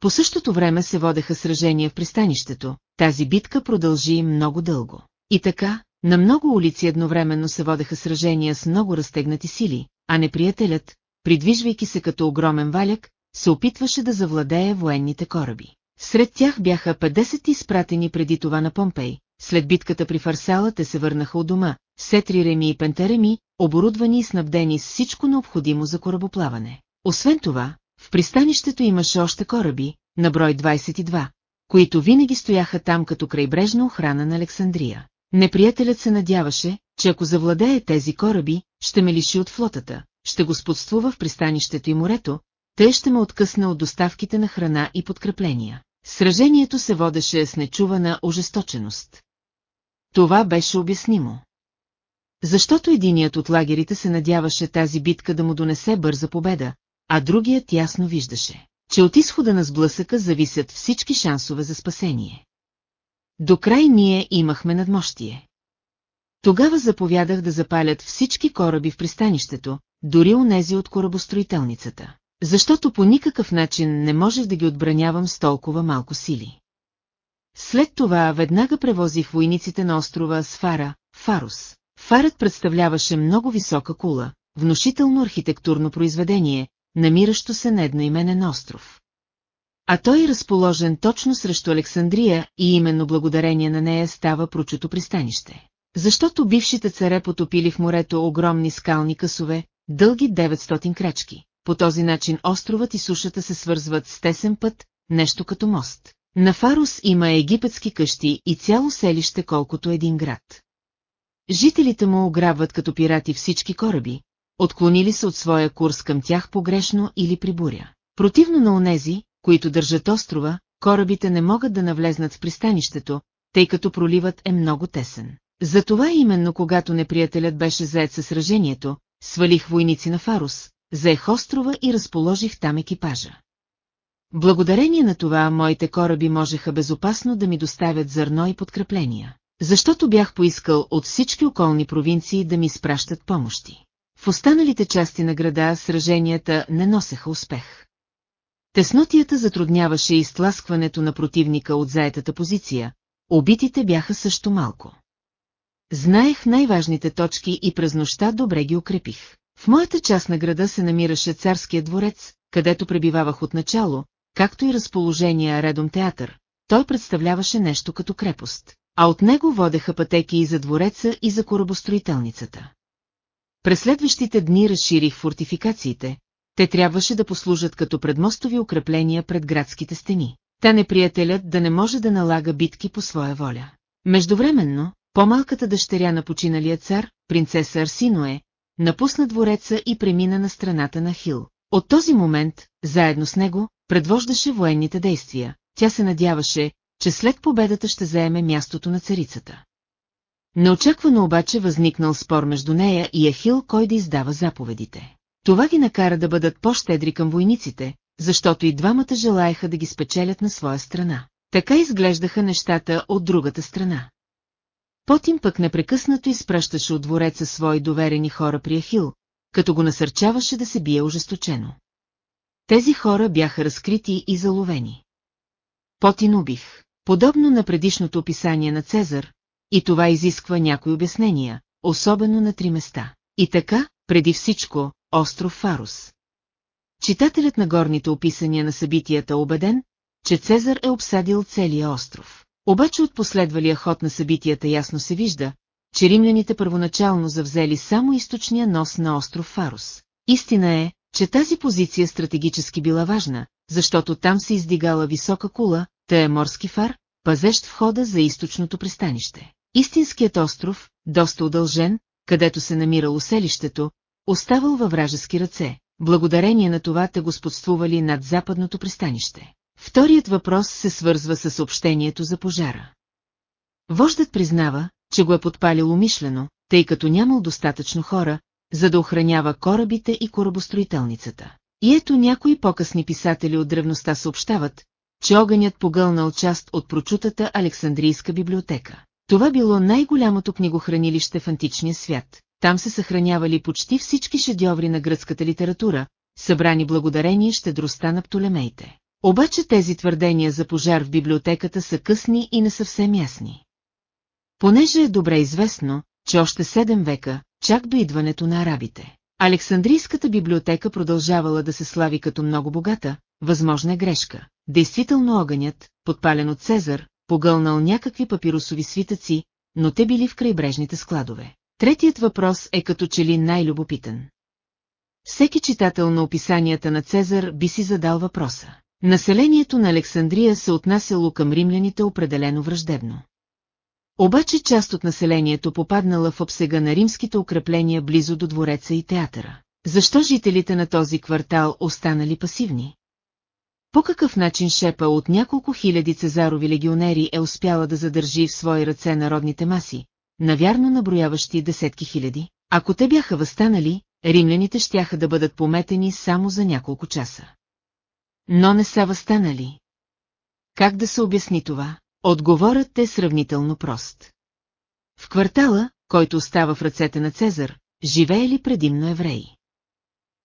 По същото време се водеха сражения в пристанището, тази битка продължи много дълго. И така, на много улици едновременно се водеха сражения с много разтегнати сили, а неприятелят, придвижвайки се като огромен валяк, се опитваше да завладее военните кораби. Сред тях бяха 50 изпратени преди това на Помпей. След битката при Фарсала те се върнаха от дома, сетри реми и пентереми, оборудвани и снабдени с всичко необходимо за корабоплаване. Освен това, в пристанището имаше още кораби, на брой 22, които винаги стояха там като крайбрежна охрана на Александрия. Неприятелят се надяваше, че ако завладее тези кораби, ще ме лиши от флотата, ще господствува в пристанището и морето, тъй ще ме откъсне от доставките на храна и подкрепления. Сражението се водеше с нечувана ожесточеност. Това беше обяснимо. Защото единият от лагерите се надяваше тази битка да му донесе бърза победа, а другият ясно виждаше, че от изхода на сблъсъка зависят всички шансове за спасение. До край ние имахме надмощие. Тогава заповядах да запалят всички кораби в пристанището, дори онези от корабостроителницата, защото по никакъв начин не можех да ги отбранявам с толкова малко сили. След това веднага превозих войниците на острова Сфара, Фарус. Фарът представляваше много висока кула, внушително архитектурно произведение, намиращо се на едноименен остров. А той е разположен точно срещу Александрия и именно благодарение на нея става прочуто пристанище. Защото бившите царе потопили в морето огромни скални късове, дълги 900 крачки. По този начин островът и сушата се свързват с тесен път, нещо като мост. На Фарус има египетски къщи и цяло селище колкото един град. Жителите му ограбват като пирати всички кораби, отклонили се от своя курс към тях погрешно или при буря. Противно на онези, които държат острова, корабите не могат да навлезнат в пристанището, тъй като проливът е много тесен. Затова именно когато неприятелят беше заед със сражението, свалих войници на Фарус, заех острова и разположих там екипажа. Благодарение на това моите кораби можеха безопасно да ми доставят зърно и подкрепления, защото бях поискал от всички околни провинции да ми спращат помощи. В останалите части на града сраженията не носеха успех. Теснотията затрудняваше изтласкването на противника от заетата позиция, убитите бяха също малко. Знаех най-важните точки и през нощта добре ги укрепих. В моята част на града се намираше царския дворец, където пребивавах отначало, както и разположения редом театър. Той представляваше нещо като крепост, а от него водеха пътеки и за двореца и за корабостроителницата. През следващите дни разширих фортификациите, те трябваше да послужат като предмостови укрепления пред градските стени. Та неприятелят да не може да налага битки по своя воля. Междувременно, по-малката дъщеря на починалия цар, принцеса Арсиноe, напусна двореца и премина на страната на Хил. От този момент, заедно с него, предвождаше военните действия. Тя се надяваше, че след победата ще заеме мястото на царицата. Неочаквано обаче възникнал спор между нея и Ахил, кой да издава заповедите. Това ги накара да бъдат по-щедри към войниците, защото и двамата желаяха да ги спечелят на своя страна. Така изглеждаха нещата от другата страна. Потим пък непрекъснато изпращаше от двореца свои доверени хора при Ахил, като го насърчаваше да се бие ожесточено. Тези хора бяха разкрити и заловени. Потин убих. Подобно на предишното описание на Цезар, и това изисква някои обяснения, особено на три места. И така, преди всичко, остров Фарус. Читателят на горните описания на събитията е убеден, че Цезар е обсадил целия остров. Обаче от последвалия ход на събитията ясно се вижда, че римляните първоначално завзели само източния нос на остров Фарус. Истина е, че тази позиция стратегически била важна, защото там се издигала висока кула, та е морски фар, пазещ входа за източното пристанище. Истинският остров, доста удължен, където се намирало селището, оставал във вражески ръце, благодарение на това те господствували над западното пристанище. Вторият въпрос се свързва с съобщението за пожара. Вождът признава, че го е подпалил умишлено, тъй като нямал достатъчно хора, за да охранява корабите и корабостроителницата. И ето някои по-късни писатели от древността съобщават, че огънят погълнал част от прочутата Александрийска библиотека. Това било най-голямото книгохранилище в античния свят. Там се съхранявали почти всички шедьоври на гръцката литература, събрани благодарение щедростта на Птолемеите. Обаче тези твърдения за пожар в библиотеката са късни и не съвсем ясни. Понеже е добре известно, че още седем века, чак до идването на арабите, Александрийската библиотека продължавала да се слави като много богата, възможна е грешка. Действително огънят, подпален от Цезар, погълнал някакви папиросови свитъци, но те били в крайбрежните складове. Третият въпрос е като че ли най-любопитен. Всеки читател на описанията на Цезар би си задал въпроса. Населението на Александрия се отнасяло към римляните определено враждебно. Обаче част от населението попаднала в обсега на римските укрепления близо до двореца и театъра. Защо жителите на този квартал останали пасивни? По какъв начин шепа от няколко хиляди цезарови легионери е успяла да задържи в свои ръце народните маси, навярно наброяващи десетки хиляди? Ако те бяха възстанали, римляните щяха да бъдат пометени само за няколко часа. Но не са възстанали. Как да се обясни това? Отговорът е сравнително прост. В квартала, който остава в ръцете на Цезар, живеели предимно евреи.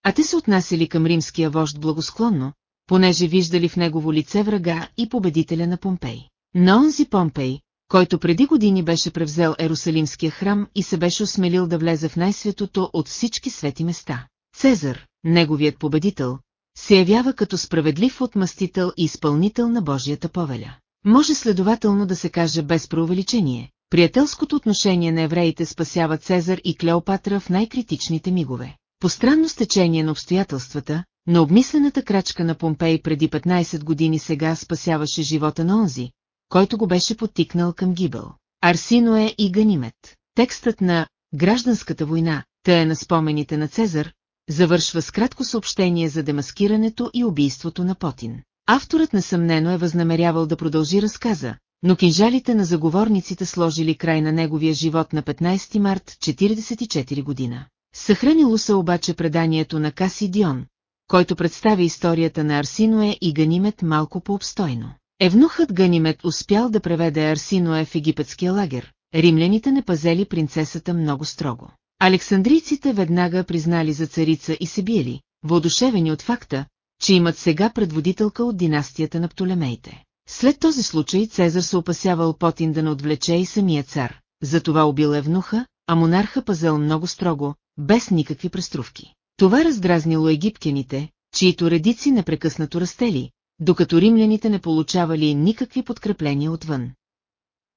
А те се отнасяли към римския вожд благосклонно, понеже виждали в негово лице врага и победителя на Помпей. На онзи Помпей, който преди години беше превзел Ерусалимския храм и се беше осмелил да влезе в най-светото от всички свети места. Цезар, неговият победител, се явява като справедлив отмъстител и изпълнител на Божията повеля. Може следователно да се каже без преувеличение, приятелското отношение на евреите спасява Цезар и Клеопатра в най-критичните мигове. По странно стечение на обстоятелствата, на обмислената крачка на Помпей преди 15 години сега спасяваше живота на онзи, който го беше потикнал към гибел. Арсиное и Ганимет. Текстът на «Гражданската война», тъй е на спомените на Цезар, завършва с кратко съобщение за демаскирането и убийството на Потин. Авторът несъмнено е възнамерявал да продължи разказа, но кинжалите на заговорниците сложили край на неговия живот на 15 март 44 година. Съхранило се обаче преданието на Каси Дион, който представи историята на Арсиное и Ганимет малко по-обстойно. Евнухът Ганимет успял да преведе Арсиное в египетския лагер, римляните не пазели принцесата много строго. Александрийците веднага признали за царица и се биели, воодушевени от факта, че имат сега предводителка от династията на Птолемеите. След този случай Цезар се опасявал Потин да не отвлече и самия цар, затова убил Евнуха, а монарха пазел много строго, без никакви преструвки. Това раздразнило египтяните, чието редици непрекъснато растели, докато римляните не получавали никакви подкрепления отвън.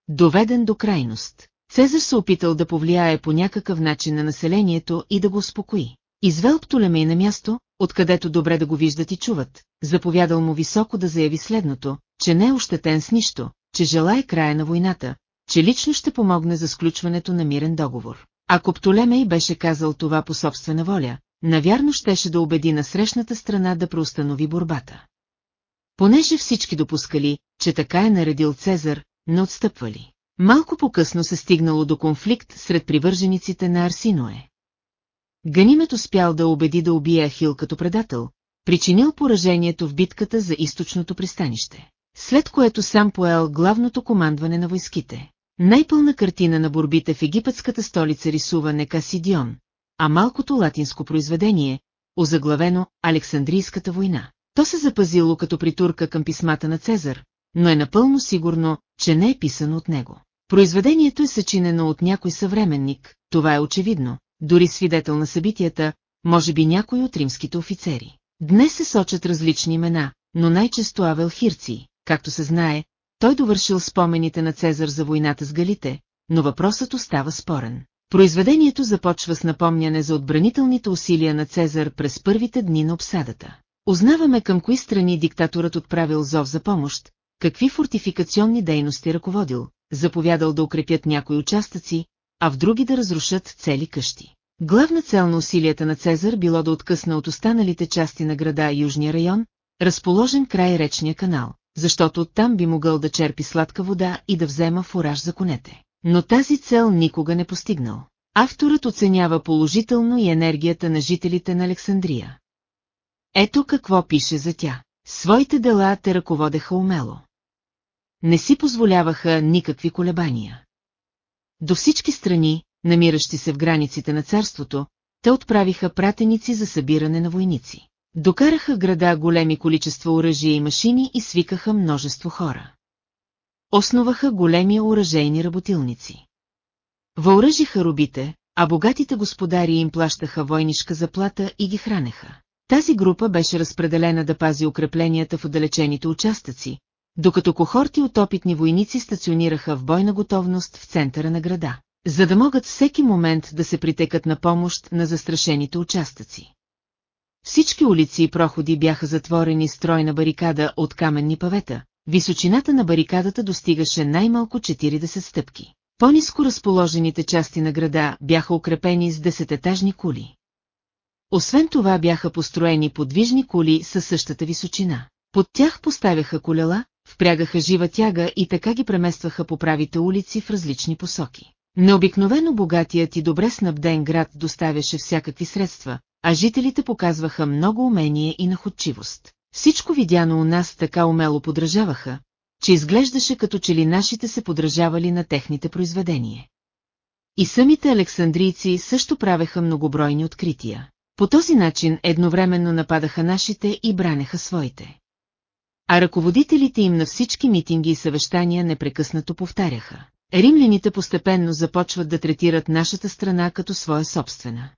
Доведен до крайност, Цезар се опитал да повлияе по някакъв начин на населението и да го успокои. Извел Птолемей на място, откъдето добре да го виждат и чуват, заповядал му високо да заяви следното, че не е ощетен с нищо, че желая края на войната, че лично ще помогне за сключването на мирен договор. Ако Птолемей беше казал това по собствена воля, навярно щеше да убеди на срещната страна да преустанови борбата. Понеже всички допускали, че така е наредил Цезар, не отстъпвали. Малко по-късно се стигнало до конфликт сред привържениците на Арсиное. Ганимет успял да убеди да убие Ахил като предател, причинил поражението в битката за източното пристанище, след което сам поел главното командване на войските. Най-пълна картина на борбите в египетската столица рисува не Касидион, а малкото латинско произведение, озаглавено Александрийската война. То се запазило като притурка към писмата на Цезар, но е напълно сигурно, че не е писано от него. Произведението е съчинено от някой съвременник, това е очевидно, дори свидетел на събитията, може би някой от римските офицери. Днес се сочат различни имена, но най-често Авел Хирци, както се знае, той довършил спомените на Цезар за войната с галите, но въпросът остава спорен. Произведението започва с напомняне за отбранителните усилия на Цезар през първите дни на обсадата. Узнаваме към кои страни диктаторът отправил зов за помощ, какви фортификационни дейности ръководил, заповядал да укрепят някои участъци, а в други да разрушат цели къщи. Главна цел на усилията на Цезар било да откъсна от останалите части на града Южния район, разположен край речния канал, защото оттам би могъл да черпи сладка вода и да взема фураж за конете. Но тази цел никога не постигнал. Авторът оценява положително и енергията на жителите на Александрия. Ето какво пише за тя. Своите дела те ръководеха умело. Не си позволяваха никакви колебания. До всички страни, намиращи се в границите на царството, те отправиха пратеници за събиране на войници. Докараха града големи количества оръжия и машини и свикаха множество хора. Основаха големи оръжейни работилници. Въоръжиха робите, а богатите господари им плащаха войнишка заплата и ги хранеха. Тази група беше разпределена да пази укрепленията в отдалечените участъци, докато кохорти от опитни войници стационираха в бойна готовност в центъра на града, за да могат всеки момент да се притекат на помощ на застрашените участъци. Всички улици и проходи бяха затворени с тройна барикада от каменни павета, височината на барикадата достигаше най-малко 40 стъпки. По-низко разположените части на града бяха укрепени с десететажни кули. Освен това бяха построени подвижни кули със същата височина. Под тях поставяха колела, впрягаха жива тяга и така ги преместваха по правите улици в различни посоки. Необикновено богатият и добре снабден град доставяше всякакви средства, а жителите показваха много умение и находчивост. Всичко видяно у нас така умело подражаваха, че изглеждаше като че ли нашите се подражавали на техните произведения. И самите александрийци също правеха многобройни открития. По този начин едновременно нападаха нашите и бранеха своите. А ръководителите им на всички митинги и съвещания непрекъснато повтаряха. Римляните постепенно започват да третират нашата страна като своя собствена.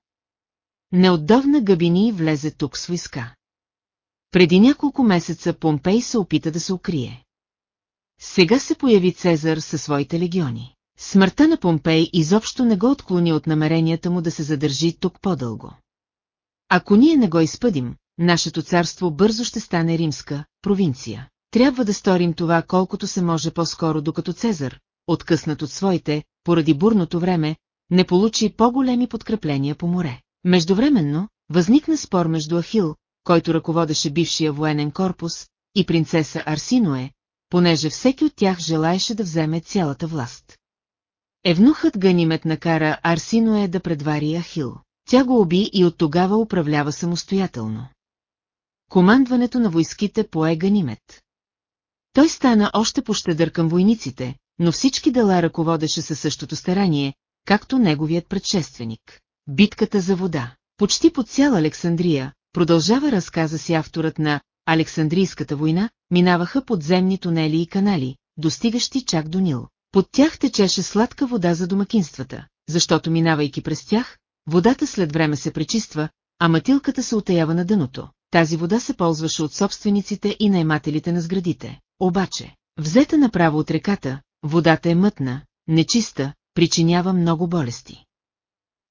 Неотдавна Габини влезе тук с войска. Преди няколко месеца Помпей се опита да се укрие. Сега се появи Цезар със своите легиони. Смъртта на Помпей изобщо не го отклони от намеренията му да се задържи тук по-дълго. Ако ние не го изпъдим, нашето царство бързо ще стане римска провинция. Трябва да сторим това колкото се може по-скоро, докато Цезар, откъснат от своите, поради бурното време, не получи по-големи подкрепления по море. Междувременно, възникна спор между Ахил, който ръководеше бившия военен корпус, и принцеса Арсиное, понеже всеки от тях желаеше да вземе цялата власт. Евнухът Ганимет накара Арсиное да предвари Ахил. Тя го уби и от тогава управлява самостоятелно. Командването на войските пое Ганимет. Той стана още пощедър към войниците, но всички дела ръководеше със същото старание, както неговият предшественик. Битката за вода. Почти по цяла Александрия, продължава разказа си авторът на Александрийската война, минаваха подземни тунели и канали, достигащи чак до Нил. Под тях течеше сладка вода за домакинствата, защото минавайки през тях, водата след време се пречиства, а матилката се отаява на дъното. Тази вода се ползваше от собствениците и наймателите на сградите. Обаче, взета направо от реката, водата е мътна, нечиста, причинява много болести.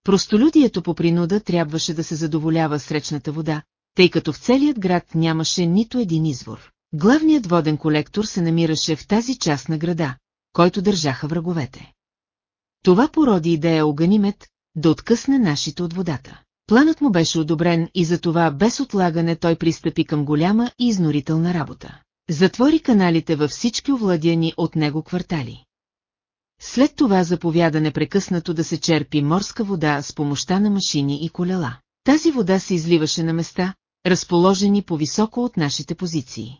Простолюдието по принуда трябваше да се задоволява с вода, тъй като в целият град нямаше нито един извор. Главният воден колектор се намираше в тази част на града, който държаха враговете. Това породи идея Оганимет да откъсне нашите от водата. Планът му беше одобрен и затова без отлагане той пристъпи към голяма и изнорителна работа. Затвори каналите във всички овладяни от него квартали. След това заповяда непрекъснато да се черпи морска вода с помощта на машини и колела. Тази вода се изливаше на места, разположени по-високо от нашите позиции.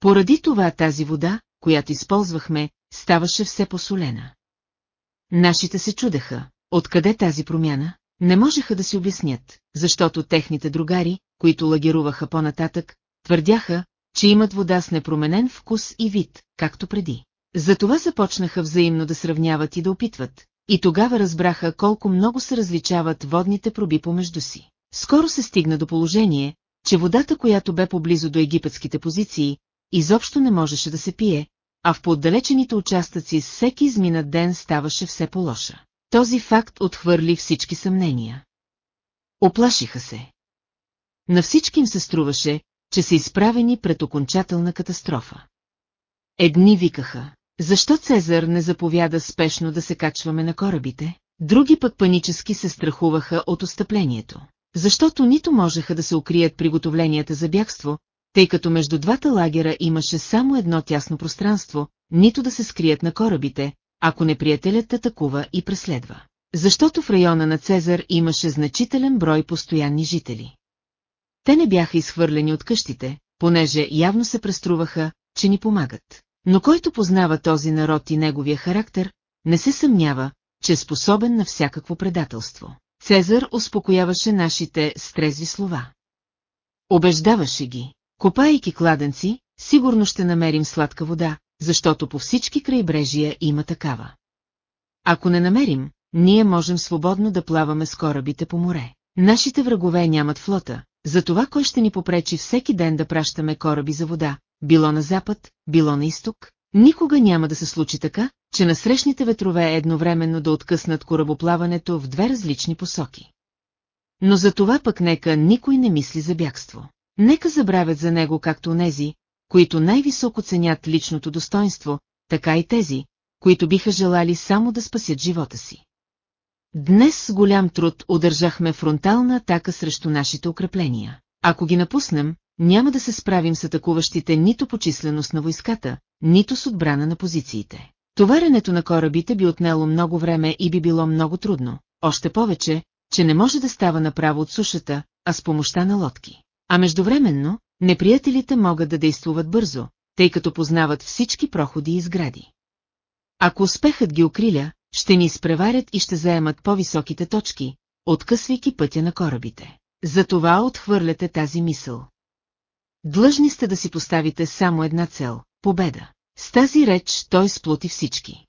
Поради това тази вода, която използвахме, ставаше все посолена. Нашите се чудеха, откъде тази промяна, не можеха да си обяснят, защото техните другари, които лагеруваха по-нататък, твърдяха, че имат вода с непроменен вкус и вид, както преди. Затова започнаха взаимно да сравняват и да опитват, и тогава разбраха колко много се различават водните проби помежду си. Скоро се стигна до положение, че водата, която бе поблизо до египетските позиции, изобщо не можеше да се пие, а в поотдалечените участъци всеки изминат ден ставаше все по-лоша. Този факт отхвърли всички съмнения. Оплашиха се. На всички им се струваше, че са изправени пред окончателна катастрофа. Едни викаха, защо Цезар не заповяда спешно да се качваме на корабите? Други пък панически се страхуваха от остъплението. Защото нито можеха да се укрият приготовленията за бягство, тъй като между двата лагера имаше само едно тясно пространство, нито да се скрият на корабите, ако неприятелят атакува и преследва. Защото в района на Цезар имаше значителен брой постоянни жители. Те не бяха изхвърлени от къщите, понеже явно се преструваха, че ни помагат. Но който познава този народ и неговия характер, не се съмнява, че е способен на всякакво предателство. Цезар успокояваше нашите стрезви слова. Обеждаваше ги, копайки кладенци, сигурно ще намерим сладка вода, защото по всички крайбрежия има такава. Ако не намерим, ние можем свободно да плаваме с корабите по море. Нашите врагове нямат флота, затова кой ще ни попречи всеки ден да пращаме кораби за вода, било на запад, било на изток, никога няма да се случи така, че насрещните ветрове едновременно да откъснат корабоплаването в две различни посоки. но за това пък нека никой не мисли за бягство. Нека забравят за него както нези, които най-високо ценят личното достоинство, така и тези, които биха желали само да спасят живота си. Днес с голям труд удържахме фронтална атака срещу нашите укрепления. Ако ги напуснем, няма да се справим с атакуващите нито по численост на войската, нито с отбрана на позициите. Товаренето на корабите би отнело много време и би било много трудно, още повече, че не може да става направо от сушата, а с помощта на лодки. А междувременно, неприятелите могат да действуват бързо, тъй като познават всички проходи и сгради. Ако успехът ги окриля, ще ни изпреварят и ще заемат по-високите точки, откъсвайки пътя на корабите. Затова отхвърляте тази мисъл. Длъжни сте да си поставите само една цел – победа. С тази реч той сплоти всички.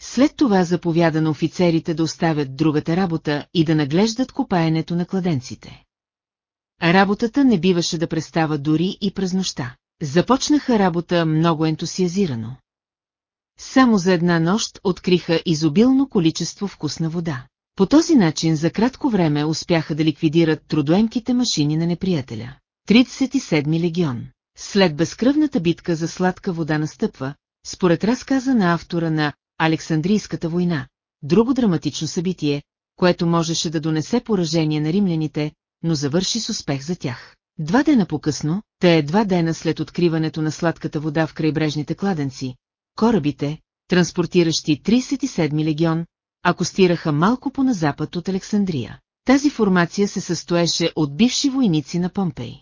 След това заповяда на офицерите да оставят другата работа и да наглеждат копаенето на кладенците. Работата не биваше да престава дори и през нощта. Започнаха работа много ентусиазирано. Само за една нощ откриха изобилно количество вкусна вода. По този начин за кратко време успяха да ликвидират трудоемките машини на неприятеля. 37 легион. След безкръвната битка за сладка вода настъпва, според разказа на автора на Александрийската война, друго драматично събитие, което можеше да донесе поражение на римляните, но завърши с успех за тях. Два дена по-късно, те е два дена след откриването на сладката вода в крайбрежните кладенци, корабите, транспортиращи 37 легион, акостираха малко по на запад от Александрия. Тази формация се състоеше от бивши войници на Помпей.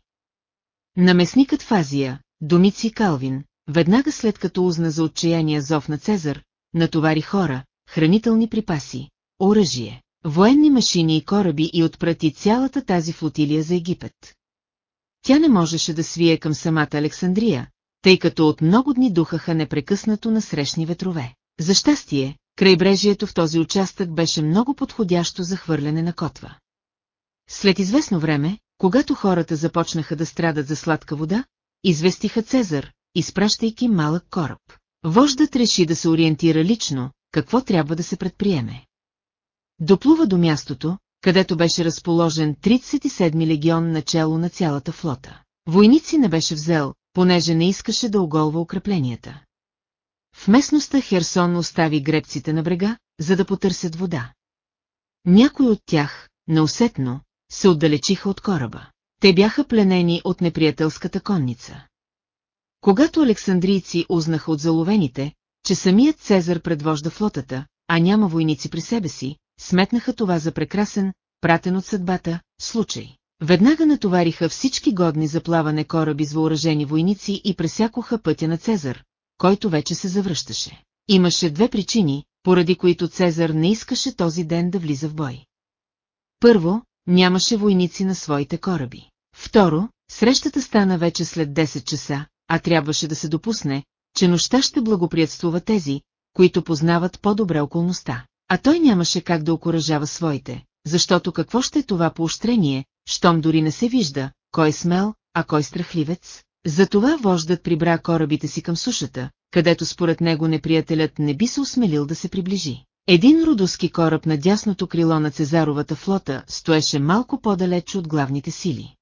Наместникът в Азия, Домици Калвин, веднага след като узна за отчаяния зов на Цезар, натовари хора, хранителни припаси, оръжие, военни машини и кораби и отпрати цялата тази флотилия за Египет. Тя не можеше да свие към самата Александрия, тъй като от много дни духаха непрекъснато на срещни ветрове. За щастие, крайбрежието в този участък беше много подходящо за хвърляне на котва. След известно време, когато хората започнаха да страдат за сладка вода, известиха Цезар, изпращайки малък кораб. Вождът реши да се ориентира лично, какво трябва да се предприеме. Доплува до мястото, където беше разположен 37 легион начало на цялата флота. Войници не беше взел, понеже не искаше да оголва укрепленията. В местността Херсон остави гребците на брега, за да потърсят вода. Някои от тях, неусетно, се отдалечиха от кораба. Те бяха пленени от неприятелската конница. Когато александрийци узнаха от заловените, че самият Цезар предвожда флотата, а няма войници при себе си, сметнаха това за прекрасен, пратен от съдбата, случай. Веднага натовариха всички годни за плаване кораби с въоръжени войници и пресякоха пътя на Цезар, който вече се завръщаше. Имаше две причини, поради които Цезар не искаше този ден да влиза в бой. Първо, нямаше войници на своите кораби. Второ, срещата стана вече след 10 часа, а трябваше да се допусне, че нощта ще благоприятствува тези, които познават по-добре околността. А той нямаше как да окоръжава своите, защото какво ще е това поощрение, щом дори не се вижда, кой е смел, а кой страхливец? Затова вождат прибра корабите си към сушата, където според него неприятелят не би се осмелил да се приближи. Един родоски кораб на дясното крило на Цезаровата флота стоеше малко по-далеч от главните сили.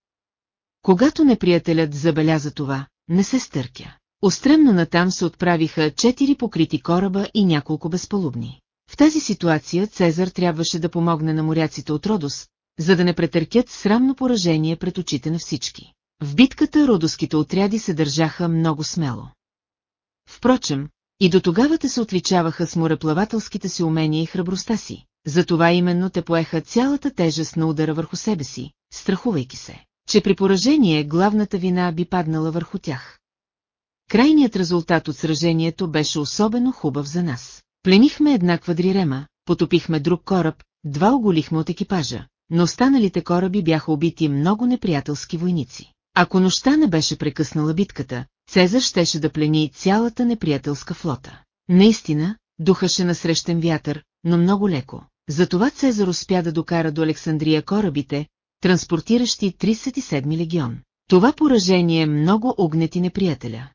Когато неприятелят забеляза това, не се стъркя. Остремно натам се отправиха четири покрити кораба и няколко безполубни. В тази ситуация Цезар трябваше да помогне на моряците от Родос, за да не претъркят срамно поражение пред очите на всички. В битката родоските отряди се държаха много смело. Впрочем, и до тогава те се отличаваха с мореплавателските си умения и храбростта си, затова именно те поеха цялата тежест на удара върху себе си, страхувайки се, че при поражение главната вина би паднала върху тях. Крайният резултат от сражението беше особено хубав за нас. Пленихме една квадрирема, потопихме друг кораб, два оголихме от екипажа, но останалите кораби бяха убити много неприятелски войници. Ако нощта не беше прекъснала битката, Цезар щеше да плени цялата неприятелска флота. Наистина, духаше на срещен вятър, но много леко. Затова Цезар успя да докара до Александрия корабите, транспортиращи 37 легион. Това поражение много огнети неприятеля.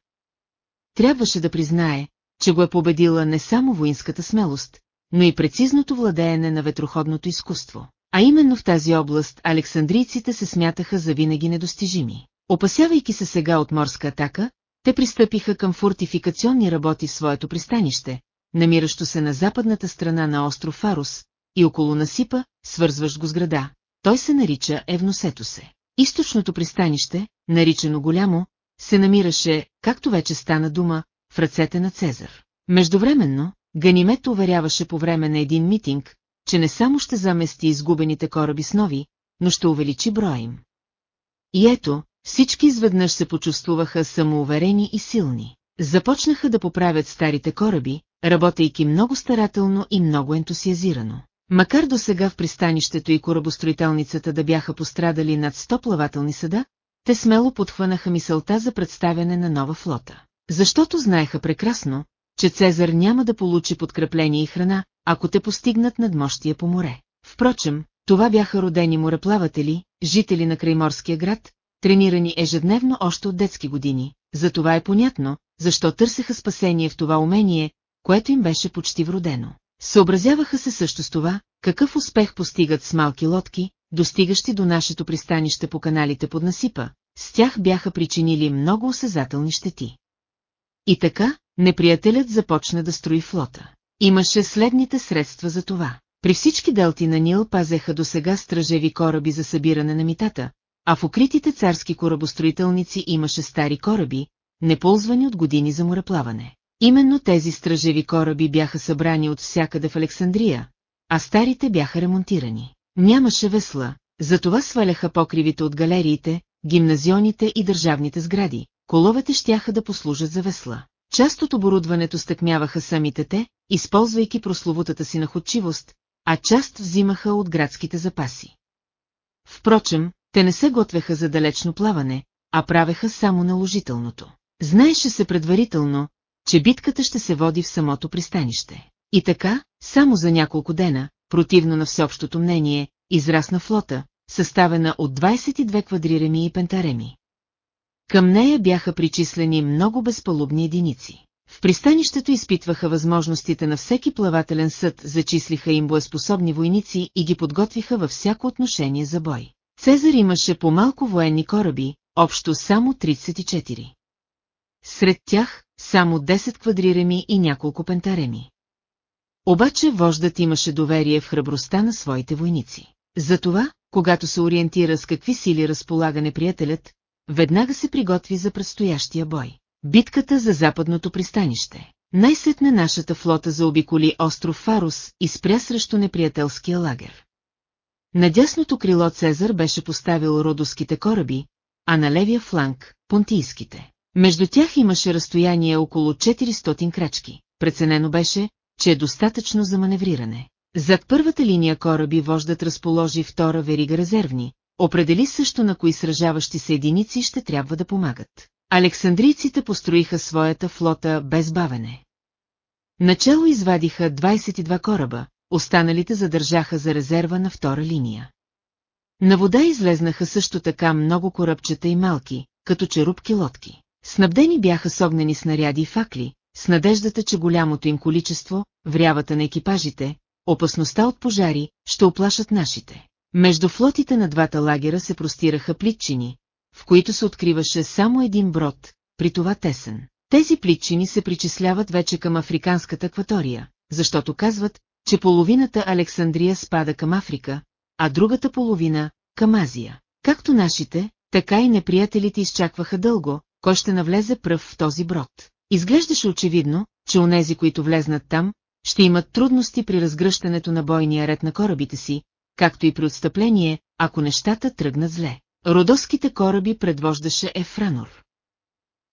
Трябваше да признае, че го е победила не само воинската смелост, но и прецизното владеене на ветроходното изкуство. а именно в тази област александрийците се смятаха за винаги недостижими. Опасявайки се сега от морска атака, те пристъпиха към фортификационни работи в своето пристанище, намиращо се на западната страна на остров Фарус, и около насипа, свързващ го с града. Той се нарича Евносетосе. Източното пристанище, наричано Голямо, се намираше, както вече стана дума, в ръцете на Цезар. Междувременно, Ганимет уверяваше по време на един митинг, че не само ще замести изгубените кораби с нови, но ще увеличи броя им. И ето, всички изведнъж се почувствуваха самоуверени и силни. Започнаха да поправят старите кораби, работейки много старателно и много ентусиазирано. Макар до сега в пристанището и корабостроителницата да бяха пострадали над 100 плавателни съда, те смело подхванаха мисълта за представяне на нова флота. Защото знаеха прекрасно, че Цезар няма да получи подкрепление и храна, ако те постигнат надмощия по море. Впрочем, това бяха родени мореплаватели, жители на крайморския град, тренирани ежедневно още от детски години. Затова е понятно, защо търсеха спасение в това умение, което им беше почти вродено. Съобразяваха се също с това, какъв успех постигат с малки лодки, достигащи до нашето пристанище по каналите под насипа, с тях бяха причинили много осезателни щети. И така, неприятелят започна да строи флота. Имаше следните средства за това. При всички делти на Нил пазеха до сега стражеви кораби за събиране на митата, а в укритите царски корабостроителници имаше стари кораби, неползвани от години за мореплаване. Именно тези стражеви кораби бяха събрани от всякъде в Александрия, а старите бяха ремонтирани. Нямаше весла, затова сваляха покривите от галериите, гимназионите и държавните сгради. Коловете щяха да послужат за весла. Част от оборудването стъкмяваха самите те, използвайки прословутата си находчивост, а част взимаха от градските запаси. Впрочем, те не се готвеха за далечно плаване, а правеха само наложителното. Знаеше се предварително, че битката ще се води в самото пристанище. И така, само за няколко дена, противно на всеобщото мнение, израсна флота, съставена от 22 квадриреми и пентареми. Към нея бяха причислени много безпалубни единици. В пристанището изпитваха възможностите на всеки плавателен съд, зачислиха им боеспособни войници и ги подготвиха във всяко отношение за бой. Цезар имаше по-малко военни кораби, общо само 34. Сред тях само 10 квадриреми и няколко пентареми. Обаче вождът имаше доверие в храбростта на своите войници. Затова, когато се ориентира с какви сили разполага неприятелят, веднага се приготви за предстоящия бой. Битката за западното пристанище. Най-сетне нашата флота заобиколи остров Фарус и спря срещу неприятелския лагер. На дясното крило Цезар беше поставил родоските кораби, а на левия фланг – понтийските. Между тях имаше разстояние около 400 крачки. Преценено беше, че е достатъчно за маневриране. Зад първата линия кораби вождат разположи втора верига резервни, определи също на кои сражаващи се единици ще трябва да помагат. Александрийците построиха своята флота без бавене. Начало извадиха 22 кораба, останалите задържаха за резерва на втора линия. На вода излезнаха също така много корабчета и малки, като черупки лодки. Снабдени бяха с огнени снаряди и факли, с надеждата, че голямото им количество, врявата на екипажите, опасността от пожари, ще оплашат нашите. Между флотите на двата лагера се простираха плитчини, в които се откриваше само един брод, при това тесен. Тези плитчини се причисляват вече към африканската акватория, защото казват, че половината Александрия спада към Африка, а другата половина – към Азия. Както нашите, така и неприятелите изчакваха дълго, кой ще навлезе пръв в този брод. Изглеждаше очевидно, че онези, които влезнат там, ще имат трудности при разгръщането на бойния ред на корабите си, както и при отстъпление, ако нещата тръгнат зле. Родоските кораби предвождаше Ефранор.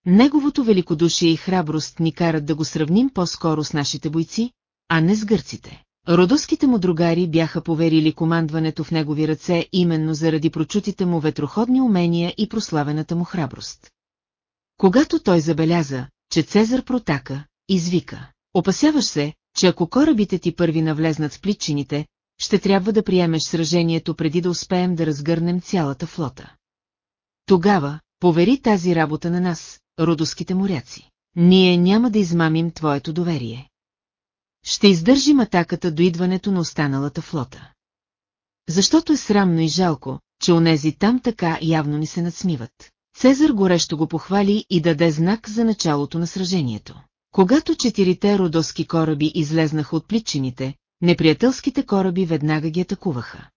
Неговото великодушие и храброст ни карат да го сравним по-скоро с нашите бойци, а не с гърците. Родоските му другари бяха поверили командването в негови ръце именно заради прочутите му ветроходни умения и прославената му храброст. Когато той забеляза, че Цезар протака, извика. Опасяваш се, че ако корабите ти първи навлезнат в плитчините, ще трябва да приемеш сражението преди да успеем да разгърнем цялата флота. Тогава, повери тази работа на нас, родоските моряци. Ние няма да измамим твоето доверие. Ще издържим атаката до идването на останалата флота. защото е срамно и жалко, че онези там така явно ни се надсмиват. Цезар горещо го похвали и даде знак за началото на сражението. Когато четирите родоски кораби излезнаха от плитчините, неприятелските кораби веднага ги атакуваха.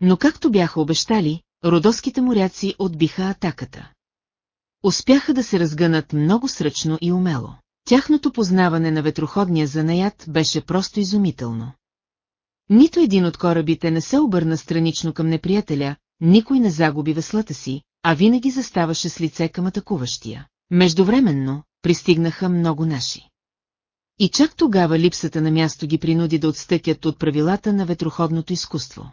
Но както бяха обещали, родоските моряци отбиха атаката. Успяха да се разгънат много сръчно и умело. Тяхното познаване на ветроходния занаят беше просто изумително. Нито един от корабите не се обърна странично към неприятеля, никой не загуби веслата си, а винаги заставаше с лице към атакуващия. Междувременно, пристигнаха много наши. И чак тогава липсата на място ги принуди да отстъкят от правилата на ветроходното изкуство.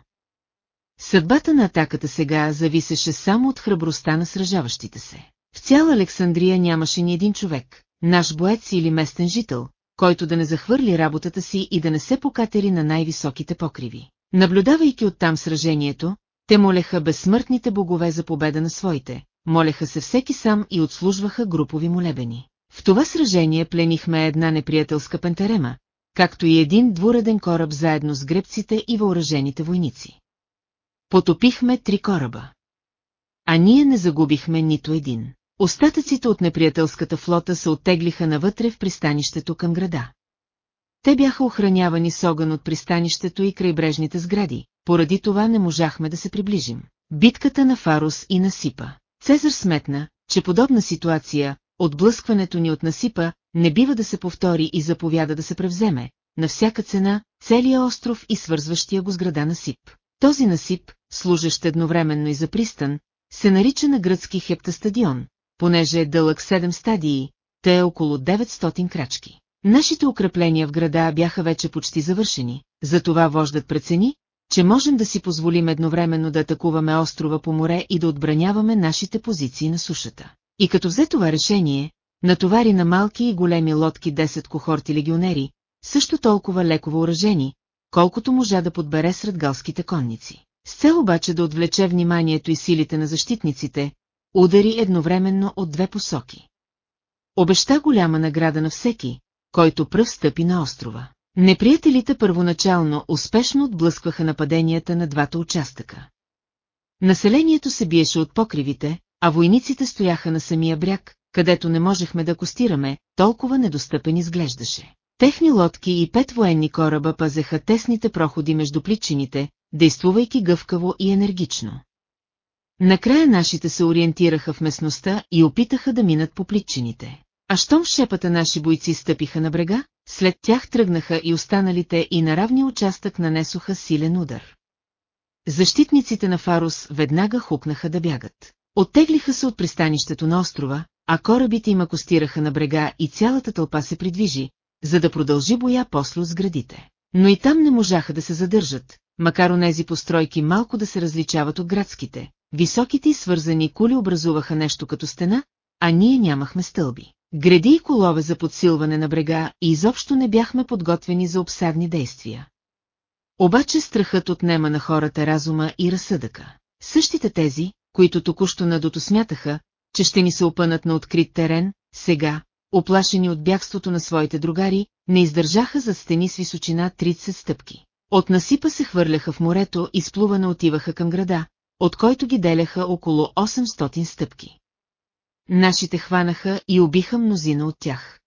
Съдбата на атаката сега зависеше само от храбростта на сражаващите се. В цяла Александрия нямаше ни един човек, наш боец или местен жител, който да не захвърли работата си и да не се покатери на най-високите покриви. Наблюдавайки оттам сражението, те молеха безсмъртните богове за победа на своите, молеха се всеки сам и отслужваха групови молебени. В това сражение пленихме една неприятелска пентарема, както и един двуреден кораб заедно с гребците и въоръжените войници. Потопихме три кораба. А ние не загубихме нито един. Остатъците от неприятелската флота се оттеглиха навътре в пристанището към града. Те бяха охранявани с огън от пристанището и крайбрежните сгради, поради това не можахме да се приближим. Битката на Фарус и насипа. Цезар сметна, че подобна ситуация, отблъскването ни от насипа, не бива да се повтори и заповяда да се превземе, на всяка цена, целият остров и свързващия го с града насип. Този насип, служещ едновременно и за пристан, се нарича на гръцки хептастадион, понеже е дълъг 7 стадии, те е около 900 крачки. Нашите укрепления в града бяха вече почти завършени, затова вождат прецени, че можем да си позволим едновременно да атакуваме острова по море и да отбраняваме нашите позиции на сушата. И като взе това решение, натовари на малки и големи лодки 10 кохорти легионери, също толкова леко въоръжени, колкото можа да подбере сред галските конници. С цел обаче да отвлече вниманието и силите на защитниците, удари едновременно от две посоки. Обеща голяма награда на всеки, който пръв стъпи на острова. Неприятелите първоначално успешно отблъскваха нападенията на двата участъка. Населението се биеше от покривите, а войниците стояха на самия бряг, където не можехме да костираме, толкова недостъпен изглеждаше. Техни лодки и пет военни кораба пазеха тесните проходи между плитчините, действувайки гъвкаво и енергично. Накрая нашите се ориентираха в местността и опитаха да минат по плитчините. А щом в шепата наши бойци стъпиха на брега, след тях тръгнаха и останалите и на равния участък нанесоха силен удар. Защитниците на Фарус веднага хукнаха да бягат. Оттеглиха се от пристанището на острова, а корабите им акостираха на брега и цялата тълпа се придвижи, за да продължи боя после с градите. Но и там не можаха да се задържат, макар онези постройки малко да се различават от градските. Високите и свързани кули образуваха нещо като стена, а ние нямахме стълби. Гради и колове за подсилване на брега и изобщо не бяхме подготвени за обсадни действия. Обаче страхът отнема на хората разума и разсъдъка. Същите тези, които току-що надото смятаха, че ще ни се опънат на открит терен, сега, оплашени от бягството на своите другари, не издържаха за стени с височина 30 стъпки. От насипа се хвърляха в морето и сплуване отиваха към града, от който ги деляха около 800 стъпки. Нашите хванаха и убиха мнозина от тях.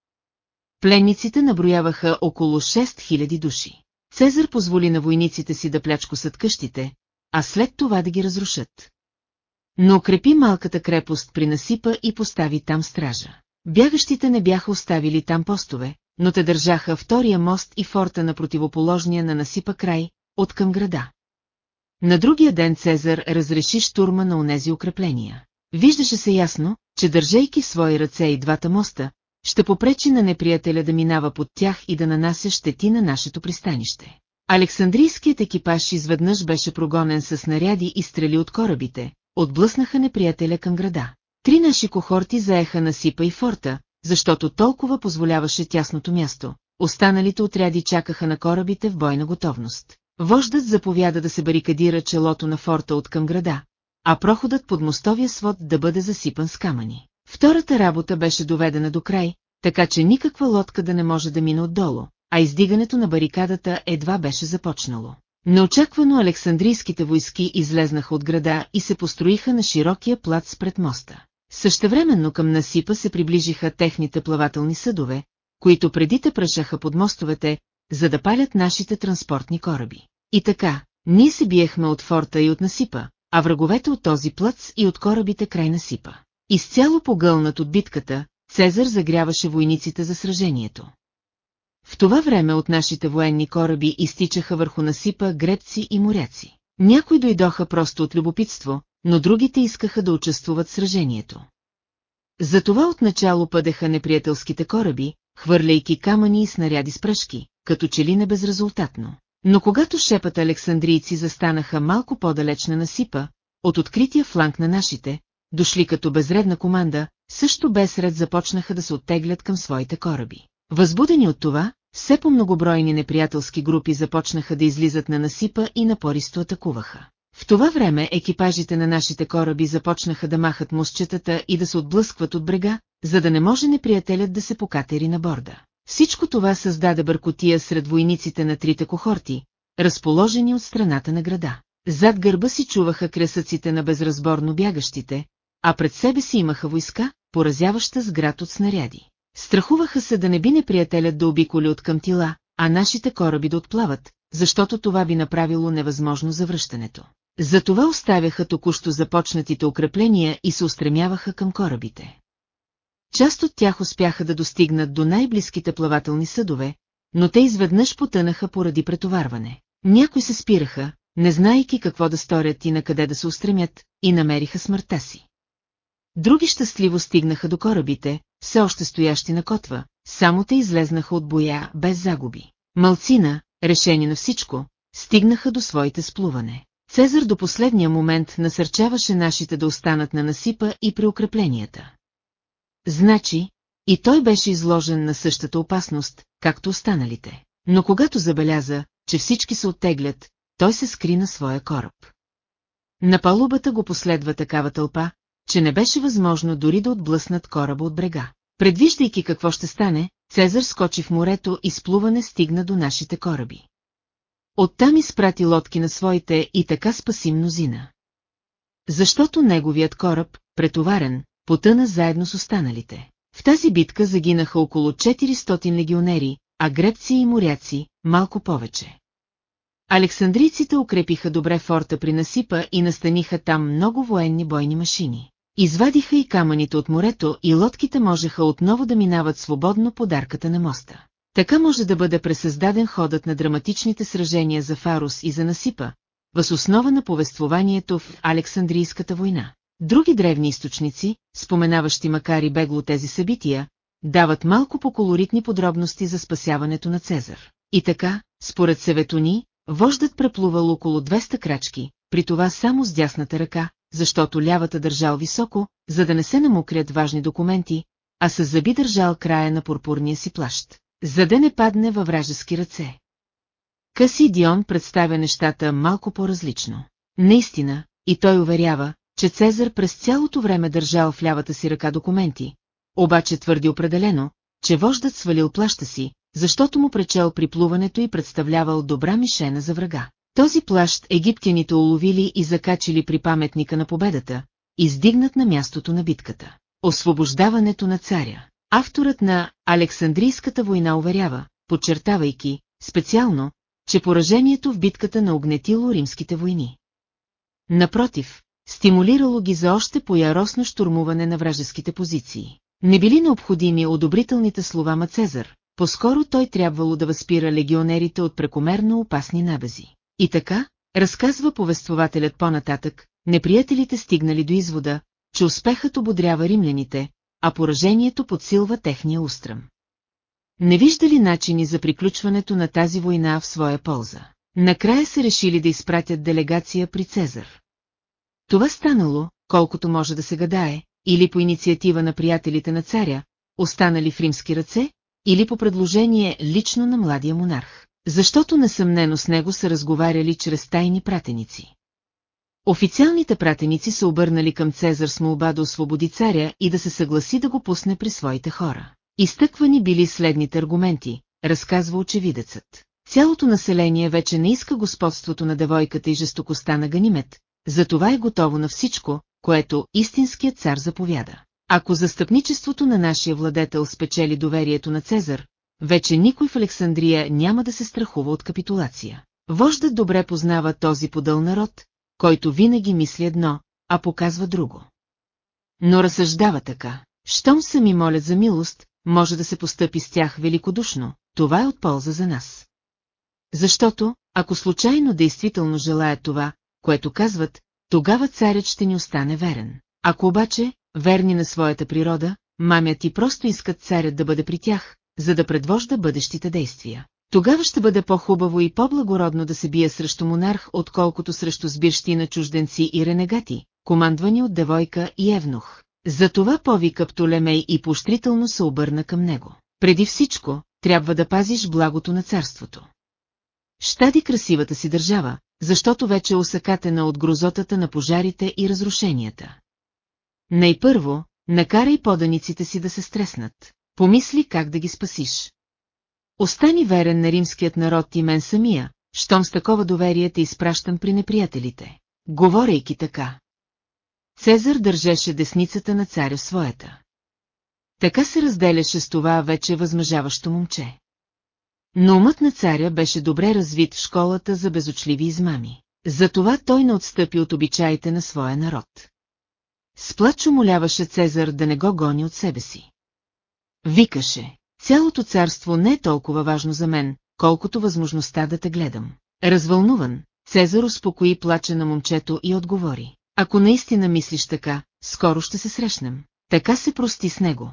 Пленниците наброяваха около 6000 души. Цезар позволи на войниците си да плячкосат къщите, а след това да ги разрушат. Но укрепи малката крепост при насипа и постави там стража. Бягащите не бяха оставили там постове, но те държаха втория мост и форта на противоположния на насипа край, от към града. На другия ден Цезар разреши штурма на онези укрепления. Виждаше се ясно, че държейки в свои ръце и двата моста, ще попречи на неприятеля да минава под тях и да нанася щети на нашето пристанище. Александрийският екипаж изведнъж беше прогонен с снаряди и стрели от корабите, отблъснаха неприятеля към града. Три наши кохорти заеха на Сипа и Форта, защото толкова позволяваше тясното място. Останалите отряди чакаха на корабите в бойна готовност. Вождът заповяда да се барикадира челото на форта от към града, а проходът под мостовия свод да бъде засипан с камъни. Втората работа беше доведена до край, така че никаква лодка да не може да мине отдолу, а издигането на барикадата едва беше започнало. Неочаквано александрийските войски излезнаха от града и се построиха на широкия плац пред моста. Същевременно към насипа се приближиха техните плавателни съдове, които преди те пръшаха под мостовете, за да палят нашите транспортни кораби. И така, ние се биехме от форта и от насипа, а враговете от този плац и от корабите край насипа. Изцяло погълнат от битката, Цезар загряваше войниците за сражението. В това време от нашите военни кораби изтичаха върху насипа гребци и моряци. Някои дойдоха просто от любопитство, но другите искаха да участвуват в сражението. Затова отначало пъдеха неприятелските кораби, хвърляйки камъни и снаряди с пръшки, като че ли не безрезултатно. Но когато шепата александрийци застанаха малко по-далеч на насипа, от открития фланг на нашите, дошли като безредна команда, също без ред започнаха да се оттеглят към своите кораби. Възбудени от това, все по-многобройни неприятелски групи започнаха да излизат на насипа и напористо атакуваха. В това време екипажите на нашите кораби започнаха да махат мостчетата и да се отблъскват от брега, за да не може неприятелят да се покатери на борда. Всичко това създаде бъркотия сред войниците на трите кохорти, разположени от страната на града. Зад гърба си чуваха кресъците на безразборно бягащите, а пред себе си имаха войска, поразяваща с град от снаряди. Страхуваха се да не би неприятелят да обиколи от към тила, а нашите кораби да отплават, защото това би направило невъзможно завръщането. Затова оставяха току-що започнатите укрепления и се устремяваха към корабите. Част от тях успяха да достигнат до най-близките плавателни съдове, но те изведнъж потънаха поради претоварване. Някои се спираха, не знаейки какво да сторят и на къде да се устремят, и намериха смъртта си. Други щастливо стигнаха до корабите, все още стоящи на котва, само те излезнаха от боя без загуби. Малцина, решени на всичко, стигнаха до своите сплуване. Цезар до последния момент насърчаваше нашите да останат на насипа и при укрепленията. Значи, и той беше изложен на същата опасност, както останалите. Но когато забеляза, че всички се оттеглят, той се скри на своя кораб. На палубата го последва такава тълпа, че не беше възможно дори да отблъснат кораба от брега. Предвиждайки какво ще стане, Цезар скочи в морето и сплуване стигна до нашите кораби. Оттам изпрати лодки на своите и така спаси мнозина. Защото неговият кораб, претоварен, потъна заедно с останалите. В тази битка загинаха около 400 легионери, а гребци и моряци – малко повече. Александрийците укрепиха добре форта при насипа и настаниха там много военни бойни машини. Извадиха и камъните от морето и лодките можеха отново да минават свободно подарката на моста. Така може да бъде пресъздаден ходът на драматичните сражения за Фарус и за Насипа, въз основа на повествованието в Александрийската война. Други древни източници, споменаващи макар и бегло тези събития, дават малко по-колоритни подробности за спасяването на Цезар. И така, според Севетони, вождат преплувал около 200 крачки, при това само с дясната ръка, защото лявата държал високо, за да не се намокрят важни документи, а с зъби държал края на пурпурния си плащ, за да не падне във вражески ръце. Къси Дион представя нещата малко по-различно. Наистина, и той уверява, че Цезар през цялото време държал в лявата си ръка документи, обаче твърди определено, че вождат свалил плаща си, защото му пречел при плуването и представлявал добра мишена за врага. Този плащ египтяните уловили и закачили при паметника на победата, издигнат на мястото на битката. Освобождаването на царя. Авторът на Александрийската война уверява, подчертавайки, специално, че поражението в битката на огнетило римските войни. Напротив, стимулирало ги за още по-яросно штурмуване на вражеските позиции. Не били необходими одобрителните слова на Цезар, по-скоро той трябвало да възпира легионерите от прекомерно опасни набези. И така, разказва повествователят по-нататък, неприятелите стигнали до извода, че успехът ободрява римляните, а поражението подсилва техния устръм. Не виждали начини за приключването на тази война в своя полза. Накрая се решили да изпратят делегация при Цезар. Това станало, колкото може да се гадае, или по инициатива на приятелите на царя, останали в римски ръце, или по предложение лично на младия монарх защото несъмнено с него са разговаряли чрез тайни пратеници. Официалните пратеници са обърнали към Цезар с молба да освободи царя и да се съгласи да го пусне при своите хора. Изтъквани били следните аргументи, разказва очевидецът. Цялото население вече не иска господството на девойката и жестокостта на Ганимет, затова е готово на всичко, което истинският цар заповяда. Ако застъпничеството на нашия владетел спечели доверието на Цезар, вече никой в Александрия няма да се страхува от капитулация. Вождът добре познава този подъл народ, който винаги мисли едно, а показва друго. Но разсъждава така. Щом са ми молят за милост, може да се постъпи с тях великодушно, това е от полза за нас. Защото, ако случайно действително желаят това, което казват, тогава царят ще ни остане верен. Ако обаче, верни на своята природа, мамят и просто искат царят да бъде при тях, за да предвожда бъдещите действия. Тогава ще бъде по-хубаво и по-благородно да се бие срещу монарх, отколкото срещу сбирщи на чужденци и ренегати, командвани от девойка и евнух. Затова повика Птолемей и поощрително се обърна към него. Преди всичко, трябва да пазиш благото на царството. Щади красивата си държава, защото вече е усъкатена от грозотата на пожарите и разрушенията. Най-първо, накарай поданиците си да се стреснат. Помисли как да ги спасиш. Остани верен на римският народ и мен самия, щом с такова доверие те изпращам при неприятелите. Говорейки така. Цезар държеше десницата на царя своята. Така се разделяше с това вече възмъжаващо момче. Но умът на царя беше добре развит в школата за безочливи измами. Затова той не отстъпи от обичаите на своя народ. Сплач умоляваше Цезар да не го гони от себе си. Викаше, цялото царство не е толкова важно за мен, колкото възможността да те гледам. Развълнуван, Цезар успокои плача на момчето и отговори. Ако наистина мислиш така, скоро ще се срещнем. Така се прости с него.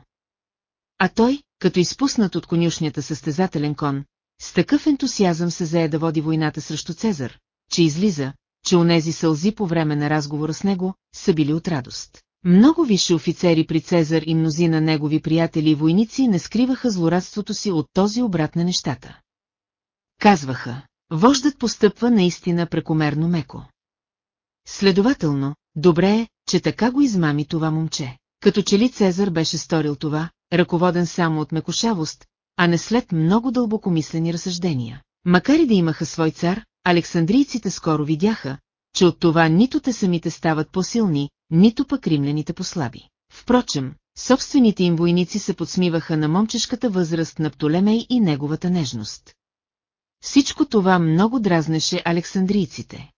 А той, като изпуснат от конюшнята състезателен кон, с такъв ентусиазъм се зае да води войната срещу Цезар, че излиза, че онези сълзи по време на разговора с него са били от радост. Много висши офицери при Цезар и мнозина негови приятели и войници не скриваха злорадството си от този обрат на нещата. Казваха, вождът постъпва наистина прекомерно меко. Следователно, добре е, че така го измами това момче. Като че ли Цезар беше сторил това, ръководен само от мекошавост, а не след много дълбокомислени разсъждения. Макар и да имаха свой цар, александрийците скоро видяха, че от това нито те самите стават по-силни, нито пък римляните послаби. Впрочем, собствените им войници се подсмиваха на момчешката възраст на Птолемей и неговата нежност. Всичко това много дразнеше александрийците.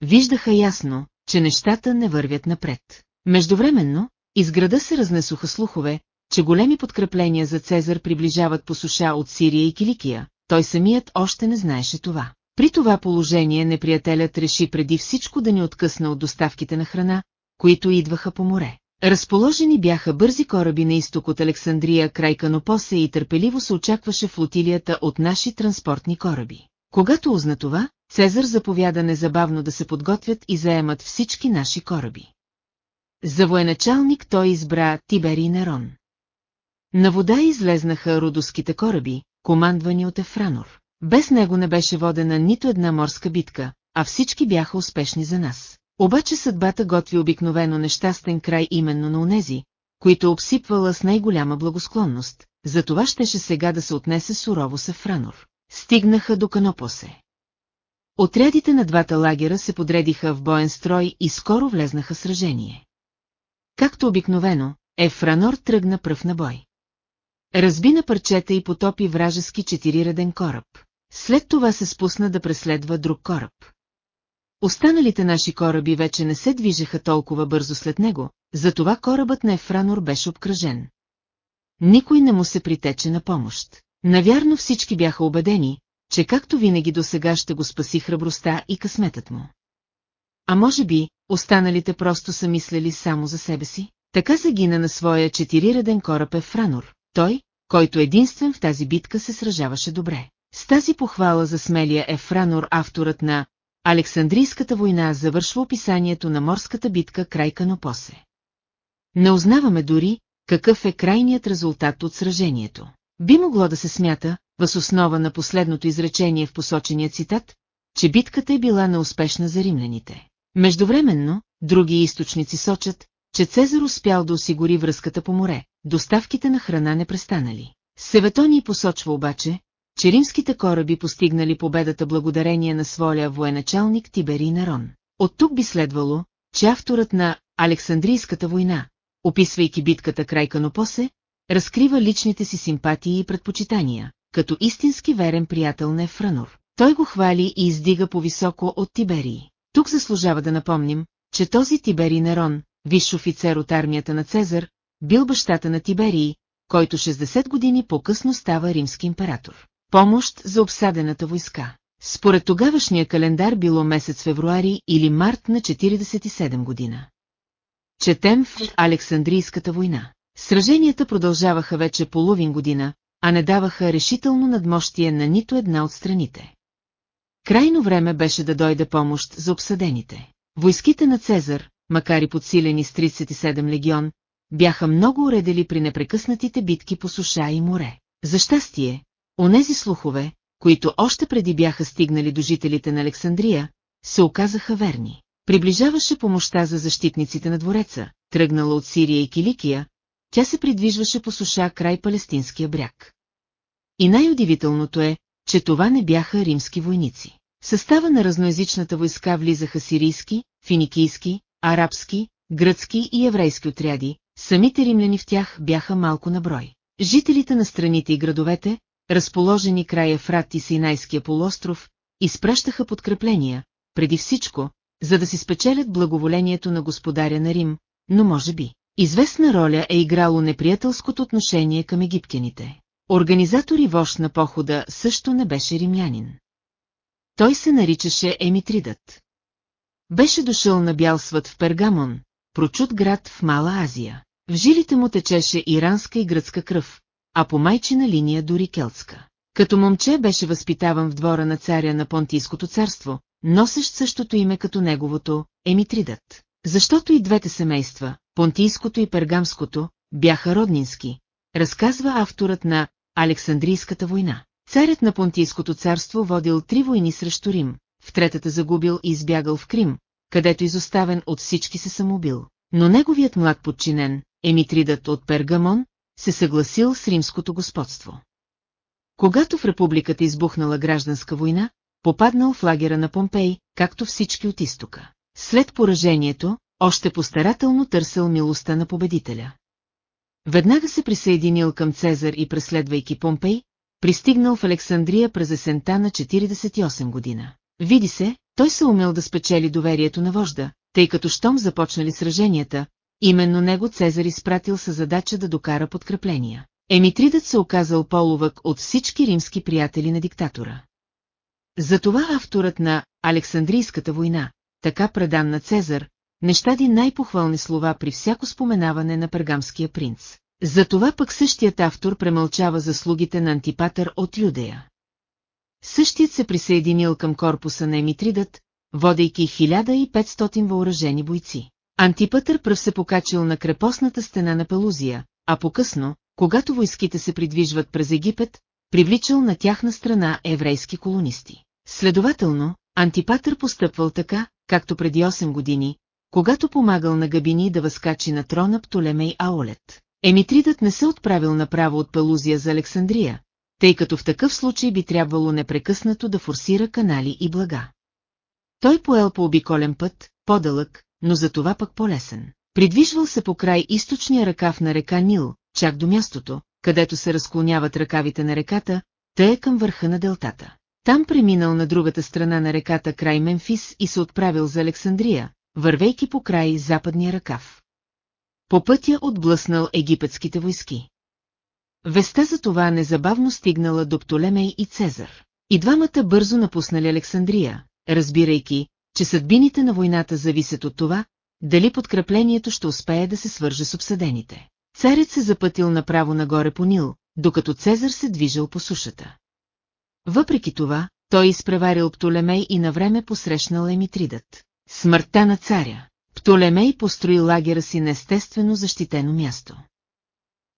Виждаха ясно, че нещата не вървят напред. Междувременно, из града се разнесоха слухове, че големи подкрепления за Цезар приближават по суша от Сирия и Киликия, той самият още не знаеше това. При това положение неприятелят реши преди всичко да ни откъсна от доставките на храна, които идваха по море. Разположени бяха бързи кораби на изток от Александрия край Канопосе и търпеливо се очакваше флотилията от наши транспортни кораби. Когато узна това, Цезар заповяда незабавно да се подготвят и заемат всички наши кораби. За военачалник той избра Тибери Нерон. На вода излезнаха родоските кораби, командвани от Ефранор. Без него не беше водена нито една морска битка, а всички бяха успешни за нас. Обаче съдбата готви обикновено нещастен край именно на унези, които обсипвала с най-голяма благосклонност, затова щеше сега да се отнесе сурово с Ефранор. Стигнаха до Канопосе. Отрядите на двата лагера се подредиха в боен строй и скоро влезнаха в сражение. Както обикновено, Ефранор тръгна пръв на бой. Разби на парчета и потопи вражески четириреден кораб. След това се спусна да преследва друг кораб. Останалите наши кораби вече не се движеха толкова бързо след него, затова корабът на Ефранор беше обкръжен. Никой не му се притече на помощ. Навярно всички бяха убедени, че както винаги до сега ще го спаси храбростта и късметът му. А може би, останалите просто са мислели само за себе си? Така загина на своя четириреден кораб Ефранор, той, който единствен в тази битка се сражаваше добре. С тази похвала за смелия Ефранор авторът на Александрийската война завършва описанието на морската битка край Канопосе. Не узнаваме дори, какъв е крайният резултат от сражението. Би могло да се смята, въз основа на последното изречение в посочения цитат, че битката е била неуспешна за римляните. Междувременно, други източници сочат, че Цезар успял да осигури връзката по море, доставките на храна не престанали. Севетоний посочва обаче, че римските кораби постигнали победата благодарение на своя военачалник Тиберий Нерон. От тук би следвало, че авторът на Александрийската война, описвайки битката край Канопосе, разкрива личните си симпатии и предпочитания, като истински верен приятел на Ефранор. Той го хвали и издига по-високо от Тиберий. Тук заслужава да напомним, че този Тиберий Нерон, висш офицер от армията на Цезар, бил бащата на Тиберий, който 60 години по-късно става римски император. Помощ за обсадената войска. Според тогавашния календар било месец февруари или март на 47 година. Четем в Александрийската война. Сраженията продължаваха вече половин година, а не даваха решително надмощие на нито една от страните. Крайно време беше да дойде помощ за обсъдените. Войските на Цезар, макар и подсилени с 37 легион, бяха много уредели при непрекъснатите битки по суша и море. За щастие, онези слухове, които още преди бяха стигнали до жителите на Александрия, се оказаха верни. Приближаваше помощта за защитниците на двореца, тръгнала от Сирия и Киликия, тя се придвижваше по суша край палестинския бряг. И най-удивителното е, че това не бяха римски войници. В състава на разноязичната войска влизаха сирийски, финикийски, арабски, гръцки и еврейски отряди, самите римляни в тях бяха малко на брой. Жителите на страните и градовете, разположени край Ефрат и Синайския полуостров, изпращаха подкрепления, преди всичко, за да си спечелят благоволението на господаря на Рим, но може би, известна роля е играло неприятелското отношение към египтяните. Организатор и вожд на похода също не беше римлянин. Той се наричаше Емитридът. Беше дошъл на бял свът в Пергамон, прочут град в Мала Азия. В жилите му течеше иранска и гръцка кръв, а по майчина линия дори келтска. Като момче беше възпитаван в двора на царя на Понтийското царство, носещ същото име като неговото, Емитридът. Защото и двете семейства, Понтийското и Пергамското, бяха роднински, разказва авторът на Александрийската война. Царят на Понтийското царство водил три войни срещу Рим, в третата загубил и избягал в Крим, където изоставен от всички се самоубил. Но неговият млад подчинен, Емитридът от Пергамон, се съгласил с римското господство. Когато в републиката избухнала гражданска война, попаднал в лагера на Помпей, както всички от изтока. След поражението, още постарателно търсил милостта на победителя. Веднага се присъединил към Цезар и преследвайки Помпей, пристигнал в Александрия през есента на 48 година. Види се, той се умел да спечели доверието на вожда, тъй като щом започнали сраженията, именно него Цезар изпратил със задача да докара подкрепления. Емитридът се оказал полувък от всички римски приятели на диктатора. Затова авторът на Александрийската война, така предан на Цезар, не щади най-похвални слова при всяко споменаване на пергамския принц. Затова пък същият автор премълчава заслугите на Антипатър от Юдея. Същият се присъединил към корпуса на Емитридът, водейки 1500 въоръжени бойци. Антипатър пръв се покачил на крепостната стена на Пелузия, а по-късно, когато войските се придвижват през Египет, привличал на тяхна страна еврейски колонисти. Следователно, Антипатър постъпвал така, както преди 8 години, когато помагал на Габини да възкачи на трона Птолемей Аолет. Емитридът не се отправил направо от Пелузия за Александрия, тъй като в такъв случай би трябвало непрекъснато да форсира канали и блага. Той поел по обиколен път, по-дълъг, но за това пък по-лесен. Придвижвал се по край източния ръкав на река Нил, чак до мястото, където се разклоняват ръкавите на реката, тъй е към върха на делтата. Там преминал на другата страна на реката край Мемфис и се отправил за Александрия, вървейки по край западния ръкав. По пътя отблъснал египетските войски. Веста за това незабавно стигнала до Птолемей и Цезар. И двамата бързо напуснали Александрия, разбирайки, че съдбините на войната зависят от това, дали подкреплението ще успее да се свърже с обсъдените. Царят се запътил направо нагоре по Нил, докато Цезар се движил по сушата. Въпреки това, той изпреварил Птолемей и навреме посрещнал Емитридът. Смъртта на царя. Птолемей построи лагера си на естествено защитено място.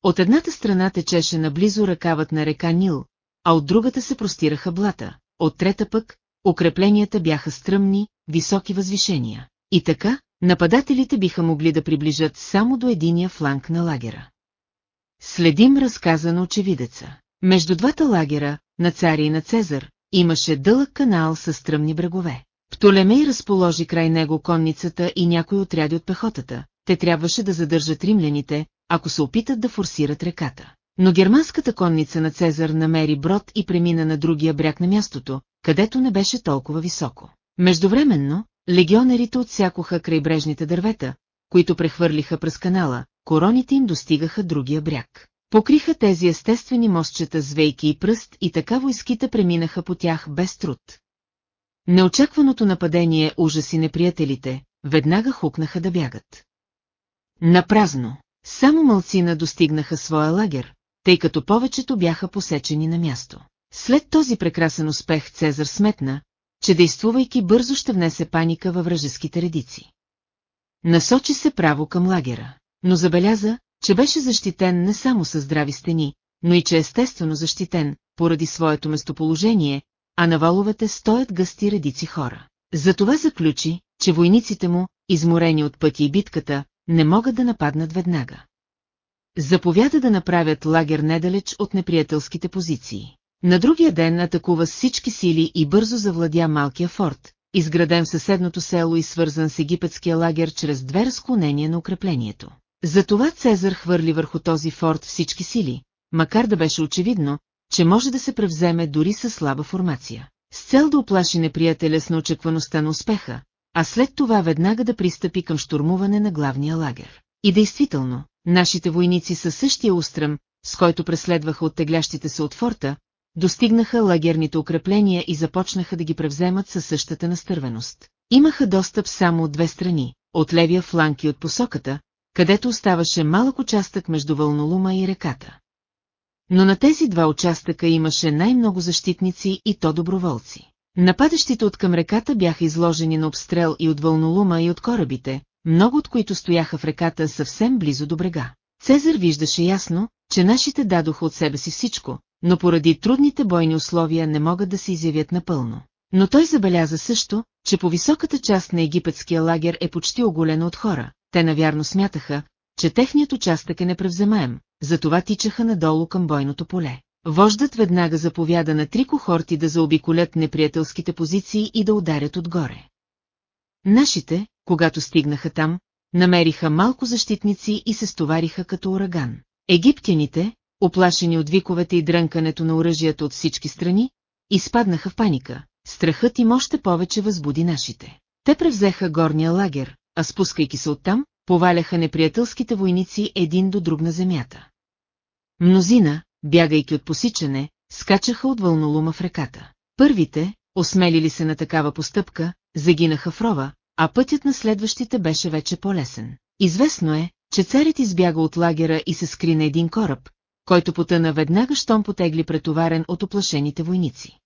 От едната страна течеше наблизо ръкавът на река Нил, а от другата се простираха блата, от трета пък, укрепленията бяха стръмни, високи възвишения. И така, нападателите биха могли да приближат само до единия фланг на лагера. Следим разказа на очевидеца. Между двата лагера, на царя и на Цезар, имаше дълъг канал с стръмни брегове. Птолемей разположи край него конницата и някои отряди от пехотата. Те трябваше да задържат римляните, ако се опитат да форсират реката. Но германската конница на Цезар намери брод и премина на другия бряг на мястото, където не беше толкова високо. Междувременно, легионерите отсякоха крайбрежните дървета, които прехвърлиха през канала, короните им достигаха другия бряг. Покриха тези естествени мостчета с вейки и пръст и така войските преминаха по тях без труд. Неочакваното нападение ужаси неприятелите, веднага хукнаха да бягат. Напразно, само мълцина достигнаха своя лагер, тъй като повечето бяха посечени на място. След този прекрасен успех Цезар сметна, че действувайки бързо ще внесе паника във вражеските редици. Насочи се право към лагера, но забеляза, че беше защитен не само с здрави стени, но и че естествено защитен, поради своето местоположение, а на валовете стоят гъсти редици хора. Затова заключи, че войниците му, изморени от пъти и битката, не могат да нападнат веднага. Заповяда да направят лагер недалеч от неприятелските позиции. На другия ден атакува с всички сили и бързо завладя малкия форт, изграден в съседното село и свързан с египетския лагер чрез две разклонения на укреплението. Затова Цезар хвърли върху този форт всички сили, макар да беше очевидно, че може да се превземе дори със слаба формация. С цел да оплаши неприятеля с неочекваността на успеха, а след това веднага да пристъпи към штурмуване на главния лагер. И действително, нашите войници със същия устрем, с който преследваха оттеглящите се от форта, достигнаха лагерните укрепления и започнаха да ги превземат със същата настървеност. Имаха достъп само от две страни, от левия фланг и от посоката, където оставаше малък участък между вълнолума и реката. Но на тези два участъка имаше най-много защитници и то доброволци. Нападащите от към реката бяха изложени на обстрел и от вълнолума и от корабите, много от които стояха в реката съвсем близо до брега. Цезар виждаше ясно, че нашите дадоха от себе си всичко, но поради трудните бойни условия не могат да се изявят напълно. Но той забеляза също, че по високата част на египетския лагер е почти оголено от хора. Те навярно смятаха, че техният участък е непревземаем, затова тичаха надолу към бойното поле. Вождът веднага заповяда на три кохорти да заобиколят неприятелските позиции и да ударят отгоре. Нашите, когато стигнаха там, намериха малко защитници и се стовариха като ураган. Египтяните, оплашени от виковете и дрънкането на оръжията от всички страни, изпаднаха в паника. Страхът им още повече възбуди нашите. Те превзеха горния лагер, а спускайки се оттам, поваляха неприятелските войници един до друг на земята. Мнозина, бягайки от посичане, скачаха от вълнолума в реката. Първите, осмелили се на такава постъпка, загинаха в рова, а пътят на следващите беше вече по-лесен. Известно е, че царят избяга от лагера и се скри на един кораб, който потъна веднага щом потегли претоварен от оплашените войници.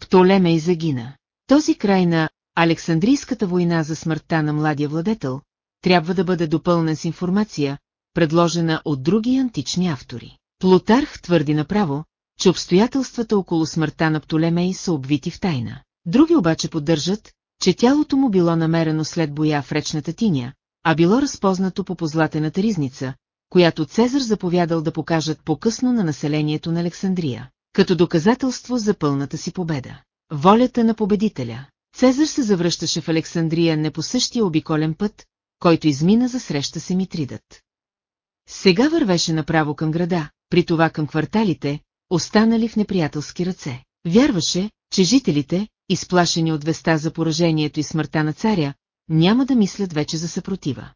Птолемей загина. Този край на Александрийската война за смъртта на младия владетел трябва да бъде допълнен с информация, предложена от други антични автори. Плутарх твърди направо, че обстоятелствата около смъртта на Птолемей са обвити в тайна. Други обаче поддържат, че тялото му било намерено след боя в речната тиня, а било разпознато по позлатената ризница, която Цезар заповядал да покажат по-късно на населението на Александрия, като доказателство за пълната си победа. Волята на победителя. Цезар се завръщаше в Александрия не по същия обиколен път, който измина за среща се Митридът. Сега вървеше направо към града, при това към кварталите, останали в неприятелски ръце. Вярваше, че жителите, изплашени от веста за поражението и смъртта на царя, няма да мислят вече за съпротива.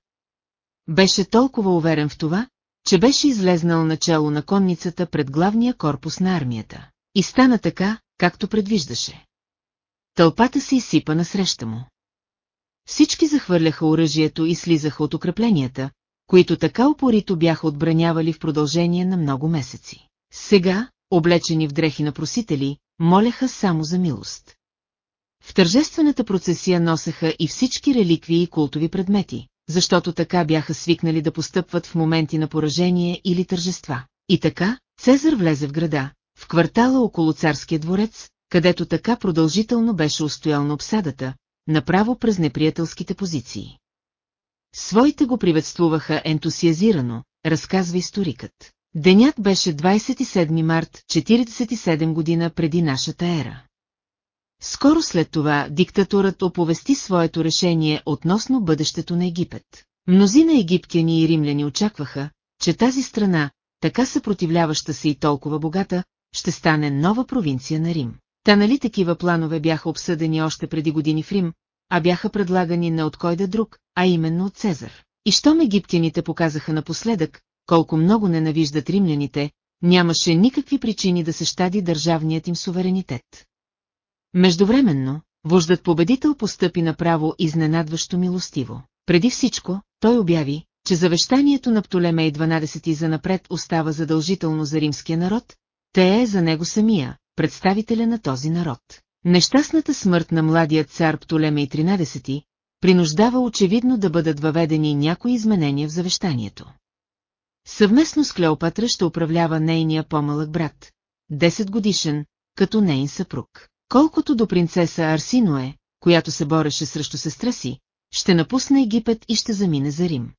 Беше толкова уверен в това, че беше излезнал начало на конницата пред главния корпус на армията. И стана така, както предвиждаше. Тълпата се изсипа насреща му. Всички захвърляха оръжието и слизаха от укрепленията, които така упорито бяха отбранявали в продължение на много месеци. Сега, облечени в дрехи на просители, молеха само за милост. В тържествената процесия носеха и всички реликвии и култови предмети, защото така бяха свикнали да постъпват в моменти на поражение или тържества. И така, Цезар влезе в града, в квартала около царския дворец, където така продължително беше устоял на обсадата, направо през неприятелските позиции. Своите го приветствуваха ентусиазирано, разказва историкът. Денят беше 27 март, 47 година преди нашата ера. Скоро след това диктатурът оповести своето решение относно бъдещето на Египет. Мнозина египтяни и римляни очакваха, че тази страна, така съпротивляваща се и толкова богата, ще стане нова провинция на Рим. Та нали такива планове бяха обсъдени още преди години в Рим, а бяха предлагани не от кой да друг, а именно от Цезар. И щом египтяните показаха напоследък, колко много ненавиждат римляните, нямаше никакви причини да се щади държавният им суверенитет. Междувременно, вождат победител постъпи направо изненадващо милостиво. Преди всичко, той обяви, че завещанието на Птолемей 12 за напред остава задължително за римския народ, те е за него самия, представителя на този народ. Нещастната смърт на младия цар Птолемей 13 принуждава очевидно да бъдат въведени някои изменения в завещанието. Съвместно с Клеопатра ще управлява нейния по-малък брат, 10 годишен, като нейн съпруг. Колкото до принцеса Арсиноe, която се бореше срещу сестра си, ще напусне Египет и ще замине за Рим.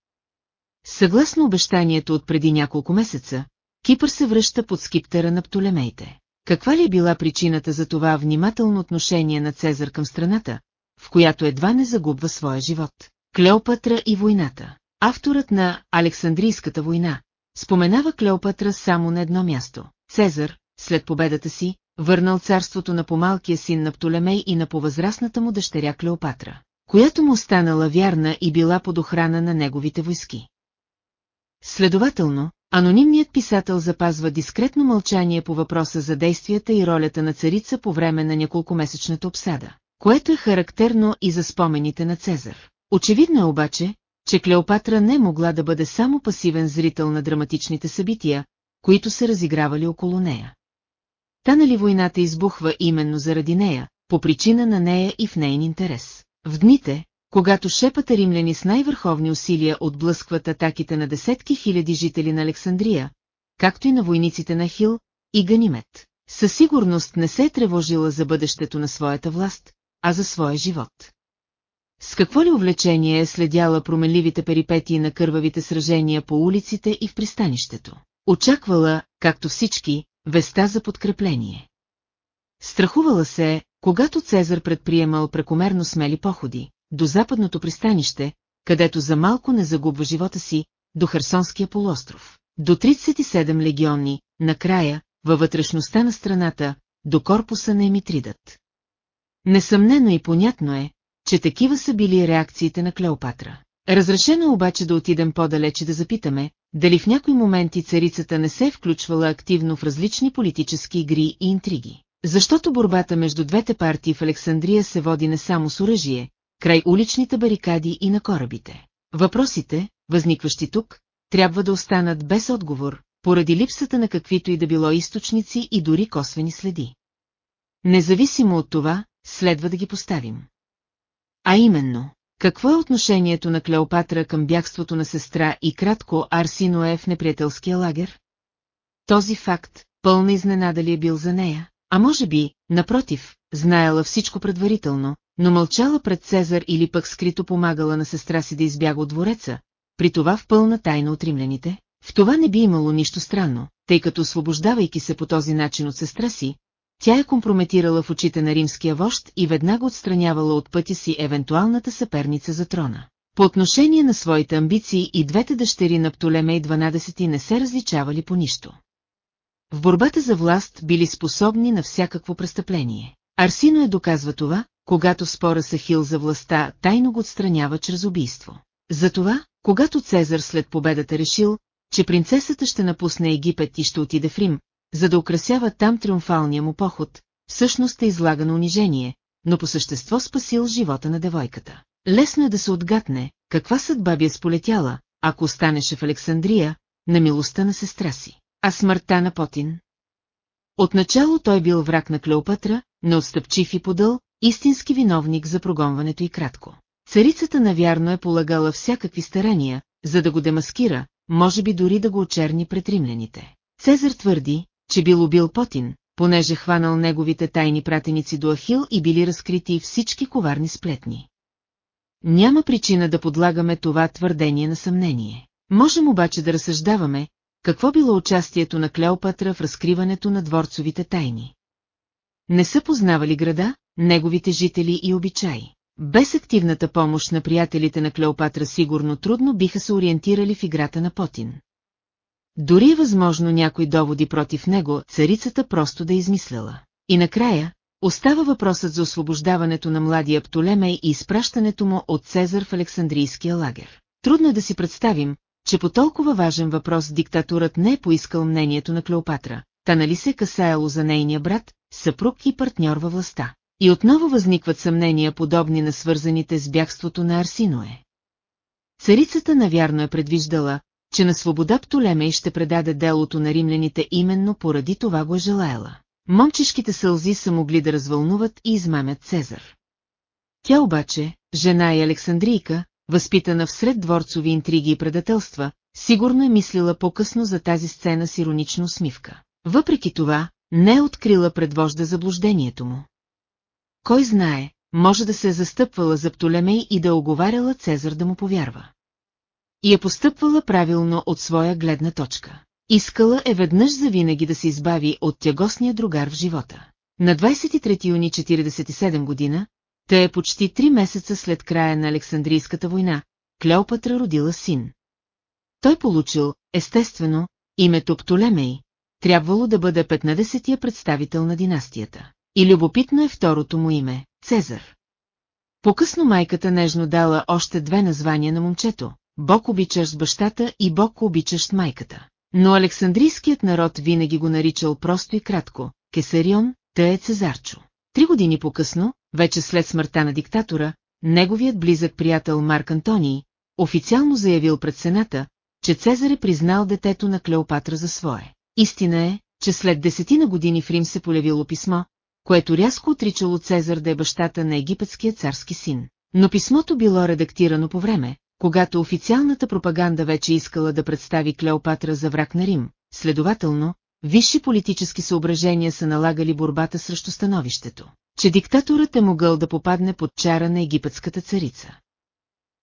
Съгласно обещанието от преди няколко месеца, Кипър се връща под скиптера на Птолемейте. Каква ли е била причината за това внимателно отношение на Цезар към страната, в която едва не загубва своя живот? Клеопатра и войната. Авторът на Александрийската война споменава Клеопатра само на едно място. Цезар, след победата си, върнал царството на помалкия син на Птолемей и на повъзрастната му дъщеря Клеопатра, която му станала вярна и била под охрана на неговите войски. Следователно, анонимният писател запазва дискретно мълчание по въпроса за действията и ролята на царица по време на няколкомесечната обсада, което е характерно и за спомените на Цезар. Очевидно е обаче, че Клеопатра не могла да бъде само пасивен зрител на драматичните събития, които се разигравали около нея. Та нали войната избухва именно заради нея, по причина на нея и в нейн интерес. В дните, когато шепата римляни с най-върховни усилия отблъскват атаките на десетки хиляди жители на Александрия, както и на войниците на Хил и Ганимет, със сигурност не се е тревожила за бъдещето на своята власт, а за своя живот. С какво ли увлечение е следяла променливите перипетии на кървавите сражения по улиците и в пристанището? Очаквала, както всички, веста за подкрепление. Страхувала се, когато Цезар предприемал прекомерно смели походи, до западното пристанище, където за малко не загубва живота си, до Херсонския полуостров, до 37 легионни, накрая, във вътрешността на страната, до корпуса на Емитридът. Несъмнено и понятно е, че такива са били реакциите на Клеопатра. Разрешено е обаче да отидем по-далече да запитаме, дали в някои моменти царицата не се е включвала активно в различни политически игри и интриги. Защото борбата между двете партии в Александрия се води не само с оръжие, край уличните барикади и на корабите. Въпросите, възникващи тук, трябва да останат без отговор, поради липсата на каквито и да било източници и дори косвени следи. Независимо от това, следва да ги поставим. А именно, какво е отношението на Клеопатра към бягството на сестра и кратко Арсиноe в неприятелския лагер? Този факт, пълна изненада ли е бил за нея? А може би, напротив, знаела всичко предварително, но мълчала пред Цезар или пък скрито помагала на сестра си да избяга от двореца, при това в пълна тайна от римляните? В това не би имало нищо странно, тъй като освобождавайки се по този начин от сестра си, тя е компрометирала в очите на римския вожд и веднага отстранявала от пътя си евентуалната съперница за трона. По отношение на своите амбиции и двете дъщери на Птолемей 12 не се различавали по нищо. В борбата за власт били способни на всякакво престъпление. Арсино е доказва това, когато спора с Ахил за властта, тайно го отстранява чрез убийство. Затова, когато Цезар след победата решил, че принцесата ще напусне Египет и ще отиде в Рим, за да украсява там триумфалния му поход, всъщност е излага на унижение, но по същество спасил живота на девойката. Лесно е да се отгатне, каква съдба би е сполетяла, ако останеше в Александрия, на милостта на сестра си. А смъртта на Потин? Отначало той бил враг на Клеопатра, неотстъпчив и подъл, истински виновник за прогонването и кратко. Царицата навярно е полагала всякакви старания, за да го демаскира, може би дори да го очерни пред римляните. Цезар твърди, че бил убил Потин, понеже хванал неговите тайни пратеници до Ахил и били разкрити всички коварни сплетни. Няма причина да подлагаме това твърдение на съмнение. Можем обаче да разсъждаваме, какво било участието на Клеопатра в разкриването на дворцовите тайни. Не са познавали града, неговите жители и обичаи. Без активната помощ на приятелите на Клеопатра сигурно трудно биха се ориентирали в играта на Потин. Дори е възможно някой доводи против него, царицата просто да е измисляла. И накрая, остава въпросът за освобождаването на младия Птолемей и изпращането му от Цезар в Александрийския лагер. Трудно е да си представим, че по толкова важен въпрос диктатурът не е поискал мнението на Клеопатра, та нали се касаяло за нейния брат, съпруг и партньор във властта. И отново възникват съмнения, подобни на свързаните с бягството на Арсиное. Царицата навярно е предвиждала, че на свобода Птолемей ще предаде делото на римляните именно поради това го е желаяла. Момчешките сълзи са могли да развълнуват и измамят Цезар. Тя обаче, жена и Александрийка, възпитана всред дворцови интриги и предателства, сигурно е мислила по-късно за тази сцена с иронично усмивка. Въпреки това, не е открила пред вожда заблуждението му. Кой знае, може да се е застъпвала за Птолемей и да оговаряла Цезар да му повярва. И е постъпвала правилно от своя гледна точка. Искала е веднъж завинаги да се избави от тягосния другар в живота. На 23 юни 47 година, те е почти три месеца след края на Александрийската война, Клеопатра родила син. Той получил, естествено, името Птолемей, трябвало да бъде 15-тия представител на династията. И любопитно е второто му име – Цезар. По-късно майката нежно дала още две названия на момчето – Бог обичащ бащата и Бог обичащ майката. Но Александрийският народ винаги го наричал просто и кратко – Кесарион, тъй е Цезарчо. Три години по-късно, вече след смъртта на диктатора, неговият близък приятел Марк Антоний, официално заявил пред Сената, че Цезар е признал детето на Клеопатра за свое. Истина е, че след десетина години в Рим се полявило писмо, което рязко отричало Цезар да е бащата на египетския царски син. Но писмото било редактирано по време, когато официалната пропаганда вече искала да представи Клеопатра за враг на Рим, следователно, висши политически съображения са налагали борбата срещу становището, че диктаторът е могъл да попадне под чара на египетската царица.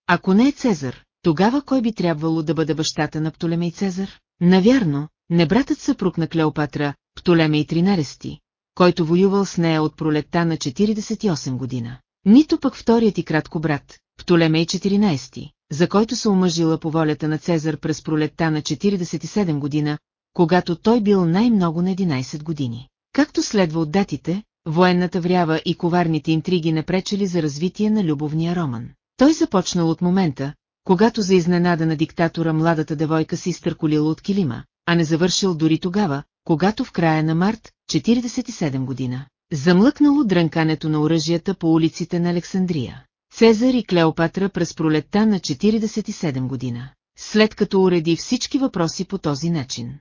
Ако не е Цезар, тогава кой би трябвало да бъде бащата на Птолемей Цезар? Навярно, не братът съпруг на Клеопатра, Птолемей 13, който воювал с нея от пролетта на 48 година. Нито пък вторият и кратко брат, Птолемей 14, за който се омъжила по волята на Цезар през пролетта на 47 година, когато той бил най-много на 11 години. Както следва от датите, военната врява и коварните интриги не за развитие на любовния роман. Той започнал от момента, когато за изненада на диктатора младата девойка си изтърколила от килима, а не завършил дори тогава, когато в края на март, 47 година, замлъкнало дрънкането на оръжията по улиците на Александрия. Цезар и Клеопатра през пролетта на 47 година, след като уреди всички въпроси по този начин.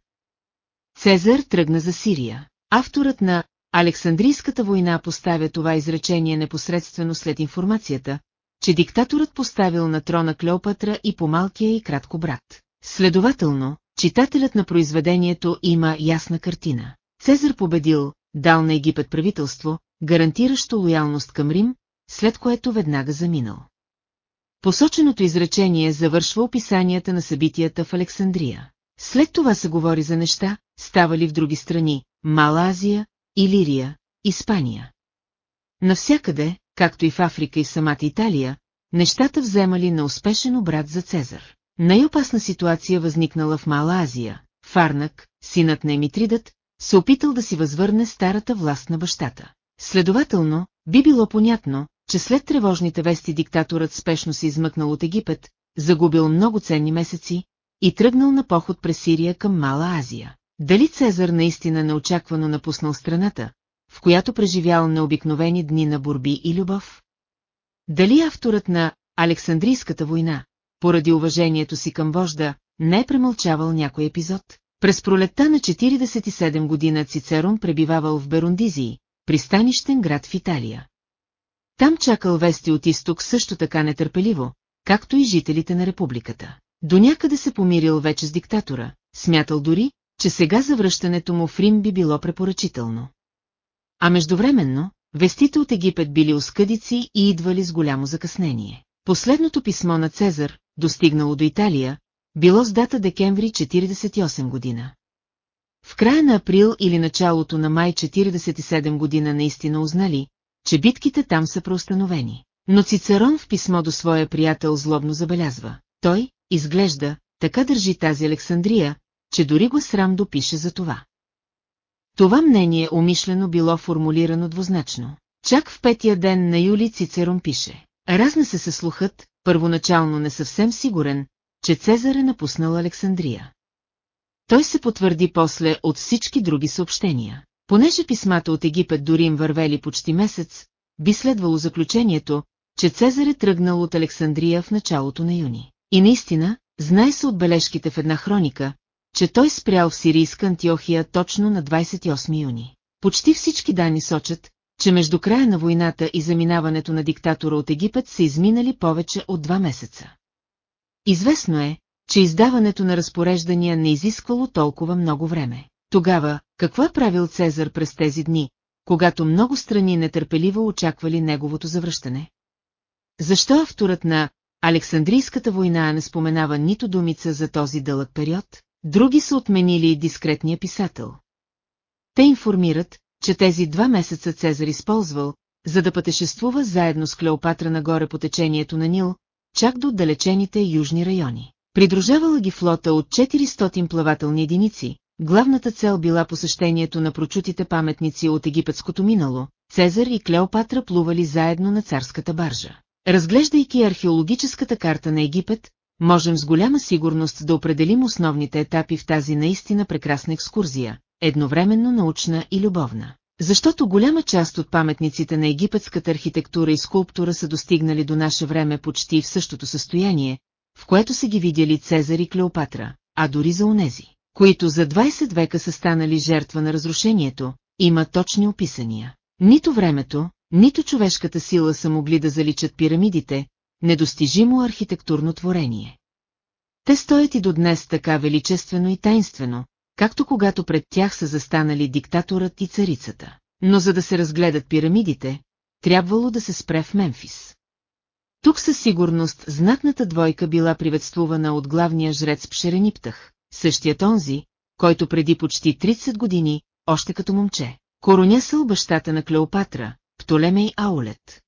Цезар тръгна за Сирия. Авторът на Александрийската война поставя това изречение непосредствено след информацията, че диктаторът поставил на трона Клеопатра и по малкия и кратко брат. Следователно, читателят на произведението има ясна картина. Цезар победил, дал на Египет правителство, гарантиращо лоялност към Рим, след което веднага заминал. Посоченото изречение завършва описанията на събитията в Александрия. След това се говори за неща, ставали в други страни, Мала Азия, Илирия, Испания. Навсякъде, както и в Африка и в самата Италия, нещата вземали на успешен обрат за Цезар. Най-опасна ситуация възникнала в Мала Азия. Фарнак, синът на Емитридът, се опитал да си възвърне старата власт на бащата. Следователно, би било понятно, че след тревожните вести диктаторът спешно се измъкнал от Египет, загубил много ценни месеци и тръгнал на поход през Сирия към Мала Азия. Дали Цезар наистина неочаквано напуснал страната, в която преживял необикновени дни на борби и любов? Дали авторът на Александрийската война, поради уважението си към вожда, не е премълчавал някой епизод? През пролетта на 47 година Цицерон пребивавал в Берундизии, пристанищен град в Италия. Там чакал вести от изток също така нетърпеливо, както и жителите на републиката. До някъде се помирил вече с диктатора, смятал дори, че сега завръщането му в Рим би било препоръчително. А междувременно, вестите от Египет били оскъдици и идвали с голямо закъснение. Последното писмо на Цезар, достигнало до Италия, било с дата декември 48 година. В края на април или началото на май 47 година наистина узнали, че битките там са преустановени. Но Цицерон в писмо до своя приятел злобно забелязва. Той, изглежда, така държи тази Александрия, че дори го срам допише за това. Това мнение умишлено било формулирано двузначно. Чак в петия ден на юли Цицерон пише. Разна се се слухът, първоначално не съвсем сигурен, че Цезар е напуснал Александрия. Той се потвърди после от всички други съобщения. Понеже писмата от Египет дори им вървели почти месец, би следвало заключението, че Цезар е тръгнал от Александрия в началото на юни. И наистина, знае се от бележките в една хроника, че той спрял в сирийска Антиохия точно на 28 юни. Почти всички данни сочат, че между края на войната и заминаването на диктатора от Египет са изминали повече от два месеца. Известно е, че издаването на разпореждания не изисквало толкова много време. Тогава, какво е правил Цезар през тези дни, когато много страни нетърпеливо очаквали неговото завръщане? Защо авторът на Александрийската война не споменава нито думица за този дълъг период? Други са отменили дискретния писател. Те информират, че тези два месеца Цезар използвал, за да пътешествува заедно с Клеопатра нагоре по течението на Нил, чак до отдалечените южни райони. Придружавала ги флота от 400 плавателни единици, главната цел била посещението на прочутите паметници от египетското минало, Цезар и Клеопатра плували заедно на царската баржа. Разглеждайки археологическата карта на Египет, можем с голяма сигурност да определим основните етапи в тази наистина прекрасна екскурзия, едновременно научна и любовна. Защото голяма част от паметниците на египетската архитектура и скулптура са достигнали до наше време почти в същото състояние, в което са ги видяли Цезар и Клеопатра, а дори за онези, които за 20 века са станали жертва на разрушението, има точни описания. Нито времето, нито човешката сила са могли да заличат пирамидите, недостижимо архитектурно творение. Те стоят и до днес така величествено и тайнствено, както когато пред тях са застанали диктаторът и царицата. Но за да се разгледат пирамидите, трябвало да се спре в Мемфис. Тук със сигурност знатната двойка била приветствувана от главния жрец Пшерениптах, същият онзи, който преди почти 30 години, още като момче, коронясъл бащата на Клеопатра, Птолемей Аулет.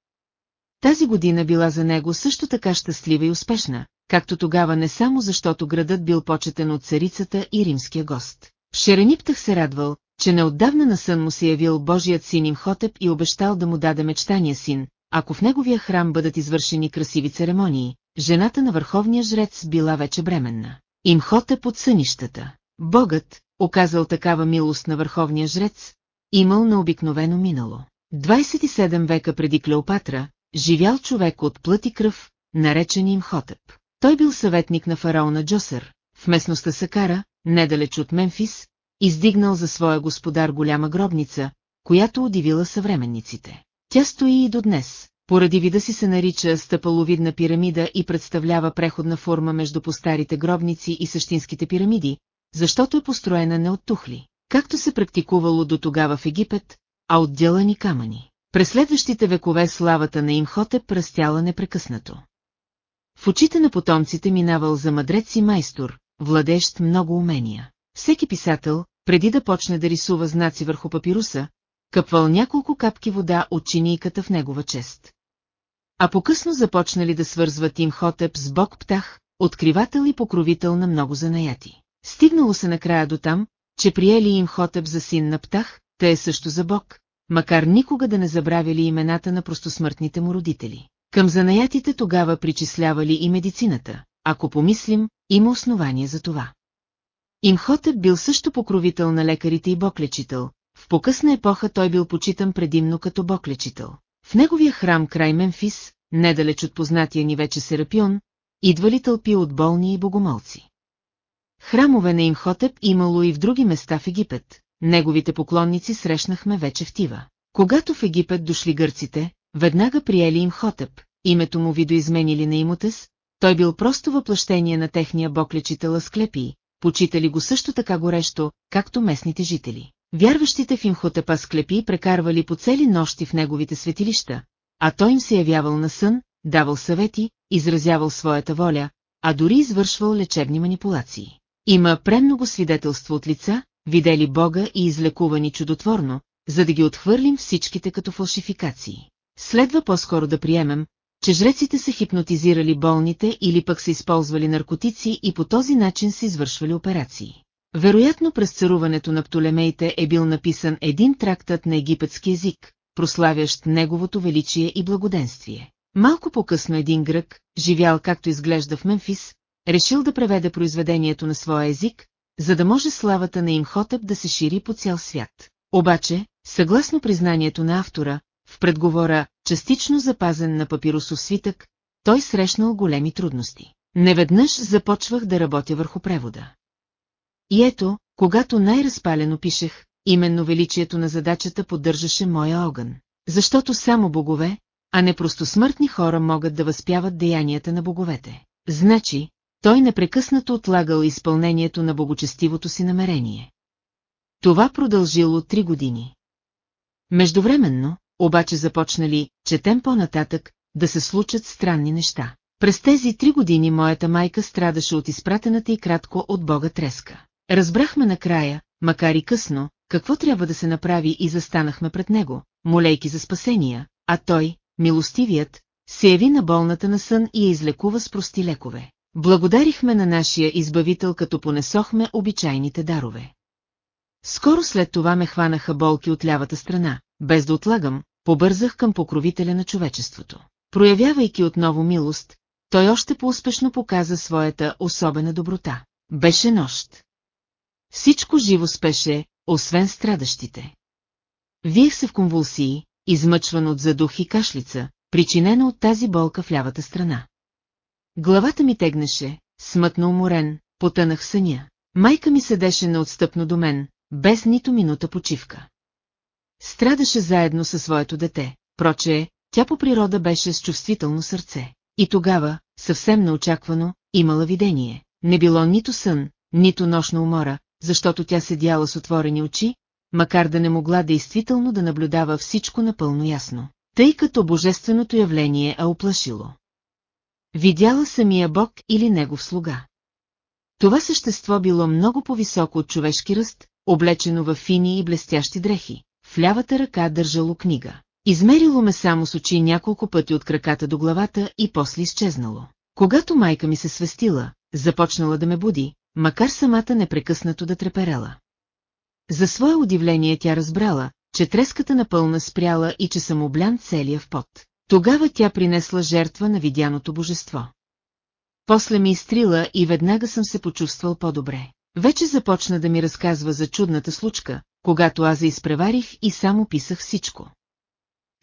Тази година била за него също така щастлива и успешна, както тогава не само защото градът бил почетен от царицата и римския гост. Шерениптах се радвал, че неотдавна на сън му се явил Божият син Имхотеп и обещал да му даде мечтания син, ако в неговия храм бъдат извършени красиви церемонии, жената на върховния жрец била вече бременна. Имхотеп от сънищата. Богът, оказал такава милост на върховния жрец, имал на обикновено минало. 27 века преди Клеопатра, живял човек от плът и кръв, наречен Имхотеп. Той бил съветник на фараона Джосър, в местността Сакара, недалеч от Мемфис, издигнал за своя господар голяма гробница, която удивила съвременниците. Тя стои и до днес, поради вида си се нарича стъпаловидна пирамида и представлява преходна форма между постарите гробници и същинските пирамиди, защото е построена не от тухли, както се практикувало до тогава в Египет, а от дялани камъни. През следващите векове славата на Имхотеп растяла непрекъснато. В очите на потомците минавал за мъдрец и майстор, владещ много умения. Всеки писател, преди да почне да рисува знаци върху папируса, къпвал няколко капки вода от чинийката в негова чест. А по-късно започнали да свързват им Хотеп с бог Птах, откривател и покровител на много занаяти. Стигнало се накрая до там, че приели им Хотеп за син на Птах, те е също за бог, макар никога да не забравяли имената на простосмъртните му родители. Към занаятите тогава причислявали и медицината, ако помислим, има основание за това. Имхотеп бил също покровител на лекарите и боклечител, в покъсна епоха той бил почитан предимно като боклечител. В неговия храм край Мемфис, недалеч от познатия ни вече Серапион, идвали тълпи от болни и богомолци. Храмове на Имхотеп имало и в други места в Египет, неговите поклонници срещнахме вече в Тива. Когато в Египет дошли гърците, веднага приели им Хотъп, името му видоизменили на Имотес, той бил просто въплъщение на техния бог лечител Асклепий, почитали го също така горещо, както местните жители. Вярващите в Имхотепа Склепи прекарвали по цели нощи в неговите светилища, а той им се явявал на сън, давал съвети, изразявал своята воля, а дори извършвал лечебни манипулации. Има премного свидетелство от лица, видели Бога и излекувани чудотворно, за да ги отхвърлим всичките като фалшификации. Следва по-скоро да приемем, че жреците са хипнотизирали болните или пък са използвали наркотици и по този начин са извършвали операции. Вероятно през царуването на Птолемеите е бил написан един трактат на египетски език, прославящ неговото величие и благоденствие. Малко по-късно един грък, живял както изглежда в Мемфис, решил да преведе произведението на своя език, за да може славата на Имхотеп да се шири по цял свят. Обаче, съгласно признанието на автора, в предговора, частично запазен на папирусов свитък, той срещнал големи трудности. Неведнъж започвах да работя върху превода. И ето, когато най-разпалено пишех, именно величието на задачата поддържаше моя огън. Защото само богове, а не просто смъртни хора могат да възпяват деянията на боговете. Значи, той непрекъснато отлагал изпълнението на богочестивото си намерение. Това продължило три години. Междувременно, обаче започнали, четем по-нататък, да се случат странни неща. През тези три години моята майка страдаше от изпратената и кратко от Бога треска. Разбрахме накрая, макар и късно, какво трябва да се направи и застанахме пред него, молейки за спасения, а той, милостивият, се яви на болната на сън и я излекува с прости лекове. Благодарихме на нашия избавител, като понесохме обичайните дарове. Скоро след това ме хванаха болки от лявата страна, без да отлагам, побързах към покровителя на човечеството. Проявявайки отново милост, той още по-успешно показа своята особена доброта. Беше нощ. Всичко живо спеше, освен страдащите. Виех се в конвулсии, измъчван от задух и кашлица, причинена от тази болка в лявата страна. Главата ми тегнеше, смътно уморен, потънах съня. Майка ми седеше неотстъпно до мен, без нито минута почивка. Страдаше заедно със своето дете, проче, тя по природа беше с чувствително сърце. И тогава, съвсем неочаквано, имала видение. Не било нито сън, нито нощна умора, защото тя седяла с отворени очи, макар да не могла действително да наблюдава всичко напълно ясно, тъй като божественото явление е оплашило. Видяла самия Бог или негов слуга. Това същество било много по-високо от човешки ръст, облечено в фини и блестящи дрехи, в лявата ръка държало книга. Измерило ме само с очи няколко пъти от краката до главата и после изчезнало. Когато майка ми се свестила, започнала да ме буди, макар самата непрекъснато да треперела. За свое удивление тя разбрала, че треската напълна спряла и че съм облян целия в пот. Тогава тя принесла жертва на видяното божество. После ми изтрила и веднага съм се почувствал по-добре. Вече започна да ми разказва за чудната случка, когато аз изпреварих и само писах всичко.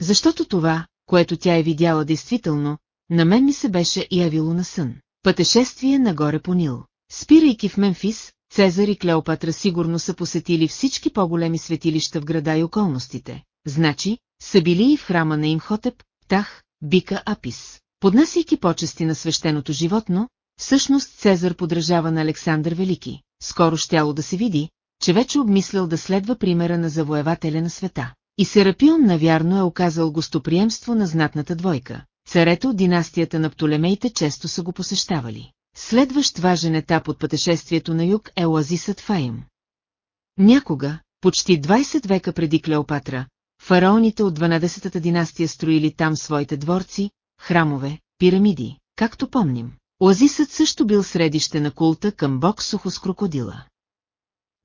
Защото това, което тя е видяла действително, на мен ми се беше явило на сън. Пътешествие нагоре по Нил. Спирайки в Мемфис, Цезар и Клеопатра сигурно са посетили всички по-големи светилища в града и околностите. Значи, са били и в храма на Имхотеп, Тах, Бика Апис. Поднасяйки почести на свещеното животно, всъщност Цезар подражава на Александър Велики. Скоро щяло да се види, че вече обмислял да следва примера на завоевателя на света. И Серапион навярно е оказал гостоприемство на знатната двойка. Царете от династията на Птолемеите често са го посещавали. Следващ важен етап от пътешествието на юг е оазисът Фаим. Някога, почти 20 века преди Клеопатра, фараоните от 12-та династия строили там своите дворци, храмове, пирамиди, както помним. Оазисът също бил средище на култа към бог Сухо с крокодила.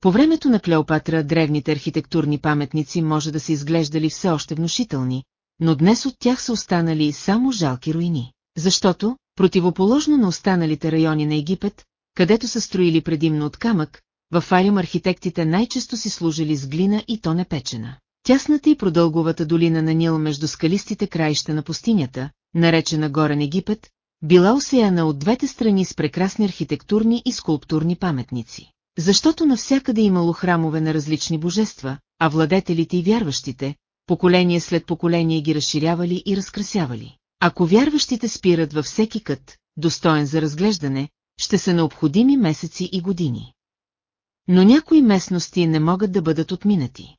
По времето на Клеопатра древните архитектурни паметници може да се изглеждали все още внушителни, но днес от тях са останали само жалки руини. Защото, противоположно на останалите райони на Египет, където са строили предимно от камък, в Фариум архитектите най-често си служили с глина и то не печена. Тясната и продълговата долина на Нил между скалистите краища на пустинята, наречена Горен Египет, била осеяна от двете страни с прекрасни архитектурни и скулптурни паметници. Защото навсякъде имало храмове на различни божества, а владетелите и вярващите, поколение след поколение ги разширявали и разкрасявали. Ако вярващите спират във всеки кът, достоен за разглеждане, ще са необходими месеци и години. Но някои местности не могат да бъдат отминати.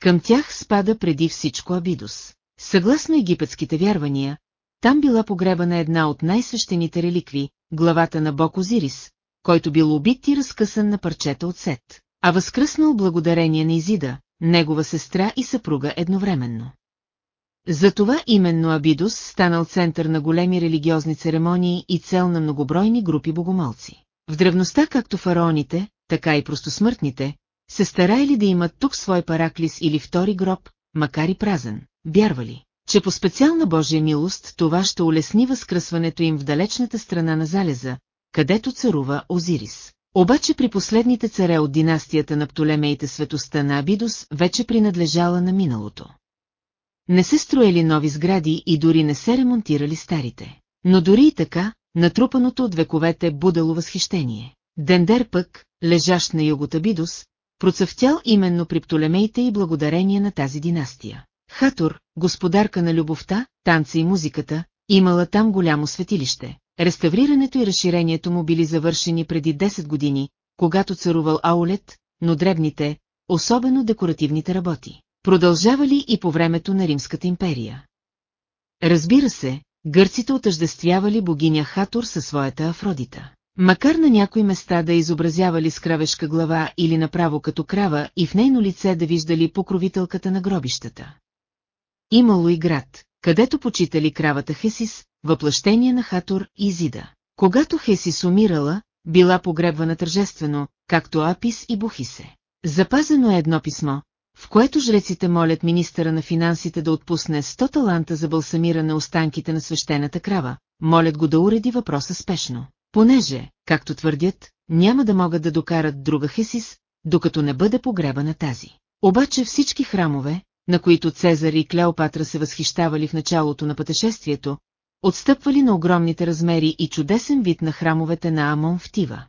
Към тях спада преди всичко Абидос. Съгласно египетските вярвания, там била погребана една от най-свещените реликви, главата на бог Озирис, който бил убит и разкъсан на парчета от сет, а възкръснал благодарение на Изида, негова сестра и съпруга едновременно. Затова именно Абидус станал център на големи религиозни церемонии и цел на многобройни групи богомолци. В древността както фараоните, така и простосмъртните, се стараели да имат тук свой параклис или втори гроб, макар и празен, вярвали, че по специална Божия милост това ще улесни възкръсването им в далечната страна на залеза, където царува Озирис. Обаче при последните царе от династията на Птолемеите светостта на Абидос вече принадлежала на миналото. Не се строели нови сгради и дори не се ремонтирали старите. Но дори и така, натрупаното от вековете будало възхищение. Дендер пък, лежащ на югота Бидос, процъфтял именно при Птолемеите и благодарение на тази династия. Хатур, господарка на любовта, танца и музиката, имала там голямо светилище. Реставрирането и разширението му били завършени преди 10 години, когато царувал Аулет, но дребните, особено декоративните работи, продължавали и по времето на Римската империя. Разбира се, гърците отъждествявали богиня Хатур със своята Афродита. Макар на някои места да изобразявали с кравешка глава или направо като крава и в нейно лице да виждали покровителката на гробищата. Имало и град, където почитали кравата Хесис, въплъщение на Хатур и Зида. Когато Хесис умирала, била погребвана тържествено, както Апис и Бухисе. Запазено е едно писмо, в което жреците молят министъра на финансите да отпусне 100 таланта за балсамиране останките на свещената крава, молят го да уреди въпроса спешно. Понеже, както твърдят, няма да могат да докарат друга Хесис, докато не бъде погребана тази. Обаче всички храмове, на които Цезар и Клеопатра се възхищавали в началото на пътешествието, отстъпвали на огромните размери и чудесен вид на храмовете на Амон в Тива.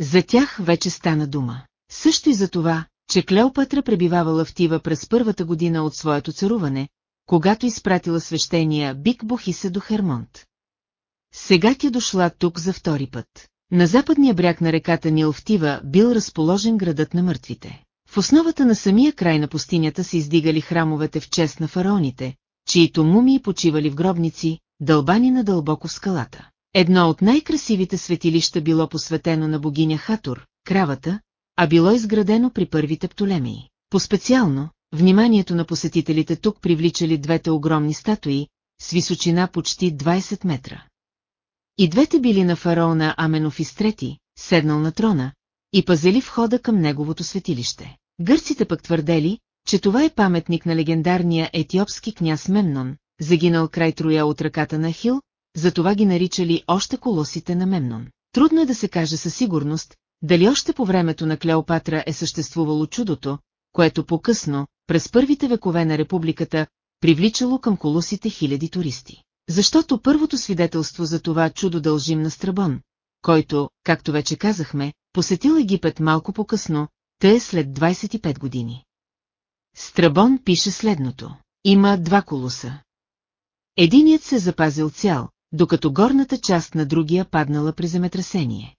За тях вече стана дума. Също и за това, че Клеопатра пребивавала в Тива през първата година от своето царуване, когато изпратила свещения Бик Бохисе до Хермонт. Сега тя дошла тук за втори път. На западния бряг на реката Нил в Тива бил разположен градът на мъртвите. В основата на самия край на пустинята се издигали храмовете в чест на фараоните, чието мумии почивали в гробници, дълбани на дълбоко в скалата. Едно от най-красивите светилища било посветено на богиня Хатур, кравата, а било изградено при първите птолемии. По-специално, вниманието на посетителите тук привличали двете огромни статуи, с височина почти 20 метра. И двете били на фараона Аменофис III, седнал на трона, и пазели входа към неговото светилище. Гърците пък твърдели, че това е паметник на легендарния етиопски княз Мемнон, загинал край Троя от ръката на Хил, затова ги наричали още колосите на Мемнон. Трудно е да се каже със сигурност, дали още по времето на Клеопатра е съществувало чудото, което по-късно, през първите векове на републиката, привличало към колосите хиляди туристи. Защото първото свидетелство за това чудо дължим на Страбон, който, както вече казахме, посетил Египет малко по-късно, тъй след 25 години. Страбон пише следното. Има два колоса. Единият се запазил цял, докато горната част на другия паднала при земетресение.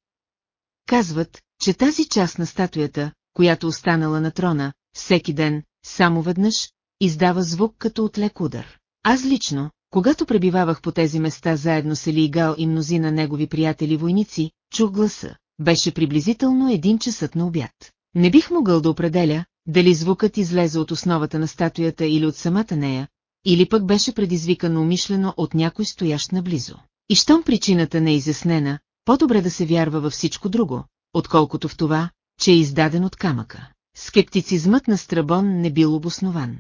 Казват, че тази част на статуята, която останала на трона, всеки ден, само веднъж, издава звук като от лек удар. Аз лично, когато пребивавах по тези места заедно с Елигал и мнозина негови приятели-войници, чух гласа. Беше приблизително един часът на обяд. Не бих могъл да определя, дали звукът излезе от основата на статуята или от самата нея, или пък беше предизвикан умишлено от някой стоящ наблизо. И щом причината не е изяснена, по-добре да се вярва във всичко друго, отколкото в това, че е издаден от камъка. Скептицизмът на Страбон не бил обоснован.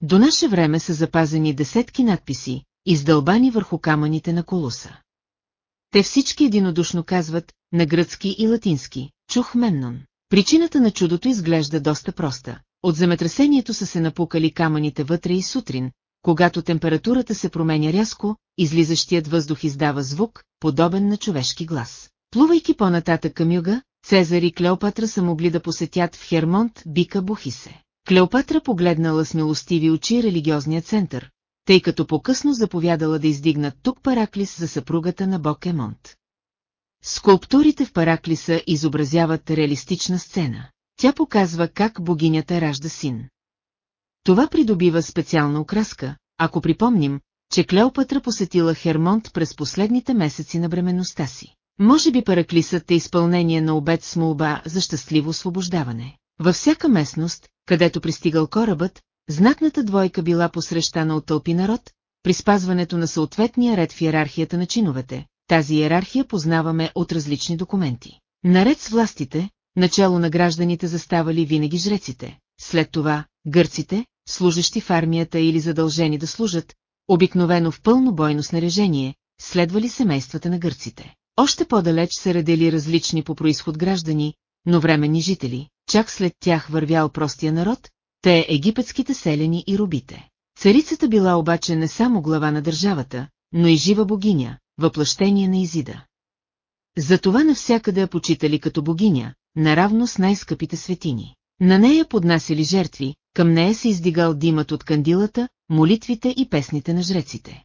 До наше време са запазени десетки надписи, издълбани върху камъните на колуса. Те всички единодушно казват, на гръцки и латински, чух Мемнон. Причината на чудото изглежда доста проста. От земетресението са се напукали камъните вътре и сутрин, когато температурата се променя рязко, излизащият въздух издава звук, подобен на човешки глас. Плувайки по-нататък към юга, Цезар и Клеопатра са могли да посетят в Хермонт Бика Бухисе. Клеопатра погледнала с милостиви очи религиозния център, тъй като по-късно заповядала да издигнат тук Параклис за съпругата на бог Емонт. Скулптурите в Параклиса изобразяват реалистична сцена. Тя показва как богинята ражда син. Това придобива специална окраска, ако припомним, че Клеопатра посетила Хермонт през последните месеци на бременността си. Може би Параклисът е изпълнение на обед с молба за щастливо освобождаване. Във всяка местност, където пристигал корабът, знатната двойка била посрещана от тълпи народ, при спазването на съответния ред в иерархията на чиновете. Тази иерархия познаваме от различни документи. Наред с властите, начало на гражданите заставали винаги жреците, след това гърците, служащи в армията или задължени да служат, обикновено в пълно бойно снаряжение, следвали семействата на гърците. Още по-далеч се редели различни по происход граждани, но временни жители, чак след тях вървял простия народ, те египетските селени и робите. Царицата била обаче не само глава на държавата, но и жива богиня, въплъщение на Изида. Затова навсякъде я почитали като богиня, наравно с най-скъпите светини. На нея поднасяли жертви, към нея се издигал димът от кандилата, молитвите и песните на жреците.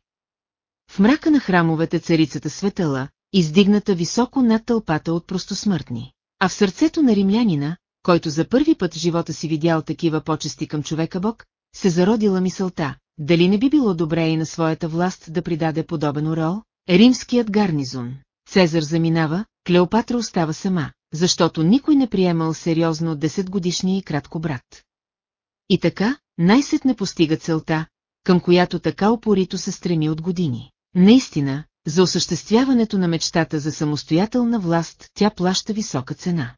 В мрака на храмовете царицата светела, издигната високо над тълпата от простосмъртни. А в сърцето на римлянина, който за първи път в живота си видял такива почести към човека Бог, се зародила мисълта, дали не би било добре и на своята власт да придаде подобен орел? Римският гарнизон. Цезар заминава, Клеопатра остава сама, защото никой не приемал сериозно десетгодишния и кратко брат. И така, най-сетне постига целта, към която така опорито се стреми от години. Наистина, за осъществяването на мечтата за самостоятелна власт тя плаща висока цена.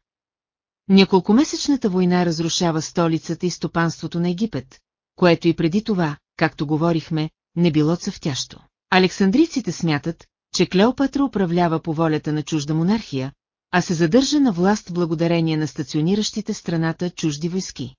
Няколкомесечната война разрушава столицата и стопанството на Египет, което и преди това, както говорихме, не било цъфтящо. Александрийците смятат, че Клеопатра управлява по волята на чужда монархия, а се задържа на власт благодарение на стациониращите страната чужди войски.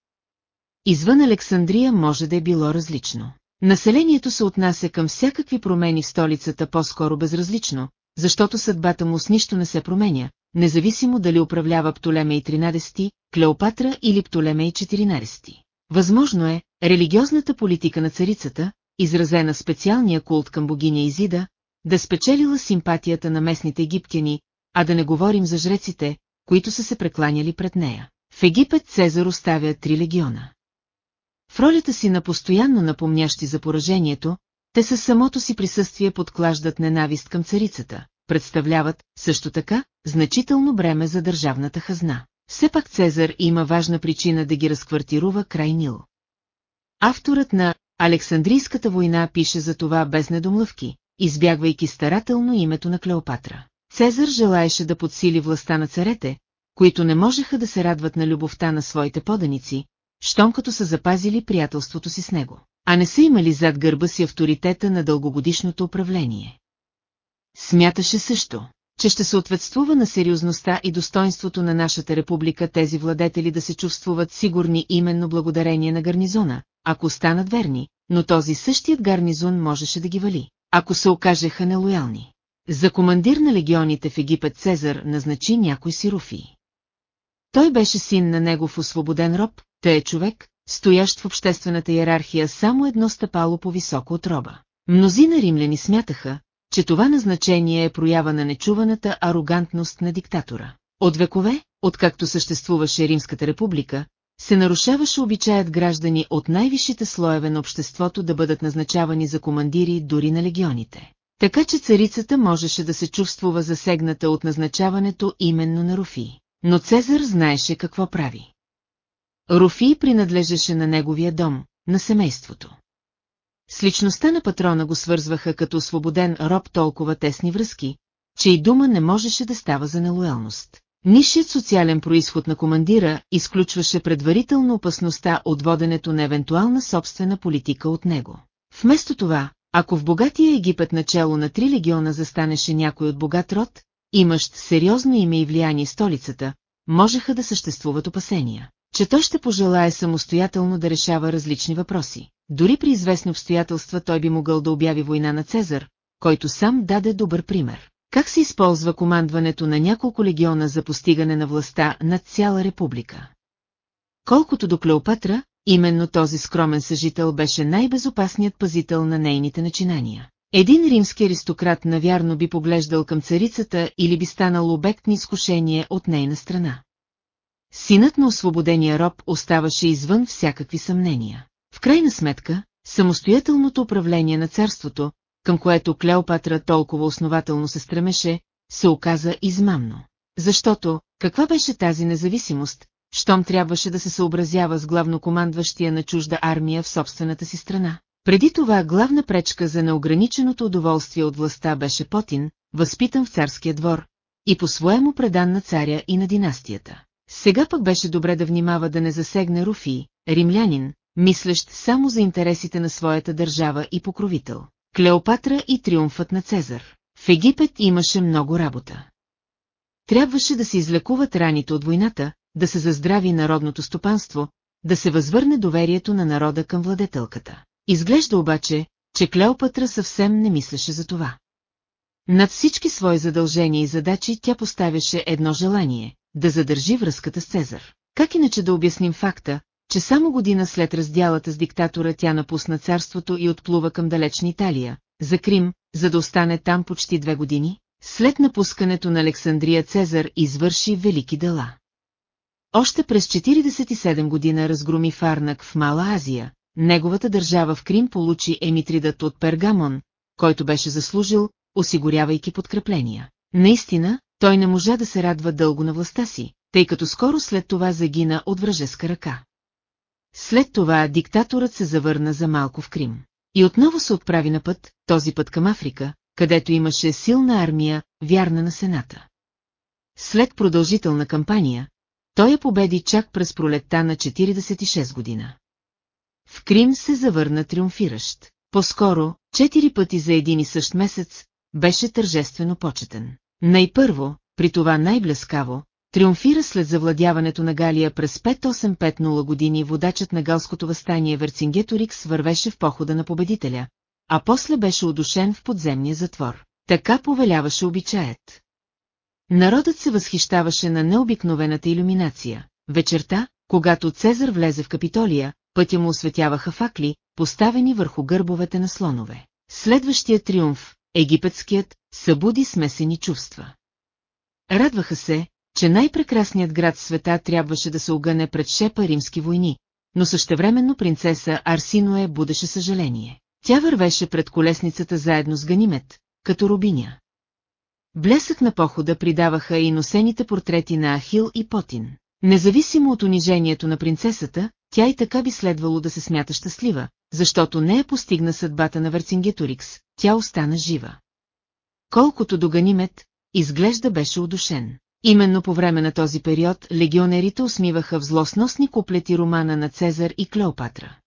Извън Александрия може да е било различно. Населението се отнася към всякакви промени в столицата по-скоро безразлично, защото съдбата му с нищо не се променя, независимо дали управлява Птолемей 13, Клеопатра или Птолемей 14. Възможно е, религиозната политика на царицата, изразена специалния култ към богиня Изида, да спечелила симпатията на местните египтяни, а да не говорим за жреците, които са се прекланяли пред нея. В Египет Цезар оставя три легиона. В ролята си на постоянно напомнящи за поражението, те със самото си присъствие подклаждат ненавист към царицата, представляват, също така, значително бреме за държавната хазна. Все пак Цезар има важна причина да ги разквартирува край Нил. Авторът на Александрийската война пише за това без недомлъвки, избягвайки старателно името на Клеопатра. Цезар желаеше да подсили властта на царете, които не можеха да се радват на любовта на своите поданици, щом като са запазили приятелството си с него, а не са имали зад гърба си авторитета на дългогодишното управление. Смяташе също, че ще съответствува на сериозността и достоинството на нашата република тези владетели да се чувствуват сигурни именно благодарение на гарнизона, ако станат верни, но този същият гарнизон можеше да ги вали, ако се окажеха нелоялни. За командир на легионите в Египет Цезар назначи някой си Руфи. Той беше син на негов освободен роб, тъй е човек, стоящ в обществената иерархия само едно стъпало по-високо от роба. Мнозина римляни смятаха, че това назначение е проява на нечуваната арогантност на диктатора. От векове, откакто съществуваше Римската република, се нарушаваше обичаят граждани от най-висшите слоеве на обществото да бъдат назначавани за командири дори на легионите. Така че царицата можеше да се чувствува засегната от назначаването именно на Руфи. Но Цезар знаеше какво прави. Руфи принадлежеше на неговия дом, на семейството. С личността на патрона го свързваха като освободен роб толкова тесни връзки, че и дума не можеше да става за нелоялност. Нишият социален происход на командира изключваше предварително опасността от воденето на евентуална собствена политика от него. Вместо това, ако в богатия Египет начало на три легиона застанеше някой от богат род, имащ сериозно име и влияние столицата, можеха да съществуват опасения, че той ще пожелае самостоятелно да решава различни въпроси. Дори при известни обстоятелства той би могъл да обяви война на Цезар, който сам даде добър пример. Как се използва командването на няколко легиона за постигане на властта над цяла република? Колкото до Клеопатра, именно този скромен съжител беше най-безопасният пазител на нейните начинания. Един римски аристократ навярно би поглеждал към царицата или би станал обект на изкушение от нейна страна. Синът на освободения роб оставаше извън всякакви съмнения. В крайна сметка, самостоятелното управление на царството, към което Клеопатра толкова основателно се стремеше, се оказа измамно. Защото, каква беше тази независимост, щом трябваше да се съобразява с главнокомандващия на чужда армия в собствената си страна? Преди това главна пречка за неограниченото удоволствие от властта беше Потин, възпитан в царския двор, и по-своему предан на царя и на династията. Сега пък беше добре да внимава да не засегне Руфи, римлянин, мислещ само за интересите на своята държава и покровител. Клеопатра и триумфът на Цезар. В Египет имаше много работа. Трябваше да се излекуват раните от войната, да се заздрави народното стопанство, да се възвърне доверието на народа към владетелката. Изглежда обаче, че Клеопатра съвсем не мислеше за това. Над всички свои задължения и задачи тя поставяше едно желание – да задържи връзката с Цезар. Как иначе да обясним факта, че само година след раздялата с диктатора тя напусна царството и отплува към далечна Италия, за Крим, за да остане там почти две години? След напускането на Александрия Цезар извърши велики дела. Още през 47 година разгроми Фарнак в Мала Азия, неговата държава в Крим получи емитридът от Пергамон, който беше заслужил, осигурявайки подкрепления. Наистина, той не можа да се радва дълго на властта си, тъй като скоро след това загина от вражеска ръка. След това диктаторът се завърна за малко в Крим. И отново се отправи на път, този път към Африка, където имаше силна армия, вярна на Сената. След продължителна кампания, той я победи чак през пролетта на 46 година. В Крим се завърна триумфиращ. По-скоро, четири пъти за един и същ месец, беше тържествено почетен. Най-първо, при това най-блескаво, триумфира след завладяването на Галия през 5850 години водачът на галското възстание Верцингеторикс вървеше в похода на победителя, а после беше удушен в подземния затвор. Така повеляваше обичаят. Народът се възхищаваше на необикновената иллюминация. Вечерта, когато Цезар влезе в Капитолия, пътя му осветяваха факли, поставени върху гърбовете на слонове. Следващия триумф, египетският, събуди смесени чувства. Радваха се, че най-прекрасният град в света трябваше да се огъне пред шепа римски войни, но същевременно принцеса Арсиное будеше съжаление. Тя вървеше пред колесницата заедно с Ганимет, като рубиня. Блесък на похода придаваха и носените портрети на Ахил и Потин. Независимо от унижението на принцесата, тя и така би следвало да се смята щастлива, защото не е постигна съдбата на Верцингеторикс, тя остана жива. Колкото до Ганимет, изглежда беше удушен. Именно по време на този период легионерите усмиваха в злосносни куплети романа на Цезар и Клеопатра.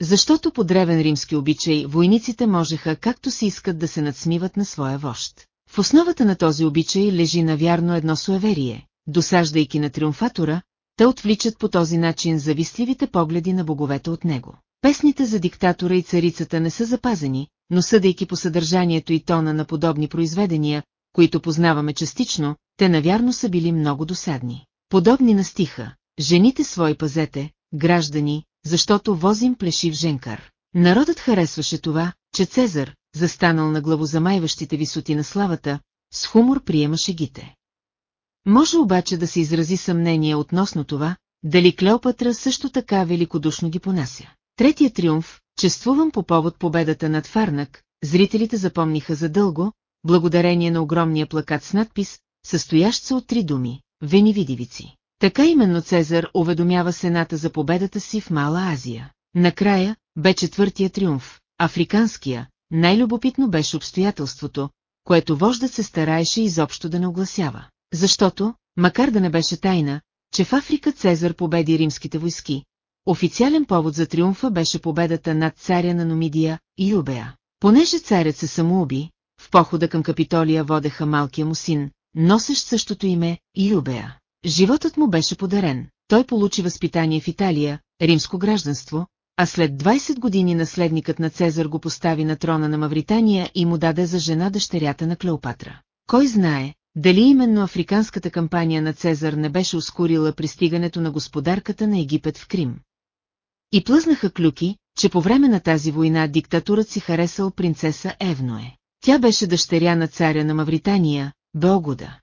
Защото по древен римски обичай войниците можеха както си искат да се надсмиват на своя вожд. В основата на този обичай лежи навярно едно суеверие, досаждайки на триумфатора, те отвличат по този начин завистливите погледи на боговете от него. Песните за диктатора и царицата не са запазени, но съдейки по съдържанието и тона на подобни произведения, които познаваме частично, те навярно са били много досадни. Подобни на стиха, жените свои пазете, граждани, защото возим плешив женкар. Народът харесваше това, че Цезар, застанал на главозамайващите висоти на славата, с хумор приема шегите. Може обаче да се изрази съмнение относно това, дали Клеопатра също така великодушно ги понася. Третия триумф, чествуван по повод победата над Фарнак, зрителите запомниха задълго, благодарение на огромния плакат с надпис, състоящ се от три думи – Венивидивици. Така именно Цезар уведомява Сената за победата си в Мала Азия. Накрая, бе четвъртия триумф, африканския, най-любопитно беше обстоятелството, което вождът се стараеше изобщо да не огласява. Защото, макар да не беше тайна, че в Африка Цезар победи римските войски, официален повод за триумфа беше победата над царя на Номидия, Юбея. Понеже царят се самоуби, в похода към Капитолия водеха малкия му син, носещ същото име, Юбея. Животът му беше подарен, той получи възпитание в Италия, римско гражданство, а след 20 години наследникът на Цезар го постави на трона на Мавритания и му даде за жена дъщерята на Клеопатра. Кой знае, дали именно африканската кампания на Цезар не беше ускорила пристигането на господарката на Египет в Крим. И плъзнаха клюки, че по време на тази война диктатурът си харесал принцеса Евное. Тя беше дъщеря на царя на Мавритания, Белгуда.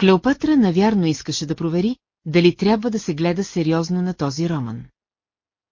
Клеопатра навярно искаше да провери, дали трябва да се гледа сериозно на този роман.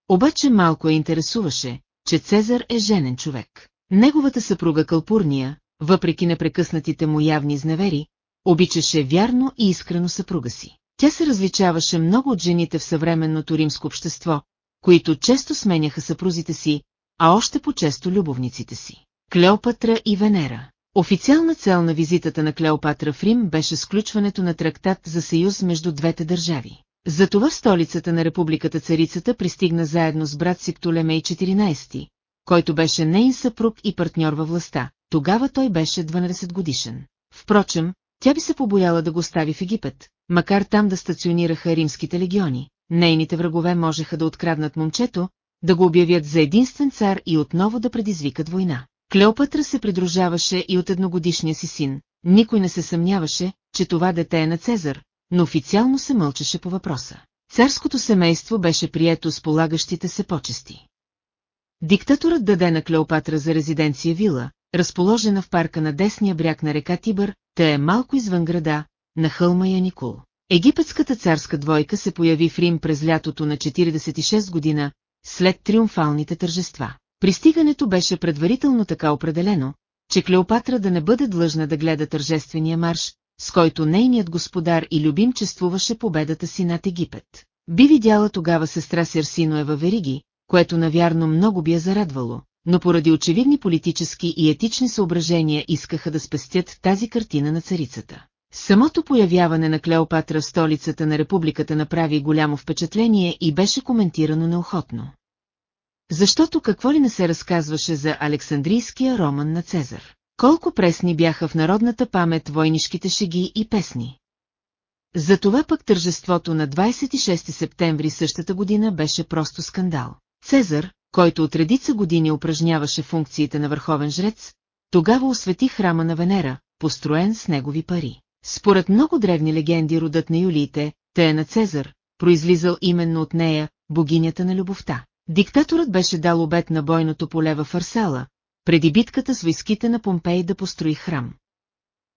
Обаче малко я интересуваше, че Цезар е женен човек. Неговата съпруга Калпурния, въпреки непрекъснатите му явни изневери, обичаше вярно и искрено съпруга си. Тя се различаваше много от жените в съвременното римско общество, които често сменяха съпрузите си, а още по-често любовниците си. Клеопатра и Венера Официална цел на визитата на Клеопатра в Рим беше сключването на трактат за съюз между двете държави. Затова в столицата на републиката царицата пристигна заедно с брат си Птолемей 14, който беше нейн съпруг и партньор във властта. Тогава той беше 12 годишен. Впрочем, тя би се побояла да го стави в Египет, макар там да стационираха римските легиони. Нейните врагове можеха да откраднат момчето, да го обявят за единствен цар и отново да предизвикат война. Клеопатра се придружаваше и от едногодишния си син. Никой не се съмняваше, че това дете е на Цезар, но официално се мълчеше по въпроса. Царското семейство беше прието с полагащите се почести. Диктаторът даде на Клеопатра за резиденция вила, разположена в парка на десния бряг на река Тибър, те е малко извън града, на хълма Яникул. Египетската царска двойка се появи в Рим през лятото на 46 година, след триумфалните тържества. Пристигането беше предварително така определено, че Клеопатра да не бъде длъжна да гледа тържествения марш, с който нейният господар и любим чествуваше победата си над Египет. Би видяла тогава сестра Серсиноева Вериги, което навярно много би я зарадвало, но поради очевидни политически и етични съображения искаха да спестят тази картина на царицата. Самото появяване на Клеопатра в столицата на републиката направи голямо впечатление и беше коментирано неохотно. Защото какво ли не се разказваше за Александрийския роман на Цезар? Колко пресни бяха в народната памет войнишките шеги и песни. Затова пък тържеството на 26 септември същата година беше просто скандал. Цезар, който от редица години упражняваше функциите на върховен жрец, тогава освети храма на Венера, построен с негови пари. Според много древни легенди родът на юлиите, те е на Цезар, произлизал именно от нея, богинята на любовта. Диктаторът беше дал обет на бойното поле в Арсала, преди битката с войските на Помпей да построи храм.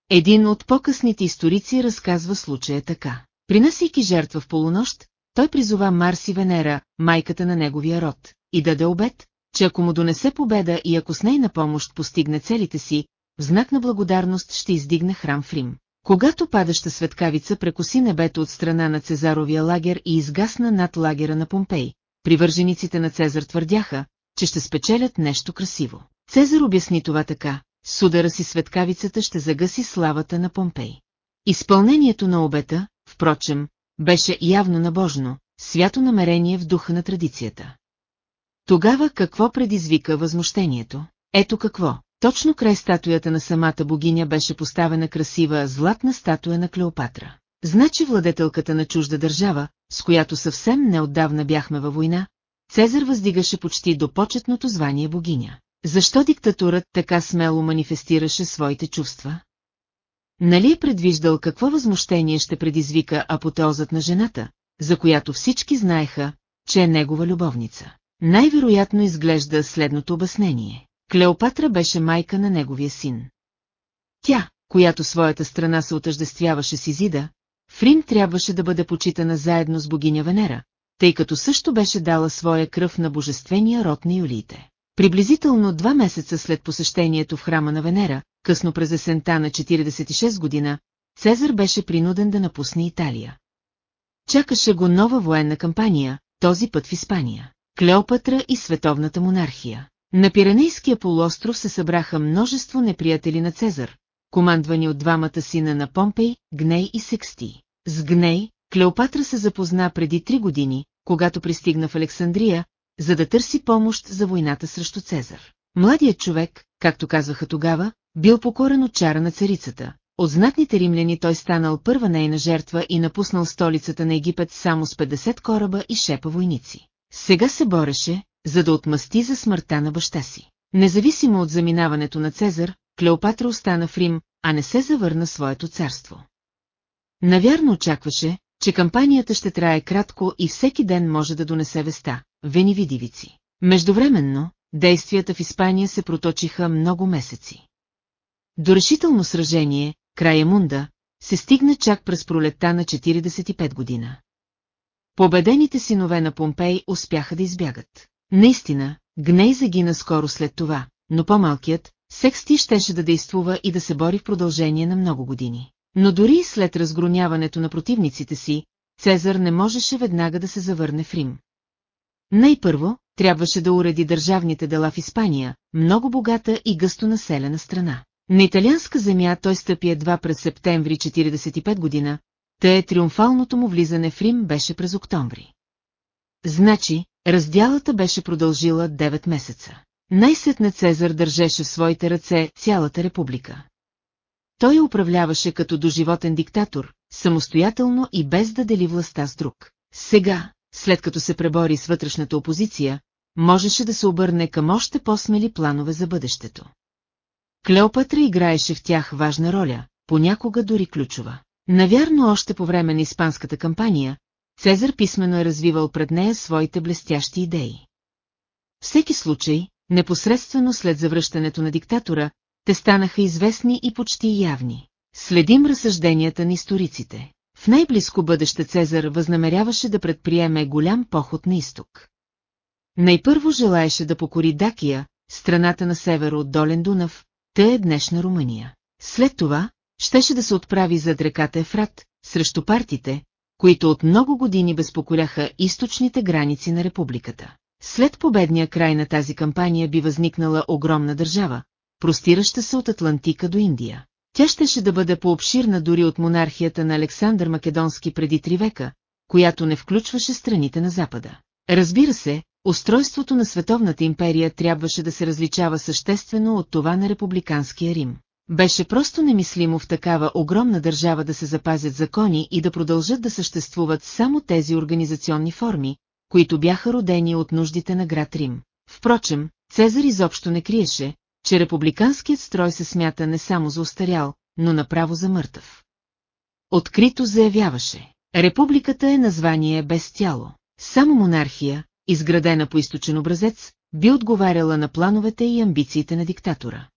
Един от по-късните историци разказва случая така. Принасяйки жертва в полунощ, той призова Марс и Венера, майката на неговия род, и даде обет, че ако му донесе победа и ако с нейна помощ постигне целите си, в знак на благодарност ще издигне храм в Рим. Когато падаща светкавица прекоси небето от страна на Цезаровия лагер и изгасна над лагера на Помпей, привържениците на Цезар твърдяха, че ще спечелят нещо красиво. Цезар обясни това така, с удара си светкавицата ще загаси славата на Помпей. Изпълнението на обета, впрочем, беше явно набожно, свято намерение в духа на традицията. Тогава какво предизвика възмущението? Ето какво. Точно край статуята на самата богиня беше поставена красива златна статуя на Клеопатра. Значи владетелката на чужда държава, с която съвсем неотдавна бяхме във война, Цезар въздигаше почти до почетното звание богиня. Защо диктатурът така смело манифестираше своите чувства? Нали е предвиждал какво възмущение ще предизвика апотеозът на жената, за която всички знаеха, че е негова любовница? Най-вероятно изглежда следното обяснение. Клеопатра беше майка на неговия син. Тя, която своята страна се отъждествяваше с Изида, в Рим трябваше да бъде почитана заедно с богиня Венера, тъй като също беше дала своя кръв на божествения род на юлиите. Приблизително два месеца след посещението в храма на Венера, късно през есента на 46 година, Цезар беше принуден да напусне Италия. Чакаше го нова военна кампания, този път в Испания. Клеопатра и световната монархия. На Пиренейския полуостров се събраха множество неприятели на Цезар, командвани от двамата сина на Помпей, Гней и Сексти. С Гней, Клеопатра се запозна преди три години, когато пристигна в Александрия, за да търси помощ за войната срещу Цезар. Младият човек, както казваха тогава, бил покорен от чара на царицата. От знатните римляни той станал първа нейна жертва и напуснал столицата на Египет само с 50 кораба и шепа войници. Сега се бореше, за да отмъсти за смъртта на баща си. Независимо от заминаването на Цезар, Клеопатра остана в Рим, а не се завърна своето царство. Навярно очакваше, че кампанията ще трае кратко и всеки ден може да донесе веста, венивидивици. Междувременно, действията в Испания се проточиха много месеци. До решително сражение, края Мунда, се стигна чак през пролетта на 45 година. Победените синове на Помпей успяха да избягат. Наистина, Гней загина скоро след това, но по-малкият, Сексти щеше да действува и да се бори в продължение на много години. Но дори след разгроняването на противниците си, Цезар не можеше веднага да се завърне в Рим. Най-първо, трябваше да уреди държавните дела в Испания, много богата и гъсто населена страна. На италианска земя той стъпи едва през септември 45 година, тъй триумфалното му влизане в Рим беше през октомври. Значи, разделата беше продължила 9 месеца. Най-сетне Цезар държеше в своите ръце цялата република. Той управляваше като доживотен диктатор, самостоятелно и без да дели властта с друг. Сега, след като се пребори с вътрешната опозиция, можеше да се обърне към още по-смели планове за бъдещето. Клеопатра играеше в тях важна роля, понякога дори ключова. Навярно още по време на испанската кампания, Цезар писменно е развивал пред нея своите блестящи идеи. Всеки случай, непосредствено след завръщането на диктатора, те станаха известни и почти явни. Следим разсъжденията на историците. В най-близко бъдеще Цезар възнамеряваше да предприеме голям поход на изток. Най-първо желаеше да покори Дакия, страната на север от Долен Дунав, те е днешна Румъния. След това, щеше да се отправи зад реката Ефрат, срещу партите, които от много години безпоколяха източните граници на републиката. След победния край на тази кампания би възникнала огромна държава, простираща се от Атлантика до Индия. Тя щеше да бъде пообширна дори от монархията на Александър Македонски преди три века, която не включваше страните на Запада. Разбира се, устройството на Световната империя трябваше да се различава съществено от това на републиканския Рим. Беше просто немислимо в такава огромна държава да се запазят закони и да продължат да съществуват само тези организационни форми, които бяха родени от нуждите на град Рим. Впрочем, Цезар изобщо не криеше, че републиканският строй се смята не само за устарял, но направо за мъртъв. Открито заявяваше, републиката е название без тяло. Само монархия, изградена по източен образец, би отговаряла на плановете и амбициите на диктатора.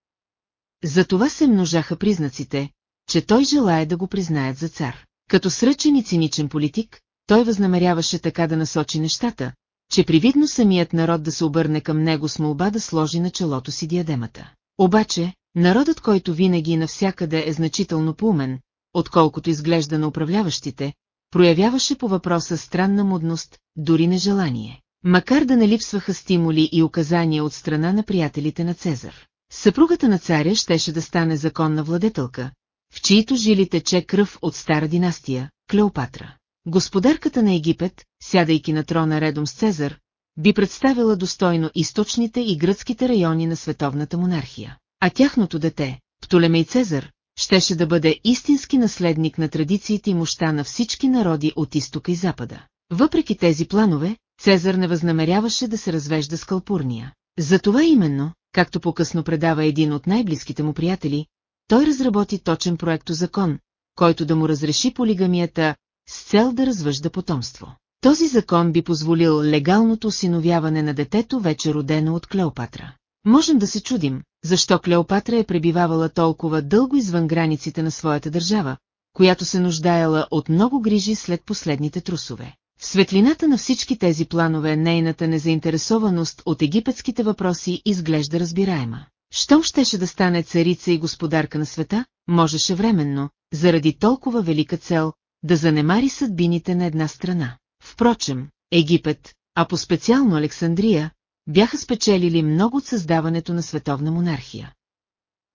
Затова се множаха признаците, че той желая да го признаят за цар. Като сръчен и циничен политик, той възнамеряваше така да насочи нещата, че привидно самият народ да се обърне към него с молба да сложи на челото си диадемата. Обаче, народът, който винаги и навсякъде е значително поумен, отколкото изглежда на управляващите, проявяваше по въпроса странна мудност, дори нежелание. Макар да не липсваха стимули и указания от страна на приятелите на Цезар. Съпругата на царя щеше да стане законна владетелка, в чието жили тече кръв от стара династия, Клеопатра. Господарката на Египет, сядайки на трона редом с Цезар, би представила достойно източните и гръцките райони на световната монархия. А тяхното дете, Птолемей Цезар, щеше да бъде истински наследник на традициите и мощта на всички народи от изтока и запада. Въпреки тези планове, Цезар не възнамеряваше да се развежда с Калпурния. Затова именно, както по-късно предава един от най-близките му приятели, той разработи точен проекто закон, който да му разреши полигамията с цел да развъжда потомство. Този закон би позволил легалното осиновяване на детето вече родено от Клеопатра. Можем да се чудим, защо Клеопатра е пребивавала толкова дълго извън границите на своята държава, която се нуждаела от много грижи след последните трусове. Светлината на всички тези планове нейната незаинтересованост от египетските въпроси изглежда разбираема. Щом щеше да стане царица и господарка на света, можеше временно, заради толкова велика цел, да занемари съдбините на една страна. Впрочем, Египет, а по-специално Александрия, бяха спечелили много от създаването на световна монархия.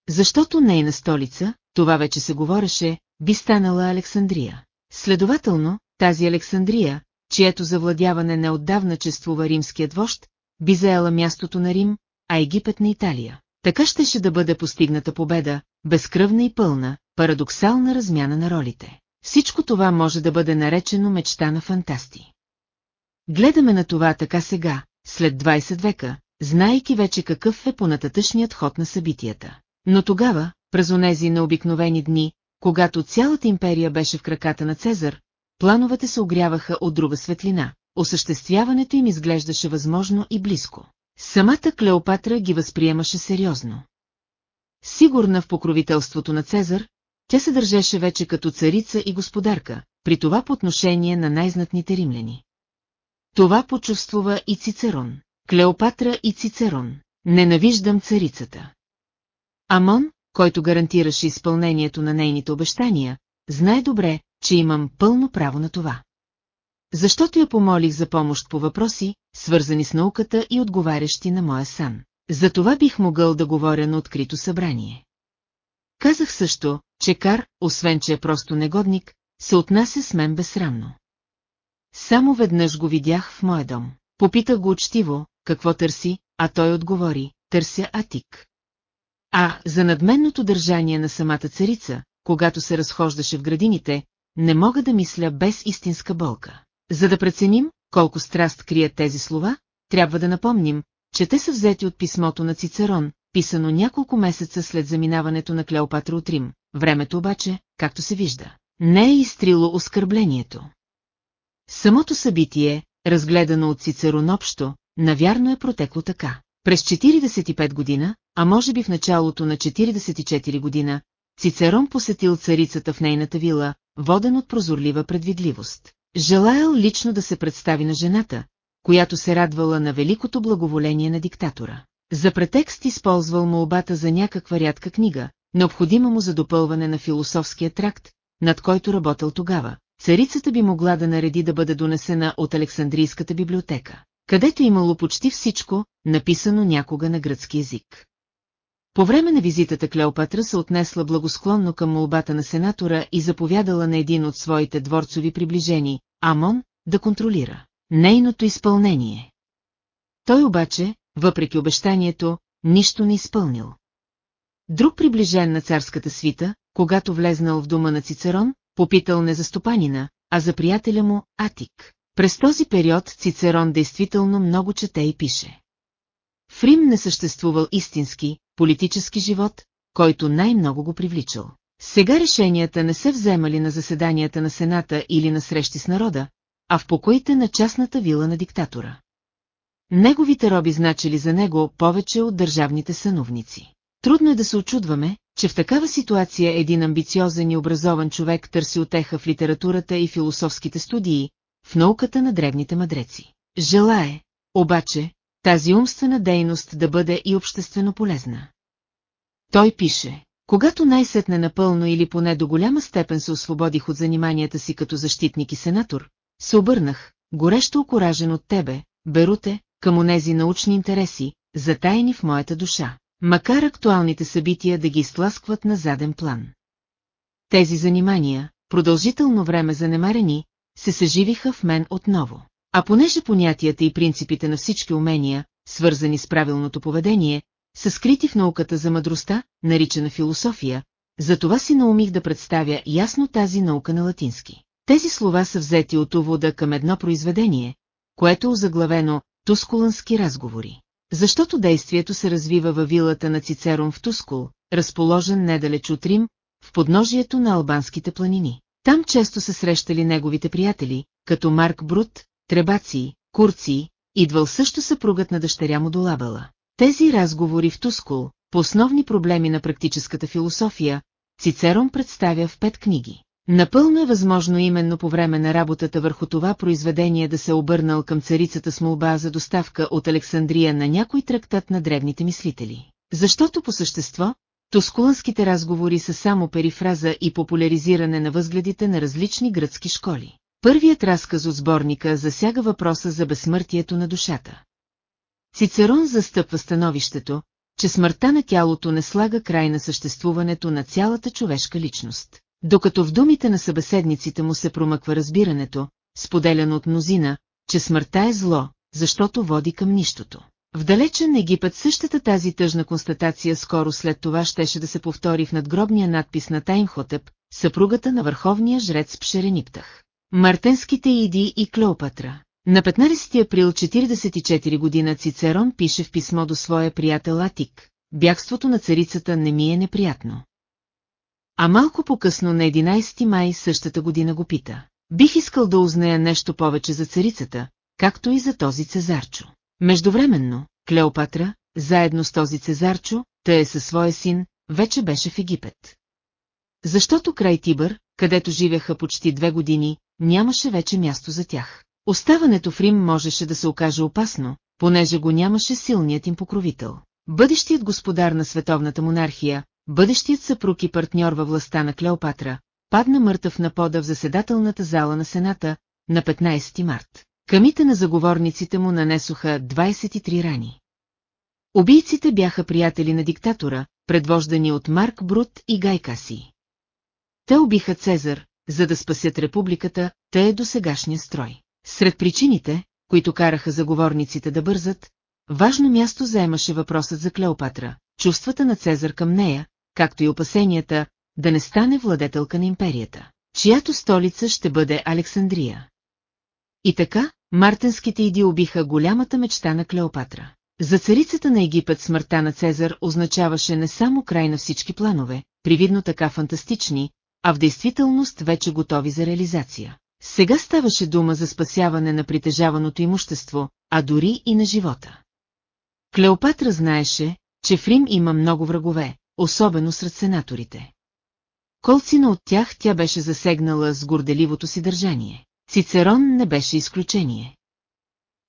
Защото нейна столица, това вече се говореше, би станала Александрия. Следователно, тази Александрия, чието завладяване неотдавна чествува римският вожд, би заела мястото на Рим, а Египет на Италия. Така щеше да бъде постигната победа, безкръвна и пълна, парадоксална размяна на ролите. Всичко това може да бъде наречено мечта на фантасти. Гледаме на това така сега, след 20 века, знаейки вече какъв е понататъчният ход на събитията. Но тогава, през онези необикновени дни, когато цялата империя беше в краката на Цезар, плановете се огряваха от друга светлина, осъществяването им изглеждаше възможно и близко. Самата Клеопатра ги възприемаше сериозно. Сигурна в покровителството на Цезар, тя се държеше вече като царица и господарка, при това по отношение на най-знатните римляни. Това почувствува и Цицерон. Клеопатра и Цицерон. ненавиждам царицата. Амон, който гарантираше изпълнението на нейните обещания, знае добре, че имам пълно право на това. Защото я помолих за помощ по въпроси, свързани с науката и отговарящи на моя сан. За това бих могъл да говоря на открито събрание. Казах също, че Кар, освен че е просто негодник, се отнася с мен безсрамно. Само веднъж го видях в моя дом. Попитах го учтиво, какво търси, а той отговори, търся Атик. А, за надменното държание на самата царица, когато се разхождаше в градините, не мога да мисля без истинска болка. За да преценим, колко страст крият тези слова, трябва да напомним, че те са взети от писмото на Цицерон, писано няколко месеца след заминаването на Клеопатра от Рим. Времето обаче, както се вижда, не е изтрило оскърблението. Самото събитие, разгледано от Цицерон общо, навярно е протекло така. През 45 година, а може би в началото на 44 година, Цицерон посетил царицата в нейната вила, воден от прозорлива предвидливост. Желаял лично да се представи на жената, която се радвала на великото благоволение на диктатора. За претекст използвал молбата за някаква рядка книга, необходима му за допълване на философския тракт, над който работил тогава. Царицата би могла да нареди да бъде донесена от Александрийската библиотека, където имало почти всичко, написано някога на гръцки език. По време на визитата Клеопатра се отнесла благосклонно към молбата на сенатора и заповядала на един от своите дворцови приближени, Амон, да контролира нейното изпълнение. Той обаче, въпреки обещанието, нищо не изпълнил. Друг приближен на царската свита, когато влезнал в дома на Цицерон, попитал не за стопанина, а за приятеля му, Атик. През този период Цицерон действително много чете и пише. В Рим не съществувал истински, политически живот, който най-много го привличал. Сега решенията не се вземали на заседанията на Сената или на срещи с народа, а в покоите на частната вила на диктатора. Неговите роби значили за него повече от държавните съновници. Трудно е да се очудваме, че в такава ситуация един амбициозен и образован човек търси отеха в литературата и философските студии, в науката на древните мъдреци. Желае, обаче, тази умствена дейност да бъде и обществено полезна. Той пише, когато най-сетне напълно или поне до голяма степен се освободих от заниманията си като защитник и сенатор, се обърнах, горещо окоражен от тебе, Беруте, към онези научни интереси, затаяни в моята душа, макар актуалните събития да ги изтласкват на заден план. Тези занимания, продължително време занемарени, се съживиха в мен отново. А понеже понятията и принципите на всички умения, свързани с правилното поведение, са скрити в науката за мъдростта, наричана философия, затова си наумих да представя ясно тази наука на латински. Тези слова са взети от увода към едно произведение, което е озаглавено «Тускулански разговори». Защото действието се развива във вилата на Цицерон в Тускул, разположен недалеч от Рим, в подножието на албанските планини. Там често се срещали неговите приятели, като Марк Брут, Требаци, Курци, идвал също съпругът на дъщеря му до Лабела. Тези разговори в Тускул, по основни проблеми на практическата философия, Цицерон представя в пет книги. Напълно е възможно именно по време на работата върху това произведение да се обърнал към царицата с молба за доставка от Александрия на някой трактат на древните мислители. Защото по същество, тускуланските разговори са само перифраза и популяризиране на възгледите на различни гръцки школи. Първият разказ от сборника засяга въпроса за безсмъртието на душата. Цицерон застъпва становището, че смъртта на тялото не слага край на съществуването на цялата човешка личност. Докато в думите на събеседниците му се промъква разбирането, споделяно от мнозина, че смъртта е зло, защото води към нищото. В далечен Египет същата тази тъжна констатация скоро след това щеше да се повтори в надгробния надпис на Таймхотеп, съпругата на върховния жрец Пшерениптах. Мартенските иди и Клеопатра. На 15 април 44 година Цицерон пише в писмо до своя приятел Атик. Бягството на царицата не ми е неприятно. А малко по-късно на 11 май същата година го пита. Бих искал да узная нещо повече за царицата, както и за този Цезарчо. Междувременно, Клеопатра, заедно с този Цезарчо, тъй е със своя син, вече беше в Египет. Защото край Тибър, където живеха почти две години, нямаше вече място за тях. Оставането в Рим можеше да се окаже опасно, понеже го нямаше силният им покровител. Бъдещият господар на световната монархия, бъдещият съпруг и партньор във властта на Клеопатра, падна мъртъв на пода в заседателната зала на Сената на 15 март. Камите на заговорниците му нанесоха 23 рани. Убийците бяха приятели на диктатора, предвождани от Марк Брут и Гай Каси. Те убиха Цезар, за да спасят републиката, те е до сегашния строй. Сред причините, които караха заговорниците да бързат, важно място заемаше въпросът за Клеопатра, чувствата на Цезар към нея, както и опасенията, да не стане владетелка на империята, чиято столица ще бъде Александрия. И така, мартенските иди убиха голямата мечта на Клеопатра. За царицата на Египет смъртта на Цезар означаваше не само край на всички планове, привидно така фантастични, а в действителност вече готови за реализация. Сега ставаше дума за спасяване на притежаваното имущество, а дори и на живота. Клеопатра знаеше, че в Рим има много врагове, особено сред сенаторите. Колцина от тях тя беше засегнала с горделивото си държание. Цицерон не беше изключение.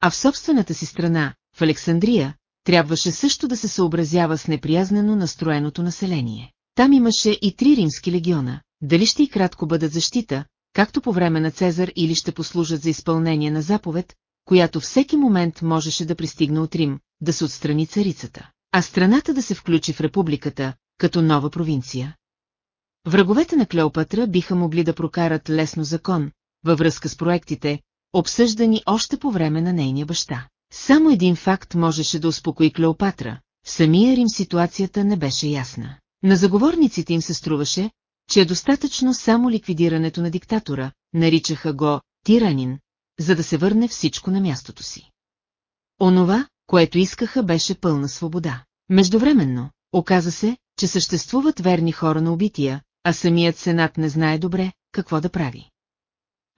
А в собствената си страна, в Александрия, трябваше също да се съобразява с неприязнено настроеното население. Там имаше и три римски легиона, дали ще и кратко бъдат защита, както по време на Цезар или ще послужат за изпълнение на заповед, която всеки момент можеше да пристигне от Рим, да се отстрани царицата, а страната да се включи в републиката, като нова провинция. Враговете на Клеопатра биха могли да прокарат лесно закон, във връзка с проектите, обсъждани още по време на нейния баща. Само един факт можеше да успокои Клеопатра, самия Рим ситуацията не беше ясна. На заговорниците им се струваше, че е достатъчно само ликвидирането на диктатора, наричаха го «тиранин», за да се върне всичко на мястото си. Онова, което искаха беше пълна свобода. Междувременно, оказа се, че съществуват верни хора на убития, а самият сенат не знае добре какво да прави.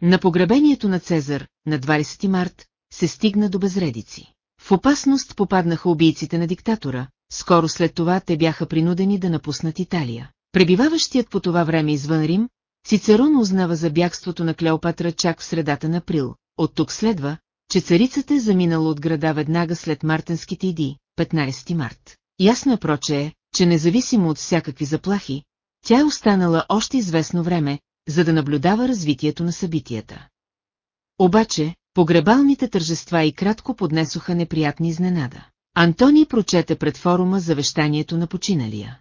На погребението на Цезар, на 20 март, се стигна до безредици. В опасност попаднаха убийците на диктатора, скоро след това те бяха принудени да напуснат Италия. Пребиваващият по това време извън Рим, Цицерон узнава за бягството на Клеопатра чак в средата на април. От тук следва, че царицата е заминала от града веднага след мартенските иди, 15 март. Ясно е проче, че независимо от всякакви заплахи, тя е останала още известно време, за да наблюдава развитието на събитията. Обаче, погребалните тържества и кратко поднесоха неприятни изненада. Антони прочете пред форума завещанието на починалия.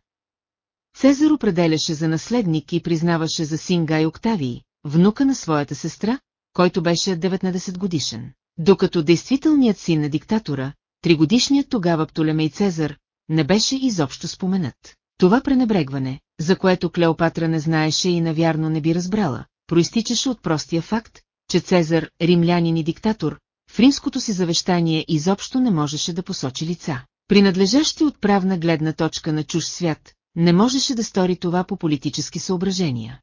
Цезар определяше за наследник и признаваше за син Гай Октавий, внука на своята сестра, който беше 19 годишен. Докато действителният син на диктатора, тригодишният тогава Птолемей Цезар, не беше изобщо споменат. Това пренебрегване, за което Клеопатра не знаеше и навярно не би разбрала, проистичаше от простия факт, че Цезар, римлянин и диктатор, в римското си завещание изобщо не можеше да посочи лица. Принадлежащи от правна гледна точка на чуж свят, не можеше да стори това по политически съображения.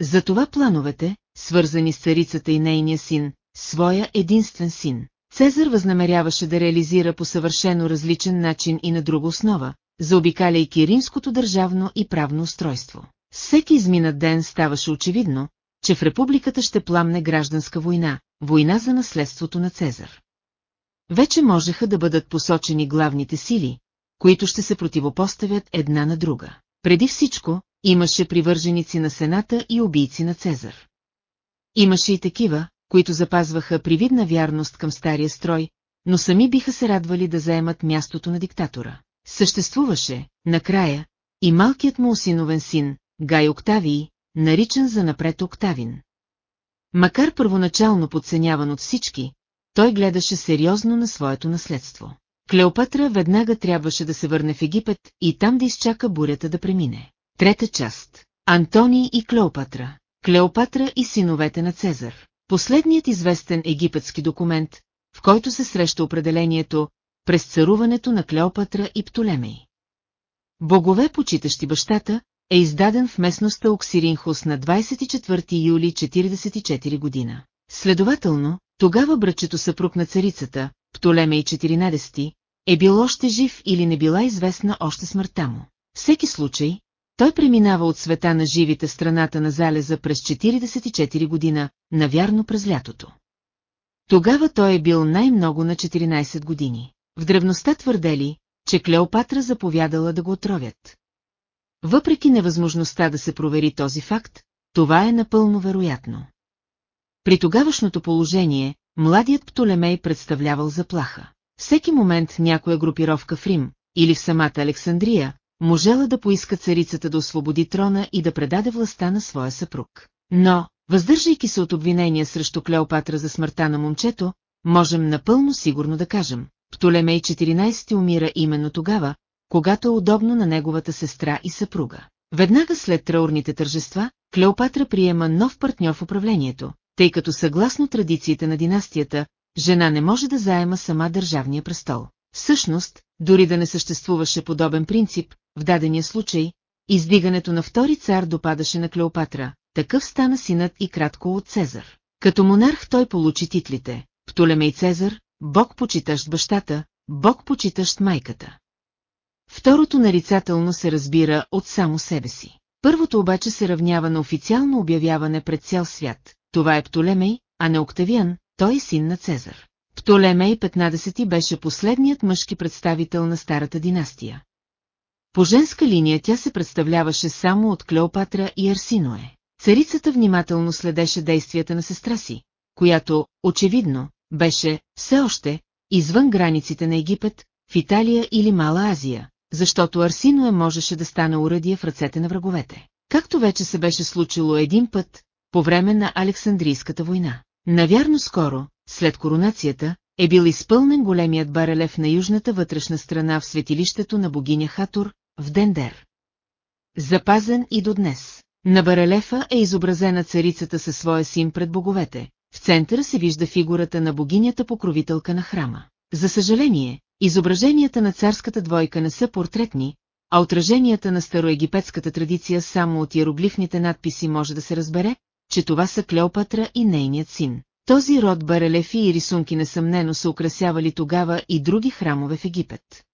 Затова плановете, свързани с царицата и нейния син, своя единствен син, Цезар възнамеряваше да реализира по съвършено различен начин и на друга основа, заобикаляйки римското държавно и правно устройство. Всеки изминат ден ставаше очевидно, че в републиката ще пламне гражданска война, война за наследството на Цезар. Вече можеха да бъдат посочени главните сили, които ще се противопоставят една на друга. Преди всичко, имаше привърженици на Сената и убийци на Цезар. Имаше и такива, които запазваха привидна вярност към стария строй, но сами биха се радвали да заемат мястото на диктатора. Съществуваше, накрая, и малкият му осиновен син, Гай Октавий, наричан за напред Октавин. Макар първоначално подценяван от всички, той гледаше сериозно на своето наследство. Клеопатра веднага трябваше да се върне в Египет и там да изчака бурята да премине. Трета част. Антоний и Клеопатра. Клеопатра и синовете на Цезар. Последният известен египетски документ, в който се среща определението през царуването на Клеопатра и Птолемей. Богове, почитащи бащата, е издаден в местността Оксиринхус на 24 юли 44 година. Следователно, тогава брачето съпруг на царицата, Птолемей 14, е бил още жив или не била известна още смъртта му. Всеки случай, той преминава от света на живите страната на залеза през 44 година, навярно през лятото. Тогава той е бил най-много на 14 години. В древността твърдели, че Клеопатра заповядала да го отровят. Въпреки невъзможността да се провери този факт, това е напълно вероятно. При тогавашното положение, младият Птолемей представлявал заплаха. Всеки момент някоя групировка в Рим, или в самата Александрия, можела да поиска царицата да освободи трона и да предаде властта на своя съпруг. Но, въздържайки се от обвинения срещу Клеопатра за смъртта на момчето, можем напълно сигурно да кажем, Птолемей 14 умира именно тогава, когато е удобно на неговата сестра и съпруга. Веднага след траурните тържества, Клеопатра приема нов партньор в управлението, тъй като съгласно традициите на династията, жена не може да заема сама държавния престол. Всъщност, дори да не съществуваше подобен принцип, в дадения случай, издигането на втори цар допадаше на Клеопатра, такъв стана синът и кратко от Цезар. Като монарх той получи титлите Птолемей Цезар, бог почитащ бащата, бог почитащ майката. Второто нарицателно се разбира от само себе си. Първото обаче се равнява на официално обявяване пред цял свят. Това е Птолемей, а не Октавиан, той е син на Цезар. Птолемей 15 беше последният мъжки представител на старата династия. По женска линия тя се представляваше само от Клеопатра и Арсиное. Царицата внимателно следеше действията на сестра си, която, очевидно, беше, все още, извън границите на Египет, в Италия или Мала Азия, защото Арсиное можеше да стане уръдие в ръцете на враговете. Както вече се беше случило един път, по време на Александрийската война. Навярно скоро, след коронацията, е бил изпълнен големият барелев на южната вътрешна страна в светилището на богиня Хатур, в Дендер. Запазен и до днес. На барелефа е изобразена царицата със своя син пред боговете. В центъра се вижда фигурата на богинята покровителка на храма. За съжаление, изображенията на царската двойка не са портретни, а отраженията на староегипетската традиция само от иероглифните надписи може да се разбере, че това са Клеопатра и нейният син. Този род барелефи и рисунки несъмнено са украсявали тогава и други храмове в Египет.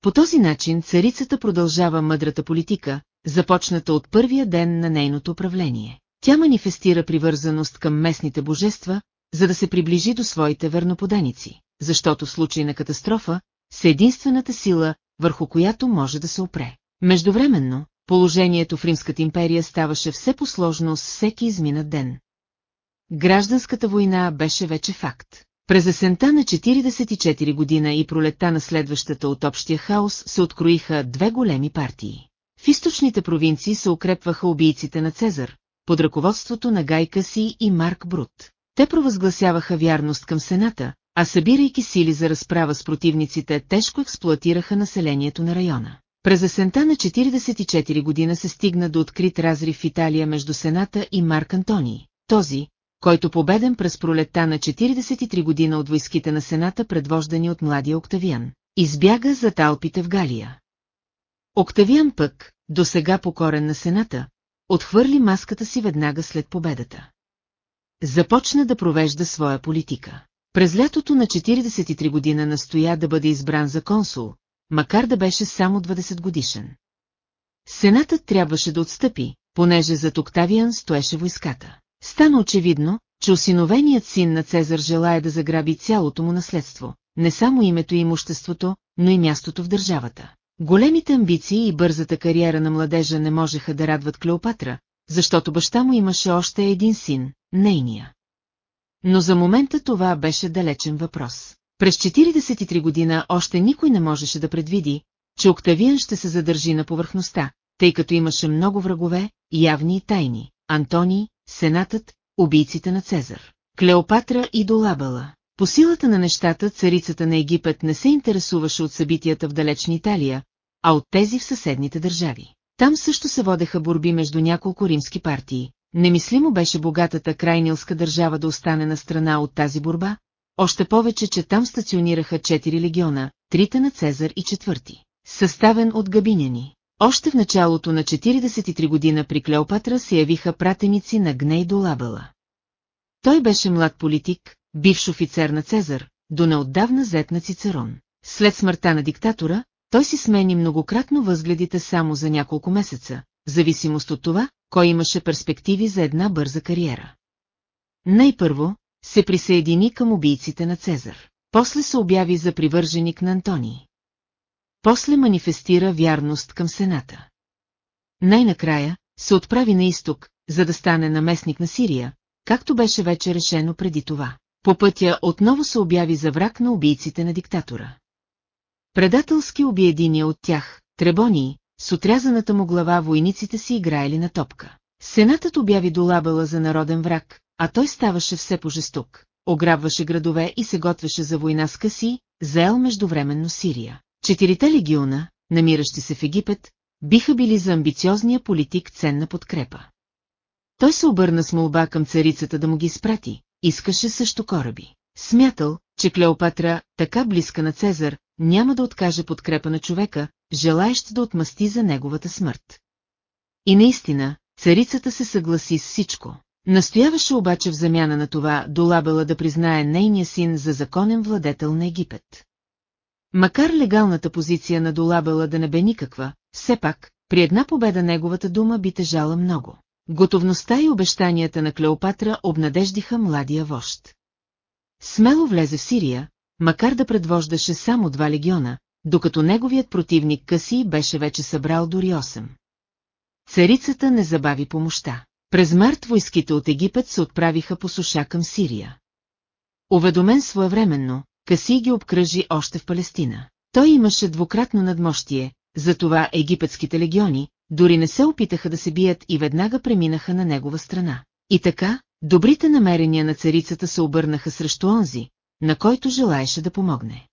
По този начин царицата продължава мъдрата политика, започната от първия ден на нейното управление. Тя манифестира привързаност към местните божества, за да се приближи до своите верноподаници, защото в случай на катастрофа, са единствената сила, върху която може да се опре. Междувременно, положението в Римската империя ставаше все посложно с всеки изминат ден. Гражданската война беше вече факт. През есента на 44 година и пролетта на следващата от общия хаос се откроиха две големи партии. В източните провинции се укрепваха убийците на Цезар, под ръководството на Гай Каси и Марк Брут. Те провъзгласяваха вярност към Сената, а събирайки сили за разправа с противниците, тежко експлуатираха населението на района. През есента на 44 година се стигна до открит разрив в Италия между Сената и Марк Антони, този, който победен през пролетта на 43 година от войските на Сената, предвождани от младия Октавиан, избяга за талпите в Галия. Октавиан пък, до сега покорен на Сената, отхвърли маската си веднага след победата. Започна да провежда своя политика. През лятото на 43 година настоя да бъде избран за консул, макар да беше само 20 годишен. Сенатът трябваше да отстъпи, понеже зад Октавиан стоеше войската. Стана очевидно, че осиновеният син на Цезар желая да заграби цялото му наследство, не само името и имуществото, но и мястото в държавата. Големите амбиции и бързата кариера на младежа не можеха да радват Клеопатра, защото баща му имаше още един син, нейния. Но за момента това беше далечен въпрос. През 43 година още никой не можеше да предвиди, че Октавиан ще се задържи на повърхността, тъй като имаше много врагове, явни и тайни, Антони, Сенатът, убийците на Цезар, Клеопатра и Долабала. По силата на нещата царицата на Египет не се интересуваше от събитията в далечна Италия, а от тези в съседните държави. Там също се водеха борби между няколко римски партии. Немислимо беше богатата крайнилска държава да остане на страна от тази борба, още повече, че там стационираха четири легиона, трите на Цезар и четвърти, съставен от габиняни. Още в началото на 43 година при Клеопатра се явиха пратеници на Гней до Лабела. Той беше млад политик, бивш офицер на Цезар, до неотдавна зет на Цицерон. След смъртта на диктатора, той си смени многократно възгледите само за няколко месеца, в зависимост от това, кой имаше перспективи за една бърза кариера. Най-първо, се присъедини към убийците на Цезар. После се обяви за привърженик на Антоний. после манифестира вярност към Сената. Най-накрая се отправи на изток, за да стане наместник на Сирия, както беше вече решено преди това. По пътя отново се обяви за враг на убийците на диктатора. Предателски уби единия от тях, Требонии, с отрязаната му глава войниците си играели на топка. Сенатът обяви Долабела за народен враг, а той ставаше все по-жесток. Ограбваше градове и се готвеше за война с Каси, заел междувременно Сирия. Четирите легиона, намиращи се в Египет, биха били за амбициозния политик ценна подкрепа. Той се обърна с молба към царицата да му ги изпрати, искаше също кораби. Смятал, че Клеопатра, така близка на Цезар, няма да откаже подкрепа на човека, желаещ да отмъсти за неговата смърт. И наистина, царицата се съгласи с всичко. Настояваше обаче в замяна на това Долабела да признае нейния син за законен владетел на Египет. Макар легалната позиция на Долабела да не бе никаква, все пак, при една победа неговата дума би тежала много. Готовността и обещанията на Клеопатра обнадеждиха младия вожд. Смело влезе в Сирия, макар да предвождаше само два легиона, докато неговият противник Каси беше вече събрал дори 8. Царицата не забави помощта. През март войските от Египет се отправиха по суша към Сирия. Уведомен своевременно, Каси ги обкръжи още в Палестина. Той имаше двукратно надмощие, затова египетските легиони, дори не се опитаха да се бият и веднага преминаха на негова страна. И така, добрите намерения на царицата се обърнаха срещу онзи, на който желаеше да помогне.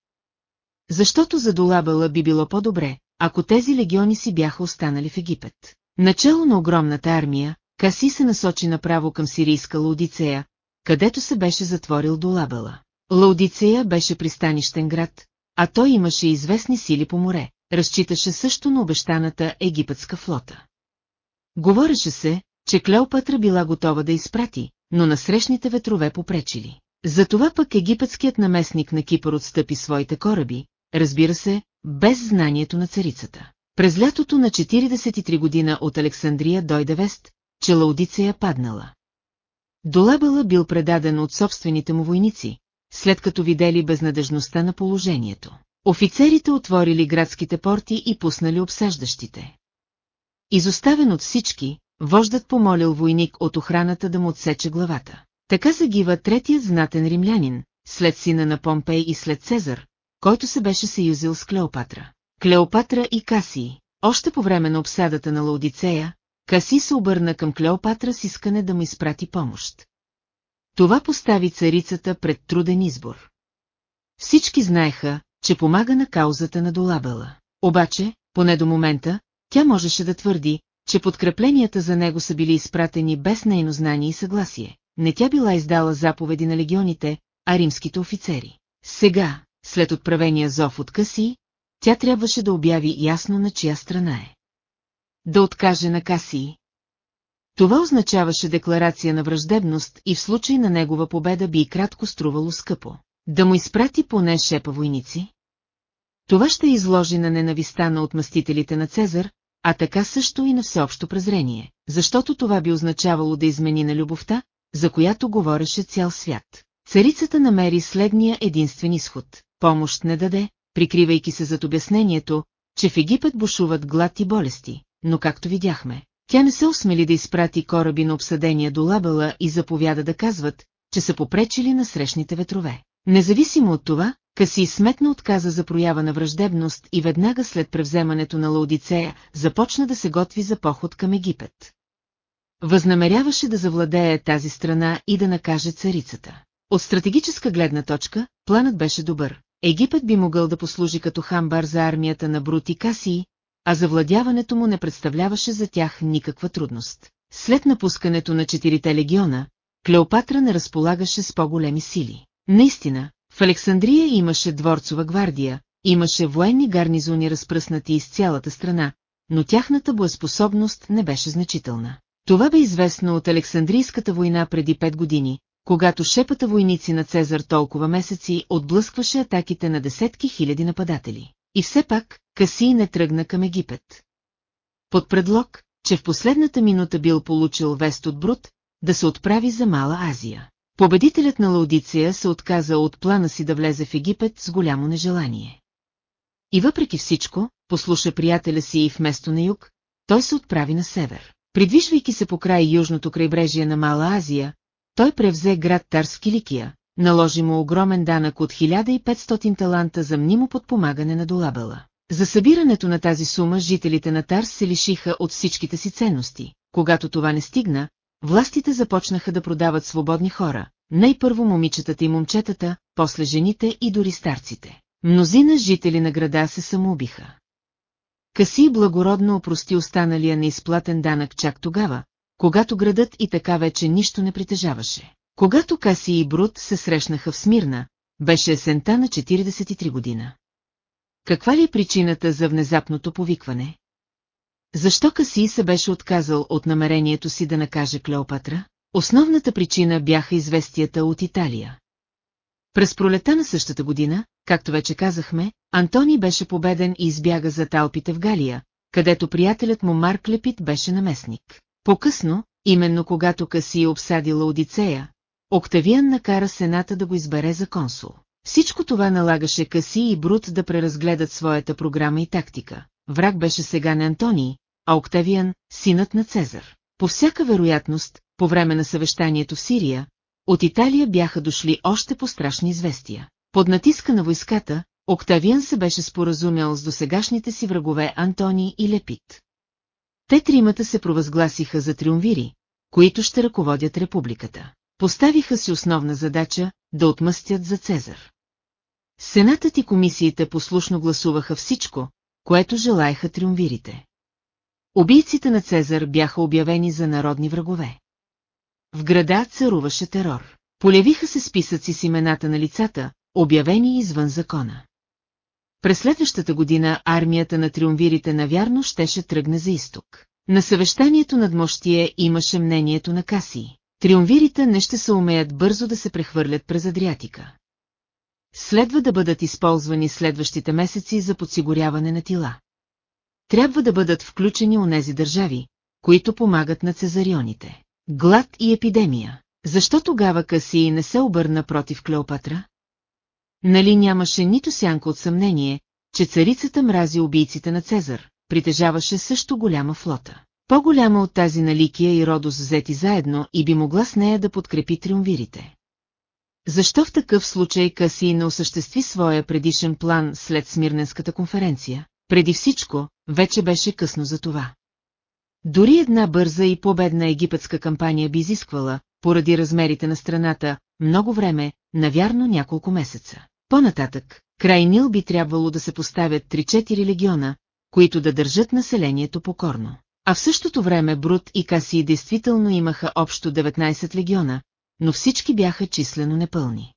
Защото за Долабела би било по-добре, ако тези легиони си бяха останали в Египет. Начало на огромната армия, Каси се насочи направо към сирийска Лаудицея, където се беше затворил Долабела. Лаудицея беше пристанищен град, а той имаше известни сили по море, разчиташе също на обещаната египетска флота. Говореше се, че Клеопатра била готова да изпрати, но насрещните ветрове попречили. Затова пък египетският наместник на Кипър отстъпи своите кораби, разбира се, без знанието на царицата. През лятото на 43 година от Александрия дойде вест, че Лаудиция паднала. Долабела бил предаден от собствените му войници, след като видели безнадежността на положението. Офицерите отворили градските порти и пуснали обсеждащите. Изоставен от всички, вождат помолил войник от охраната да му отсече главата. Така загива третият знатен римлянин, след сина на Помпей и след Цезар, който се беше съюзил с Клеопатра. Клеопатра и Касии. Още по време на обсадата на Лаудицея, Каси се обърна към Клеопатра с искане да му изпрати помощ. Това постави царицата пред труден избор. Всички знаеха, че помага на каузата на Долабела. Обаче, поне до момента, тя можеше да твърди, че подкрепленията за него са били изпратени без нейно знание и съгласие. Не тя била издала заповеди на легионите, а римските офицери. Сега, след отправения зов от Каси, тя трябваше да обяви ясно на чия страна е. Да откаже на Касии. Това означаваше декларация на враждебност и в случай на негова победа би и кратко струвало скъпо. Да му изпрати поне шепа войници? Това ще изложи на ненависта на отмъстителите на Цезар, а така също и на всеобщо презрение, защото това би означавало да измени на любовта, за която говореше цял свят. Царицата намери следния единствен изход. Помощ не даде, прикривайки се зад обяснението, че в Египет бушуват глад и болести, но както видяхме, тя не се осмели да изпрати кораби на обсъдения до Лабела и заповяда да казват, че са попречили на срещните ветрове. Независимо от това, Каси сметна отказа за проява на враждебност и веднага след превземането на Лаудицея започна да се готви за поход към Египет. Възнамеряваше да завладее тази страна и да накаже царицата. От стратегическа гледна точка, планът беше добър. Египет би могъл да послужи като хамбар за армията на Брут и Касии, а завладяването му не представляваше за тях никаква трудност. След напускането на четирите легиона, Клеопатра не разполагаше с по-големи сили. Наистина, в Александрия имаше дворцова гвардия, имаше военни гарнизони разпръснати из цялата страна, но тяхната боеспособност не беше значителна. Това бе известно от Александрийската война преди пет години, когато шепата войници на Цезар толкова месеци отблъскваше атаките на десетки хиляди нападатели. И все пак, Каси не тръгна към Египет. Под предлог, че в последната минута бил получил вест от Брут, да се отправи за Мала Азия. Победителят на Лаудиция се отказа от плана си да влезе в Египет с голямо нежелание. И въпреки всичко, послуша приятеля си и вместо на юг, той се отправи на север. Придвижвайки се по край южното крайбрежие на Мала Азия, той превзе град Тарс в наложи му огромен данък от 1500 таланта за мнимо подпомагане на Долабела. За събирането на тази сума жителите на Тарс се лишиха от всичките си ценности. Когато това не стигна, властите започнаха да продават свободни хора, най-първо момичетата и момчетата, после жените и дори старците. Мнозина жители на града се самоубиха. Каси благородно опрости останалия неизплатен данък чак тогава, когато градът и така вече нищо не притежаваше. Когато Каси и Брут се срещнаха в Смирна, беше есента на 43 година. Каква ли е причината за внезапното повикване? Защо Каси се беше отказал от намерението си да накаже Клеопатра? Основната причина бяха известията от Италия. През пролета на същата година, както вече казахме, Антони беше победен и избяга за талпите в Галия, където приятелят му Марк Лепит беше наместник. По-късно, именно когато Каси обсадила Одицея, Октавиан накара Сената да го избере за консул. Всичко това налагаше Каси и Брут да преразгледат своята програма и тактика. Враг беше сега не Антоний, а Октавиан, синът на Цезар. По всяка вероятност, по време на съвещанието в Сирия, от Италия бяха дошли още по-страшни известия. Под натиска на войската, Октавиан се беше споразумял с досегашните си врагове Антони и Лепит. Те тримата се провъзгласиха за триумвири, които ще ръководят републиката. Поставиха си основна задача да отмъстят за Цезар. Сенатът и комисиите послушно гласуваха всичко, което желаяха триумвирите. Убийците на Цезар бяха обявени за народни врагове. В града царуваше терор. Полявиха се списъци с имената на лицата, обявени извън закона. През следващата година армията на триумвирите навярно щеше тръгне за изток. На съвещанието над мощие имаше мнението на Каси. Триумвирите не ще се умеят бързо да се прехвърлят през Адриатика. Следва да бъдат използвани следващите месеци за подсигуряване на тила. Трябва да бъдат включени у нези държави, които помагат на цезарионите. Глад и епидемия. Защо тогава Касии не се обърна против Клеопатра? Нали нямаше нито сянка от съмнение, че царицата мрази убийците на Цезар, притежаваше също голяма флота. По-голяма от тази на Ликия и Родос взети заедно и би могла с нея да подкрепи триумвирите. Защо в такъв случай Каси не осъществи своя предишен план след Смирненската конференция? Преди всичко, вече беше късно за това. Дори една бърза и победна египетска кампания би изисквала, поради размерите на страната, много време, навярно няколко месеца. По-нататък, край Нил би трябвало да се поставят 3-4 легиона, които да държат населението покорно. А в същото време Брут и Каси действително имаха общо 19 легиона, но всички бяха числено непълни.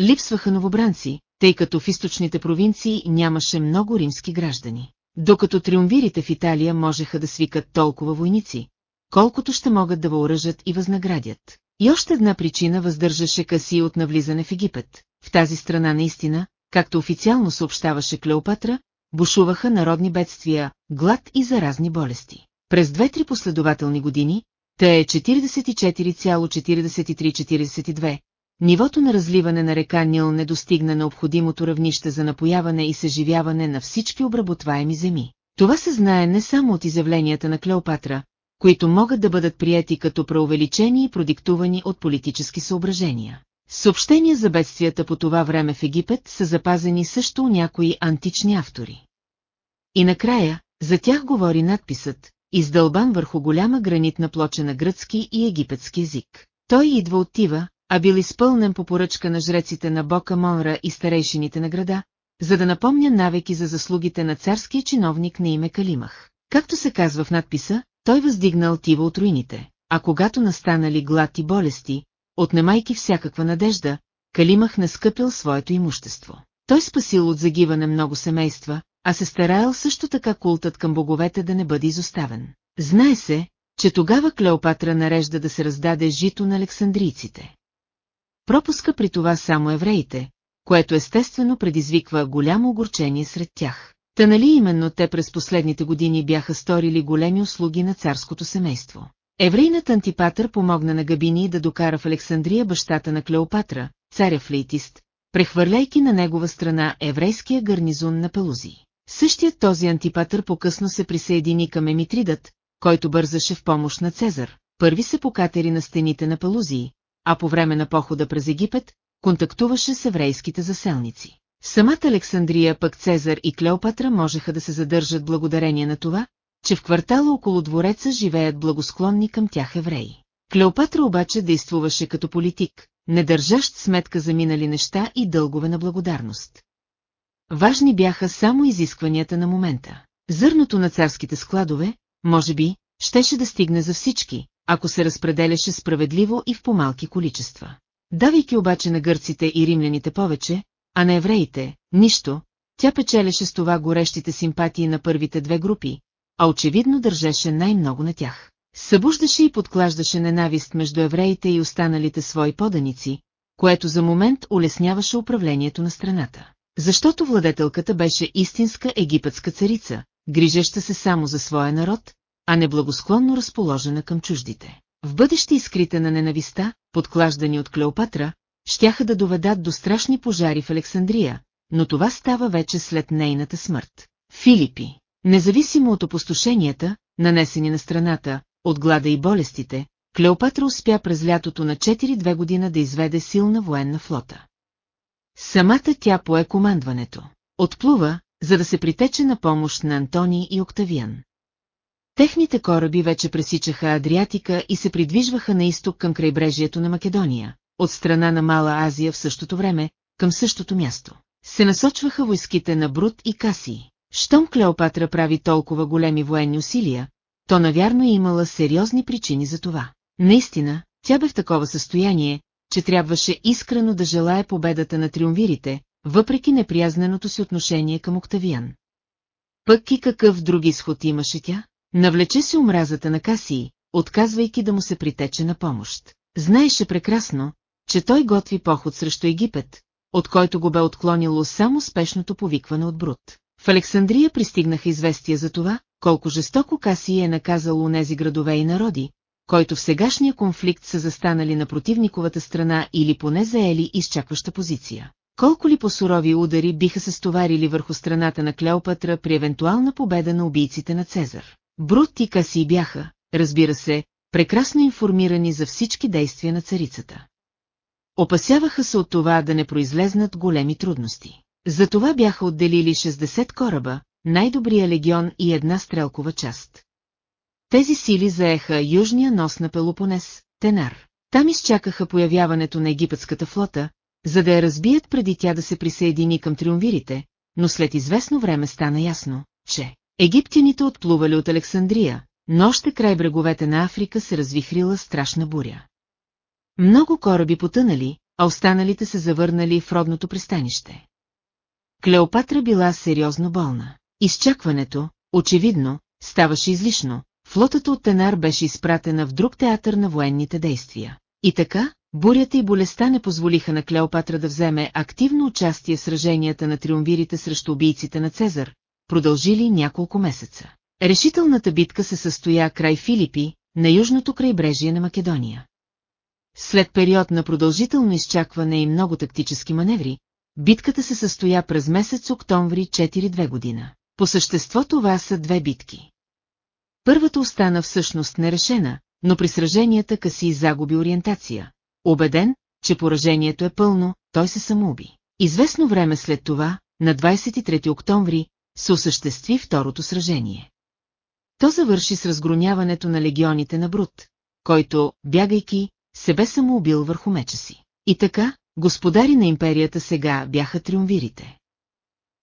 Липсваха новобранци, тъй като в източните провинции нямаше много римски граждани. Докато триумвирите в Италия можеха да свикат толкова войници, колкото ще могат да въоръжат и възнаградят. И още една причина въздържаше Каси от навлизане в Египет. В тази страна наистина, както официално съобщаваше Клеопатра, бушуваха народни бедствия, глад и заразни болести. През две-три последователни години, те е 44,43-42, нивото на разливане на река Нил не достигна необходимото равнище за напояване и съживяване на всички обработваеми земи. Това се знае не само от изявленията на Клеопатра, които могат да бъдат прияти като преувеличени и продиктувани от политически съображения. Съобщения за бедствията по това време в Египет са запазени също някои антични автори. И накрая, за тях говори надписът, издълбан върху голяма гранитна плоча на гръцки и египетски език. Той идва от Тива, а бил изпълнен по поръчка на жреците на Бока Монра и старейшините на града, за да напомня навеки за заслугите на царския чиновник на име Калимах. Както се казва в надписа, той въздигнал Тива от руините, а когато настанали глад и болести, отнемайки всякаква надежда, Калимах не скъпил своето имущество. Той спасил от загиване много семейства, а се стараял също така култът към боговете да не бъде изоставен. Знае се, че тогава Клеопатра нарежда да се раздаде жито на александрийците. Пропуска при това само евреите, което естествено предизвиква голямо огорчение сред тях. Та нали именно те през последните години бяха сторили големи услуги на царското семейство. Еврейнат антипатър помогна на Габини да докара в Александрия бащата на Клеопатра, царя флейтист, прехвърляйки на негова страна еврейския гарнизон на Пелузи. Същият този антипатър по-късно се присъедини към Емитридът, който бързаше в помощ на Цезар. Първи се покатери на стените на Пелузии, а по време на похода през Египет, контактуваше с еврейските заселници. Самата Александрия пък Цезар и Клеопатра можеха да се задържат благодарение на това, че в квартала около двореца живеят благосклонни към тях евреи. Клеопатра обаче действуваше като политик, не държащ сметка за минали неща и дългове на благодарност. Важни бяха само изискванията на момента. Зърното на царските складове, може би, щеше да стигне за всички, ако се разпределяше справедливо и в по-малки количества. Давайки обаче на гърците и римляните повече, а на евреите – нищо, тя печелеше с това горещите симпатии на първите две групи, а очевидно държеше най-много на тях. Събуждаше и подклаждаше ненавист между евреите и останалите свои поданици, което за момент улесняваше управлението на страната. Защото владетелката беше истинска египетска царица, грижеща се само за своя народ, а не благосклонно разположена към чуждите. В бъдеще изкрита на ненависта, подклаждани от Клеопатра, щяха да доведат до страшни пожари в Александрия, но това става вече след нейната смърт. Филипи, независимо от опустошенията, нанесени на страната, от глада и болестите, Клеопатра успя през лятото на 4-2 година да изведе силна военна флота. Самата тя пое командването. Отплува, за да се притече на помощ на Антони и Октавиан. Техните кораби вече пресичаха Адриатика и се придвижваха на изток към крайбрежието на Македония, от страна на Мала Азия в същото време, към същото място. Се насочваха войските на Брут и Каси. Щом Клеопатра прави толкова големи военни усилия, то навярно е имала сериозни причини за това. Наистина, тя бе в такова състояние, че трябваше искрено да желая победата на триумвирите, въпреки неприязненото си отношение към Октавиан. Пък и какъв друг изход имаше тя? Навлече се омразата на Касии, отказвайки да му се притече на помощ. Знаеше прекрасно, че той готви поход срещу Египет, от който го бе отклонило само спешното повикване от Брут. В Александрия пристигнаха известия за това, колко жестоко Касия е наказал унези градове и народи, който в сегашния конфликт са застанали на противниковата страна или поне заели изчакваща позиция. Колко ли по-сурови удари биха се стоварили върху страната на Клеопатра при евентуална победа на убийците на Цезар? Брут и Касий бяха, разбира се, прекрасно информирани за всички действия на царицата. Опасяваха се от това да не произлезнат големи трудности. Затова бяха отделили 60 кораба, най-добрия легион и една стрелкова част. Тези сили заеха южния нос на Пелопонес, Тенар. Там изчакаха появяването на египетската флота, за да я разбият преди тя да се присъедини към триумвирите, но след известно време стана ясно, че египтяните отплували от Александрия, но още край бреговете на Африка се развихрила страшна буря. Много кораби потънали, а останалите се завърнали в родното пристанище. Клеопатра била сериозно болна. Изчакването, очевидно, ставаше излишно, флотата от Тенар беше изпратена в друг театър на военните действия. И така, бурята и болестта не позволиха на Клеопатра да вземе активно участие в сраженията на триумвирите срещу убийците на Цезар, продължили няколко месеца. Решителната битка се състоя край Филипи, на южното крайбрежие на Македония. След период на продължително изчакване и много тактически маневри, битката се състоя през месец октомври 4-2 година. По същество това са две битки. Първата остана всъщност нерешена, но при сраженията Каси загуби ориентация. Обеден, че поражението е пълно, той се самоуби. Известно време след това, на 23 октомври, се осъществи второто сражение. То завърши с разгроняването на легионите на Брут, който, бягайки, се бе самоубил върху меча си. И така, господари на империята сега бяха триумвирите.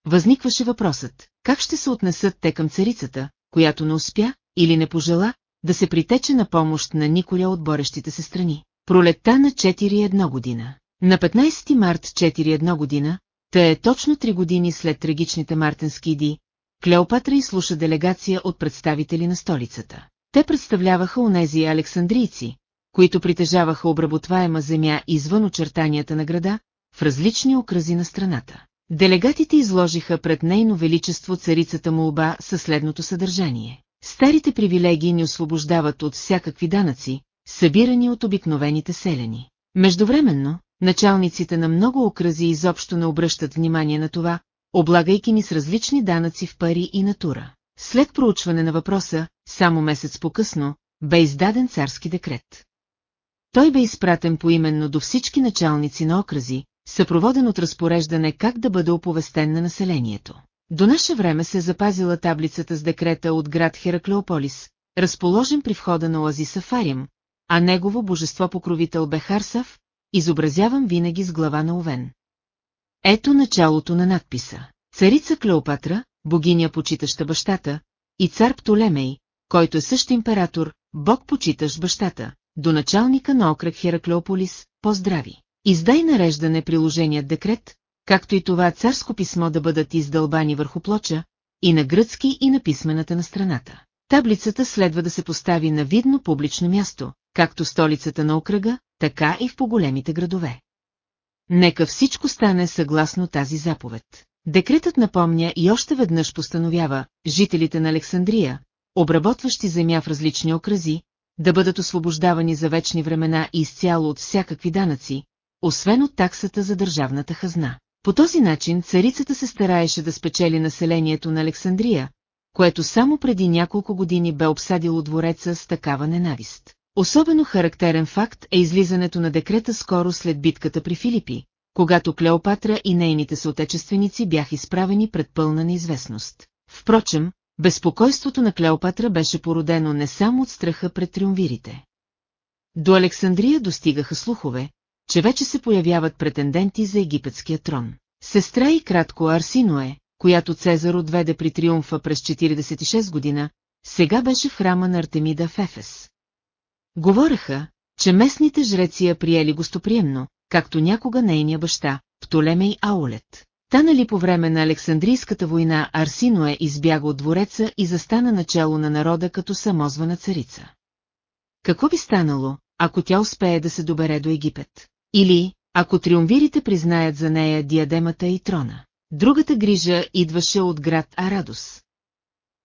Възникваше въпросът, как ще се отнесат те към царицата, която не успя, или не пожела, да се притече на помощ на николя от борещите се страни. Пролетта на 4-1 година. На 15 март 4-1 година, те е точно 3 години след трагичните мартенски иди, Клеопатра изслуша делегация от представители на столицата. Те представляваха онези александрийци, които притежаваха обработваема земя извън очертанията на града, в различни окрази на страната. Делегатите изложиха пред нейно величество царицата молба със следното съдържание. Старите привилегии ни освобождават от всякакви данъци, събирани от обикновените селени. Междувременно, началниците на много окрази изобщо не обръщат внимание на това, облагайки ни с различни данъци в пари и натура. След проучване на въпроса, само месец по-късно, бе издаден царски декрет. Той бе изпратен поименно до всички началници на окрази, съпроводен от разпореждане как да бъде оповестен на населението. До наше време се е запазила таблицата с декрета от град Хераклеополис, разположен при входа на Оазиса Фарим, а негово божество-покровител бе Харсав, изобразяван винаги с глава на Овен. Ето началото на надписа. Царица Клеопатра, богиня почитаща бащата, и цар Птолемей, който е същ император, бог почитащ бащата, до началника на окръг Хераклеополис, поздрави. Издай нареждане приложеният декрет, както и това царско писмо да бъдат издълбани върху плоча, и на гръцки и на писмената на страната. Таблицата следва да се постави на видно публично място, както столицата на окръга, така и в по-големите градове. Нека всичко стане съгласно тази заповед. Декретът напомня и още веднъж постановява жителите на Александрия, обработващи земя в различни окрази, да бъдат освобождавани за вечни времена и изцяло от всякакви данъци, освен от таксата за държавната хазна. По този начин царицата се стараеше да спечели населението на Александрия, което само преди няколко години бе обсадило двореца с такава ненавист. Особено характерен факт е излизането на декрета скоро след битката при Филипи, когато Клеопатра и нейните съотечественици бяха изправени пред пълна неизвестност. Впрочем, безпокойството на Клеопатра беше породено не само от страха пред триумвирите. До Александрия достигаха слухове, че вече се появяват претенденти за египетския трон. Сестра и кратко Арсиное, която Цезар отведе при триумфа през 46 година, сега беше в храма на Артемида в Ефес. Говореха, че местните жреци я приели гостоприемно, както някога нейния баща, Птолемей Аулет. Та нали по време на Александрийската война Арсиное избяга от двореца и застана начало на народа като самозвана царица. Какво би станало, ако тя успее да се добере до Египет? Или, ако триумвирите признаят за нея диадемата и трона? Другата грижа идваше от град Арадос.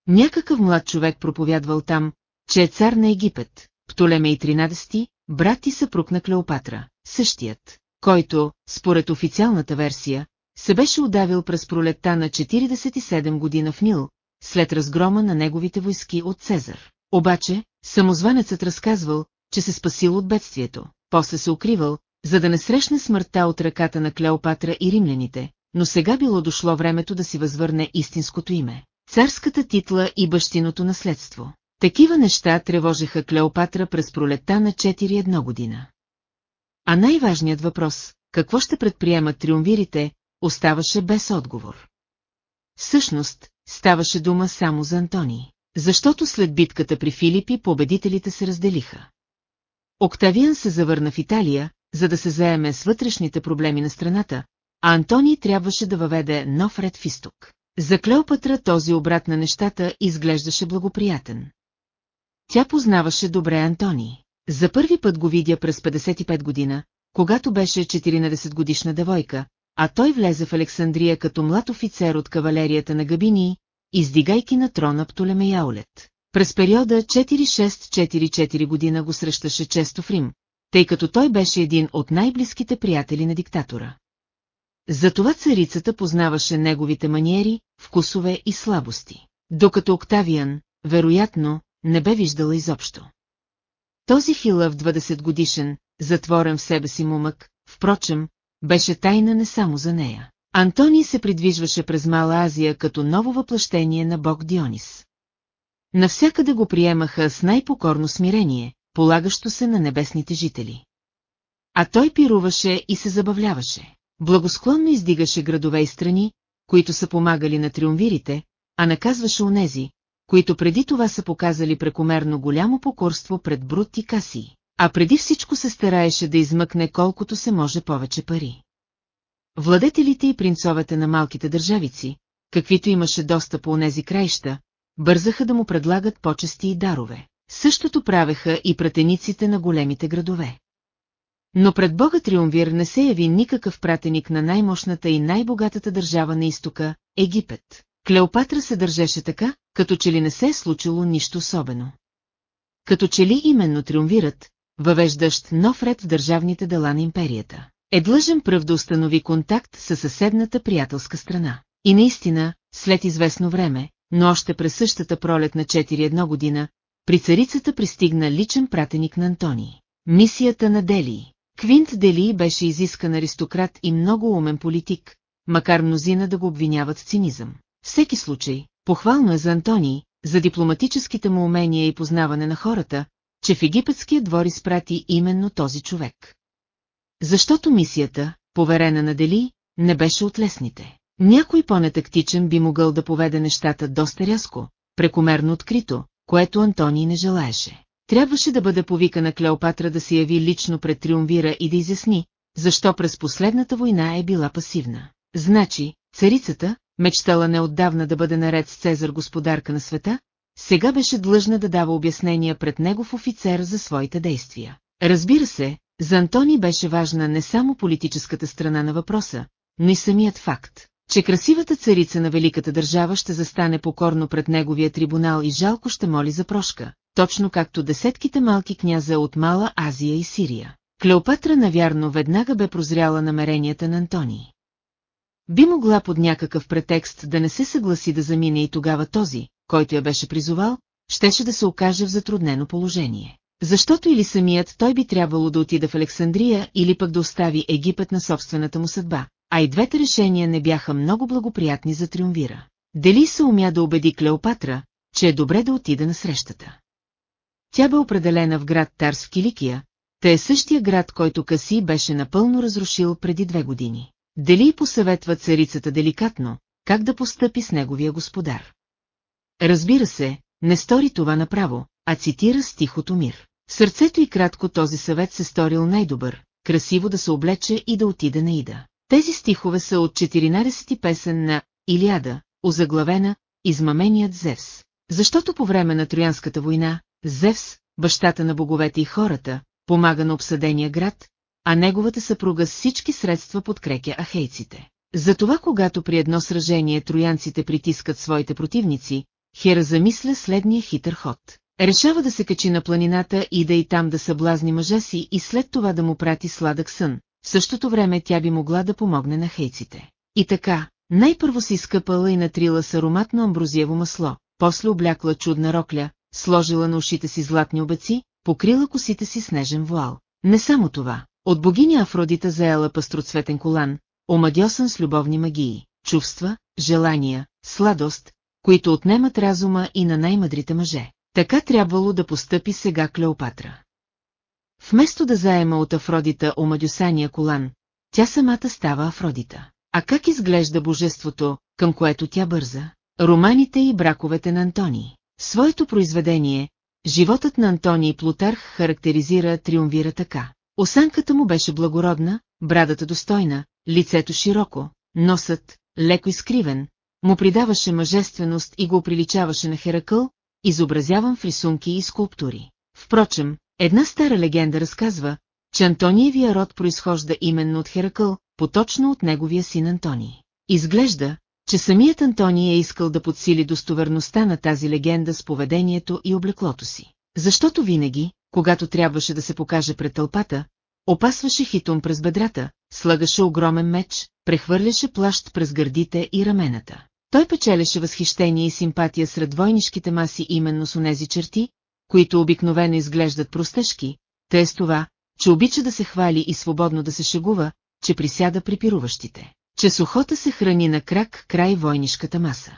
Някакъв млад човек проповядвал там, че е цар на Египет, Птолемей 13, брат и съпруг на Клеопатра, същият, който, според официалната версия, се беше удавил през пролетта на 47 година в Нил, след разгрома на неговите войски от Цезар. Обаче, самозванецът разказвал, че се спасил от бедствието, после се укривал, за да не срещне смъртта от ръката на Клеопатра и римляните, но сега било дошло времето да си възвърне истинското име, царската титла и бащиното наследство. Такива неща тревожеха Клеопатра през пролетта на 4-1 година. А най-важният въпрос, какво ще предприемат триумвирите, оставаше без отговор. Всъщност, ставаше дума само за Антони, защото след битката при Филипи победителите се разделиха. Октавиан се завърна в Италия, за да се заеме с вътрешните проблеми на страната, а Антоний трябваше да въведе нов ред в изток. За Клеопатра този обрат на нещата изглеждаше благоприятен. Тя познаваше добре Антоний. За първи път го видя през 55 година, когато беше 14 годишна девойка, а той влезе в Александрия като млад офицер от кавалерията на Габинии, издигайки на трона Птолемеяулет. През периода 4644 година го срещаше често в Рим, тъй като той беше един от най-близките приятели на диктатора. Затова царицата познаваше неговите маниери, вкусове и слабости, докато Октавиан, вероятно, не бе виждала изобщо. Този хилъв 20 годишен, затворен в себе си мумък, впрочем, беше тайна не само за нея. Антоний се придвижваше през Мала Азия като ново въплъщение на бог Дионис. Навсякъде го приемаха с най-покорно смирение, полагащо се на небесните жители. А той пируваше и се забавляваше. Благосклонно издигаше градове и страни, които са помагали на триумвирите, а наказваше онези, които преди това са показали прекомерно голямо покорство пред Брут и Каси, а преди всичко се стараеше да измъкне колкото се може повече пари. Владетелите и принцовете на малките държавици, каквито имаше доста по онези краища, бързаха да му предлагат почести и дарове. Същото правеха и пратениците на големите градове. Но пред Бога Триумвир не се яви никакъв пратеник на най-мощната и най-богатата държава на изтока – Египет. Клеопатра се държеше така, като че ли не се е случило нищо особено. Като че ли именно триумвират, въвеждащ нов ред в държавните дела на империята. е длъжен пръв да установи контакт със съседната приятелска страна. И наистина, след известно време, но още през същата пролет на 4-1 година, при царицата пристигна личен пратеник на Антони. Мисията на Дели. Квинт Дели беше изискан аристократ и много умен политик, макар мнозина да го обвиняват в цинизъм. Всеки случай, похвално е за Антони, за дипломатическите му умения и познаване на хората, че в египетския двор изпрати именно този човек. Защото мисията, поверена на Дели, не беше от лесните. Някой по-нетактичен би могъл да поведе нещата доста рязко, прекомерно открито, което Антоний не желаеше. Трябваше да бъде повикана Клеопатра да се яви лично пред Триумвира и да изясни, защо през последната война е била пасивна. Значи, царицата, мечтала неотдавна да бъде наред с Цезар господарка на света, сега беше длъжна да дава обяснения пред негов офицер за своите действия. Разбира се, за Антони беше важна не само политическата страна на въпроса, но и самият факт, че красивата царица на великата държава ще застане покорно пред неговия трибунал и жалко ще моли за прошка, точно както десетките малки княза от Мала Азия и Сирия. Клеопатра навярно веднага бе прозряла намеренията на Антони. Би могла под някакъв претекст да не се съгласи да замине и тогава този, който я беше призовал, щеше да се окаже в затруднено положение. Защото или самият той би трябвало да отида в Александрия или пък да остави Египет на собствената му съдба, а и двете решения не бяха много благоприятни за триумвира. Дели се умя да убеди Клеопатра, че е добре да отида на срещата. Тя бе определена в град Тарс в Киликия, те е същия град, който Каси беше напълно разрушил преди две години. Дели посъветва царицата деликатно, как да постъпи с неговия господар. Разбира се, не стори това направо, а цитира стихото мир. Сърцето и кратко този съвет се сторил най-добър, красиво да се облече и да отиде на Ида. Тези стихове са от 14 песен на Илиада, озаглавена Измаменият Зевс. Защото по време на Троянската война, Зевс, бащата на боговете и хората, помага на обсъдения град, а неговата съпруга с всички средства подкрепя ахейците. Затова когато при едно сражение троянците притискат своите противници, Хера замисля следния хитър ход. Решава да се качи на планината и да и там да съблазни мъжа си и след това да му прати сладък сън. В същото време тя би могла да помогне на хейците. И така, най-първо си изкъпала и натрила с ароматно амброзиево масло, после облякла чудна рокля, сложила на ушите си златни обеци, покрила косите си снежен вуал. Не само това, от богиня Афродита заела пастроцветен колан, омадьосан с любовни магии, чувства, желания, сладост, които отнемат разума и на най-мъдрите мъже. Така трябвало да постъпи сега Клеопатра. Вместо да заема от Афродита омадюсания колан, тя самата става Афродита. А как изглежда божеството, към което тя бърза? Романите и браковете на Антони. Своето произведение, животът на Антони Плутарх характеризира триумвира така. Осанката му беше благородна, брадата достойна, лицето широко, носът, леко изкривен, му придаваше мъжественост и го приличаваше на Херакъл, изобразяван в рисунки и скулптури. Впрочем, една стара легенда разказва, че Антониевия род произхожда именно от Херакъл, поточно от неговия син Антоний. Изглежда, че самият Антоний е искал да подсили достоверността на тази легенда с поведението и облеклото си. Защото винаги, когато трябваше да се покаже пред тълпата, опасваше хитон през бедрата, слагаше огромен меч, прехвърляше плащ през гърдите и рамената. Той печелеше възхищение и симпатия сред войнишките маси именно с онези черти, които обикновено изглеждат простежки, те с това, че обича да се хвали и свободно да се шегува, че присяда при пируващите, че сухота се храни на крак край войнишката маса.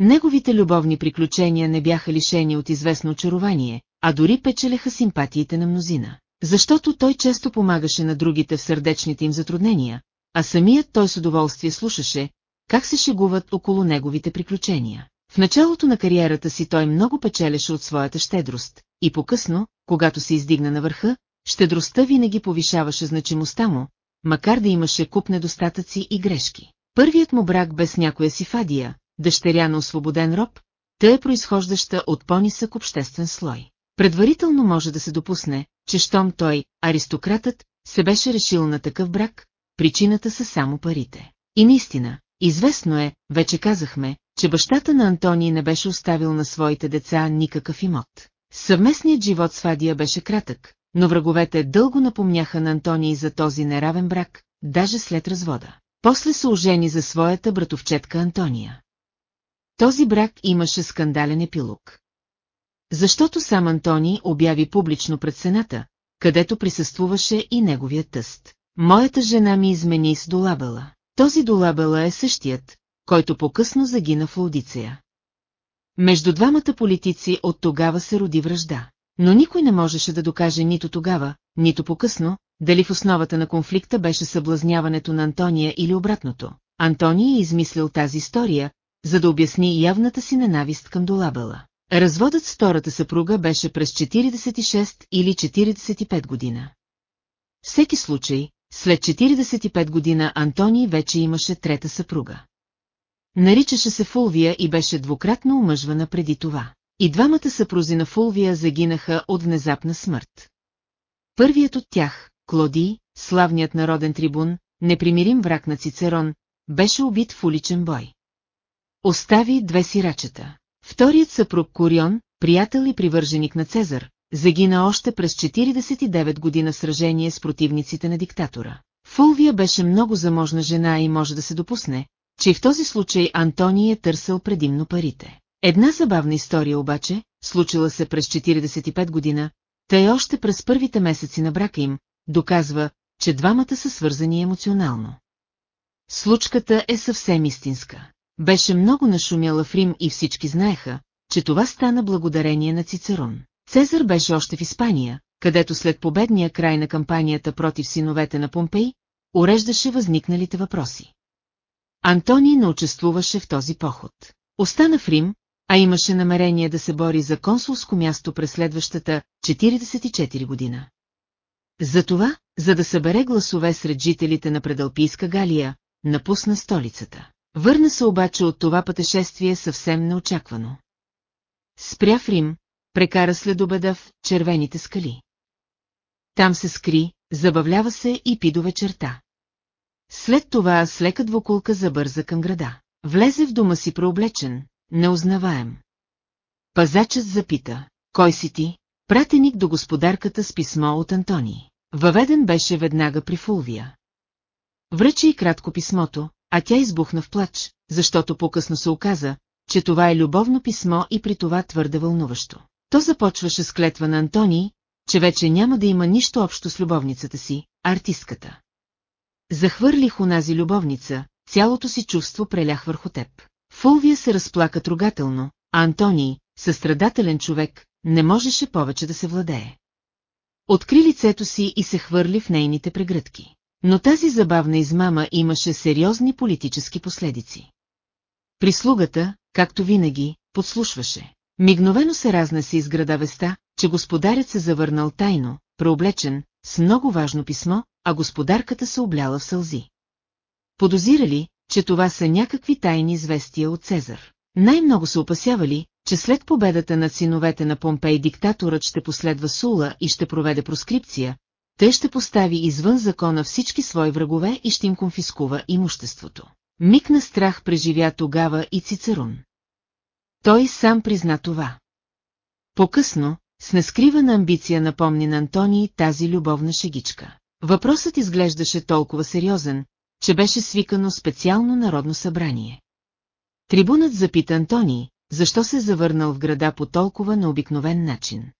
Неговите любовни приключения не бяха лишени от известно очарование, а дори печелеха симпатиите на мнозина. Защото той често помагаше на другите в сърдечните им затруднения, а самият той с удоволствие слушаше, как се шегуват около неговите приключения. В началото на кариерата си той много печелеше от своята щедрост, и по-късно, когато се издигна на върха, щедростта винаги повишаваше значимостта му, макар да имаше куп недостатъци и грешки. Първият му брак без някоя си фадия, дъщеря на освободен роб, тъй е произхождаща от по-нисък обществен слой. Предварително може да се допусне, че щом той, аристократът, се беше решил на такъв брак, причината са само парите. И наистина, известно е, вече казахме, че бащата на Антоний не беше оставил на своите деца никакъв имот. Съвместният живот с Фадия беше кратък, но враговете дълго напомняха на Антоний за този неравен брак, даже след развода. После се ожени за своята братовчетка Антония. Този брак имаше скандален епилог. Защото сам Антони обяви публично пред сената, където присъствуваше и неговият тъст. Моята жена ми измени с Долабела. Този Долабела е същият, който по-късно загина в Аудицея. Между двамата политици от тогава се роди връжда. Но никой не можеше да докаже нито тогава, нито по-късно, дали в основата на конфликта беше съблазняването на Антония или обратното. Антония е измислил тази история, за да обясни явната си ненавист към Долабела. Разводът с втората съпруга беше през 46 или 45 година. Всеки случай, след 45 година Антоний вече имаше трета съпруга. Наричаше се Фулвия и беше двукратно омъжвана преди това. И двамата съпрузи на Фулвия загинаха от внезапна смърт. Първият от тях, Клоди, славният народен трибун, непримирим враг на Цицерон, беше убит в уличен бой. Остави две сирачета. Вторият съпруг Корион, приятел и привърженик на Цезар, загина още през 49 година в сражение с противниците на диктатора. Фулвия беше много заможна жена и може да се допусне, че в този случай Антоний е търсил предимно парите. Една забавна история обаче, случила се през 45 година, тъй още през първите месеци на брака им, доказва, че двамата са свързани емоционално. Случката е съвсем истинска. Беше много нашумяла в Рим и всички знаеха, че това стана благодарение на Цицерон. Цезар беше още в Испания, където след победния край на кампанията против синовете на Помпей, уреждаше възникналите въпроси. Антоний не участвуваше в този поход. Остана в Рим, а имаше намерение да се бори за консулско място през следващата 44 година. Затова, за да събере гласове сред жителите на Предалпийска Галия, напусна столицата. Върна се обаче от това пътешествие съвсем неочаквано. Спря в Рим, прекара след обеда в червените скали. Там се скри, забавлява се и пи до вечерта. След това с лека двуколка забърза към града. Влезе в дома си прооблечен, неузнаваем. Пазачът запита, кой си ти? Пратеник до господарката с писмо от Антони. Въведен беше веднага при Фулвия. Връчи и кратко писмото, а тя избухна в плач, защото по-късно се оказа, че това е любовно писмо и при това твърде вълнуващо. То започваше с клетва на Антони, че вече няма да има нищо общо с любовницата си, артистката. Захвърлих унази любовница, цялото си чувство прелях върху теб. Фулвия се разплака трогателно, а Антоний, състрадателен човек, не можеше повече да се владее. Откри лицето си и се хвърли в нейните прегръдки. Но тази забавна измама имаше сериозни политически последици. Прислугата, както винаги, подслушваше. Мигновено се разнесе из града веста, че господарят се завърнал тайно, преоблечен, с много важно писмо, а господарката се обляла в сълзи. Подозирали, че това са някакви тайни известия от Цезар. Най-много се опасявали, че след победата на синовете на Помпей диктаторът ще последва Сула и ще проведе проскрипция, той ще постави извън закона всички свои врагове и ще им конфискува имуществото. Миг на страх преживя тогава и Цицерун. Той сам призна това. По-късно, с нескривана амбиция напомни на Антоний тази любовна шегичка. Въпросът изглеждаше толкова сериозен, че беше свикано специално народно събрание. Трибунът запита Антони, защо се завърнал в града по толкова необикновен начин.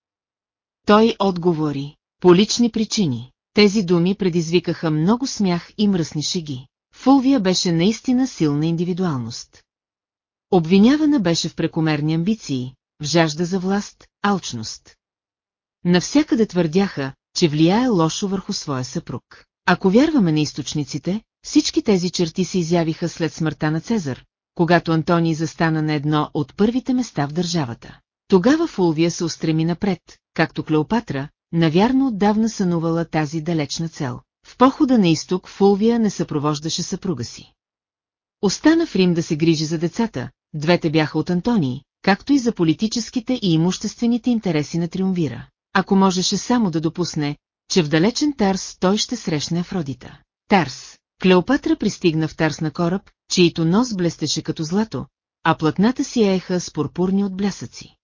Той отговори, по лични причини. Тези думи предизвикаха много смях и мръсни шеги. Фулвия беше наистина силна индивидуалност. Обвинявана беше в прекомерни амбиции, в жажда за власт, алчност. Навсякъде твърдяха, че влияе лошо върху своя съпруг. Ако вярваме на източниците, всички тези черти се изявиха след смъртта на Цезар, когато Антоний застана на едно от първите места в държавата. Тогава Фулвия се устреми напред, както Клеопатра, навярно отдавна сънувала тази далечна цел. В похода на изток Фулвия не съпровождаше съпруга си. Остана в Рим да се грижи за децата, двете бяха от Антоний, както и за политическите и имуществените интереси на Триумвира. Ако можеше само да допусне, че в далечен Тарс той ще срещне Афродита. Тарс. Клеопатра пристигна в Тарс на кораб, чието нос блестеше като злато, а платната си еха с пурпурни отблясъци.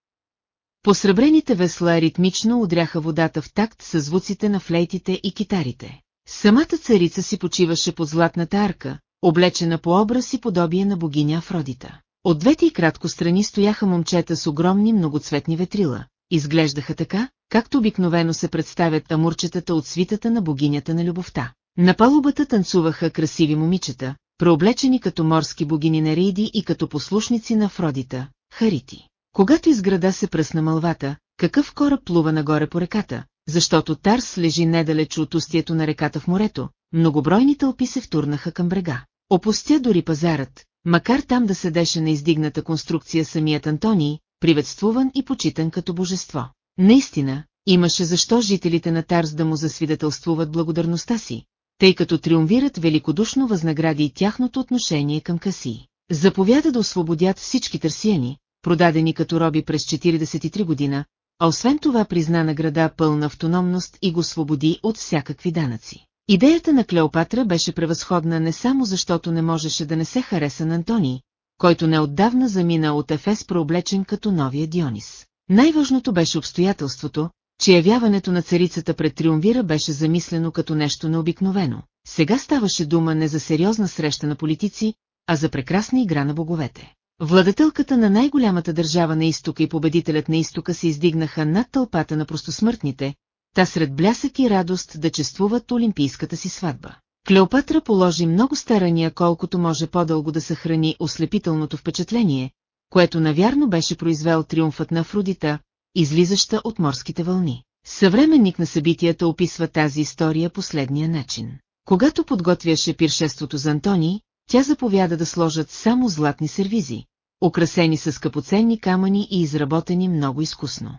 Посребрените весла ритмично удряха водата в такт с звуците на флейтите и китарите. Самата царица си почиваше под златната арка, облечена по образ и подобие на богиня Афродита. От двете и кратко страни стояха момчета с огромни многоцветни ветрила. Изглеждаха така, както обикновено се представят амурчетата от свитата на богинята на любовта. На палубата танцуваха красиви момичета, преоблечени като морски богини на Рейди и като послушници на Афродита, Харити. Когато из града се пръсна мълвата, какъв кораб плува нагоре по реката, защото Тарс лежи недалеч от устието на реката в морето, многобройни тълпи се втурнаха към брега. Опустя дори пазарът, макар там да седеше на издигната конструкция самият Антоний, приветствуван и почитан като божество. Наистина, имаше защо жителите на Тарс да му засвидетелствуват благодарността си, тъй като триумвират великодушно възнагради и тяхното отношение към Каси. Заповяда да освободят всички търсияни, продадени като роби през 43 година, а освен това призна на града пълна автономност и го свободи от всякакви данъци. Идеята на Клеопатра беше превъзходна не само защото не можеше да не се хареса на Антоний, който неотдавна замина от Ефес прооблечен като новия Дионис. Най-важното беше обстоятелството, че явяването на царицата пред триумвира беше замислено като нещо необикновено. Сега ставаше дума не за сериозна среща на политици, а за прекрасна игра на боговете. Владетелката на най-голямата държава на изтока и победителят на изтока се издигнаха над тълпата на простосмъртните, та сред блясък и радост да чествуват олимпийската си сватба. Клеопатра положи много старания колкото може по-дълго да съхрани ослепителното впечатление, което навярно беше произвел триумфът на Афродита, излизаща от морските вълни. Съвременник на събитията описва тази история последния начин. Когато подготвяше пиршеството за Антони, тя заповяда да сложат само златни сервизи, украсени с скъпоценни камъни и изработени много изкусно.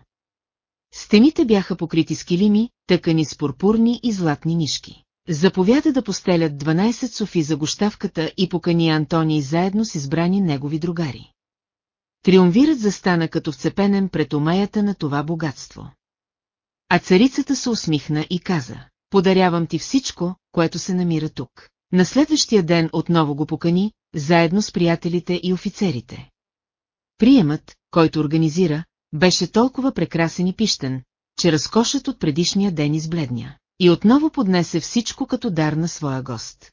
Стените бяха покрити с килими, тъкани с пурпурни и златни нишки. Заповяда да постелят 12 софи за гощавката и покани Антоний заедно с избрани негови другари. Триумвирът застана като вцепенен пред омаята на това богатство. А царицата се усмихна и каза, подарявам ти всичко, което се намира тук. На следващия ден отново го покани, заедно с приятелите и офицерите. Приемът, който организира, беше толкова прекрасен и пищен, че разкошът от предишния ден избледня. И отново поднесе всичко като дар на своя гост.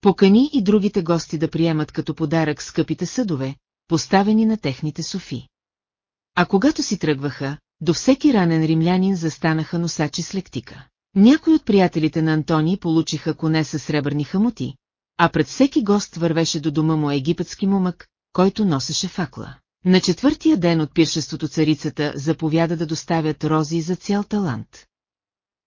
Покани и другите гости да приемат като подарък скъпите съдове, поставени на техните софи. А когато си тръгваха, до всеки ранен римлянин застанаха носачи с лектика. Някои от приятелите на Антони получиха коне с сребърни хамути, а пред всеки гост вървеше до дома му египетски мумък, който носеше факла. На четвъртия ден от пиршеството царицата заповяда да доставят рози за цял талант.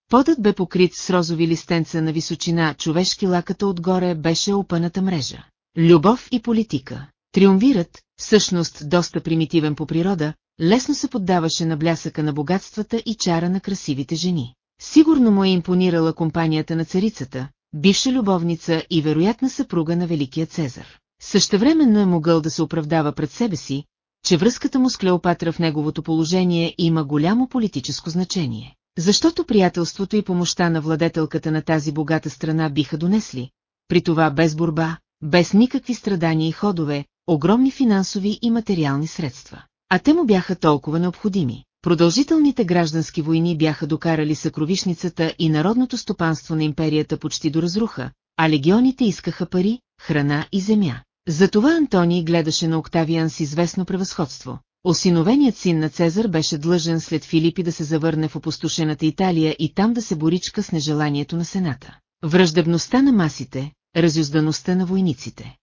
Подът бе покрит с розови листенца на височина, човешки лаката отгоре беше опъната мрежа. Любов и политика. Триумвират, всъщност доста примитивен по природа, лесно се поддаваше на блясъка на богатствата и чара на красивите жени. Сигурно му е импонирала компанията на царицата, бивша любовница и вероятна съпруга на Великия Цезар. Същевременно е могъл да се оправдава пред себе си, че връзката му с Клеопатра в неговото положение има голямо политическо значение. Защото приятелството и помощта на владетелката на тази богата страна биха донесли, при това без борба, без никакви страдания и ходове, огромни финансови и материални средства. А те му бяха толкова необходими. Продължителните граждански войни бяха докарали съкровишницата и народното стопанство на империята почти до разруха, а легионите искаха пари, храна и земя. Затова Антоний гледаше на Октавиан с известно превъзходство. Осиновеният син на Цезар беше длъжен след Филипи да се завърне в опустошената Италия и там да се боричка с нежеланието на Сената. Враждебността на масите, разюздаността на войниците.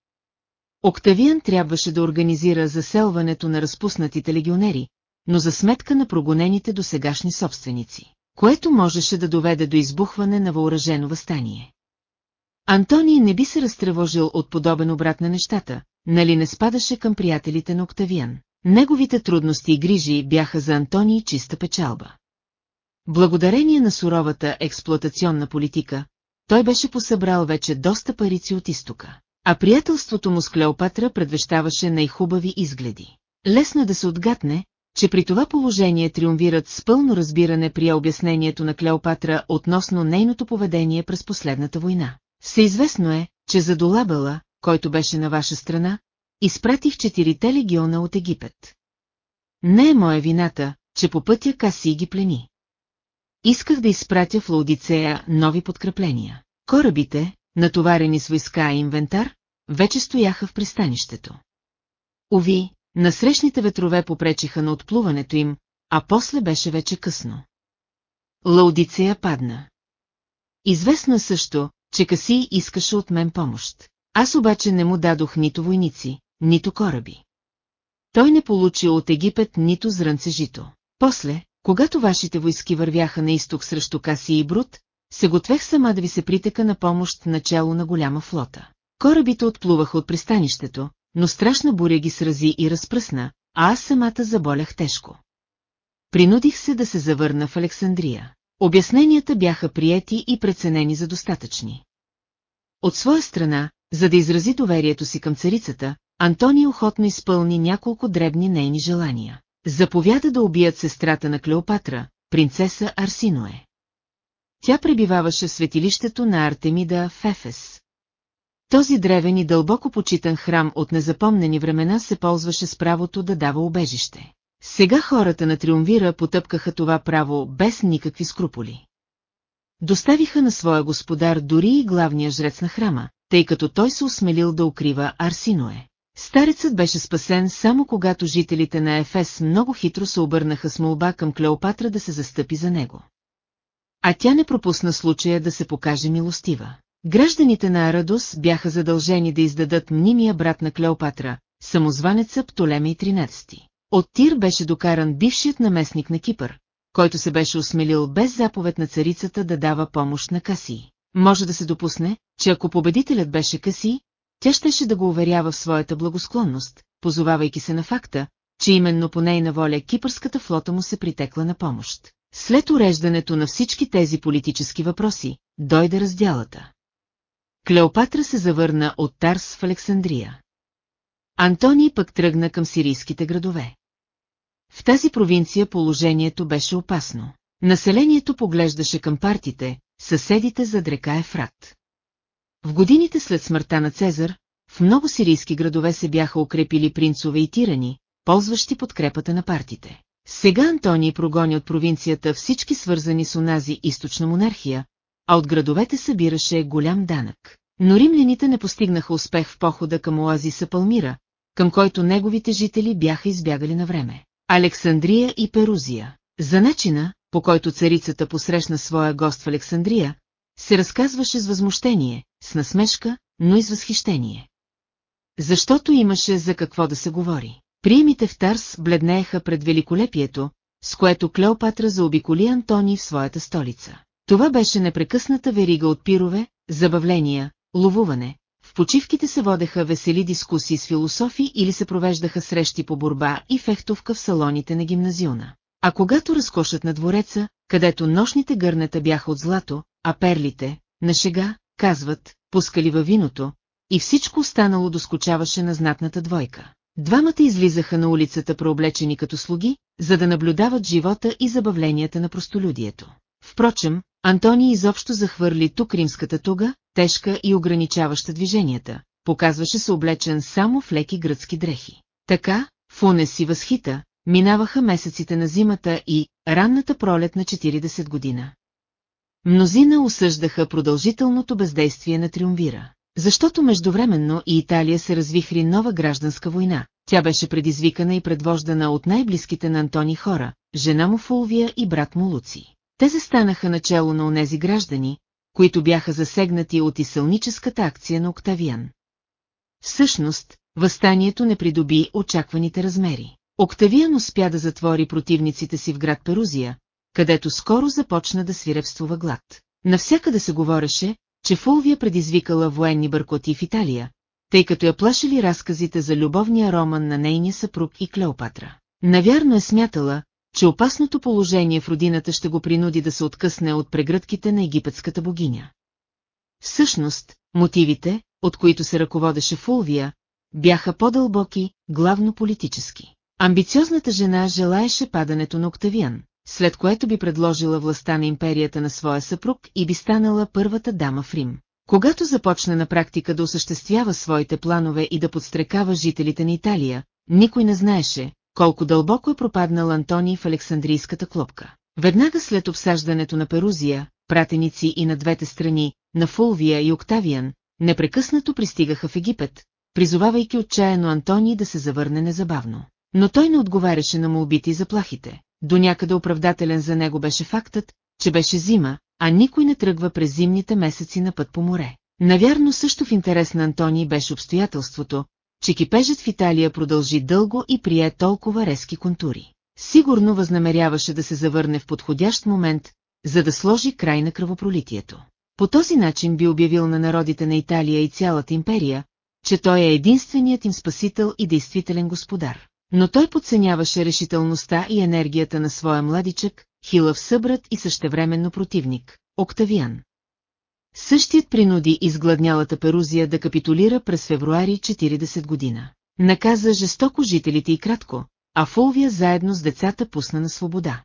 Октавиан трябваше да организира заселването на разпуснатите легионери, но за сметка на прогонените до сегашни собственици, което можеше да доведе до избухване на въоръжено възстание. Антоний не би се разтревожил от подобен обрат на нещата, нали не спадаше към приятелите на Октавиан. Неговите трудности и грижи бяха за Антоний чиста печалба. Благодарение на суровата експлуатационна политика, той беше посъбрал вече доста парици от изтока, а приятелството му с Клеопатра предвещаваше най-хубави изгледи. Лесно е да се отгатне, че при това положение триумвират с пълно разбиране при обяснението на Клеопатра относно нейното поведение през последната война. Всеизвестно е, че за Долабела, който беше на ваша страна, изпратих четирите легиона от Египет. Не е моя вината, че по пътя Каси ги плени. Исках да изпратя в Лаудицея нови подкрепления. Корабите, натоварени с войска и инвентар, вече стояха в пристанището. Ови, насрещните ветрове попречиха на отплуването им, а после беше вече късно. Лаудицея падна. Известно е също, че Каси искаше от мен помощ. Аз обаче не му дадох нито войници, нито кораби. Той не получи от Египет нито зрънце жито. После, когато вашите войски вървяха на изток срещу Каси и Брут, се готвех сама да ви се притека на помощ начало на голяма флота. Корабите отплуваха от пристанището, но страшна буря ги срази и разпръсна, а аз самата заболях тежко. Принудих се да се завърна в Александрия. Обясненията бяха приети и преценени за достатъчни. От своя страна, за да изрази доверието си към царицата, Антони охотно изпълни няколко дребни нейни желания. Заповяда да убият сестрата на Клеопатра, принцеса Арсиное. Тя пребиваваше в светилището на Артемида в Ефес. Този древен и дълбоко почитан храм от незапомнени времена се ползваше с правото да дава убежище. Сега хората на Триумвира потъпкаха това право без никакви скруполи. Доставиха на своя господар дори и главния жрец на храма, тъй като той се осмелил да укрива Арсиное. Старецът беше спасен само когато жителите на Ефес много хитро се обърнаха с молба към Клеопатра да се застъпи за него. А тя не пропусна случая да се покаже милостива. Гражданите на Арадос бяха задължени да издадат мнимия брат на Клеопатра, самозванеца Птолемей 13. От Тир беше докаран бившият наместник на Кипър, който се беше осмелил без заповед на царицата да дава помощ на Каси. Може да се допусне, че ако победителят беше Каси, тя щеше да го уверява в своята благосклонност, позовавайки се на факта, че именно по нейна воля кипърската флота му се притекла на помощ. След уреждането на всички тези политически въпроси, дойде разделата. Клеопатра се завърна от Тарс в Александрия. Антоний пък тръгна към сирийските градове. В тази провинция положението беше опасно. Населението поглеждаше към партите, съседите зад река Ефрат. В годините след смъртта на Цезар, в много сирийски градове се бяха укрепили принцове и тирани, ползващи подкрепата на партите. Сега Антоний прогони от провинцията всички свързани с онази източна монархия, а от градовете събираше голям данък. Но римляните не постигнаха успех в похода към оазиса Палмира, към който неговите жители бяха избягали на време. Александрия и Перузия. За начина, по който царицата посрещна своя гост в Александрия, се разказваше с възмущение, с насмешка, но и с възхищение. Защото имаше за какво да се говори. Приемите в Тарс бледнееха пред великолепието, с което Клеопатра заобиколи Антони в своята столица. Това беше непрекъсната верига от пирове, забавления, ловуване. В почивките се водеха весели дискусии с философи или се провеждаха срещи по борба и фехтовка в салоните на гимназиона. А когато разкошат на двореца, където нощните гърнета бяха от злато, а перлите, на шега, казват, пускали във виното, и всичко останало доскочаваше на знатната двойка. Двамата излизаха на улицата прооблечени като слуги, за да наблюдават живота и забавленията на простолюдието. Впрочем, Антони изобщо захвърли тук римската туга, тежка и ограничаваща движенията, показваше се облечен само в леки гръцки дрехи. Така, в унес и възхита, минаваха месеците на зимата и ранната пролет на 40 година. Мнозина осъждаха продължителното бездействие на Триумвира. Защото междувременно и Италия се развихри нова гражданска война. Тя беше предизвикана и предвождана от най-близките на Антони хора, жена му Фулвия и брат му Луци. Те застанаха начало на онези граждани, които бяха засегнати от изсълническата акция на Октавиан. Всъщност, възстанието не придоби очакваните размери. Октавиан успя да затвори противниците си в град Перузия, където скоро започна да свирепствува глад. Навсякъде се говореше, че Фулвия предизвикала военни бъркоти в Италия, тъй като я плашили разказите за любовния роман на нейния съпруг и Клеопатра. Навярно е смятала, че опасното положение в родината ще го принуди да се откъсне от прегръдките на египетската богиня. Всъщност, мотивите, от които се ръководеше Фулвия, бяха по-дълбоки, главно политически. Амбициозната жена желаеше падането на Октавиан, след което би предложила властта на империята на своя съпруг и би станала първата дама в Рим. Когато започна на практика да осъществява своите планове и да подстрекава жителите на Италия, никой не знаеше, колко дълбоко е пропаднал Антоний в Александрийската клопка. Веднага след обсаждането на Перузия, пратеници и на двете страни, на Фулвия и Октавиан, непрекъснато пристигаха в Египет, призовавайки отчаяно Антоний да се завърне незабавно. Но той не отговаряше на молбите и заплахите. До някъде оправдателен за него беше фактът, че беше зима, а никой не тръгва през зимните месеци на път по море. Навярно също в интерес на Антоний беше обстоятелството, че кипежът в Италия продължи дълго и прие толкова резки контури. Сигурно възнамеряваше да се завърне в подходящ момент, за да сложи край на кръвопролитието. По този начин би обявил на народите на Италия и цялата империя, че той е единственият им спасител и действителен господар. Но той подценяваше решителността и енергията на своя младичък, хилав събрат и същевременно противник, Октавиан. Същият принуди изгладнялата Перузия да капитулира през февруари 40 година. Наказа жестоко жителите и кратко, а Фулвия заедно с децата пусна на свобода.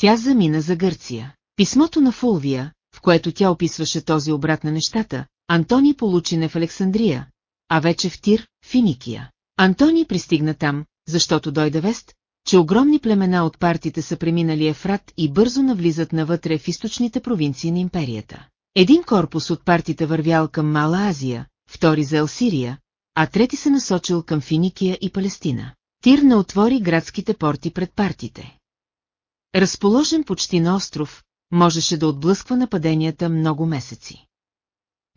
Тя замина за Гърция. Писмото на Фулвия, в което тя описваше този обрат на нещата, Антони получи не в Александрия, а вече в Тир, Финикия. Антони пристигна там, защото дойде вест, че огромни племена от партите са преминали Ефрат и бързо навлизат навътре в източните провинции на империята. Един корпус от партите вървял към Мала Азия, втори за Елсирия, а трети се насочил към Финикия и Палестина. Тир не отвори градските порти пред партите. Разположен почти на остров, можеше да отблъсква нападенията много месеци.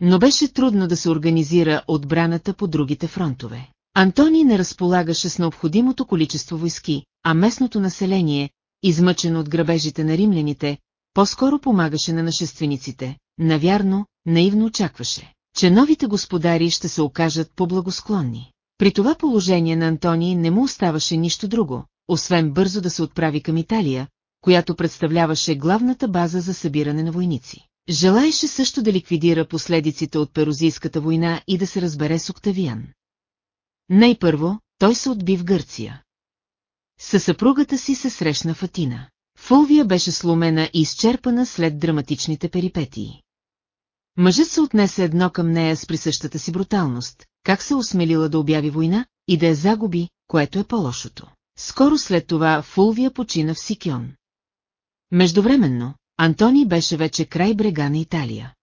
Но беше трудно да се организира отбраната по другите фронтове. Антони не разполагаше с необходимото количество войски, а местното население, измъчено от грабежите на римляните, по-скоро помагаше на нашествениците, навярно, наивно очакваше, че новите господари ще се окажат по-благосклонни. При това положение на Антони не му оставаше нищо друго, освен бързо да се отправи към Италия, която представляваше главната база за събиране на войници. Желаеше също да ликвидира последиците от Перузийската война и да се разбере с Октавиан. Най-първо, той се отби в Гърция. Със съпругата си се срещна в Атина. Фулвия беше сломена и изчерпана след драматичните перипетии. Мъжът се отнесе едно към нея с присъщата си бруталност, как се осмелила да обяви война и да я загуби, което е по-лошото. Скоро след това Фулвия почина в Сикион. Междувременно, Антони беше вече край брега на Италия.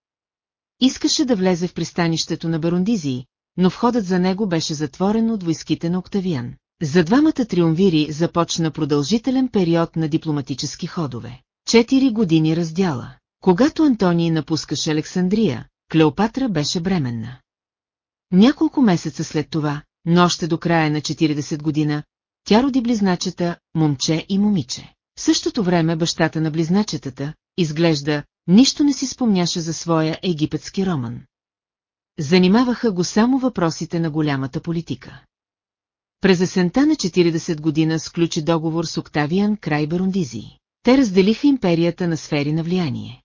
Искаше да влезе в пристанището на Барундизии, но входът за него беше затворен от войските на Октавиан. За двамата триумвири започна продължителен период на дипломатически ходове. Четири години раздяла. Когато Антоний напускаше Александрия, Клеопатра беше бременна. Няколко месеца след това, но още до края на 40 година, тя роди близначета, момче и момиче. В същото време бащата на близначетата, изглежда, нищо не си спомняше за своя египетски роман. Занимаваха го само въпросите на голямата политика. През есента на 40 година сключи договор с Октавиан край Барундизии. Те разделиха империята на сфери на влияние.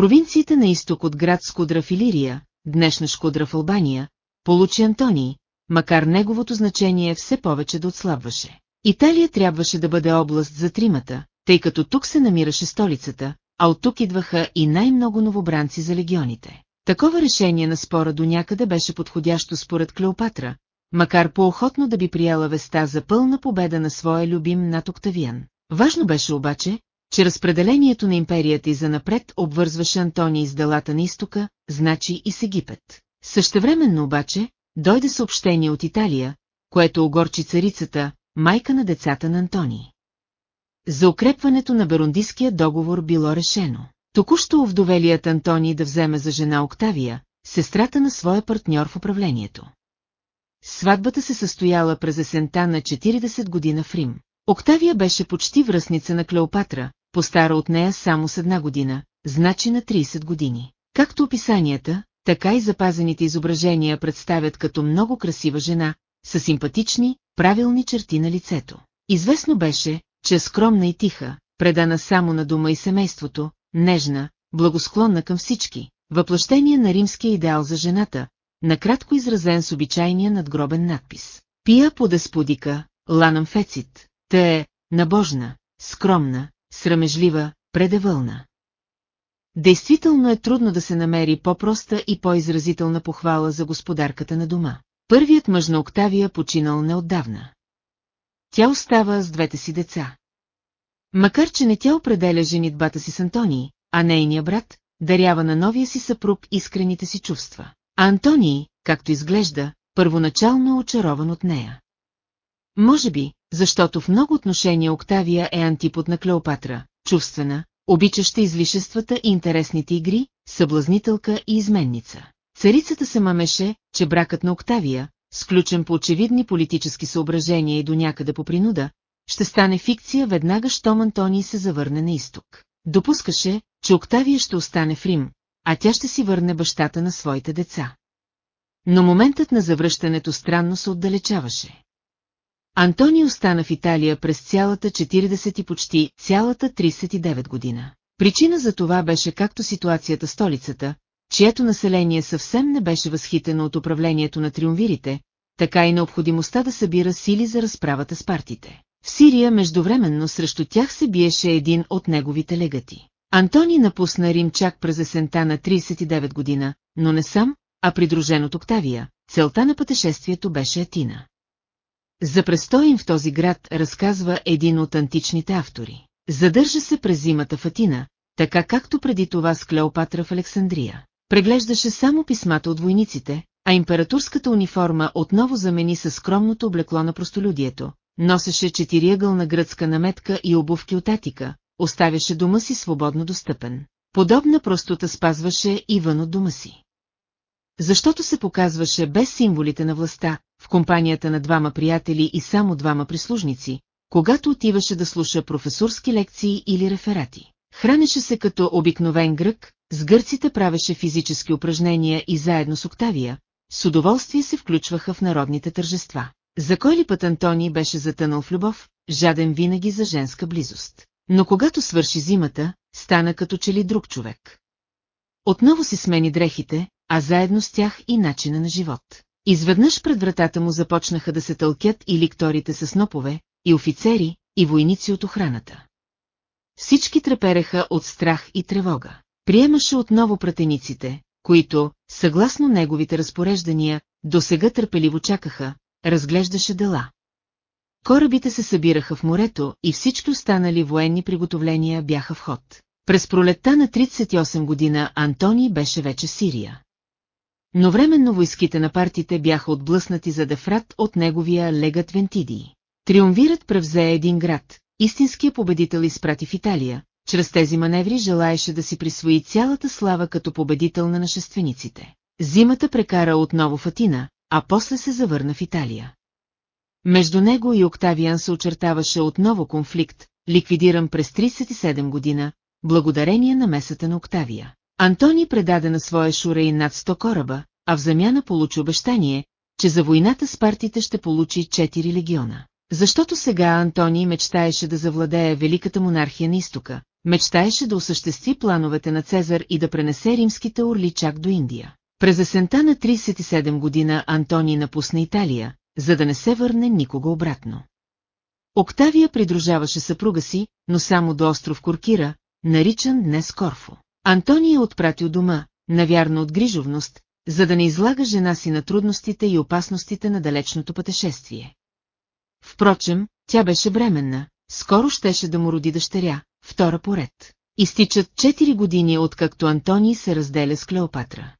Провинциите на изток от град Скудра в Илирия, днешна Шкудра в Албания, получи Антоний, макар неговото значение все повече да отслабваше. Италия трябваше да бъде област за тримата, тъй като тук се намираше столицата, а от тук идваха и най-много новобранци за легионите. Такова решение на спора до някъде беше подходящо според Клеопатра, макар по-охотно да би прияла веста за пълна победа на своя любим над Октавиан. Важно беше обаче, че разпределението на империята и занапред обвързваше Антоний с делата на изтока, значи и с Египет. Същевременно обаче, дойде съобщение от Италия, което огорчи царицата, майка на децата на Антоний. За укрепването на Берундиския договор било решено. Току-що овдовелият Антоний да вземе за жена Октавия, сестрата на своя партньор в управлението. Сватбата се състояла през есента на 40 година в Рим. Октавия беше почти връзница на Клеопатра, постара от нея само с една година, значи на 30 години. Както описанията, така и запазените изображения представят като много красива жена, с симпатични, правилни черти на лицето. Известно беше, че скромна и тиха, предана само на дома и семейството, нежна, благосклонна към всички, въплъщение на римския идеал за жената, накратко изразен с обичайния надгробен надпис. Пия по десподика, ланам фецит, те е набожна, скромна, срамежлива, предевълна. Действително е трудно да се намери по-проста и по-изразителна похвала за господарката на дома. Първият мъж на Октавия починал неотдавна. тя остава с двете си деца. Макар че не тя определя женитбата си с Антоний, а нейния брат, дарява на новия си съпруг искрените си чувства. А Антоний, както изглежда, първоначално е очарован от нея. Може би, защото в много отношения Октавия е антипод на Клеопатра, чувствена, обичаща излишествата и интересните игри, съблазнителка и изменница. Царицата се мамеше, че бракът на Октавия, сключен по очевидни политически съображения и до някъде по принуда, ще стане фикция веднага, щом Антоний се завърне на изток. Допускаше, че Октавия ще остане в Рим, а тя ще си върне бащата на своите деца. Но моментът на завръщането странно се отдалечаваше. Антони остана в Италия през цялата 40 и почти цялата 39 година. Причина за това беше както ситуацията столицата, чието население съвсем не беше възхитено от управлението на триумвирите, така и необходимостта да събира сили за разправата с партите. В Сирия междувременно срещу тях се биеше един от неговите легати. Антони напусна Рим чак през есента на 39 година, но не сам, а придружен от Октавия. Целта на пътешествието беше Атина. За престой им в този град разказва един от античните автори. Задържа се през зимата в Атина, така както преди това с Клеопатра в Александрия. Преглеждаше само писмата от войниците, а императорската униформа отново замени със скромното облекло на простолюдието. Носеше четириъгълна гръцка наметка и обувки от Атика, оставяше дома си свободно достъпен. Подобна простота спазваше и вън от дома си. Защото се показваше без символите на властта, в компанията на двама приятели и само двама прислужници, когато отиваше да слуша професорски лекции или реферати. Хранеше се като обикновен грък, с гърците правеше физически упражнения и заедно с Октавия, с удоволствие се включваха в народните тържества. За кой ли път Антони беше затънал в любов, жаден винаги за женска близост. Но когато свърши зимата, стана като че ли друг човек. Отново си смени дрехите, а заедно с тях и начина на живот. Изведнъж пред вратата му започнаха да се тълкят и ликторите с снопове, и офицери, и войници от охраната. Всички трепереха от страх и тревога. Приемаше отново пратениците, които, съгласно неговите разпореждания, досега търпеливо чакаха, разглеждаше дела. Корабите се събираха в морето и всички останали военни приготовления бяха в ход. През пролетта на 38 година Антони беше вече Сирия. Но временно войските на партите бяха отблъснати за Дефрат от неговия легат Вентидии. Триумвират превзе един град, истинския победител изпрати в Италия, чрез тези маневри желаеше да си присвои цялата слава като победител на нашествениците. Зимата прекара отново в Атина, а после се завърна в Италия. Между него и Октавиан се очертаваше отново конфликт, ликвидиран през 37 година, благодарение на месата на Октавия. Антони предаде на своя шурей над 100 кораба, а в замяна получи обещание, че за войната с партите ще получи 4 легиона. Защото сега Антони мечтаеше да завладее великата монархия на изтока, мечтаеше да осъществи плановете на Цезар и да пренесе римските орли чак до Индия. През есента на 37 година Антони напусна Италия, за да не се върне никога обратно. Октавия придружаваше съпруга си, но само до остров Коркира, наричан днес Корфо. Антония е отпратил дома, навярно от грижовност, за да не излага жена си на трудностите и опасностите на далечното пътешествие. Впрочем, тя беше бременна, скоро щеше да му роди дъщеря, втора поред. Изтичат 4 години откакто Антоний се разделя с Клеопатра.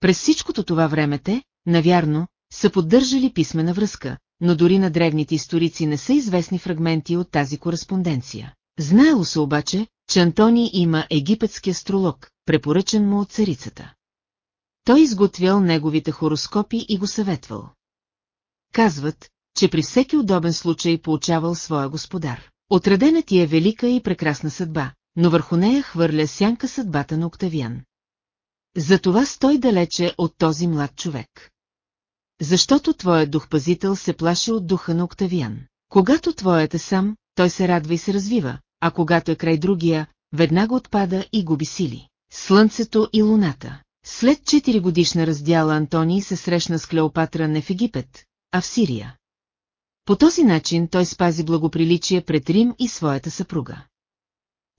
През всичкото това време те, навярно, са поддържали писмена връзка, но дори на древните историци не са известни фрагменти от тази кореспонденция. Знаело се обаче, че Антони има египетски астролог, препоръчен му от царицата. Той изготвял неговите хороскопи и го съветвал. Казват, че при всеки удобен случай получавал своя господар. Отредена ти е велика и прекрасна съдба, но върху нея хвърля сянка съдбата на Октавиан. Затова стой далече от този млад човек. Защото твоят дух-пазител се плаши от духа на Октавиан. Когато твоят е сам, той се радва и се развива, а когато е край другия, веднага отпада и губи сили. Слънцето и луната. След 4 годишна раздяла Антоний се срещна с Клеопатра не в Египет, а в Сирия. По този начин той спази благоприличие пред Рим и своята съпруга.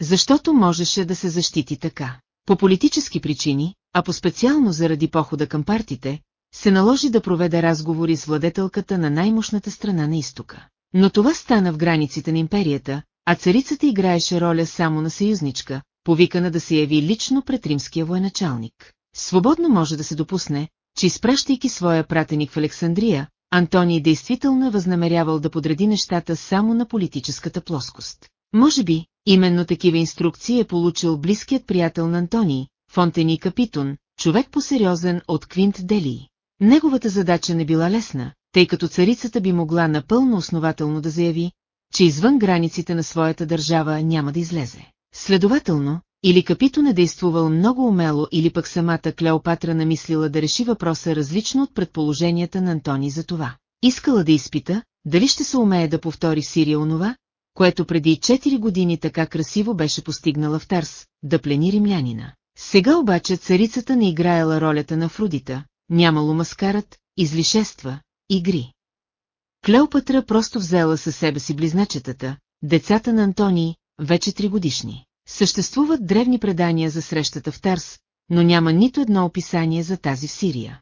Защото можеше да се защити така. По политически причини, а по-специално заради похода към партите, се наложи да проведе разговори с владетелката на най-мощната страна на изтока. Но това стана в границите на империята, а царицата играеше роля само на съюзничка, повикана да се яви лично пред римския военачалник. Свободно може да се допусне, че изпращайки своя пратеник в Александрия, Антоний действително е възнамерявал да подреди нещата само на политическата плоскост. Може би, именно такива инструкции е получил близкият приятел на Антоний, Фонтени Капитон, човек по-сериозен от Квинт Делии. Неговата задача не била лесна, тъй като царицата би могла напълно основателно да заяви, че извън границите на своята държава няма да излезе. Следователно, или Капитон е действувал много умело или пък самата Клеопатра намислила да реши въпроса различно от предположенията на Антони за това. Искала да изпита, дали ще се умее да повтори Сирия онова, което преди 4 години така красиво беше постигнала в Тарс, да плени римлянина. Сега обаче царицата не играела ролята на Фрудита, нямало маскарат, излишества, игри. Клеопатра просто взела със себе си близначетата, децата на Антоний, вече три годишни. Съществуват древни предания за срещата в Тарс, но няма нито едно описание за тази в Сирия.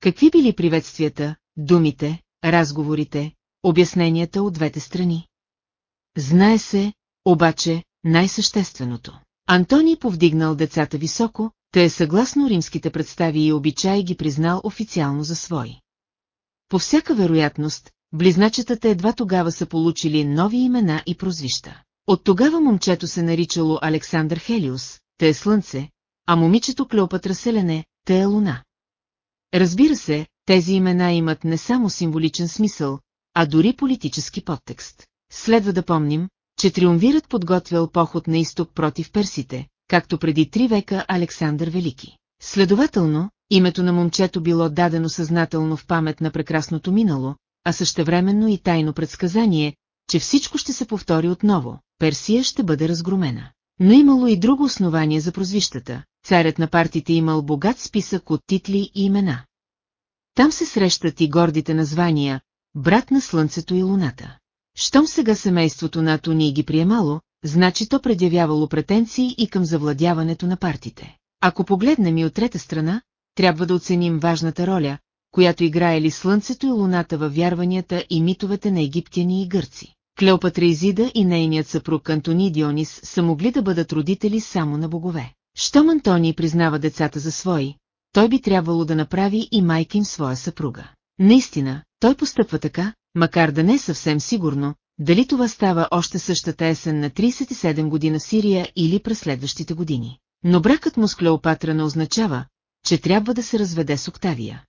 Какви били приветствията, думите, разговорите, обясненията от двете страни? Знае се, обаче, най-същественото. Антоний повдигнал децата високо, те е съгласно римските представи и обичаи ги признал официално за свои. По всяка вероятност, близначетата едва тогава са получили нови имена и прозвища. От тогава момчето се наричало Александър Хелиус, те е слънце, а момичето Клеопатра Селене, те е луна. Разбира се, тези имена имат не само символичен смисъл, а дори политически подтекст. Следва да помним, че триумвират подготвял поход на изток против персите, както преди три века Александър Велики. Следователно, името на момчето било дадено съзнателно в памет на прекрасното минало, а същевременно и тайно предсказание, че всичко ще се повтори отново, Персия ще бъде разгромена. Но имало и друго основание за прозвищата. Царят на партите имал богат списък от титли и имена. Там се срещат и гордите названия «Брат на Слънцето и Луната». Щом сега семейството на Атони ги приемало, значи то предявявало претенции и към завладяването на партите. Ако погледнем и от трета страна, трябва да оценим важната роля, която играели Слънцето и Луната във вярванията и митовете на египтяни и гърци. Клеопатра Изида и нейният съпруг Антони Дионис са могли да бъдат родители само на богове. Щом Антоний признава децата за свои, той би трябвало да направи и майка им своя съпруга. Наистина, той постъпва така, макар да не е съвсем сигурно, дали това става още същата есен на 37 година в Сирия или през следващите години. Но бракът му с Клеопатра не означава, че трябва да се разведе с Октавия.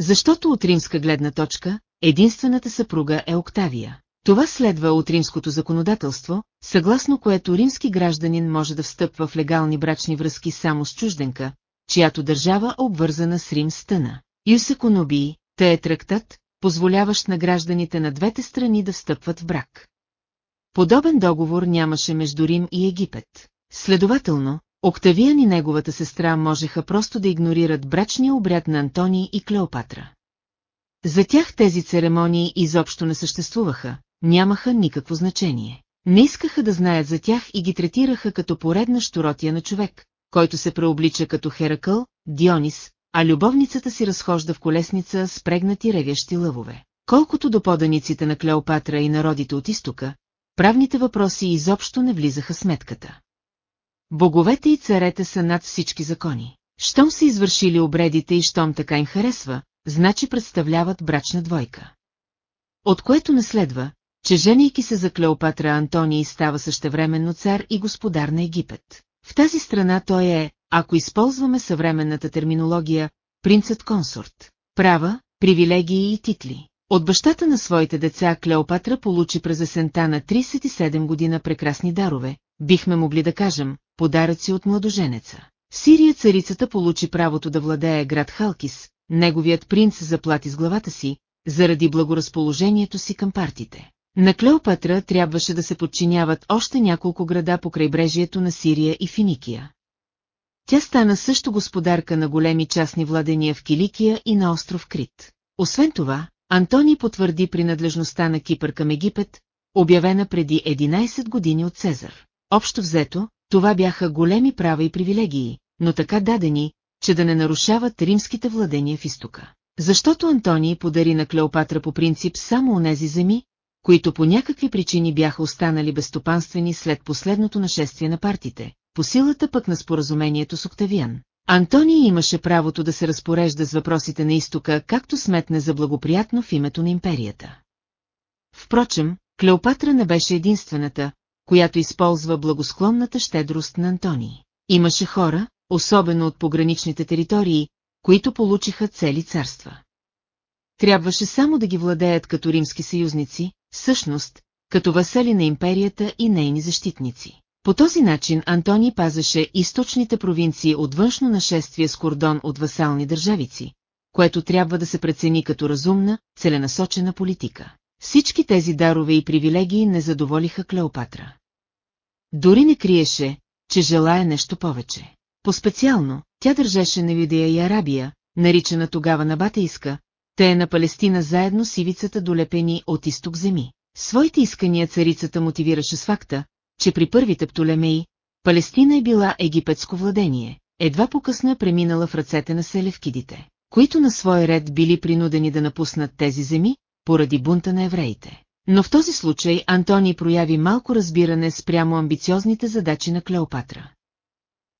Защото от римска гледна точка, единствената съпруга е Октавия. Това следва от римското законодателство, съгласно което римски гражданин може да встъпва в легални брачни връзки само с чужденка, чиято държава е обвързана с Рим стъна. Юсеконобии, те е трактат, позволяващ на гражданите на двете страни да встъпват в брак. Подобен договор нямаше между Рим и Египет. Следователно, Октавиан и неговата сестра можеха просто да игнорират брачния обряд на Антоний и Клеопатра. За тях тези церемонии изобщо не съществуваха, нямаха никакво значение. Не искаха да знаят за тях и ги третираха като поредна щуротия на човек, който се преоблича като Херакъл, Дионис, а любовницата си разхожда в колесница с прегнати ревящи лъвове. Колкото до поданиците на Клеопатра и народите от изтока, правните въпроси изобщо не влизаха сметката. Боговете и царете са над всички закони. Щом са извършили обредите и щом така им харесва, значи представляват брачна двойка. От което наследва, че женейки се за Клеопатра Антоний става същевременно цар и господар на Египет. В тази страна той е, ако използваме съвременната терминология, принцът-консорт. Права, привилегии и титли. От бащата на своите деца Клеопатра получи през есента на 37 година прекрасни дарове, бихме могли да кажем, подаръци от младоженеца. Сирия царицата получи правото да владее град Халкис, неговият принц заплати с главата си, заради благоразположението си към партите. На Клеопатра трябваше да се подчиняват още няколко града по крайбрежието на Сирия и Финикия. Тя стана също господарка на големи частни владения в Киликия и на остров Крит. Освен това, Антони потвърди принадлежността на Кипър към Египет, обявена преди 11 години от Цезар. Общо взето, това бяха големи права и привилегии, но така дадени, че да не нарушават римските владения в изтока. Защото Антоний подари на Клеопатра по принцип само онези земи, които по някакви причини бяха останали безстопанствени след последното нашествие на партите, по силата пък на споразумението с Октавиан. Антоний имаше правото да се разпорежда с въпросите на изтока, както сметне за благоприятно в името на империята. Впрочем, Клеопатра не беше единствената, която използва благосклонната щедрост на Антоний. Имаше хора, особено от пограничните територии, които получиха цели царства. Трябваше само да ги владеят като римски съюзници, всъщност, като васали на империята и нейни защитници. По този начин Антони пазеше източните провинции от външно нашествие с кордон от васални държавици, което трябва да се прецени като разумна, целенасочена политика. Всички тези дарове и привилегии не задоволиха Клеопатра. Дори не криеше, че желая нещо повече. По-специално, тя държеше на Юдея и Арабия, наричана тогава Набатейска, те е на Палестина заедно с ивицата долепени от изток земи. Своите искания царицата мотивираше с факта, че при първите Птолемеи, Палестина е била египетско владение, едва по-късно е преминала в ръцете на селевкидите, които на свой ред били принудени да напуснат тези земи, поради бунта на евреите. Но в този случай Антоний прояви малко разбиране спрямо амбициозните задачи на Клеопатра.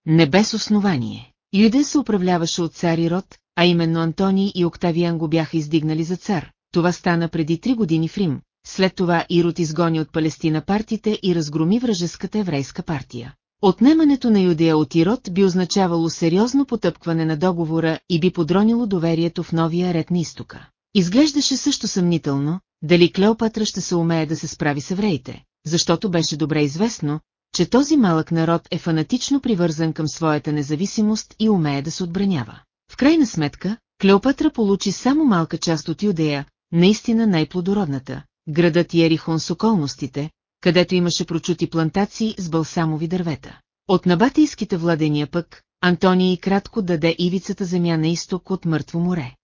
Не без основание. Юден се управляваше от цар Ирод, а именно Антоний и Октавиан го бяха издигнали за цар. Това стана преди три години в Рим, след това Ирод изгони от Палестина партите и разгроми вражеската еврейска партия. Отнемането на Юдея от Ирод би означавало сериозно потъпкване на договора и би подронило доверието в новия ред на изтока. Изглеждаше също съмнително, дали Клеопатра ще се умее да се справи с евреите, защото беше добре известно, че този малък народ е фанатично привързан към своята независимост и умее да се отбранява. В крайна сметка, Клеопатра получи само малка част от Юдея, наистина най-плодородната, градът Ерихон с околностите, където имаше прочути плантации с балсамови дървета. От набатийските владения пък, Антоний кратко даде ивицата земя на изток от Мъртво море.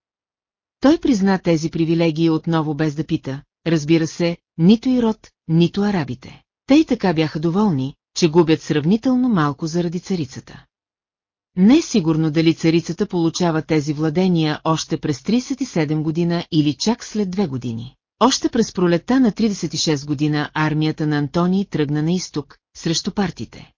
Той призна тези привилегии отново без да пита, разбира се, нито и род, нито арабите. Те и така бяха доволни, че губят сравнително малко заради царицата. Не е сигурно дали царицата получава тези владения още през 37 година или чак след две години. Още през пролета на 36 година армията на Антоний тръгна на изток, срещу партите.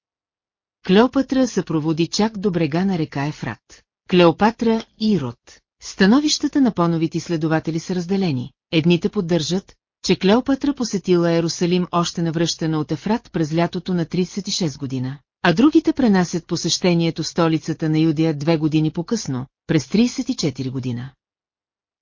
Клеопатра съпроводи чак до брега на река Ефрат. Клеопатра и Ирод. Становищата на поновите следователи са разделени. Едните поддържат, че Клеопатра посетила Ерусалим още навръщана от Ефрат през лятото на 36 година, а другите пренасят посещението в столицата на Юдия две години по-късно, през 34 година.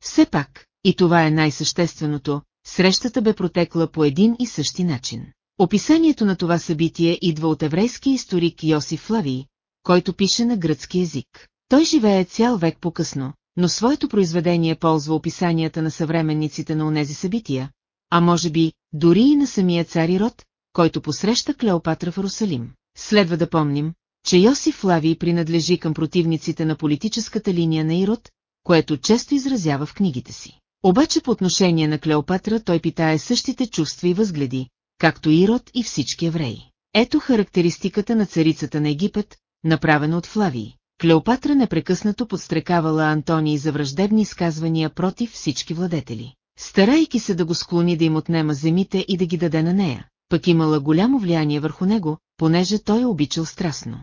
Все пак, и това е най-същественото, срещата бе протекла по един и същи начин. Описанието на това събитие идва от еврейски историк Йосиф Флавий, който пише на гръцки език. Той живее цял век по-късно, но своето произведение ползва описанията на съвременниците на онези събития, а може би дори и на самия цар Ирод, който посреща Клеопатра в Русалим. Следва да помним, че Йосиф Флавий принадлежи към противниците на политическата линия на Ирод, което често изразява в книгите си. Обаче по отношение на Клеопатра той питае същите чувства и възгледи, както Ирод и всички евреи. Ето характеристиката на царицата на Египет, направена от Флавий. Клеопатра непрекъснато подстрекавала Антоний за враждебни изказвания против всички владетели, старайки се да го склони да им отнема земите и да ги даде на нея, пък имала голямо влияние върху него, понеже той е обичал страстно.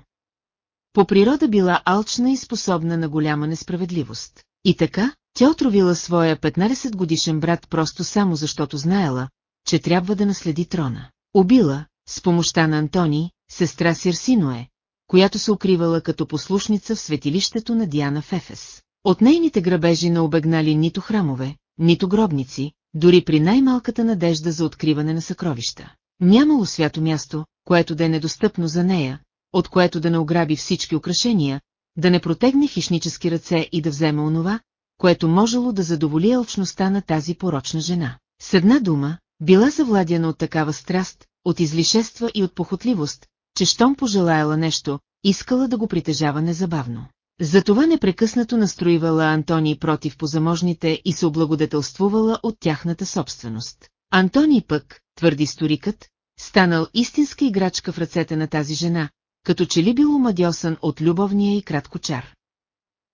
По природа била алчна и способна на голяма несправедливост. И така, тя отровила своя 15 годишен брат просто само защото знаела, че трябва да наследи трона. Убила, с помощта на Антони, сестра Сирсиное, която се укривала като послушница в светилището на Диана в Ефес. От нейните грабежи не обегнали нито храмове, нито гробници, дори при най-малката надежда за откриване на съкровища. Нямало свято място, което да е недостъпно за нея, от което да не ограби всички украшения, да не протегне хищнически ръце и да вземе онова, което можело да задоволи алчността на тази порочна жена. С една дума, била завладяна от такава страст, от излишества и от похотливост, че щом пожелаяла нещо, искала да го притежава незабавно. Затова непрекъснато настроивала Антоний против позаможните и се облагодетелствувала от тяхната собственост. Антоний пък, твърди историкът, станал истинска играчка в ръцете на тази жена, като че ли бил омадьосан от любовния и кратко чар.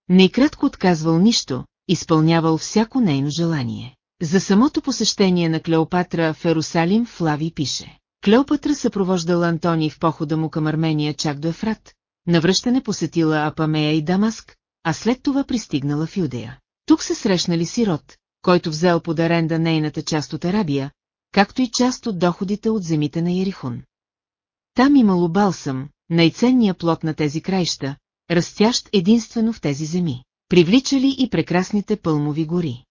Не и кратко отказвал нищо, изпълнявал всяко нейно желание. За самото посещение на Клеопатра в Ерусалим Флави пише. Клеопатра съпровождала Антоний в похода му към Армения чак до Ефрат, навръщане посетила Апамея и Дамаск, а след това пристигнала в Юдея. Тук се срещнали сирот, който взел под аренда нейната част от Арабия, както и част от доходите от земите на Ерихун. Там имало балсам, най-ценния плод на тези краища, растящ единствено в тези земи. Привличали и прекрасните пълмови гори.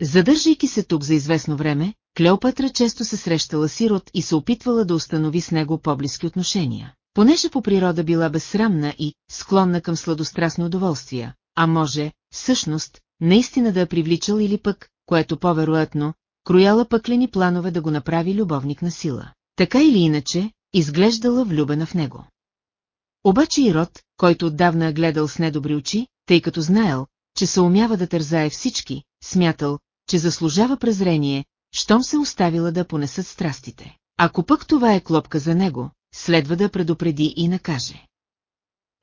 Задържайки се тук за известно време, Клеопатра често се срещала сирот и се опитвала да установи с него по-близки отношения. Понеже по природа била безсрамна и склонна към сладострастни удоволствия, а може, всъщност, наистина да я привличал или пък, което по-вероятно, крояла пъклени планове да го направи любовник на сила. Така или иначе, изглеждала влюбена в него. Обаче Ирод, който отдавна гледал с недобри очи, тъй като знаел, че се умява да тързае всички, смятал, че заслужава презрение, щом се оставила да понесат страстите. Ако пък това е клопка за него, следва да предупреди и накаже.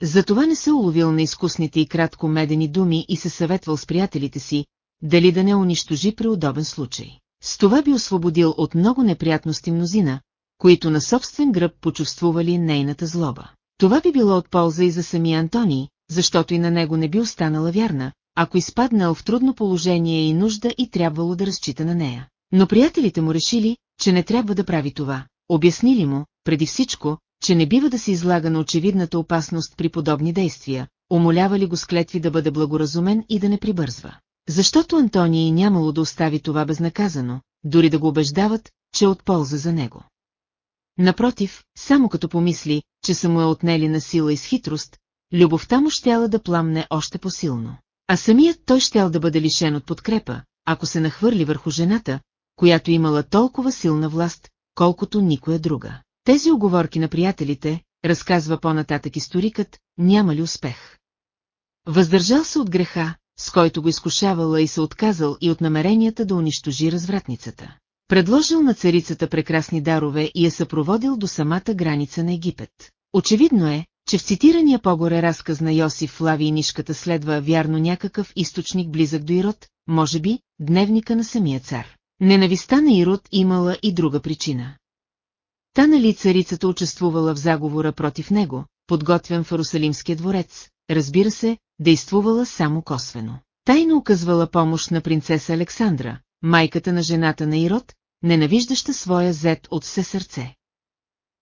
Затова не се уловил на изкусните и кратко медени думи и се съветвал с приятелите си, дали да не унищожи при удобен случай. С това би освободил от много неприятности мнозина, които на собствен гръб почувствували нейната злоба. Това би било от полза и за самия Антоний, защото и на него не би останала вярна, ако изпаднал в трудно положение и нужда и трябвало да разчита на нея. Но приятелите му решили, че не трябва да прави това. Обяснили му, преди всичко, че не бива да се излага на очевидната опасност при подобни действия, умолявали го с клетви да бъде благоразумен и да не прибързва. Защото Антоний нямало да остави това безнаказано, дори да го убеждават, че е от полза за него. Напротив, само като помисли, че са му е отнели на сила и с хитрост, любовта му щяла да пламне още по-силно. А самият той щял да бъде лишен от подкрепа, ако се нахвърли върху жената, която имала толкова силна власт, колкото никоя друга. Тези оговорки на приятелите, разказва по-нататък историкът, няма ли успех. Въздържал се от греха, с който го изкушавала и се отказал и от намеренията да унищожи развратницата. Предложил на царицата прекрасни дарове и я съпроводил до самата граница на Египет. Очевидно е, че в цитирания по-горе разказ на Йосиф Лави и Нишката следва вярно някакъв източник близък до Ирод, може би, дневника на самия цар. Ненависта на Ирод имала и друга причина. Та нали царицата участвувала в заговора против него, подготвен в Арусалимския дворец, разбира се, действувала само косвено. Тайно оказвала помощ на принцеса Александра, майката на жената на Ирод, ненавиждаща своя зет от все сърце.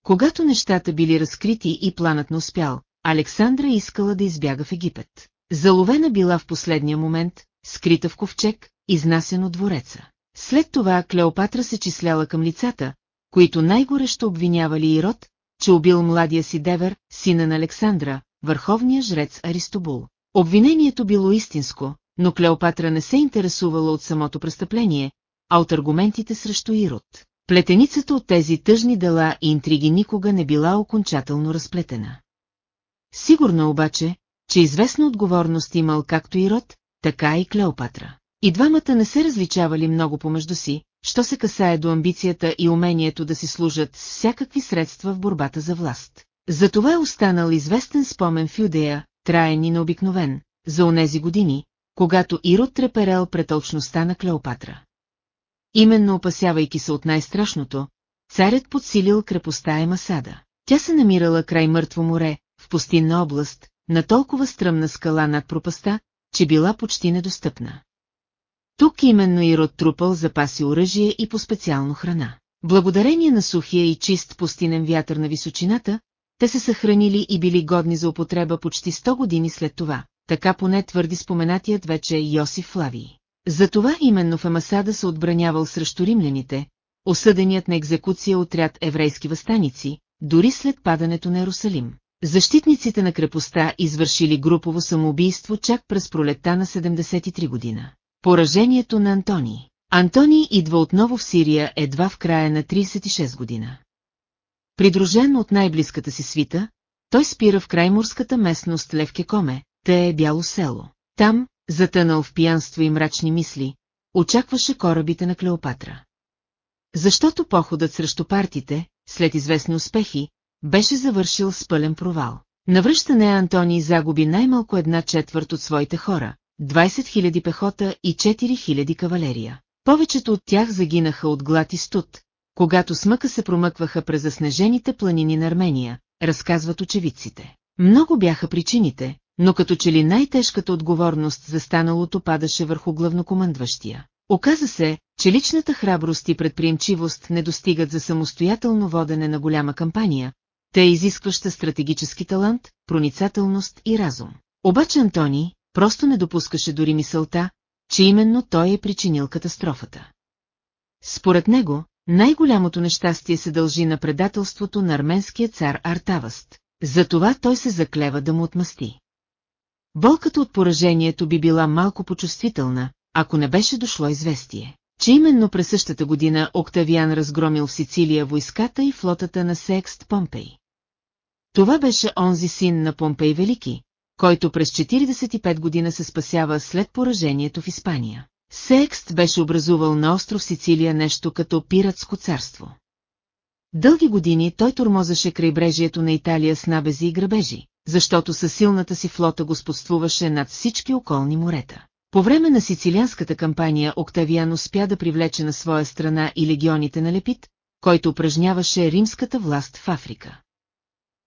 Когато нещата били разкрити и планът не успял, Александра искала да избяга в Египет. Заловена била в последния момент, скрита в ковчег, изнасен от двореца. След това Клеопатра се числяла към лицата, които най-горещо обвинявали Ирод, че убил младия си девер, сина на Александра, върховния жрец Аристобул. Обвинението било истинско, но Клеопатра не се интересувала от самото престъпление, а от аргументите срещу Ирод. Плетеницата от тези тъжни дела и интриги никога не била окончателно разплетена. Сигурно обаче, че известна отговорност имал както Ирод, така и Клеопатра. И двамата не се различавали много помежду си, що се касае до амбицията и умението да си служат с всякакви средства в борбата за власт. Затова е останал известен спомен в Юдея, траен и необикновен, за онези години, когато Ирод треперел пред алчността на Клеопатра. Именно опасявайки се от най-страшното, царят подсилил крепостта Емасада. Тя се намирала край мъртво море, в пустинна област, на толкова стръмна скала над пропаста, че била почти недостъпна. Тук именно Ирод трупал запаси оръжие и по специално храна. Благодарение на сухия и чист пустинен вятър на височината, те се съхранили и били годни за употреба почти 100 години след това, така поне твърди споменатият вече Йосиф Флавий. Затова именно в Амасада се отбранявал срещу римляните, осъденият на екзекуция отряд еврейски възстаници, дори след падането на Ерусалим. Защитниците на крепостта извършили групово самоубийство чак през пролетта на 73 година. Поражението на Антони. Антони идва отново в Сирия едва в края на 36 година. Придружен от най-близката си свита, той спира в крайморската местност Левкекоме, те е бяло село. Там, затънал в пиянство и мрачни мисли, очакваше корабите на Клеопатра. Защото походът срещу партите, след известни успехи, беше завършил с пълен провал. Навръщане Антоний загуби най-малко една четвърт от своите хора, 20 000 пехота и 4 000 кавалерия. Повечето от тях загинаха от глад и студ, когато смъка се промъкваха през заснежените планини на Армения, разказват очевидците. Много бяха причините, но като че ли най-тежката отговорност за станалото падаше върху главнокомандващия. Оказа се, че личната храброст и предприемчивост не достигат за самостоятелно водене на голяма кампания, те изискваща стратегически талант, проницателност и разум. Обаче Антони просто не допускаше дори мисълта, че именно той е причинил катастрофата. Според него, най-голямото нещастие се дължи на предателството на арменския цар Артаваст. Затова той се заклева да му отмъсти. Болката от поражението би била малко почувствителна, ако не беше дошло известие, че именно през същата година Октавиан разгромил в Сицилия войската и флотата на Секст Помпей. Това беше онзи син на Помпей Велики, който през 45 година се спасява след поражението в Испания. Секст беше образувал на остров Сицилия нещо като пиратско царство. Дълги години той тормозаше крайбрежието на Италия с набези и грабежи, защото със силната си флота господствуваше над всички околни морета. По време на сицилианската кампания Октавиан успя да привлече на своя страна и легионите на Лепит, който упражняваше римската власт в Африка.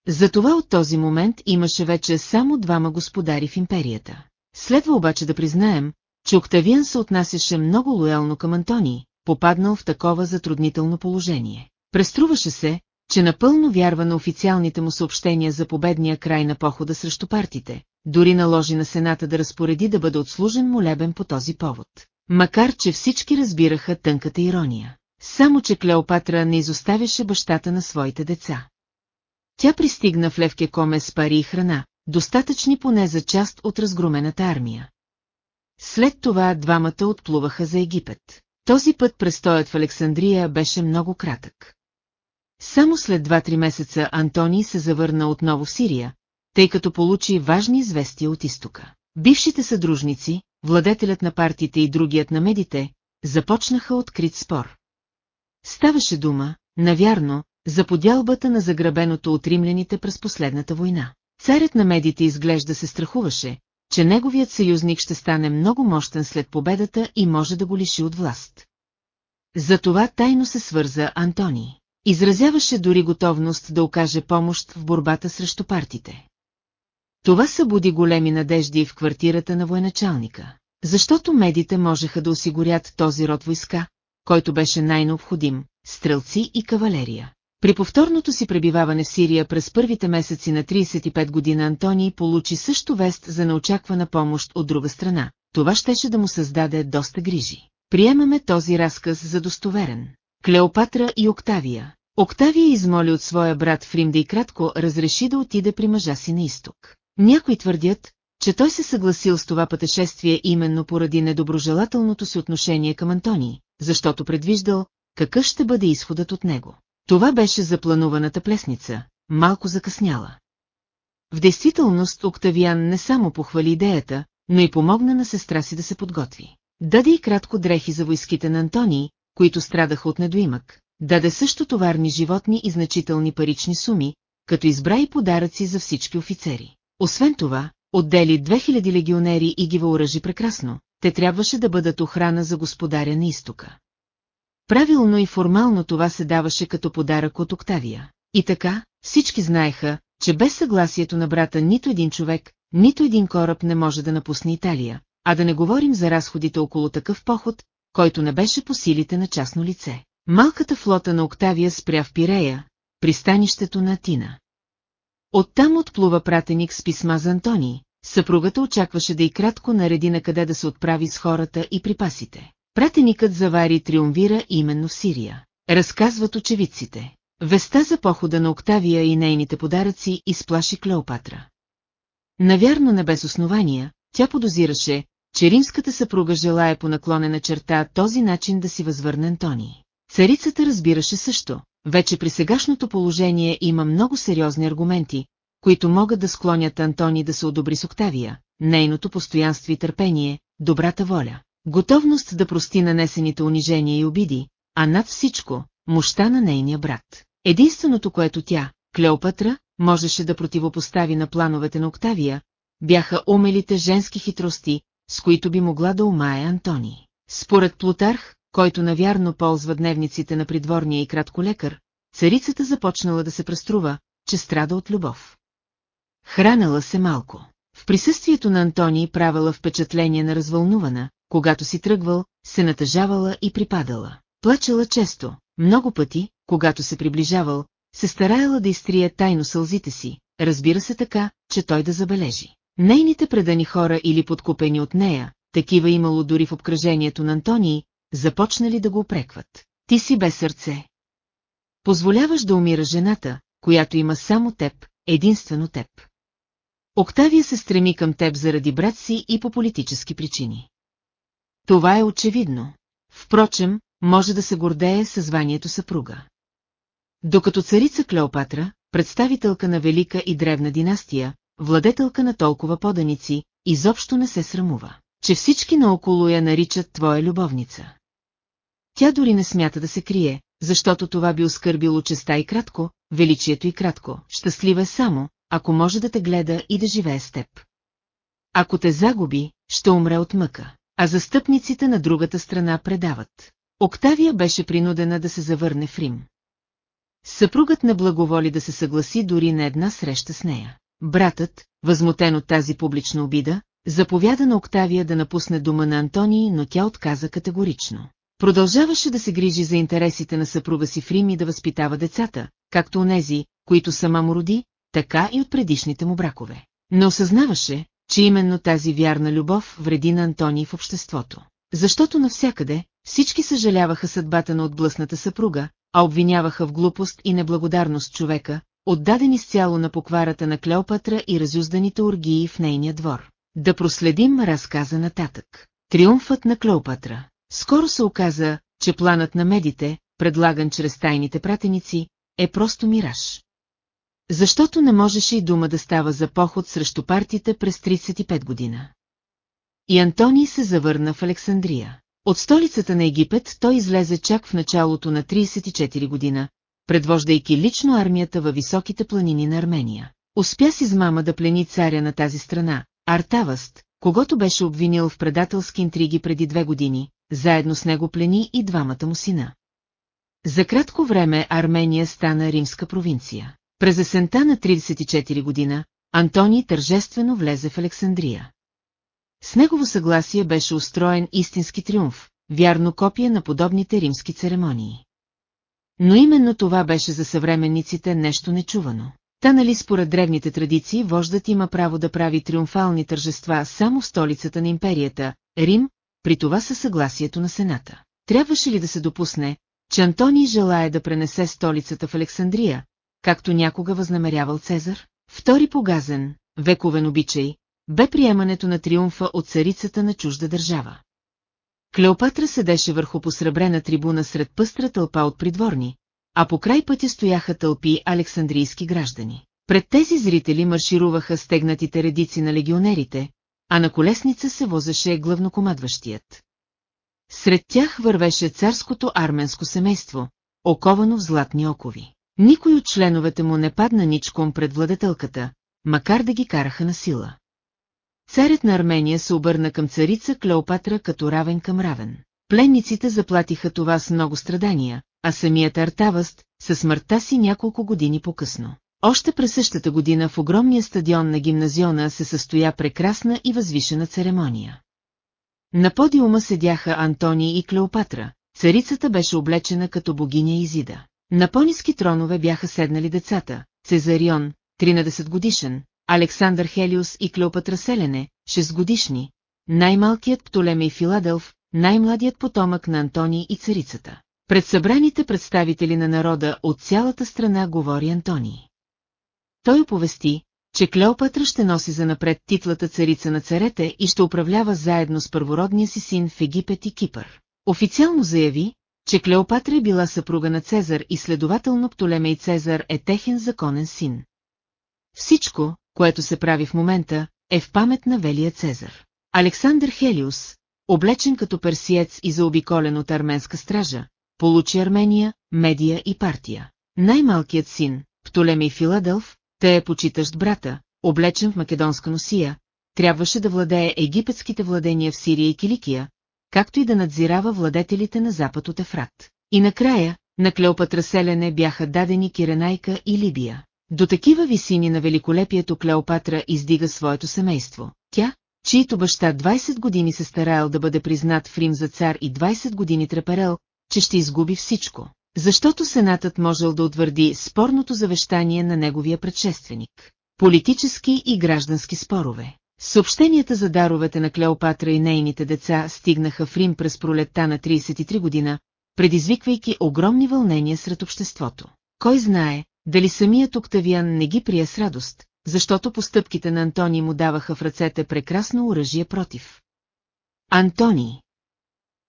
Затова от този момент имаше вече само двама господари в империята. Следва обаче да признаем, че Октавиан се отнасяше много лоялно към Антони, попаднал в такова затруднително положение. Преструваше се, че напълно вярва на официалните му съобщения за победния край на похода срещу партите, дори наложи на Сената да разпореди да бъде отслужен молебен по този повод. Макар, че всички разбираха тънката ирония. Само, че Клеопатра не изоставяше бащата на своите деца. Тя пристигна в Левке Коме с пари и храна, достатъчни поне за част от разгромената армия. След това двамата отплуваха за Египет. Този път престоят в Александрия беше много кратък. Само след 2-3 месеца Антоний се завърна отново в Сирия, тъй като получи важни известия от изтока. Бившите съдружници, владетелят на партиите и другият на медите, започнаха открит спор. Ставаше дума, навярно, за подялбата на заграбеното от римляните през последната война. Царят на медите изглежда се страхуваше, че неговият съюзник ще стане много мощен след победата и може да го лиши от власт. Затова тайно се свърза Антони. Изразяваше дори готовност да окаже помощ в борбата срещу партите. Това събуди големи надежди в квартирата на военачалника, защото медите можеха да осигурят този род войска, който беше най-необходим – стрелци и кавалерия. При повторното си пребиваване в Сирия през първите месеци на 35 година Антоний получи също вест за неочаквана помощ от друга страна. Това щеше да му създаде доста грижи. Приемаме този разказ за достоверен. Клеопатра и Октавия. Октавия измоли от своя брат Фрим да и кратко разреши да отиде при мъжа си на изток. Някои твърдят, че той се съгласил с това пътешествие именно поради недоброжелателното си отношение към Антоний, защото предвиждал какъв ще бъде изходът от него. Това беше заплануваната плесница, малко закъсняла. В действителност Октавиан не само похвали идеята, но и помогна на сестра си да се подготви. Даде и кратко дрехи за войските на Антоний, които страдаха от недоимък. Даде също товарни животни и значителни парични суми, като избра и подаръци за всички офицери. Освен това, отдели 2000 легионери и ги въоръжи прекрасно, те трябваше да бъдат охрана за господаря на изтока. Правилно и формално това се даваше като подарък от Октавия. И така, всички знаеха, че без съгласието на брата нито един човек, нито един кораб не може да напусне Италия, а да не говорим за разходите около такъв поход, който не беше по силите на частно лице. Малката флота на Октавия спря в Пирея, пристанището на Атина. Оттам отплува пратеник с писма за Антони, съпругата очакваше да и кратко нареди на къде да се отправи с хората и припасите. Пратеникът завари триумвира именно в Сирия. Разказват очевидците. Веста за похода на Октавия и нейните подаръци изплаши Клеопатра. Навярно не без основания, тя подозираше, че римската съпруга желая по наклонена черта този начин да си възвърне Антони. Царицата разбираше също, вече при сегашното положение има много сериозни аргументи, които могат да склонят Антони да се одобри с Октавия, нейното постоянство и търпение, добрата воля, готовност да прости нанесените унижения и обиди, а над всичко, мощта на нейния брат. Единственото, което тя, Клеопатра, можеше да противопостави на плановете на Октавия, бяха умелите женски хитрости, с които би могла да умае Антони. Според Плутарх, който навярно ползва дневниците на придворния и кратколекар, царицата започнала да се преструва, че страда от любов. Хранала се малко. В присъствието на Антони правила впечатление на развълнувана, когато си тръгвал, се натъжавала и припадала. Плачела често, много пъти, когато се приближавал, се стараяла да изтрие тайно сълзите си, разбира се така, че той да забележи. Нейните предани хора или подкупени от нея, такива имало дори в обкръжението на Антонии, започнали да го опрекват. Ти си без сърце. Позволяваш да умира жената, която има само теб, единствено теб. Октавия се стреми към теб заради брат си и по политически причини. Това е очевидно. Впрочем, може да се гордее със званието съпруга. Докато царица Клеопатра, представителка на велика и древна династия, владетелка на толкова поданици, изобщо не се срамува, че всички наоколо я наричат твоя любовница. Тя дори не смята да се крие, защото това би оскърбило честа и кратко, величието и кратко, щастлива е само, ако може да те гледа и да живее с теб. Ако те загуби, ще умре от мъка, а застъпниците на другата страна предават. Октавия беше принудена да се завърне в Рим. Съпругът не благоволи да се съгласи дори на една среща с нея. Братът, възмутен от тази публична обида, заповяда на Октавия да напусне дома на Антоний, но тя отказа категорично. Продължаваше да се грижи за интересите на съпруга си в Рим и да възпитава децата, както онези, които сама му роди, така и от предишните му бракове. Не осъзнаваше, че именно тази вярна любов вреди на Антоний в обществото. Защото навсякъде всички съжаляваха съдбата на отблъсната съпруга, а обвиняваха в глупост и неблагодарност човека, отдаден изцяло на покварата на Клеопатра и разюзданите оргии в нейния двор. Да проследим разказа нататък. Триумфът на Клеопатра. Скоро се оказа, че планът на медите, предлаган чрез тайните пратеници, е просто мираж. Защото не можеше и дума да става за поход срещу партите през 35 година. И Антоний се завърна в Александрия. От столицата на Египет той излезе чак в началото на 34 година, предвождайки лично армията във високите планини на Армения. Успя с измама да плени царя на тази страна, Артаваст, когато беше обвинил в предателски интриги преди две години, заедно с него плени и двамата му сина. За кратко време Армения стана римска провинция. През есента на 34 година, Антоний тържествено влезе в Александрия. С негово съгласие беше устроен истински триумф, вярно копие на подобните римски церемонии. Но именно това беше за съвременниците нещо нечувано. Та нали според древните традиции вождат има право да прави триумфални тържества само в столицата на империята, Рим, при това със съгласието на Сената. Трябваше ли да се допусне, че Антоний желая да пренесе столицата в Александрия, както някога възнамерявал Цезар? Втори погазен, вековен обичай, бе приемането на триумфа от царицата на чужда държава. Клеопатра седеше върху посребрена трибуна сред пъстра тълпа от придворни, а по край пътя стояха тълпи александрийски граждани. Пред тези зрители маршируваха стегнатите редици на легионерите, а на колесница се возеше главнокомандващият. Сред тях вървеше царското арменско семейство, оковано в златни окови. Никой от членовете му не падна ничком пред владетелката, макар да ги караха на сила. Царят на Армения се обърна към царица Клеопатра като равен към равен. Пленниците заплатиха това с много страдания, а самият Артаваст, със смъртта си няколко години по-късно. Още през същата година в огромния стадион на гимназиона се състоя прекрасна и възвишена церемония. На подиума седяха Антоний и Клеопатра, царицата беше облечена като богиня Изида. На по-низки тронове бяха седнали децата, Цезарион, 13 годишен, Александър Хелиус и Клеопатра Селене, 6 годишни, най-малкият Птолемей Филаделф, най-младият потомък на Антоний и царицата. Пред събраните представители на народа от цялата страна говори Антоний. Той оповести, че Клеопатра ще носи занапред титлата царица на царете и ще управлява заедно с първородния си син в Египет и Кипър. Официално заяви, че Клеопатра е била съпруга на Цезар и следователно Птолемей Цезар е техен законен син. Всичко, което се прави в момента, е в памет на Велия Цезар. Александър Хелиус, облечен като персиец и заобиколен от арменска стража, получи Армения, Медия и партия. Най-малкият син, Птолемей Филаделф, те е почитащ брата, облечен в македонска носия, трябваше да владее египетските владения в Сирия и Киликия, както и да надзирава владетелите на запад от Ефрат. И накрая, на Клеопатра Селене бяха дадени Киренайка и Либия. До такива висини на великолепието Клеопатра издига своето семейство. Тя, чието баща 20 години се стараял да бъде признат в Рим за цар и 20 години треперел, че ще изгуби всичко, защото Сенатът можел да утвърди спорното завещание на неговия предшественик. Политически и граждански спорове. Съобщенията за даровете на Клеопатра и нейните деца стигнаха в Рим през пролетта на 33 година, предизвиквайки огромни вълнения сред обществото. Кой знае, дали самият Октавиан не ги прие с радост, защото постъпките на Антони му даваха в ръцете прекрасно оръжие против. Антони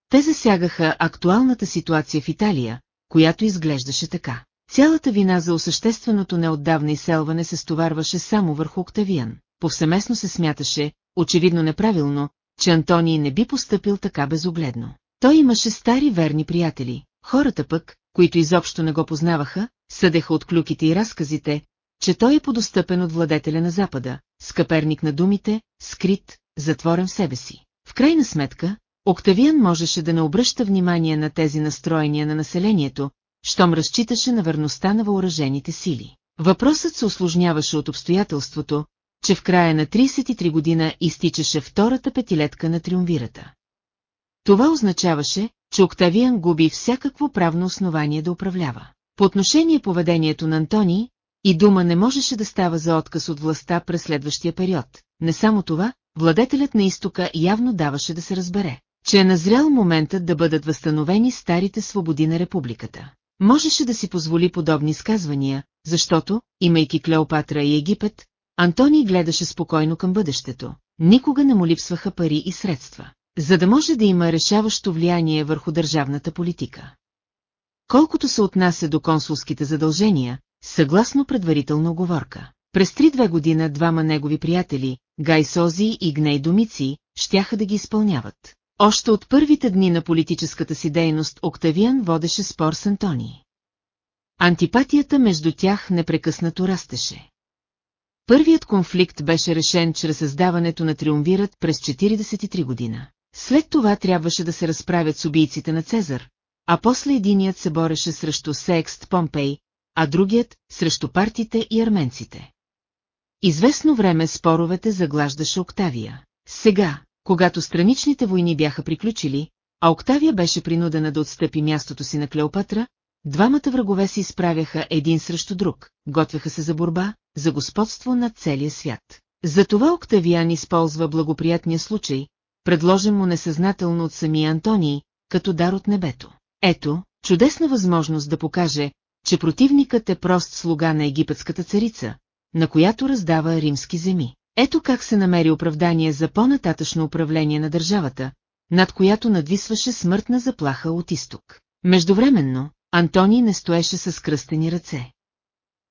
Те засягаха актуалната ситуация в Италия, която изглеждаше така. Цялата вина за осъщественото неотдавна изселване се стоварваше само върху Октавиан. Повсеместно се смяташе, очевидно неправилно, че Антоний не би поступил така безогледно. Той имаше стари верни приятели, хората пък, които изобщо не го познаваха, съдеха от клюките и разказите, че той е подостъпен от владетеля на Запада, скъперник на думите, скрит, затворен в себе си. В крайна сметка, Октавиан можеше да не обръща внимание на тези настроения на населението, щом разчиташе на върността на въоръжените сили. Въпросът се осложняваше от обстоятелството, че в края на 33 година изтичаше втората петилетка на триумвирата. Това означаваше, че Октавиан губи всякакво правно основание да управлява. По отношение поведението на Антони, и дума не можеше да става за отказ от властта през следващия период. Не само това, владетелят на изтока явно даваше да се разбере, че е назрял моментът да бъдат възстановени старите свободи на републиката. Можеше да си позволи подобни сказвания, защото, имайки Клеопатра и Египет, Антоний гледаше спокойно към бъдещето. Никога не му липсваха пари и средства, за да може да има решаващо влияние върху държавната политика. Колкото се отнася до консулските задължения, съгласно предварителна оговорка. През три-две година двама негови приятели, Гай Сози и Гней Домици, щяха да ги изпълняват. Още от първите дни на политическата си дейност Октавиан водеше спор с Антони. Антипатията между тях непрекъснато растеше. Първият конфликт беше решен чрез създаването на триумвират през 43 година. След това трябваше да се разправят с убийците на Цезар, а после единият се бореше срещу Секст Помпей, а другият – срещу партите и арменците. Известно време споровете заглаждаше Октавия. Сега, когато страничните войни бяха приключили, а Октавия беше принудена да отстъпи мястото си на Клеопатра, двамата врагове се изправяха един срещу друг, готвяха се за борба, за господство над целия свят. Затова Октавиан използва благоприятния случай, предложен му несъзнателно от самия Антоний, като дар от небето. Ето, чудесна възможност да покаже, че противникът е прост слуга на египетската царица, на която раздава римски земи. Ето как се намери оправдание за по-нататъчно управление на държавата, над която надвисваше смъртна заплаха от изток. Междувременно, Антоний не стоеше с кръстени ръце.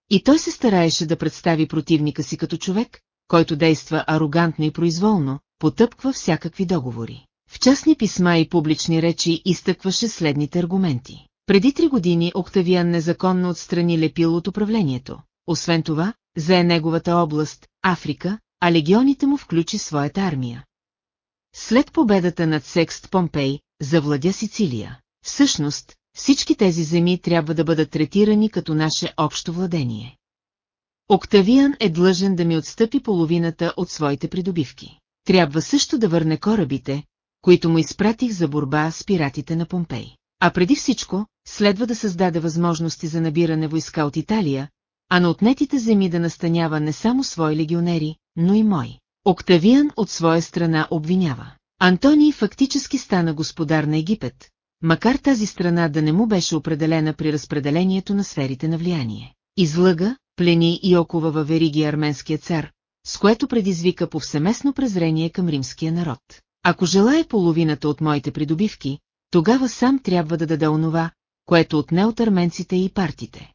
И той се стараеше да представи противника си като човек, който действа арогантно и произволно, потъпква всякакви договори. В частни писма и публични речи изтъкваше следните аргументи. Преди три години Октавиан незаконно отстрани Лепил от управлението. Освен това, зае неговата област, Африка, а легионите му включи своята армия. След победата над Секст Помпей, завладя Сицилия. Всъщност, всички тези земи трябва да бъдат третирани като наше общо владение. Октавиан е длъжен да ми отстъпи половината от своите придобивки. Трябва също да върне корабите, които му изпратих за борба с пиратите на Помпей. А преди всичко, следва да създаде възможности за набиране войска от Италия, а на отнетите земи да настанява не само свои легионери, но и мой. Октавиан от своя страна обвинява. Антоний фактически стана господар на Египет, макар тази страна да не му беше определена при разпределението на сферите на влияние. Излъга, плени и окова във вериги арменския цар, с което предизвика повсеместно презрение към римския народ. Ако желая половината от моите придобивки, тогава сам трябва да даде онова, което отне от арменците и партите.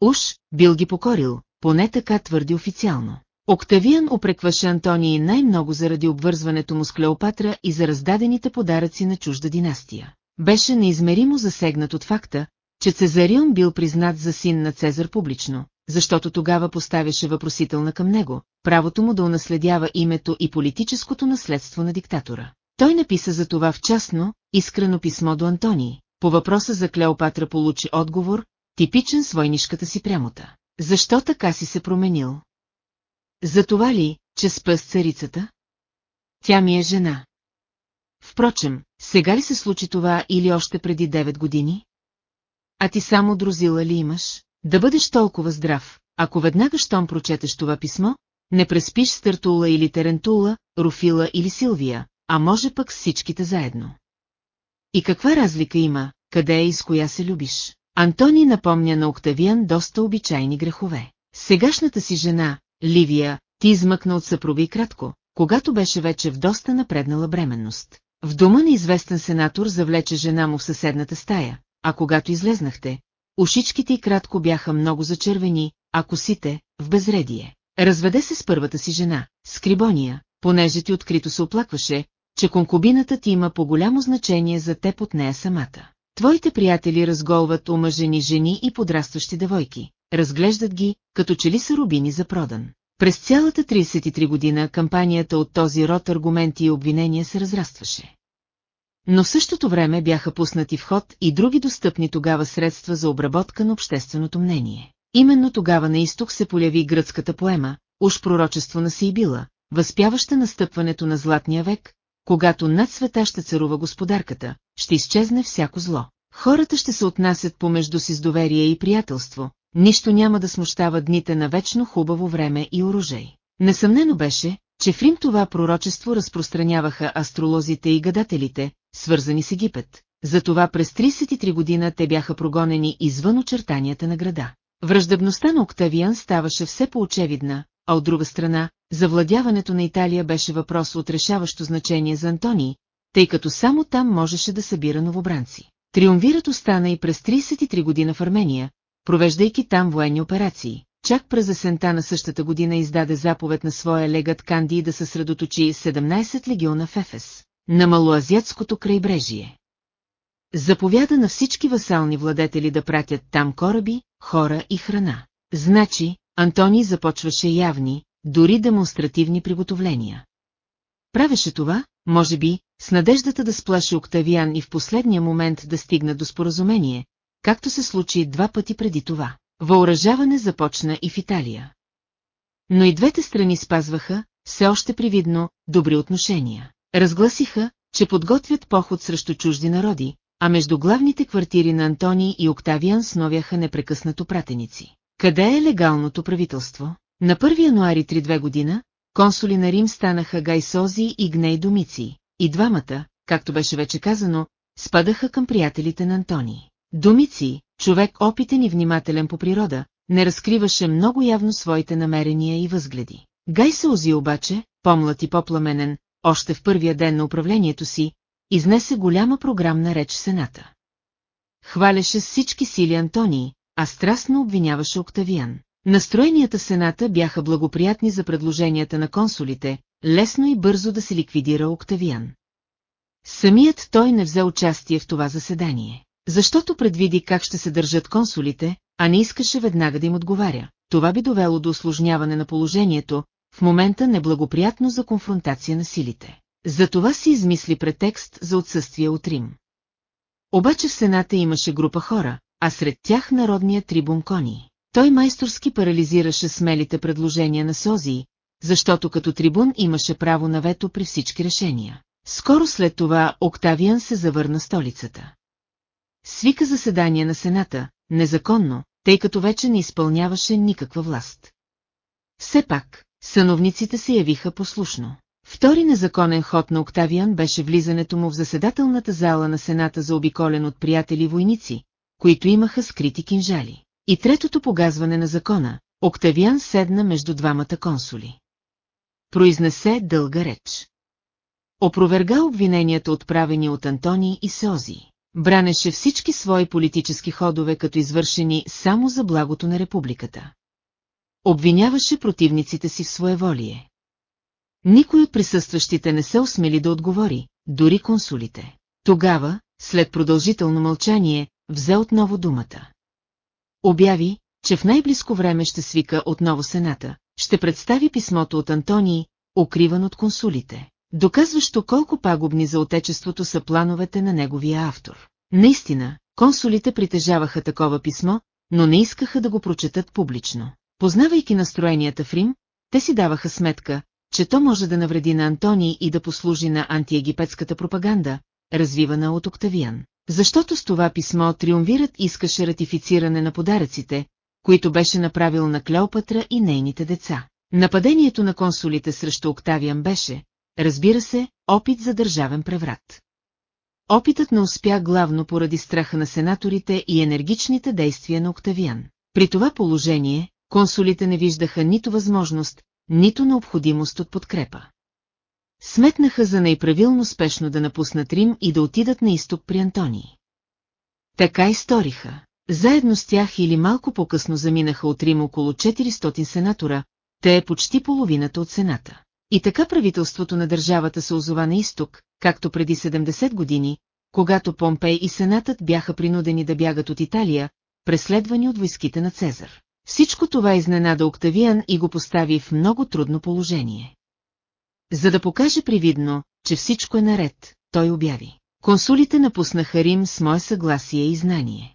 Уж, бил ги покорил, поне така твърди официално. Октавиан опрекваше Антонии най-много заради обвързването му с Клеопатра и за раздадените подаръци на чужда династия. Беше неизмеримо засегнат от факта, че Цезарион бил признат за син на Цезар публично, защото тогава поставяше въпросителна към него, правото му да унаследява името и политическото наследство на диктатора. Той написа за това в частно, искрено писмо до Антони. По въпроса за Клеопатра получи отговор, типичен с войнишката си прямота. Защо така си се променил? За това ли, че спъс царицата? Тя ми е жена. Впрочем, сега ли се случи това или още преди 9 години? А ти само друзила ли имаш? Да бъдеш толкова здрав, ако веднага щом прочетеш това писмо, не преспиш с Търтула или Терентула, Руфила или Силвия, а може пък всичките заедно. И каква разлика има, къде и с коя се любиш? Антони напомня на Октавиан доста обичайни грехове. Сегашната си жена, Ливия, ти измъкна от съпруга и кратко, когато беше вече в доста напреднала бременност. В дома на известен сенатор завлече жена му в съседната стая, а когато излезнахте, ушичките й кратко бяха много зачервени, а косите – в безредие. Разведе се с първата си жена, Скрибония, понеже ти открито се оплакваше, че конкубината ти има по-голямо значение за теб от нея самата. Твоите приятели разголват омъжени жени и подрастващи девойки, разглеждат ги, като че ли са рубини за продан. През цялата 33 година кампанията от този род аргументи и обвинения се разрастваше. Но в същото време бяха пуснати в ход и други достъпни тогава средства за обработка на общественото мнение. Именно тогава на изток се поляви гръцката поема, уж пророчество на Сейбила, възпяваща настъпването на Златния век, когато над света ще царува господарката, ще изчезне всяко зло. Хората ще се отнасят помежду си с доверие и приятелство, нищо няма да смущава дните на вечно хубаво време и оружей. Несъмнено беше, че в Рим това пророчество разпространяваха астролозите и гадателите, свързани с Египет. Затова през 33 година те бяха прогонени извън очертанията на града. Враждебността на Октавиан ставаше все по-очевидна, а от друга страна, завладяването на Италия беше въпрос от решаващо значение за Антоний, тъй като само там можеше да събира новобранци. Триумвират остана и през 33 година в Армения, провеждайки там военни операции. Чак през есента на същата година издаде заповед на своя легат Канди да съсредоточи 17 легиона в Ефес, на малоазиатското крайбрежие. Заповяда на всички васални владетели да пратят там кораби, хора и храна. Значи, Антони започваше явни, дори демонстративни приготовления. Правеше това, може би, с надеждата да сплаши Октавиан и в последния момент да стигна до споразумение, както се случи два пъти преди това. Въоръжаване започна и в Италия. Но и двете страни спазваха, все още привидно, добри отношения. Разгласиха, че подготвят поход срещу чужди народи, а между главните квартири на Антони и Октавиан сновяха непрекъснато пратеници. Къде е легалното правителство? На 1 януари 32 година, консули на Рим станаха Гайсози и Гней Домици, и двамата, както беше вече казано, спадаха към приятелите на Антони. Домици, човек опитен и внимателен по природа, не разкриваше много явно своите намерения и възгледи. Гайсози обаче, по-млад и по-пламенен, още в първия ден на управлението си, изнесе голяма програмна реч в Сената. Хваляше с всички сили Антоний, а страстно обвиняваше Октавиан. Настроенията в Сената бяха благоприятни за предложенията на консулите, лесно и бързо да се ликвидира Октавиан. Самият той не взе участие в това заседание, защото предвиди как ще се държат консулите, а не искаше веднага да им отговаря. Това би довело до осложняване на положението, в момента неблагоприятно за конфронтация на силите. Затова си измисли претекст за отсъствие от Рим. Обаче в Сената имаше група хора, а сред тях народния трибун Кони. Той майсторски парализираше смелите предложения на Созии, защото като трибун имаше право на вето при всички решения. Скоро след това Октавиан се завърна столицата. Свика заседание на Сената, незаконно, тъй като вече не изпълняваше никаква власт. Все пак, съновниците се явиха послушно. Втори незаконен ход на Октавиан беше влизането му в заседателната зала на Сената за обиколен от приятели войници, които имаха скрити кинжали. И третото погазване на закона, Октавиан седна между двамата консули. Произнесе дълга реч. Опроверга обвиненията отправени от Антони и Сеози. Бранеше всички свои политически ходове като извършени само за благото на републиката. Обвиняваше противниците си в своеволие. Никой от присъстващите не се осмели да отговори, дори консулите. Тогава, след продължително мълчание, взе отново думата. Обяви, че в най-близко време ще свика отново Сената, ще представи писмото от Антонии, укриван от консулите. Доказващо колко пагубни за отечеството са плановете на неговия автор. Наистина, консулите притежаваха такова писмо, но не искаха да го прочетат публично. Познавайки настроенията в Рим, те си даваха сметка, че то може да навреди на Антоний и да послужи на антиегипетската пропаганда, развивана от Октавиан. Защото с това писмо Триумвират искаше ратифициране на подаръците, които беше направил на Клеопатра и нейните деца. Нападението на консулите срещу Октавиан беше, разбира се, опит за държавен преврат. Опитът не успя главно поради страха на сенаторите и енергичните действия на Октавиан. При това положение, консулите не виждаха нито възможност, нито необходимост от подкрепа. Сметнаха за най-правилно спешно да напуснат Рим и да отидат на изток при Антоний. Така и сториха. Заедно с тях или малко по-късно заминаха от Рим около 400 сенатора, те е почти половината от Сената. И така правителството на държавата се озова на изток, както преди 70 години, когато Помпей и Сенатът бяха принудени да бягат от Италия, преследвани от войските на Цезар. Всичко това изненада Октавиан и го постави в много трудно положение. За да покаже привидно, че всичко е наред, той обяви. Консулите напуснаха Рим с мое съгласие и знание.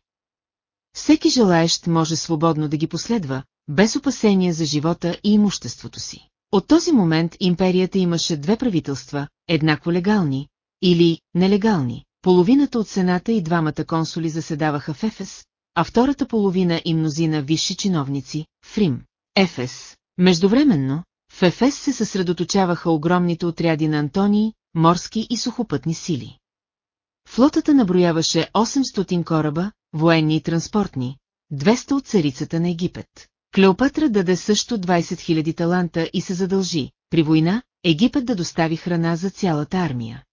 Всеки желаещ може свободно да ги последва, без опасения за живота и имуществото си. От този момент империята имаше две правителства, еднакво легални или нелегални. Половината от Сената и двамата консули заседаваха в Ефес, а втората половина и мнозина висши чиновници в Рим. Ефес. Междувременно, в Ефес се съсредоточаваха огромните отряди на Антонии, морски и сухопътни сили. Флотата наброяваше 800 кораба, военни и транспортни, 200 от царицата на Египет. Клеопатра даде също 20 000 таланта и се задължи, при война, Египет да достави храна за цялата армия.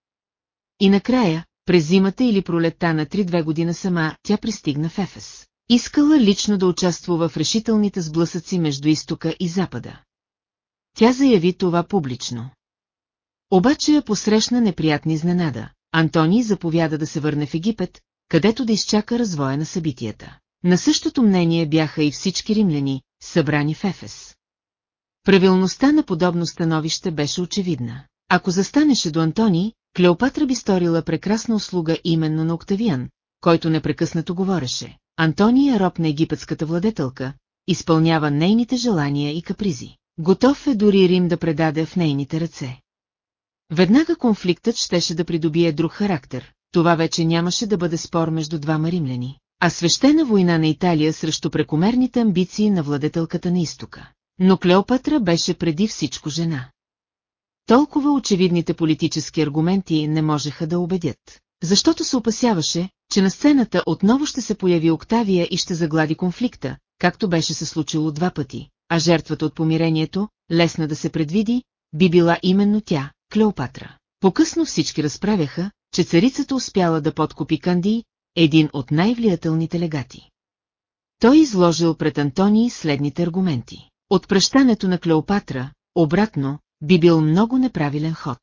И накрая, през зимата или пролетта на 3-2 година сама, тя пристигна в Ефес. Искала лично да участва в решителните сблъсъци между изтока и запада. Тя заяви това публично. Обаче я посрещна неприятна изненада. Антоний заповяда да се върне в Египет, където да изчака развоя на събитията. На същото мнение бяха и всички римляни, събрани в Ефес. Правилността на подобно становище беше очевидна. Ако застанеше до Антони, Клеопатра би сторила прекрасна услуга именно на Октавиан, който непрекъснато говореше. Антония е роб на египетската владетелка, изпълнява нейните желания и капризи. Готов е дори Рим да предаде в нейните ръце. Веднага конфликтът щеше да придобие друг характер, това вече нямаше да бъде спор между двама римляни, а свещена война на Италия срещу прекомерните амбиции на владетелката на изтока. Но Клеопатра беше преди всичко жена. Толкова очевидните политически аргументи не можеха да убедят. Защото се опасяваше, че на сцената отново ще се появи Октавия и ще заглади конфликта, както беше се случило два пъти, а жертвата от помирението, лесна да се предвиди, би била именно тя, Клеопатра. По-късно всички разправяха, че царицата успяла да подкупи Канди, един от най-влиятелните легати. Той изложил пред Антоний следните аргументи. Отпращането на Клеопатра, обратно, би бил много неправилен ход.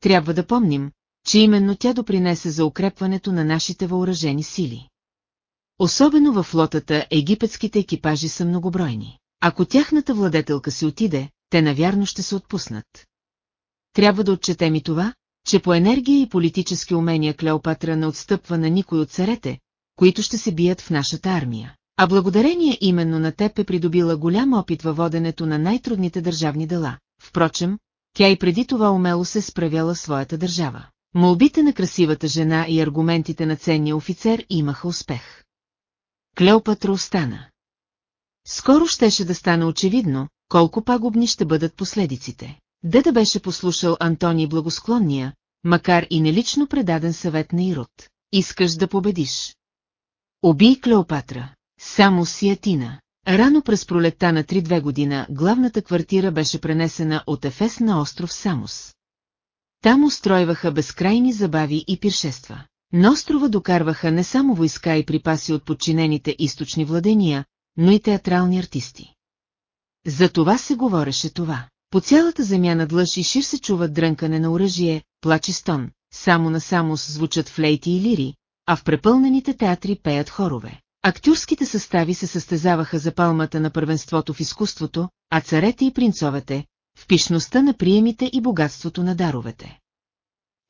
Трябва да помним, че именно тя допринесе за укрепването на нашите въоръжени сили. Особено във флотата египетските екипажи са многобройни. Ако тяхната владетелка си отиде, те навярно ще се отпуснат. Трябва да отчетем и това, че по енергия и политически умения Клеопатра не отстъпва на никой от царете, които ще се бият в нашата армия. А благодарение именно на теб е придобила голям опит във воденето на най-трудните държавни дела. Впрочем, тя и преди това умело се справяла своята държава. Молбите на красивата жена и аргументите на ценния офицер имаха успех. Клеопатра остана. Скоро щеше да стане очевидно, колко пагубни ще бъдат последиците. Деда беше послушал Антоний благосклонния, макар и нелично предаден съвет на Ирод. Искаш да победиш. Убий Клеопатра. Само си Атина. Рано през пролетта на 3-2 година главната квартира беше пренесена от Ефес на остров Самос. Там устройваха безкрайни забави и пиршества. На острова докарваха не само войска и припаси от подчинените източни владения, но и театрални артисти. За това се говореше това. По цялата земя над лъж и шир се чува дрънкане на оръжие, плач и стон, само на само звучат флейти и лири, а в препълнените театри пеят хорове. Актюрските състави се състезаваха за палмата на първенството в изкуството, а царете и принцовете, в пишността на приемите и богатството на даровете.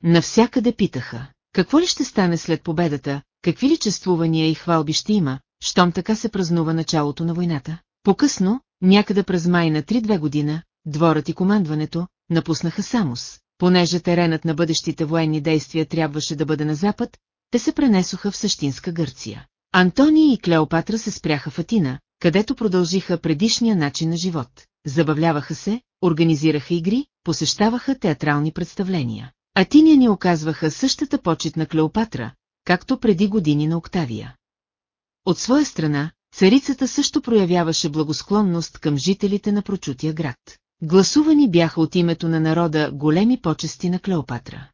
Навсякъде питаха, какво ли ще стане след победата, какви ли чествувания и хвалби ще има, щом така се празнува началото на войната. По-късно, някъде през май на 3-2 година, дворът и командването, напуснаха Самос, понеже теренът на бъдещите военни действия трябваше да бъде на запад, те се пренесоха в същинска Гърция. Антоний и Клеопатра се спряха в Атина, където продължиха предишния начин на живот. Забавляваха се, организираха игри, посещаваха театрални представления. Атиняни оказваха същата почет на Клеопатра, както преди години на Октавия. От своя страна, царицата също проявяваше благосклонност към жителите на прочутия град. Гласувани бяха от името на народа големи почести на Клеопатра.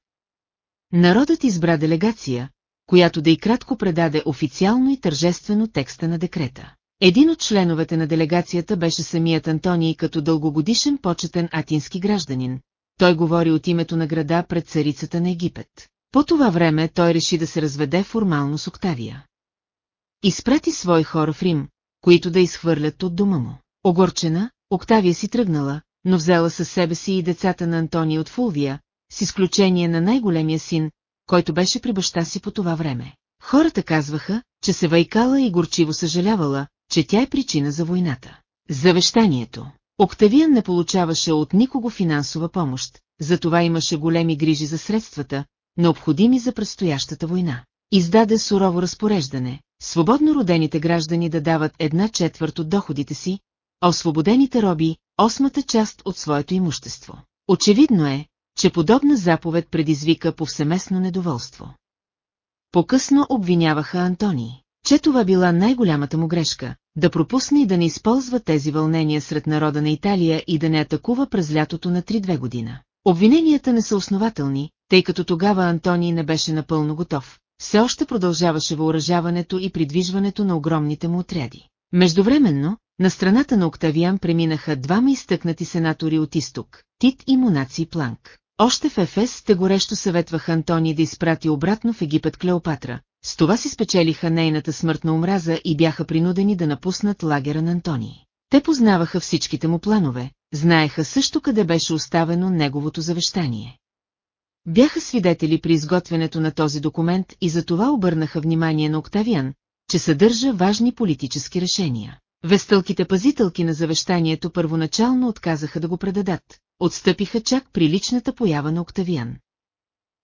Народът избра делегация, която да и кратко предаде официално и тържествено текста на декрета. Един от членовете на делегацията беше самият Антоний като дългогодишен почетен атински гражданин. Той говори от името на града пред царицата на Египет. По това време той реши да се разведе формално с Октавия. Изпрати свои хора в Рим, които да изхвърлят от дома му. Огорчена, Октавия си тръгнала, но взела със себе си и децата на Антония от Фулвия, с изключение на най-големия син, който беше при баща си по това време. Хората казваха, че се вайкала и горчиво съжалявала, че тя е причина за войната. Завещанието. Октавиан не получаваше от никого финансова помощ, затова имаше големи грижи за средствата, необходими за предстоящата война. Издаде сурово разпореждане, свободно родените граждани да дават една четвърт от доходите си, а освободените роби – осмата част от своето имущество. Очевидно е, че подобна заповед предизвика повсеместно недоволство. По-късно обвиняваха Антони, че това била най-голямата му грешка, да пропусне и да не използва тези вълнения сред народа на Италия и да не атакува през лятото на 3-2 година. Обвиненията не са основателни, тъй като тогава Антоний не беше напълно готов. Все още продължаваше въоръжаването и придвижването на огромните му отряди. Междувременно, на страната на Октавиан преминаха двама изтъкнати сенатори от изток – Тит и Монаци Планк. Още в Ефес те горещо съветваха Антони да изпрати обратно в Египет Клеопатра. С това си спечелиха нейната смъртна омраза и бяха принудени да напуснат лагера на Антони. Те познаваха всичките му планове, знаеха също къде беше оставено неговото завещание. Бяха свидетели при изготвянето на този документ и за това обърнаха внимание на Октавиан, че съдържа важни политически решения. Вестълките пазителки на завещанието първоначално отказаха да го предадат, отстъпиха чак при личната поява на Октавиан.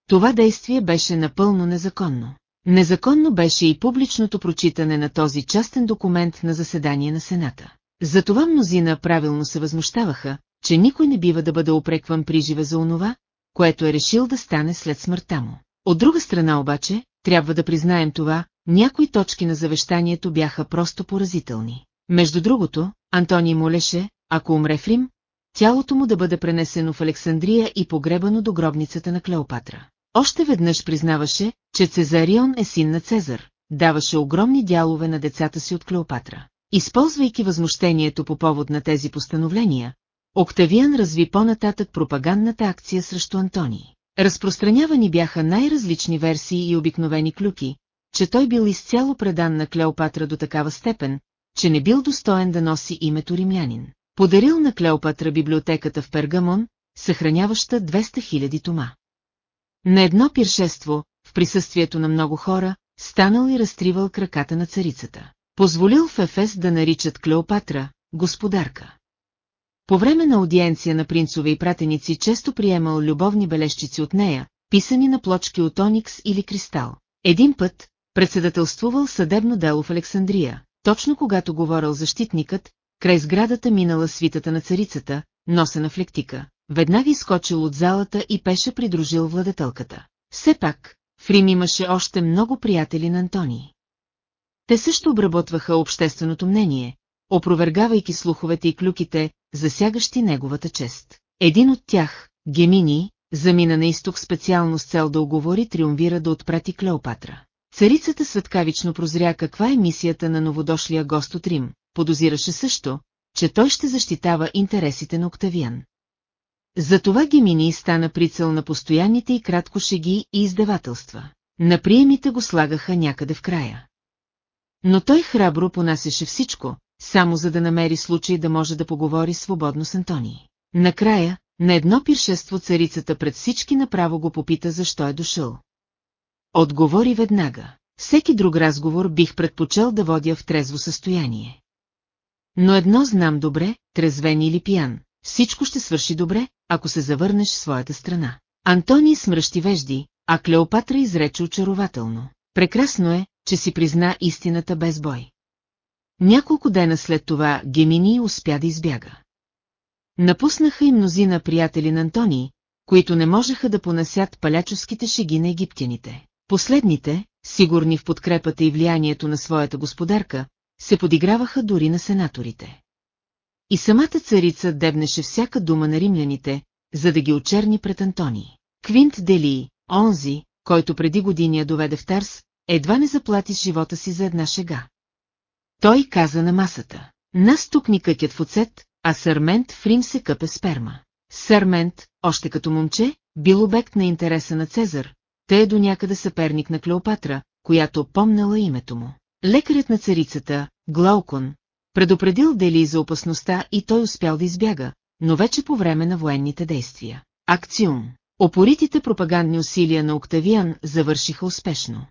Това действие беше напълно незаконно. Незаконно беше и публичното прочитане на този частен документ на заседание на Сената. Затова мнозина правилно се възмущаваха, че никой не бива да бъде опрекван при живе за онова, което е решил да стане след смъртта му. От друга страна обаче, трябва да признаем това, някои точки на завещанието бяха просто поразителни. Между другото, Антоний молеше, ако умре в Рим, тялото му да бъде пренесено в Александрия и погребано до гробницата на Клеопатра. Още веднъж признаваше, че Цезарион е син на Цезар, даваше огромни дялове на децата си от Клеопатра. Използвайки възмущението по повод на тези постановления, Октавиан разви по-нататък пропагандната акция срещу Антоний. Разпространявани бяха най-различни версии и обикновени клюки, че той бил изцяло предан на Клеопатра до такава степен, че не бил достоен да носи името римлянин. Подарил на Клеопатра библиотеката в Пергамон, съхраняваща 200 000 тома. На едно пиршество, в присъствието на много хора, станал и разтривал краката на царицата. Позволил в Ефес да наричат Клеопатра господарка. По време на аудиенция на принцове и пратеници често приемал любовни бележчици от нея, писани на плочки от оникс или кристал. Един път, председателствувал съдебно дело в Александрия, точно когато говорил защитникът, край сградата минала свитата на царицата, носена в лектика, веднага изкочил от залата и пеше придружил владетелката. Все пак, в Рим имаше още много приятели на Антоний. Те също обработваха общественото мнение, опровергавайки слуховете и клюките, засягащи неговата чест. Един от тях, Гемини, замина на изток специално с цел да оговори триумвира да отпрати Клеопатра. Царицата светкавично прозря каква е мисията на новодошлия гост от Рим, подозираше също, че той ще защитава интересите на Октавиан. Затова Гемини стана прицел на постоянните и кратко шеги и издевателства. На приемите го слагаха някъде в края. Но той храбро понасяше всичко, само за да намери случай да може да поговори свободно с Антони. Накрая, на едно пиршество царицата пред всички направо го попита защо е дошъл. Отговори веднага. Всеки друг разговор бих предпочел да водя в трезво състояние. Но едно знам добре, трезвен или пиян, всичко ще свърши добре, ако се завърнеш в своята страна. Антони смръщи вежди, а Клеопатра изрече очарователно. Прекрасно е, че си призна истината без бой. Няколко дена след това Гемини успя да избяга. Напуснаха и мнозина приятели на Антони, които не можеха да понасят палячовските шеги на египтяните. Последните, сигурни в подкрепата и влиянието на своята господарка, се подиграваха дори на сенаторите. И самата царица дебнеше всяка дума на римляните, за да ги очерни пред Антони. Квинт Дели, онзи, който преди години я доведе в Тарс, едва не заплати с живота си за една шега. Той каза на масата. Нас тук ни къкят в оцет, а Сърмент в Рим се къпе сперма. Сърмент, още като момче, бил обект на интереса на Цезар, те е до някъде съперник на Клеопатра, която помнала името му. Лекарят на царицата, Глаукон, предупредил Дели за опасността и той успял да избяга, но вече по време на военните действия. Акциум. Опоритите пропагандни усилия на Октавиан завършиха успешно.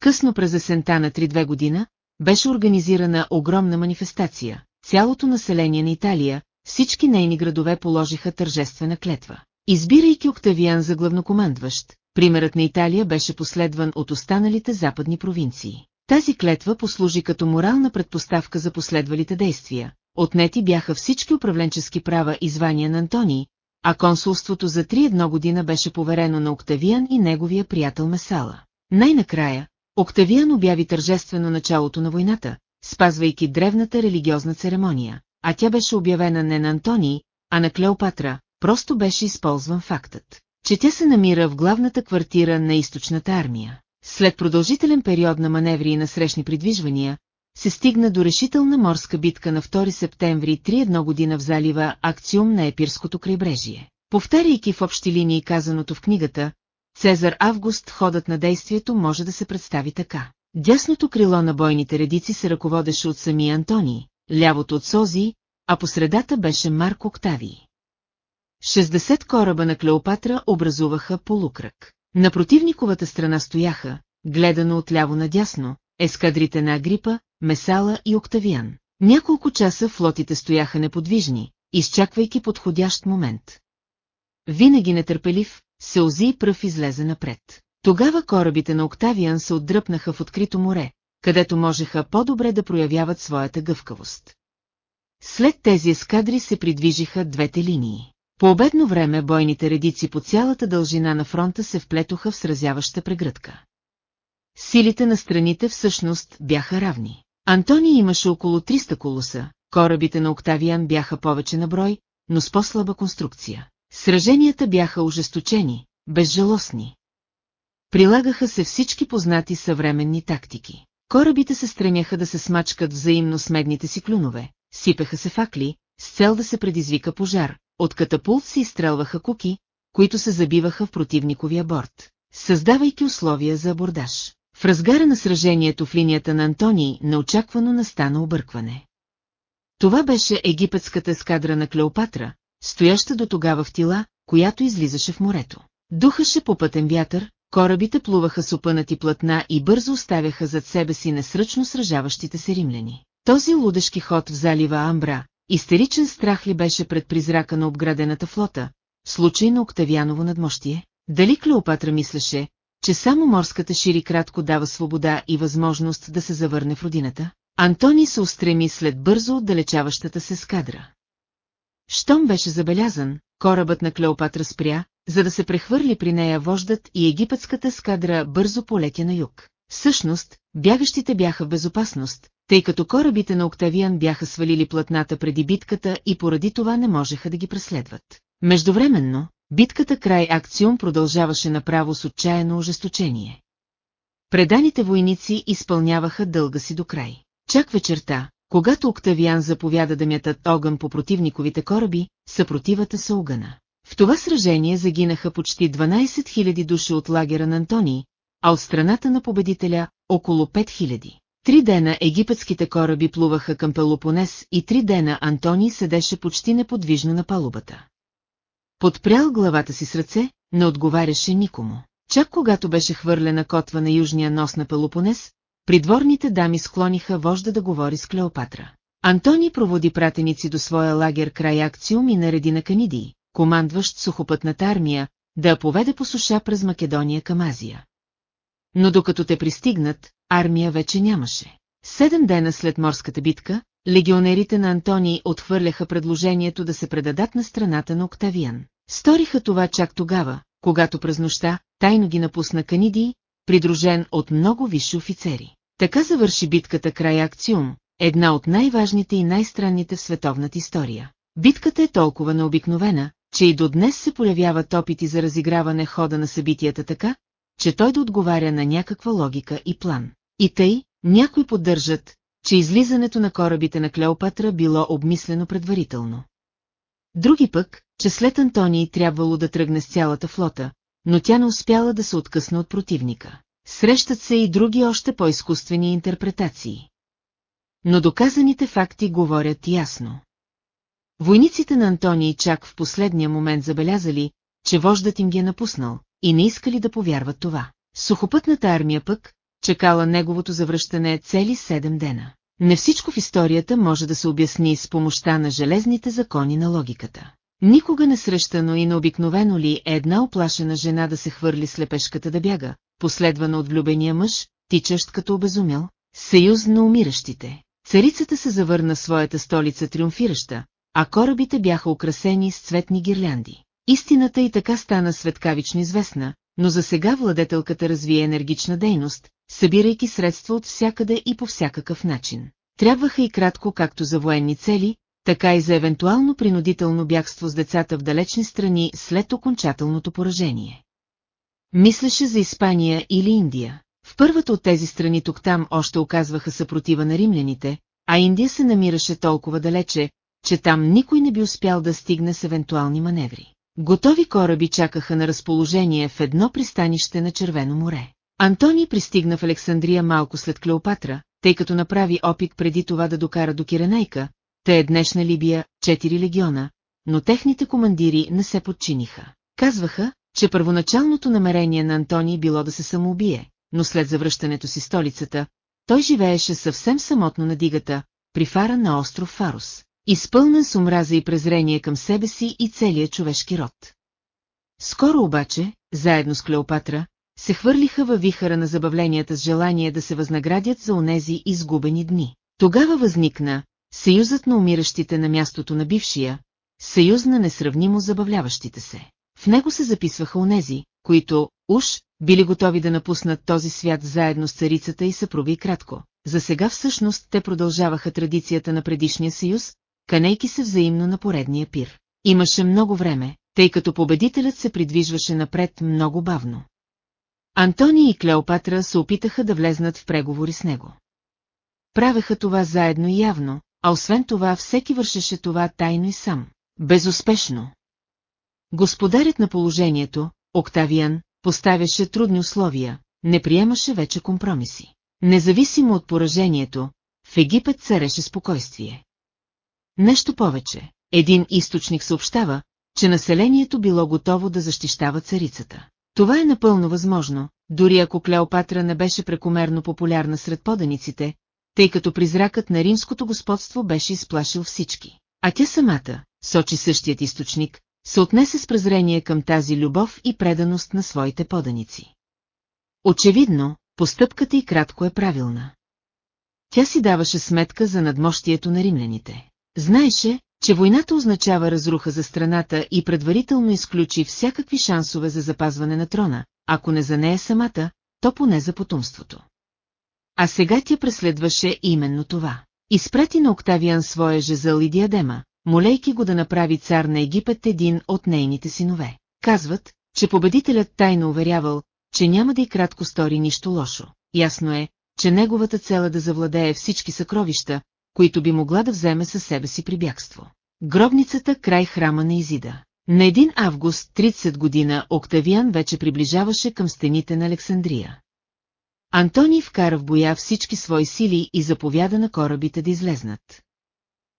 Късно през есента на 3-2 година беше организирана огромна манифестация. Цялото население на Италия, всички нейни градове положиха тържествена клетва. Избирайки Октавиан за главнокомандващ, примерът на Италия беше последван от останалите западни провинции. Тази клетва послужи като морална предпоставка за последвалите действия. Отнети бяха всички управленчески права и звания на Антоний, а консулството за три едно година беше поверено на Октавиан и неговия приятел Месала. Най-накрая, Октавиан обяви тържествено началото на войната, спазвайки древната религиозна церемония, а тя беше обявена не на Антоний, а на Клеопатра, просто беше използван фактът, че тя се намира в главната квартира на източната армия. След продължителен период на маневри и насрещни придвижвания, се стигна до решителна морска битка на 2 септември 3-1 година в залива Акциум на Епирското крайбрежие. Повтаряйки в общи линии казаното в книгата, Цезар Август ходът на действието може да се представи така. Дясното крило на бойните редици се ръководеше от самия Антоний, лявото от Сози, а по средата беше Марк Октавий. 60 кораба на Клеопатра образуваха полукръг. На противниковата страна стояха, гледано отляво надясно, ескадрите на Агрипа, Месала и Октавиан. Няколко часа флотите стояха неподвижни, изчаквайки подходящ момент. Винаги нетърпелив, Сеози пръв излезе напред. Тогава корабите на Октавиан се отдръпнаха в открито море, където можеха по-добре да проявяват своята гъвкавост. След тези ескадри се придвижиха двете линии. По обедно време бойните редици по цялата дължина на фронта се вплетоха в сразяваща прегръдка. Силите на страните всъщност бяха равни. Антони имаше около 300 колоса, корабите на Октавиан бяха повече на брой, но с по-слаба конструкция. Сраженията бяха ожесточени, безжалостни. Прилагаха се всички познати съвременни тактики. Корабите се стремяха да се смачкат взаимно с медните си клюнове, сипеха се факли, с цел да се предизвика пожар, от катапулт се изстрелваха куки, които се забиваха в противниковия борт, създавайки условия за абордаж. В разгара на сражението в линията на Антоний неочаквано настана объркване. Това беше египетската ескадра на Клеопатра, стояща до тогава в тила, която излизаше в морето. Духаше по пътен вятър, корабите плуваха с опънати платна и бързо оставяха зад себе си несръчно сражаващите се римляни. Този лудешки ход в залива Амбра, Истеричен страх ли беше пред призрака на обградената флота, случай на Октавяново надмощие? Дали Клеопатра мислеше, че само морската шири кратко дава свобода и възможност да се завърне в родината? Антони се устреми след бързо отдалечаващата се скадра. Щом беше забелязан, корабът на Клеопатра спря, за да се прехвърли при нея вождат и египетската скадра бързо полетя на юг. Всъщност, бягащите бяха в безопасност, тъй като корабите на Октавиан бяха свалили платната преди битката и поради това не можеха да ги преследват. Междувременно, битката край Акциум продължаваше направо с отчаяно ожесточение. Преданите войници изпълняваха дълга си до край. Чак вечерта, когато Октавиан заповяда да мятат огън по противниковите кораби, съпротивата се огъна. В това сражение загинаха почти 12 000 души от лагера на Антоний, а от страната на победителя – около 5 000. Три дена египетските кораби плуваха към Пелопонес и три дена Антоний седеше почти неподвижно на палубата. Подпрял главата си с ръце, не отговаряше никому. Чак когато беше хвърлена котва на южния нос на Пелопонес, придворните дами склониха вожда да говори с Клеопатра. Антони проводи пратеници до своя лагер край Акциум и нареди на Канидий, командващ сухопътната армия, да поведе по суша през Македония към Азия. Но докато те пристигнат, армия вече нямаше. Седем дена след морската битка, легионерите на Антоний отхвърляха предложението да се предадат на страната на Октавиан. Сториха това чак тогава, когато през нощта тайно ги напусна Канидий, придружен от много висши офицери. Така завърши битката край Акциум, една от най-важните и най-странните в световната история. Битката е толкова необикновена, че и до днес се появяват опити за разиграване хода на събитията така, че той да отговаря на някаква логика и план. И тъй, някои поддържат, че излизането на корабите на Клеопатра било обмислено предварително. Други пък, че след Антоний трябвало да тръгне с цялата флота, но тя не успяла да се откъсне от противника. Срещат се и други още по-изкуствени интерпретации. Но доказаните факти говорят ясно. Войниците на Антоний чак в последния момент забелязали, че вождат им ги е напуснал, и не искали да повярват това. Сухопътната армия пък, чекала неговото завръщане цели седем дена. Не всичко в историята може да се обясни с помощта на железните закони на логиката. Никога не срещано и необикновено ли е една оплашена жена да се хвърли слепешката да бяга, последвана от влюбения мъж, тичащ като обезумял, съюз на умиращите. Царицата се завърна своята столица триумфираща, а корабите бяха украсени с цветни гирлянди. Истината и така стана светкавично известна, но за сега владетелката развие енергична дейност, събирайки средства от всякъде и по всякакъв начин. Трябваха и кратко както за военни цели, така и за евентуално принудително бягство с децата в далечни страни след окончателното поражение. Мислеше за Испания или Индия. В първата от тези страни тук-там още оказваха съпротива на римляните, а Индия се намираше толкова далече, че там никой не би успял да стигне с евентуални маневри. Готови кораби чакаха на разположение в едно пристанище на Червено море. Антони пристигна в Александрия малко след Клеопатра, тъй като направи опит преди това да докара до Киренайка, те е днешна Либия, четири легиона, но техните командири не се подчиниха. Казваха, че първоначалното намерение на Антони било да се самоубие, но след завръщането си столицата, той живееше съвсем самотно на дигата, при фара на остров Фарус, изпълнен с омраза и презрение към себе си и целия човешки род. Скоро обаче, заедно с Клеопатра, се хвърлиха във вихара на забавленията с желание да се възнаградят за онези изгубени дни. Тогава възникна съюзът на умиращите на мястото на бившия, съюз на несравнимо забавляващите се. В него се записваха онези, които, уж, били готови да напуснат този свят заедно с царицата и съпруга и кратко. За сега всъщност те продължаваха традицията на предишния съюз, канейки се взаимно на поредния пир. Имаше много време, тъй като победителят се придвижваше напред много бавно. Антони и Клеопатра се опитаха да влезнат в преговори с него. Правеха това заедно и явно, а освен това всеки вършеше това тайно и сам. Безуспешно. Господарят на положението, Октавиан, поставяше трудни условия, не приемаше вече компромиси. Независимо от поражението, в Египет цареше спокойствие. Нещо повече, един източник съобщава, че населението било готово да защищава царицата. Това е напълно възможно, дори ако Клеопатра не беше прекомерно популярна сред поданиците, тъй като призракът на римското господство беше изплашил всички. А тя самата, сочи същият източник, се отнесе с презрение към тази любов и преданост на своите поданици. Очевидно, постъпката и кратко е правилна. Тя си даваше сметка за надмощието на римляните. Знаеше, че войната означава разруха за страната и предварително изключи всякакви шансове за запазване на трона, ако не за нея самата, то поне за потомството. А сега тя преследваше именно това. Изпрати на Октавиан своя жезъл и диадема, молейки го да направи цар на Египет един от нейните синове. Казват, че победителят тайно уверявал, че няма да и кратко стори нищо лошо. Ясно е, че неговата цел е да завладее всички съкровища, които би могла да вземе със себе си при бягство. Гробницата край храма на Изида. На 1 август 30 година Октавиан вече приближаваше към стените на Александрия. Антоний вкара в боя всички свои сили и заповяда на корабите да излезнат.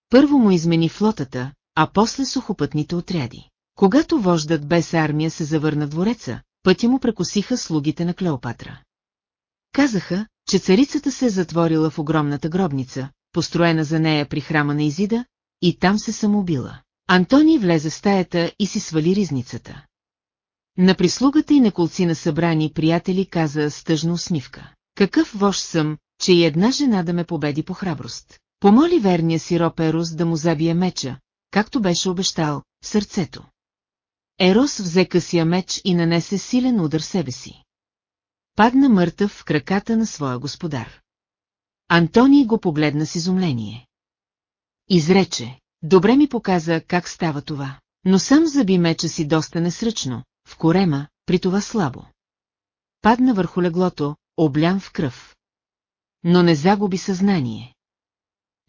Първо му измени флотата, а после сухопътните отряди. Когато вождат без армия се завърна двореца, пътя му прекосиха слугите на Клеопатра. Казаха, че царицата се е затворила в огромната гробница, построена за нея при храма на Изида, и там се самоубила. Антоний влезе в стаята и си свали ризницата. На прислугата и на колци на събрани приятели каза с тъжна усмивка. Какъв вож съм, че и една жена да ме победи по храброст. Помоли верния си роб Ерос да му забие меча, както беше обещал, в сърцето. Ерос взе късия меч и нанесе силен удар себе си. Падна мъртъв в краката на своя господар. Антоний го погледна с изумление. Изрече, добре ми показа как става това, но сам заби меча си доста несръчно, в корема, при това слабо. Падна върху леглото, облян в кръв. Но не загуби съзнание.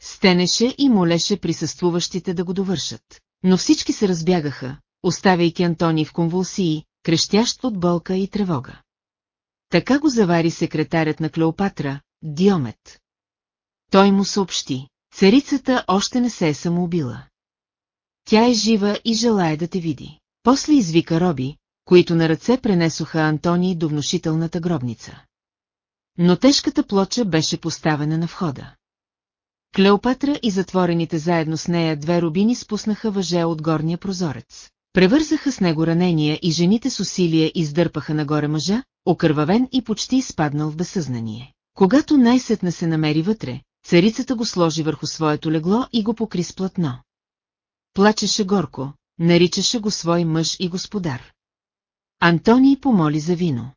Стенеше и молеше присъствуващите да го довършат. Но всички се разбягаха, оставяйки Антони в конвулсии, крещящ от болка и тревога. Така го завари секретарят на Клеопатра, Диомет. Той му съобщи, царицата още не се е самоубила. Тя е жива и желая да те види. После извика Роби, които на ръце пренесоха Антони до внушителната гробница. Но тежката плоча беше поставена на входа. Клеопатра и затворените заедно с нея две рубини спуснаха въже от горния прозорец. Превързаха с него ранения и жените с усилие издърпаха нагоре мъжа, окървавен и почти изпаднал в безсъзнание. Когато най-сетне се намери вътре, царицата го сложи върху своето легло и го покри с платно. Плачеше горко, наричаше го свой мъж и господар. Антоний помоли за вино.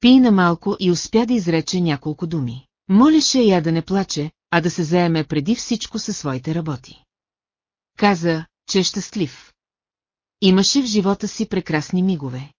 Пи на малко и успя да изрече няколко думи. Молеше я да не плаче, а да се заеме преди всичко със своите работи. Каза, че е щастлив. Имаше в живота си прекрасни мигове.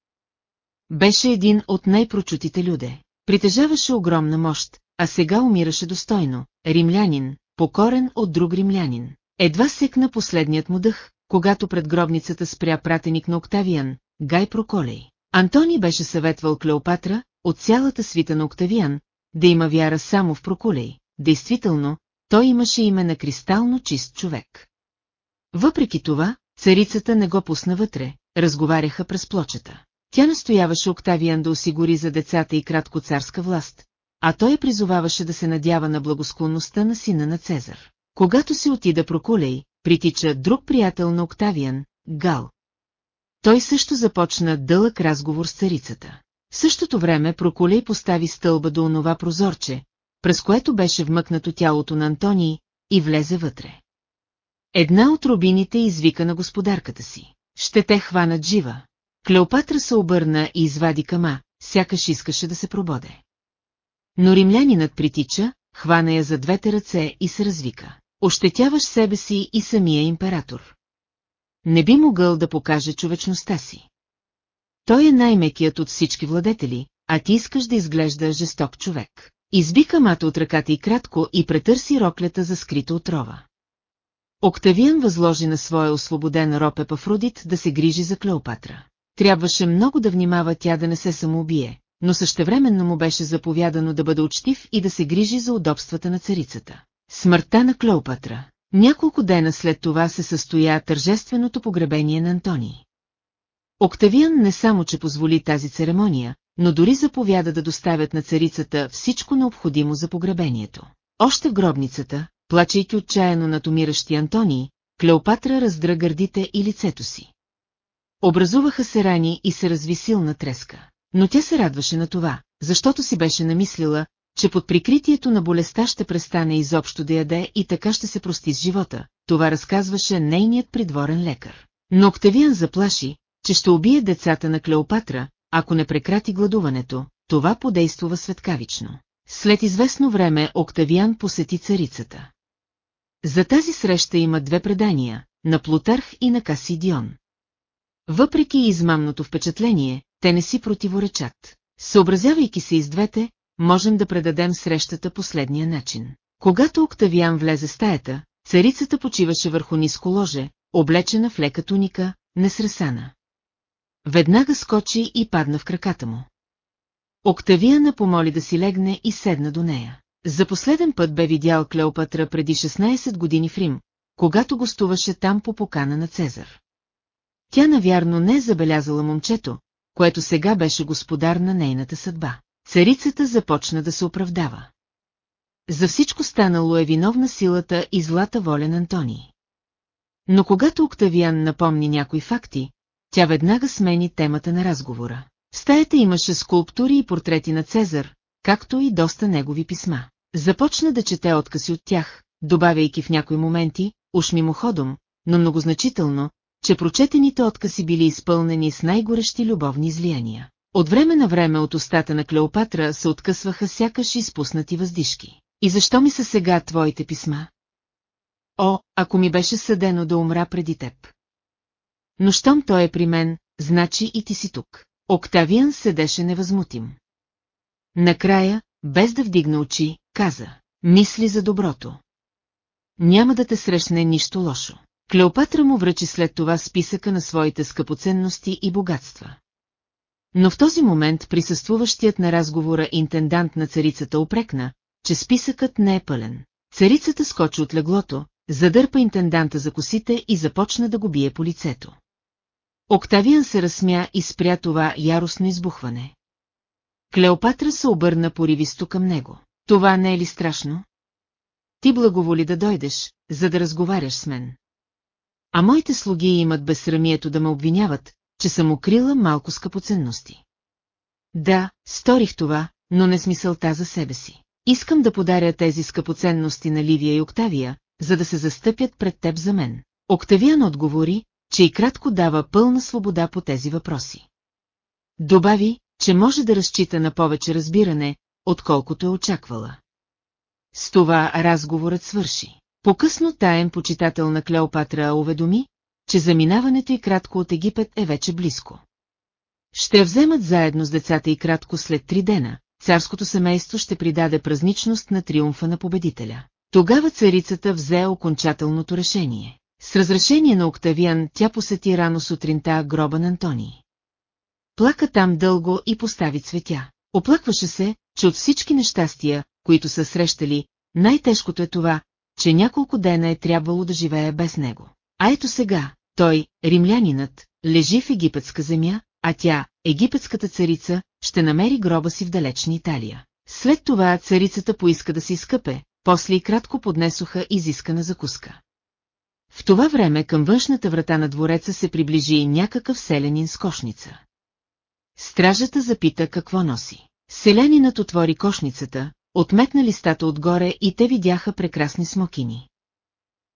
Беше един от най-прочутите люде. Притежаваше огромна мощ, а сега умираше достойно, римлянин, покорен от друг римлянин. Едва секна последният му дъх, когато пред гробницата спря пратеник на Октавиан, Гай Проколей. Антони беше съветвал Клеопатра, от цялата свита на Октавиан, да има вяра само в Проколей. Действително, той имаше име на кристално чист човек. Въпреки това, царицата не го пусна вътре, разговаряха през плочета. Тя настояваше Октавиан да осигури за децата и кратко царска власт, а той призоваваше да се надява на благосклонността на сина на Цезар. Когато се отида Прокулей, притича друг приятел на Октавиан, Гал. Той също започна дълъг разговор с царицата. В същото време Прокулей постави стълба до онова прозорче, през което беше вмъкнато тялото на Антоний, и влезе вътре. Една от рубините извика на господарката си. Ще те хванат жива. Клеопатра се обърна и извади кама, сякаш искаше да се прободе. Но римлянинът притича, хвана я за двете ръце и се развика. Ощетяваш себе си и самия император. Не би могъл да покаже човечността си. Той е най-мекият от всички владетели, а ти искаш да изглежда жесток човек. Изби камата от ръката и кратко и претърси роклята за скрита отрова. Октавиан възложи на своя освободен роб Епафродит да се грижи за Клеопатра. Трябваше много да внимава тя да не се самоубие, но същевременно му беше заповядано да бъде учтив и да се грижи за удобствата на царицата. Смъртта на Клеопатра. Няколко дена след това се състоя тържественото погребение на Антоний. Октавиан не само, че позволи тази церемония, но дори заповяда да доставят на царицата всичко необходимо за погребението. Още в гробницата, плачейки отчаяно над умиращи Антоний, Клеопатра раздра гърдите и лицето си. Образуваха се рани и се разви силна треска. Но тя се радваше на това, защото си беше намислила, че под прикритието на болестта ще престане изобщо да яде и така ще се прости с живота. Това разказваше нейният придворен лекар. Но Октавиан заплаши, че ще убие децата на Клеопатра, ако не прекрати гладуването, това подействува светкавично. След известно време Октавиан посети царицата. За тази среща има две предания, на Плутарх и на Касидион. Въпреки измамното впечатление, те не си противоречат. Съобразявайки се из двете, можем да предадем срещата последния начин. Когато Октавиан влезе в стаята, царицата почиваше върху ниско ложе, облечена в лека туника, несресана. Веднага скочи и падна в краката му. Октавияна помоли да си легне и седна до нея. За последен път бе видял Клеопатра преди 16 години в Рим, когато гостуваше там по покана на Цезар. Тя навярно не е забелязала момчето, което сега беше господар на нейната съдба. Царицата започна да се оправдава. За всичко станало е виновна силата и злата воля на Антоний. Но когато Октавиан напомни някои факти, тя веднага смени темата на разговора. В стаята имаше скулптури и портрети на Цезар, както и доста негови писма. Започна да чете откази от тях, добавяйки в някои моменти, уж мимоходом, но многозначително, че прочетените откази били изпълнени с най-горещи любовни излияния. От време на време от устата на Клеопатра се откъсваха сякаш изпуснати въздишки. И защо ми са сега твоите писма? О, ако ми беше съдено да умра преди теб. Но щом той е при мен, значи и ти си тук. Октавиан седеше невъзмутим. Накрая, без да вдигна очи, каза, мисли за доброто. Няма да те срещне нищо лошо. Клеопатра му връчи след това списъка на своите скъпоценности и богатства. Но в този момент присъствуващият на разговора интендант на царицата опрекна, че списъкът не е пълен. Царицата скочи от леглото, задърпа интенданта за косите и започна да го бие по лицето. Октавиан се разсмя и спря това яростно избухване. Клеопатра се обърна поривисто към него. Това не е ли страшно? Ти благоволи да дойдеш, за да разговаряш с мен. А моите слуги имат безсрамието да ме обвиняват, че съм укрила малко скъпоценности. Да, сторих това, но не смисълта за себе си. Искам да подаря тези скъпоценности на Ливия и Октавия, за да се застъпят пред теб за мен. Октавиан отговори, че и кратко дава пълна свобода по тези въпроси. Добави, че може да разчита на повече разбиране, отколкото е очаквала. С това разговорът свърши. По-късно таен почитател на Клеопатра уведоми, че заминаването и кратко от Египет е вече близко. Ще вземат заедно с децата и кратко след три дена, царското семейство ще придаде празничност на триумфа на победителя. Тогава царицата взе окончателното решение. С разрешение на Октавиан тя посети рано сутринта гроба на Антоний. Плака там дълго и постави цветя. Оплакваше се, че от всички нещастия, които са срещали, най-тежкото е това, че няколко дена е трябвало да живее без него. А ето сега, той, римлянинът, лежи в египетска земя, а тя, египетската царица, ще намери гроба си в далечна Италия. След това царицата поиска да се изкъпе, после и кратко поднесоха изискана закуска. В това време към външната врата на двореца се приближи някакъв селянин с кошница. Стражата запита какво носи. Селянинът отвори кошницата, отметна листата отгоре и те видяха прекрасни смокини.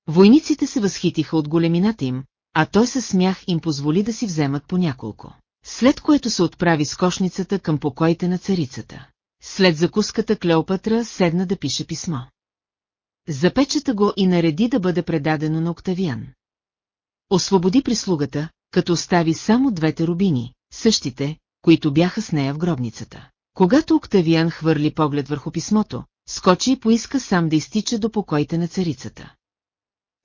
Войниците се възхитиха от големината им, а той със смях им позволи да си вземат по няколко. След което се отправи с кошницата към покоите на царицата. След закуската Клеопатра седна да пише писмо. Запечата го и нареди да бъде предадено на Октавиан. Освободи прислугата, като остави само двете рубини, същите, които бяха с нея в гробницата. Когато Октавиан хвърли поглед върху писмото, скочи и поиска сам да изтича до покоите на царицата.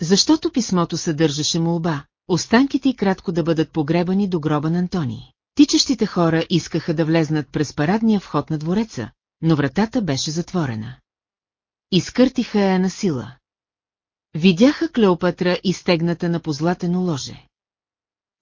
Защото писмото съдържаше молба, останките и кратко да бъдат погребани до гроба на Антони. Тичащите хора искаха да влезнат през парадния вход на двореца, но вратата беше затворена. Изкъртиха я на сила. Видяха Клеопатра изтегната на позлатено ложе.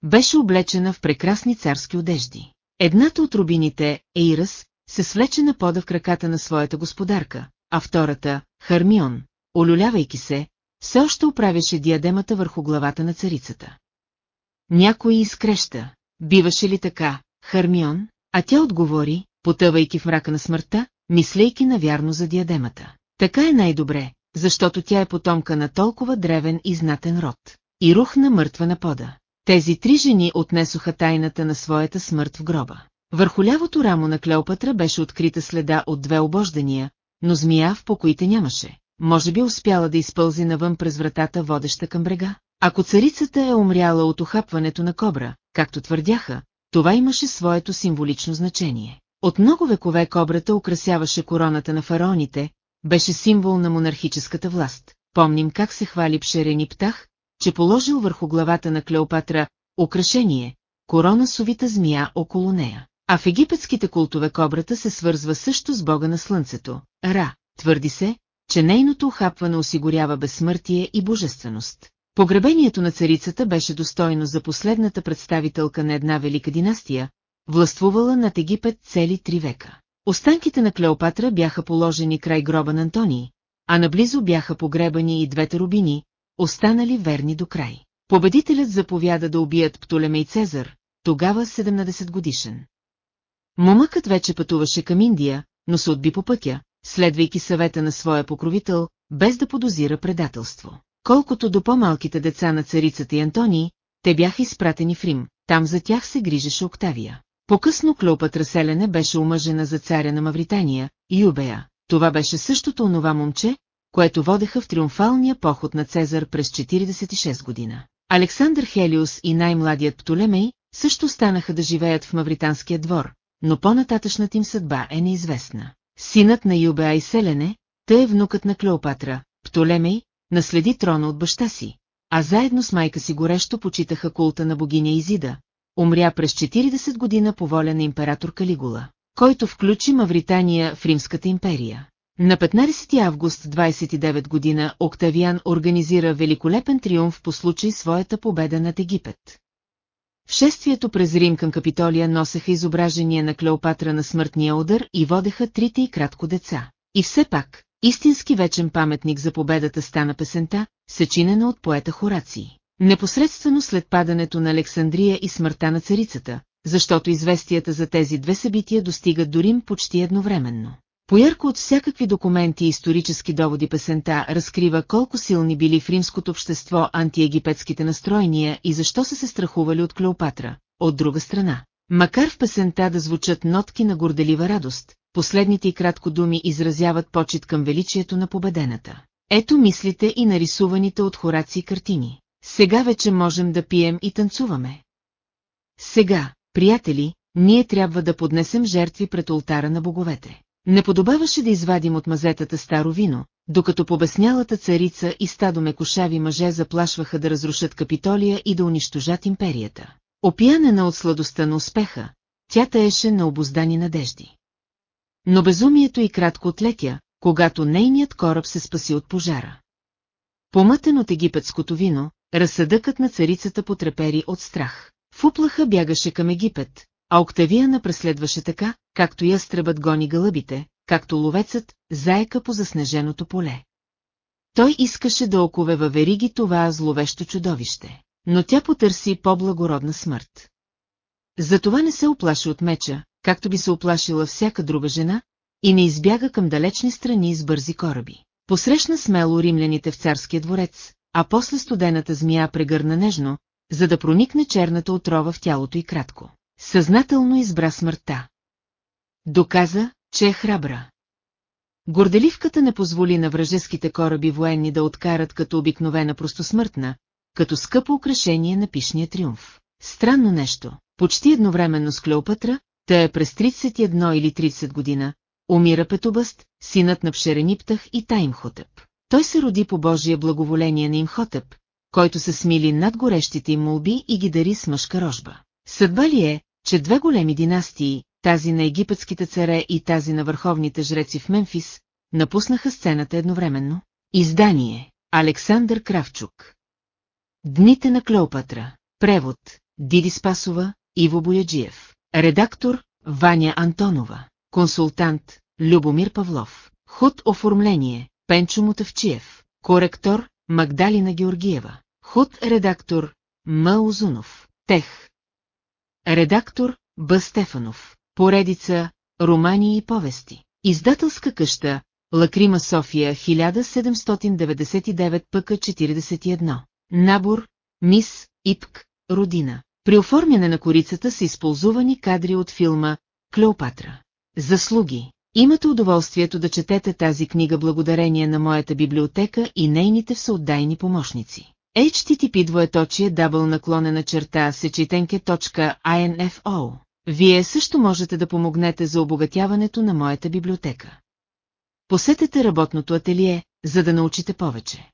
Беше облечена в прекрасни царски одежди. Едната от рубините, Ейрас, се свлече на пода в краката на своята господарка, а втората, Хармион, олюлявайки се, все още оправяше диадемата върху главата на царицата. Някой изкреща, биваше ли така, Хармион, а тя отговори, потъвайки в мрака на смъртта, мислейки навярно за диадемата. Така е най-добре, защото тя е потомка на толкова древен и знатен род. И рухна мъртва на пода. Тези три жени отнесоха тайната на своята смърт в гроба. Върху лявото рамо на Клеопатра беше открита следа от две обождания, но змия в покоите нямаше. Може би успяла да изпълзи навън през вратата, водеща към брега. Ако царицата е умряла от охапването на кобра, както твърдяха, това имаше своето символично значение. От много векове кобрата украсяваше короната на фараоните, беше символ на монархическата власт. Помним как се хвали Пшерени Птах, че положил върху главата на Клеопатра украшение, корона с увита змия около нея. А в египетските култове кобрата се свързва също с бога на слънцето, Ра. Твърди се, че нейното охапване осигурява безсмъртие и божественост. Погребението на царицата беше достойно за последната представителка на една велика династия, властвувала над Египет цели три века. Останките на Клеопатра бяха положени край гроба на Антоний, а наблизо бяха погребани и двете рубини, останали верни до край. Победителят заповяда да убият Птолемей Цезар, тогава 17 годишен. Момъкът вече пътуваше към Индия, но се отби по пътя, следвайки съвета на своя покровител, без да подозира предателство. Колкото до по-малките деца на царицата и Антони, те бяха изпратени в Рим, там за тях се грижеше Октавия. По-късно Клеопатра Селене беше омъжена за царя на Мавритания, Юбея. Това беше същото онова момче, което водеха в триумфалния поход на Цезар през 46 година. Александър Хелиус и най-младият Птолемей също станаха да живеят в Мавританския двор, но по-нататъчната им съдба е неизвестна. Синът на Юбеа и Селене, тъй е внукът на Клеопатра, Птолемей, наследи трона от баща си, а заедно с майка си горещо почитаха култа на богиня Изида, умря през 40 година по воля на император Калигула, който включи Мавритания в Римската империя. На 15 август 29 година Октавиан организира великолепен триумф по случай своята победа над Египет. В шествието през Рим към Капитолия носеха изображения на Клеопатра на смъртния удар и водеха трите и кратко деца. И все пак, истински вечен паметник за победата стана песента, съчинена от поета Хораций. Непосредствено след падането на Александрия и смъртта на царицата, защото известията за тези две събития достигат до Рим почти едновременно. Поярко от всякакви документи и исторически доводи песента разкрива колко силни били в римското общество антиегипетските настроения и защо са се страхували от Клеопатра. От друга страна, макар в песента да звучат нотки на горделива радост, последните и кратко думи изразяват почет към величието на победената. Ето мислите и нарисуваните от хораци картини. Сега вече можем да пием и танцуваме. Сега, приятели, ние трябва да поднесем жертви пред ултара на боговете. Не подобаваше да извадим от мазетата старо вино, докато побеснялата царица и стадо мекошави мъже заплашваха да разрушат Капитолия и да унищожат империята. Опиянена от сладостта на успеха, тя таеше на обоздани надежди. Но безумието и кратко отлетя, когато нейният кораб се спаси от пожара. Помътен от египетското вино, разсъдъкът на царицата потрепери от страх. В уплаха бягаше към Египет, а Октавияна преследваше така, както ястребът гони гълъбите, както ловецът, заека по заснеженото поле. Той искаше да окове във вериги това зловещо чудовище, но тя потърси по-благородна смърт. Затова не се оплаши от меча, както би се оплашила всяка друга жена, и не избяга към далечни страни с бързи кораби. Посрещна смело римляните в царския дворец, а после студената змия прегърна нежно, за да проникне черната отрова в тялото и кратко. Съзнателно избра смъртта. Доказа, че е храбра. Горделивката не позволи на вражеските кораби военни да откарат като обикновена простосмъртна, като скъпо украшение на пишния триумф. Странно нещо, почти едновременно с Клеопатра, та е през 31 или 30 година, умира Петобъст, синът на Пшерениптах и Таймхотеп. Той се роди по Божие благоволение на Имхотеп, който се смили над горещите им молби и ги дари с мъжка рожба. Съдба ли е, че две големи династии, тази на египетските царе и тази на върховните жреци в Мемфис, напуснаха сцената едновременно? Издание Александър Кравчук. Дните на Клеопатра. Превод Диди Спасова, Иво Бояджиев. Редактор Ваня Антонова. Консултант Любомир Павлов. Худ оформление Пенчо Мутавчиев Коректор Магдалина Георгиева. Худ редактор М. Озунов Тех Редактор Б. Стефанов. Поредица Романи и повести. Издателска къща Лакрима София 1799 ПК 41. Набор Мис Ипк Родина. При оформяне на корицата са използвани кадри от филма Клеопатра. Заслуги. Имате удоволствието да четете тази книга благодарение на моята библиотека и нейните всеотдайни помощници. HTTP двоеточие дабл наклонена черта сечетенке.info Вие също можете да помогнете за обогатяването на моята библиотека. Посетете работното ателие, за да научите повече.